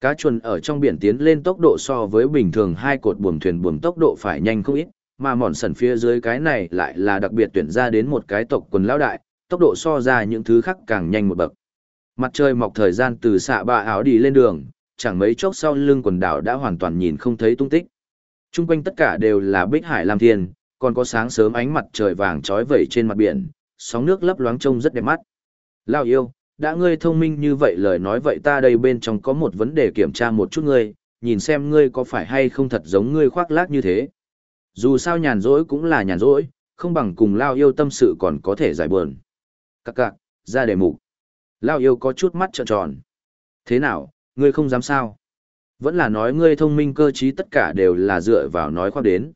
Cá chuồn ở trong biển tiến lên tốc độ so với bình thường hai cột buồm thuyền buồm tốc độ phải nhanh không ít, mà mòn sần phía dưới cái này lại là đặc biệt tuyển ra đến một cái tộc quần lão đại, tốc độ so ra những thứ khác càng nhanh một bậc. Mặt trời mọc thời gian từ xạ bạ áo đi lên đường, chẳng mấy chốc sau lưng quần đảo đã hoàn toàn nhìn không thấy tung tích. Trung quanh tất cả đều là bích hải lam thiên, còn có sáng sớm ánh mặt trời vàng trói vẩy trên mặt biển, sóng nước lấp loáng trông rất đẹp mắt. Lao yêu, đã ngươi thông minh như vậy lời nói vậy ta đây bên trong có một vấn đề kiểm tra một chút ngươi, nhìn xem ngươi có phải hay không thật giống ngươi khoác lác như thế. Dù sao nhàn rỗi cũng là nhàn rỗi, không bằng cùng Lao yêu tâm sự còn có thể giải buồn. Các cạc, ra đề mục. Lao yêu có chút mắt trợn tròn. Thế nào, ngươi không dám sao? Vẫn là nói ngươi thông minh cơ trí tất cả đều là dựa vào nói khoác đến.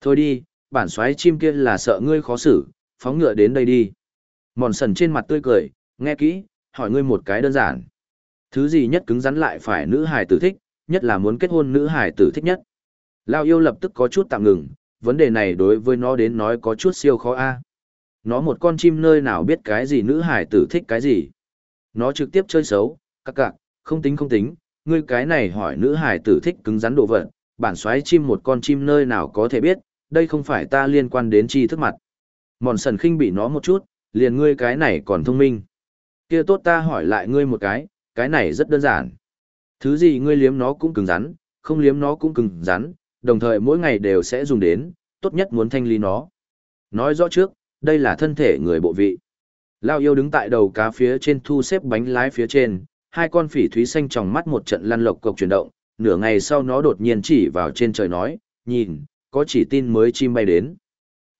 Thôi đi, bản xoáy chim kia là sợ ngươi khó xử, phóng ngựa đến đây đi. Mòn sần trên mặt tươi cười, nghe kỹ, hỏi ngươi một cái đơn giản. Thứ gì nhất cứng rắn lại phải nữ hài tử thích, nhất là muốn kết hôn nữ hài tử thích nhất. Lao yêu lập tức có chút tạm ngừng, vấn đề này đối với nó đến nói có chút siêu khó a. Nó một con chim nơi nào biết cái gì nữ hài tử thích cái gì. Nó trực tiếp chơi xấu, các cạc, không tính không tính, ngươi cái này hỏi nữ hải tử thích cứng rắn độ vật, bản xoáy chim một con chim nơi nào có thể biết, đây không phải ta liên quan đến chi thức mặt. Mòn sần khinh bị nó một chút, liền ngươi cái này còn thông minh. Kia tốt ta hỏi lại ngươi một cái, cái này rất đơn giản. Thứ gì ngươi liếm nó cũng cứng rắn, không liếm nó cũng cứng rắn, đồng thời mỗi ngày đều sẽ dùng đến, tốt nhất muốn thanh lý nó. Nói rõ trước, đây là thân thể người bộ vị. Lao yêu đứng tại đầu cá phía trên thu xếp bánh lái phía trên, hai con phỉ thúy xanh trong mắt một trận lăn lộc cộc chuyển động, nửa ngày sau nó đột nhiên chỉ vào trên trời nói, nhìn, có chỉ tin mới chim bay đến.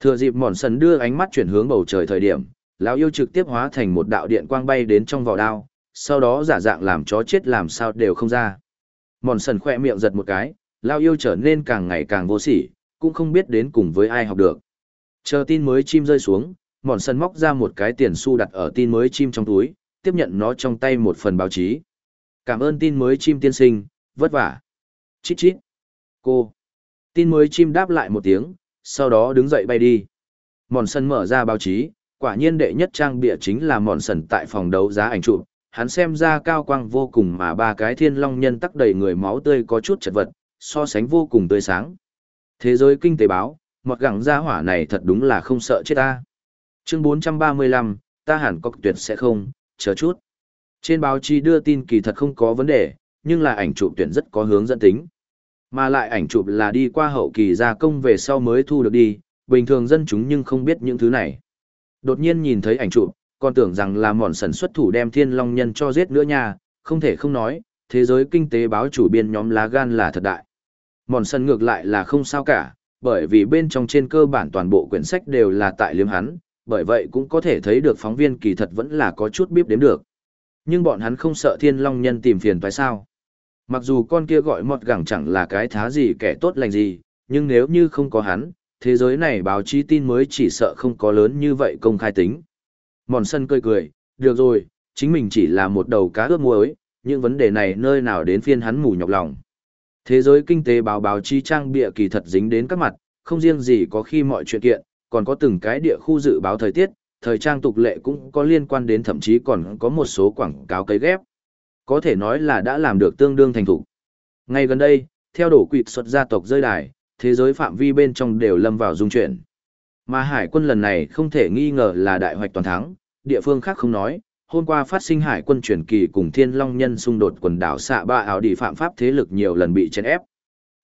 Thừa dịp mòn sần đưa ánh mắt chuyển hướng bầu trời thời điểm, lão yêu trực tiếp hóa thành một đạo điện quang bay đến trong vỏ đao, sau đó giả dạng làm chó chết làm sao đều không ra. Mòn sần khoe miệng giật một cái, lão yêu trở nên càng ngày càng vô sỉ, cũng không biết đến cùng với ai học được. Chờ tin mới chim rơi xuống, mòn sần móc ra một cái tiền xu đặt ở tin mới chim trong túi, tiếp nhận nó trong tay một phần báo chí. Cảm ơn tin mới chim tiên sinh, vất vả. Chít chít. Cô. Tin mới chim đáp lại một tiếng, sau đó đứng dậy bay đi. Mòn sân mở ra báo chí, quả nhiên đệ nhất trang bịa chính là mòn sần tại phòng đấu giá ảnh chụp. Hắn xem ra cao quang vô cùng mà ba cái thiên long nhân tắc đầy người máu tươi có chút chật vật, so sánh vô cùng tươi sáng. Thế giới kinh tế báo, một gẳng gia hỏa này thật đúng là không sợ chết ta. Chương 435, ta hẳn có tuyệt sẽ không, chờ chút. Trên báo chí đưa tin kỳ thật không có vấn đề, nhưng là ảnh chụp tuyển rất có hướng dẫn tính. Mà lại ảnh chụp là đi qua hậu kỳ gia công về sau mới thu được đi, bình thường dân chúng nhưng không biết những thứ này. Đột nhiên nhìn thấy ảnh chụp, còn tưởng rằng là mòn sần xuất thủ đem thiên long nhân cho giết nữa nha, không thể không nói, thế giới kinh tế báo chủ biên nhóm lá gan là thật đại. Mòn sần ngược lại là không sao cả, bởi vì bên trong trên cơ bản toàn bộ quyển sách đều là tại liếm hắn, bởi vậy cũng có thể thấy được phóng viên kỳ thật vẫn là có chút bíp đếm được. Nhưng bọn hắn không sợ thiên long nhân tìm phiền phải sao. Mặc dù con kia gọi mọt gẳng chẳng là cái thá gì kẻ tốt lành gì, nhưng nếu như không có hắn, thế giới này báo chí tin mới chỉ sợ không có lớn như vậy công khai tính. Mòn sân cười cười, được rồi, chính mình chỉ là một đầu cá ướp muối, những vấn đề này nơi nào đến phiên hắn mù nhọc lòng. Thế giới kinh tế báo báo chí trang bịa kỳ thật dính đến các mặt, không riêng gì có khi mọi chuyện kiện, còn có từng cái địa khu dự báo thời tiết, thời trang tục lệ cũng có liên quan đến thậm chí còn có một số quảng cáo cấy ghép. Có thể nói là đã làm được tương đương thành thủ. Ngay gần đây, theo đổ quỵt xuất gia tộc rơi đài, thế giới phạm vi bên trong đều lâm vào dung chuyển. Mà hải quân lần này không thể nghi ngờ là đại hoạch toàn thắng, địa phương khác không nói, hôm qua phát sinh hải quân truyền kỳ cùng thiên long nhân xung đột quần đảo xạ ba áo đi phạm pháp thế lực nhiều lần bị chèn ép.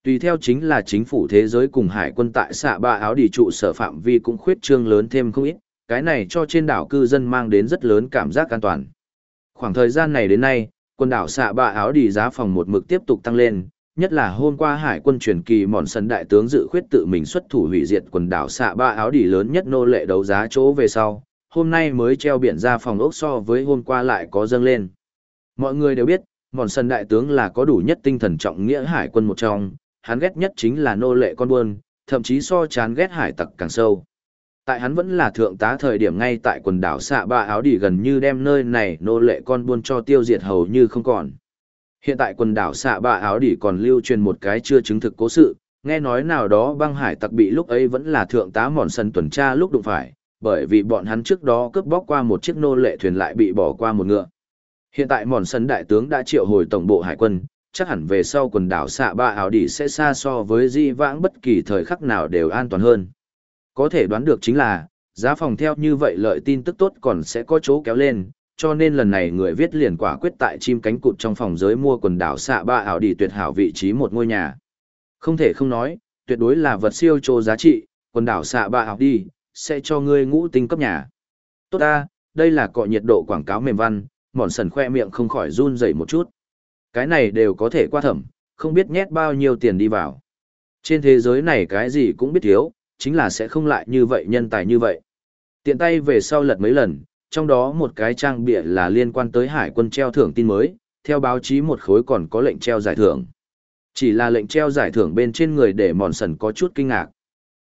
Tùy theo chính là chính phủ thế giới cùng hải quân tại xạ ba áo đi trụ sở phạm vi cũng khuyết trương lớn thêm không ít, cái này cho trên đảo cư dân mang đến rất lớn cảm giác an toàn. Khoảng thời gian này đến nay, quần đảo xạ ba áo đi giá phòng một mực tiếp tục tăng lên, nhất là hôm qua hải quân truyền kỳ mòn sân đại tướng dự khuyết tự mình xuất thủ hủy diệt quần đảo xạ ba áo đi lớn nhất nô lệ đấu giá chỗ về sau, hôm nay mới treo biển ra phòng ốc so với hôm qua lại có dâng lên. Mọi người đều biết, mòn sân đại tướng là có đủ nhất tinh thần trọng nghĩa hải quân một trong, hắn ghét nhất chính là nô lệ con buôn, thậm chí so chán ghét hải tặc càng sâu. Tại hắn vẫn là thượng tá thời điểm ngay tại quần đảo xạ ba áo đi gần như đem nơi này nô lệ con buôn cho tiêu diệt hầu như không còn. Hiện tại quần đảo xạ ba áo đi còn lưu truyền một cái chưa chứng thực cố sự, nghe nói nào đó băng hải tặc bị lúc ấy vẫn là thượng tá mòn sân tuần tra lúc đụng phải, bởi vì bọn hắn trước đó cướp bóc qua một chiếc nô lệ thuyền lại bị bỏ qua một ngựa. Hiện tại mòn sân đại tướng đã triệu hồi tổng bộ hải quân, chắc hẳn về sau quần đảo xạ ba ảo đỉ sẽ xa so với di vãng bất kỳ thời khắc nào đều an toàn hơn. Có thể đoán được chính là, giá phòng theo như vậy lợi tin tức tốt còn sẽ có chỗ kéo lên, cho nên lần này người viết liền quả quyết tại chim cánh cụt trong phòng giới mua quần đảo xạ ba ảo đỉ tuyệt hảo vị trí một ngôi nhà. Không thể không nói, tuyệt đối là vật siêu trô giá trị, quần đảo xạ ba ảo đi, sẽ cho ngươi ngũ tinh cấp nhà. Tốt ta, đây là cọ nhiệt độ quảng cáo mềm văn, mòn sần khoe miệng không khỏi run rẩy một chút. Cái này đều có thể qua thẩm, không biết nhét bao nhiêu tiền đi vào. Trên thế giới này cái gì cũng biết thiếu, chính là sẽ không lại như vậy nhân tài như vậy. Tiện tay về sau lật mấy lần, trong đó một cái trang bịa là liên quan tới hải quân treo thưởng tin mới, theo báo chí một khối còn có lệnh treo giải thưởng. Chỉ là lệnh treo giải thưởng bên trên người để mòn sần có chút kinh ngạc.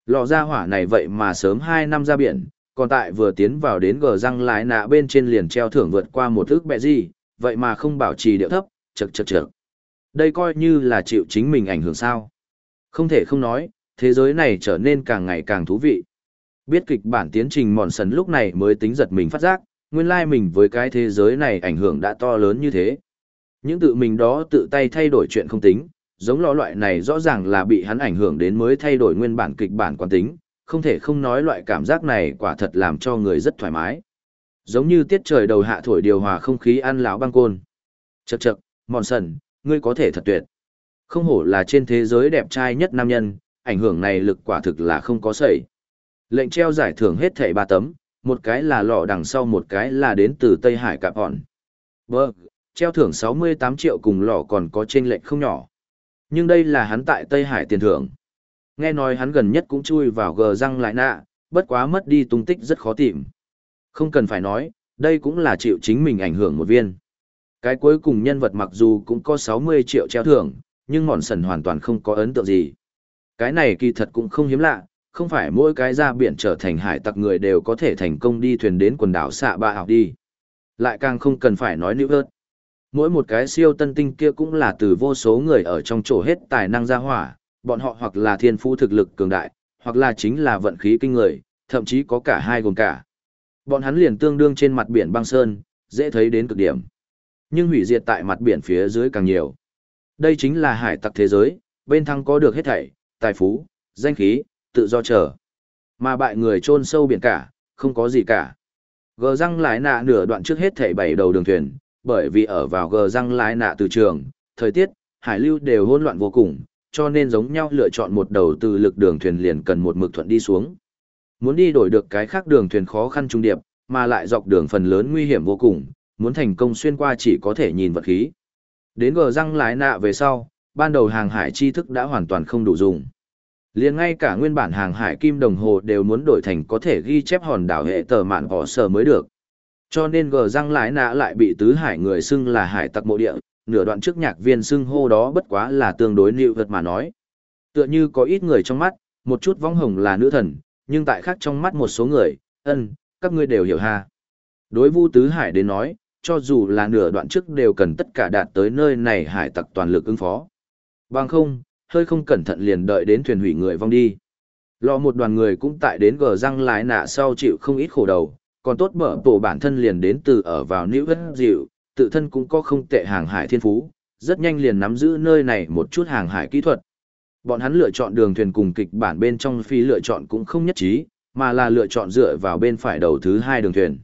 Lọ ra hỏa này vậy mà sớm 2 năm ra biển, còn tại vừa tiến vào đến gờ răng lái nạ bên trên liền treo thưởng vượt qua một ước bẹ gì, vậy mà không bảo trì điệu thấp, chật chật chật. Đây coi như là chịu chính mình ảnh hưởng sao. Không thể không nói, thế giới này trở nên càng ngày càng thú vị. Biết kịch bản tiến trình mòn sần lúc này mới tính giật mình phát giác, nguyên lai mình với cái thế giới này ảnh hưởng đã to lớn như thế. Những tự mình đó tự tay thay đổi chuyện không tính, giống lò loại này rõ ràng là bị hắn ảnh hưởng đến mới thay đổi nguyên bản kịch bản quán tính, không thể không nói loại cảm giác này quả thật làm cho người rất thoải mái. Giống như tiết trời đầu hạ thổi điều hòa không khí ăn lão băng côn. Chậc chậc, mòn sần, ngươi có thể thật tuyệt. Không hổ là trên thế giới đẹp trai nhất nam nhân, ảnh hưởng này lực quả thực là không có sẩy. Lệnh treo giải thưởng hết thảy ba tấm, một cái là lọ đằng sau một cái là đến từ Tây Hải Cạp Hòn. Vâng, treo thưởng 68 triệu cùng lọ còn có trên lệnh không nhỏ. Nhưng đây là hắn tại Tây Hải tiền thưởng. Nghe nói hắn gần nhất cũng chui vào gờ răng lại nạ, bất quá mất đi tung tích rất khó tìm. Không cần phải nói, đây cũng là chịu chính mình ảnh hưởng một viên. Cái cuối cùng nhân vật mặc dù cũng có 60 triệu treo thưởng, nhưng mòn sần hoàn toàn không có ấn tượng gì. Cái này kỳ thật cũng không hiếm lạ, không phải mỗi cái ra biển trở thành hải tặc người đều có thể thành công đi thuyền đến quần đảo xạ ba học đi. Lại càng không cần phải nói nữ ớt. Mỗi một cái siêu tân tinh kia cũng là từ vô số người ở trong chỗ hết tài năng ra hỏa, bọn họ hoặc là thiên phú thực lực cường đại, hoặc là chính là vận khí kinh người, thậm chí có cả hai gồm cả. Bọn hắn liền tương đương trên mặt biển băng sơn, dễ thấy đến cực điểm. Nhưng hủy diệt tại mặt biển phía dưới càng nhiều. Đây chính là hải tặc thế giới, bên thăng có được hết thảy, tài phú, danh khí, tự do chờ. Mà bại người chôn sâu biển cả, không có gì cả. Gờ răng lái nạ nửa đoạn trước hết thảy bảy đầu đường thuyền, bởi vì ở vào gờ răng lái nạ từ trường, thời tiết, hải lưu đều hỗn loạn vô cùng, cho nên giống nhau lựa chọn một đầu từ lực đường thuyền liền cần một mực thuận đi xuống. Muốn đi đổi được cái khác đường thuyền khó khăn trung điệp, mà lại dọc đường phần lớn nguy hiểm vô cùng, muốn thành công xuyên qua chỉ có thể nhìn vật khí. Đến gờ răng lái nạ về sau, ban đầu hàng hải tri thức đã hoàn toàn không đủ dùng. Liền ngay cả nguyên bản hàng hải kim đồng hồ đều muốn đổi thành có thể ghi chép hòn đảo hệ tờ mạn vỏ sở mới được. Cho nên gờ răng lái nạ lại bị tứ hải người xưng là hải tặc mộ địa nửa đoạn trước nhạc viên xưng hô đó bất quá là tương đối nịu vật mà nói. Tựa như có ít người trong mắt một chút vong hồng là nữ thần nhưng tại khác trong mắt một số người ân các ngươi đều hiểu ha. Đối vu tứ hải đến nói cho dù là nửa đoạn trước đều cần tất cả đạt tới nơi này hải tặc toàn lực ứng phó bằng không hơi không cẩn thận liền đợi đến thuyền hủy người vong đi. Lò một đoàn người cũng tại đến gờ răng lái nạ sau chịu không ít khổ đầu, còn tốt mở tổ bản thân liền đến từ ở vào nữ vất dịu, tự thân cũng có không tệ hàng hải thiên phú, rất nhanh liền nắm giữ nơi này một chút hàng hải kỹ thuật. Bọn hắn lựa chọn đường thuyền cùng kịch bản bên trong phi lựa chọn cũng không nhất trí, mà là lựa chọn dựa vào bên phải đầu thứ hai đường thuyền.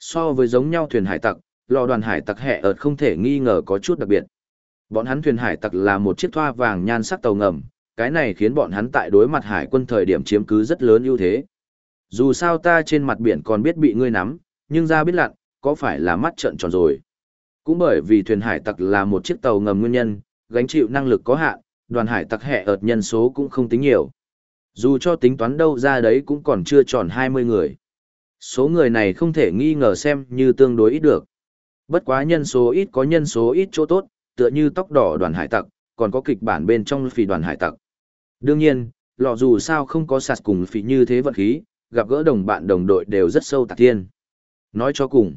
So với giống nhau thuyền hải tặc, lò đoàn hải tặc hẹ ợt không thể nghi ngờ có chút đặc biệt. Bọn hắn thuyền hải tặc là một chiếc thoa vàng nhan sắc tàu ngầm, cái này khiến bọn hắn tại đối mặt hải quân thời điểm chiếm cứ rất lớn ưu thế. Dù sao ta trên mặt biển còn biết bị ngươi nắm, nhưng ra biết lặn, có phải là mắt trợn tròn rồi. Cũng bởi vì thuyền hải tặc là một chiếc tàu ngầm nguyên nhân, gánh chịu năng lực có hạn, đoàn hải tặc hẹ ợt nhân số cũng không tính nhiều. Dù cho tính toán đâu ra đấy cũng còn chưa tròn 20 người. Số người này không thể nghi ngờ xem như tương đối ít được. Bất quá nhân số ít có nhân số ít chỗ tốt, tựa như tóc đỏ đoàn hải tặc, còn có kịch bản bên trong phì đoàn hải tặc. Đương nhiên, lọ dù sao không có sạt cùng phì như thế vận khí, gặp gỡ đồng bạn đồng đội đều rất sâu tạc thiên. Nói cho cùng,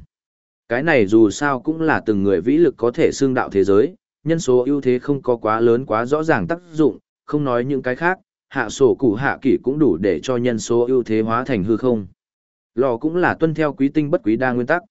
cái này dù sao cũng là từng người vĩ lực có thể xương đạo thế giới, nhân số ưu thế không có quá lớn quá rõ ràng tác dụng, không nói những cái khác, hạ sổ củ hạ kỷ cũng đủ để cho nhân số ưu thế hóa thành hư không. Lò cũng là tuân theo quý tinh bất quý đa nguyên tắc.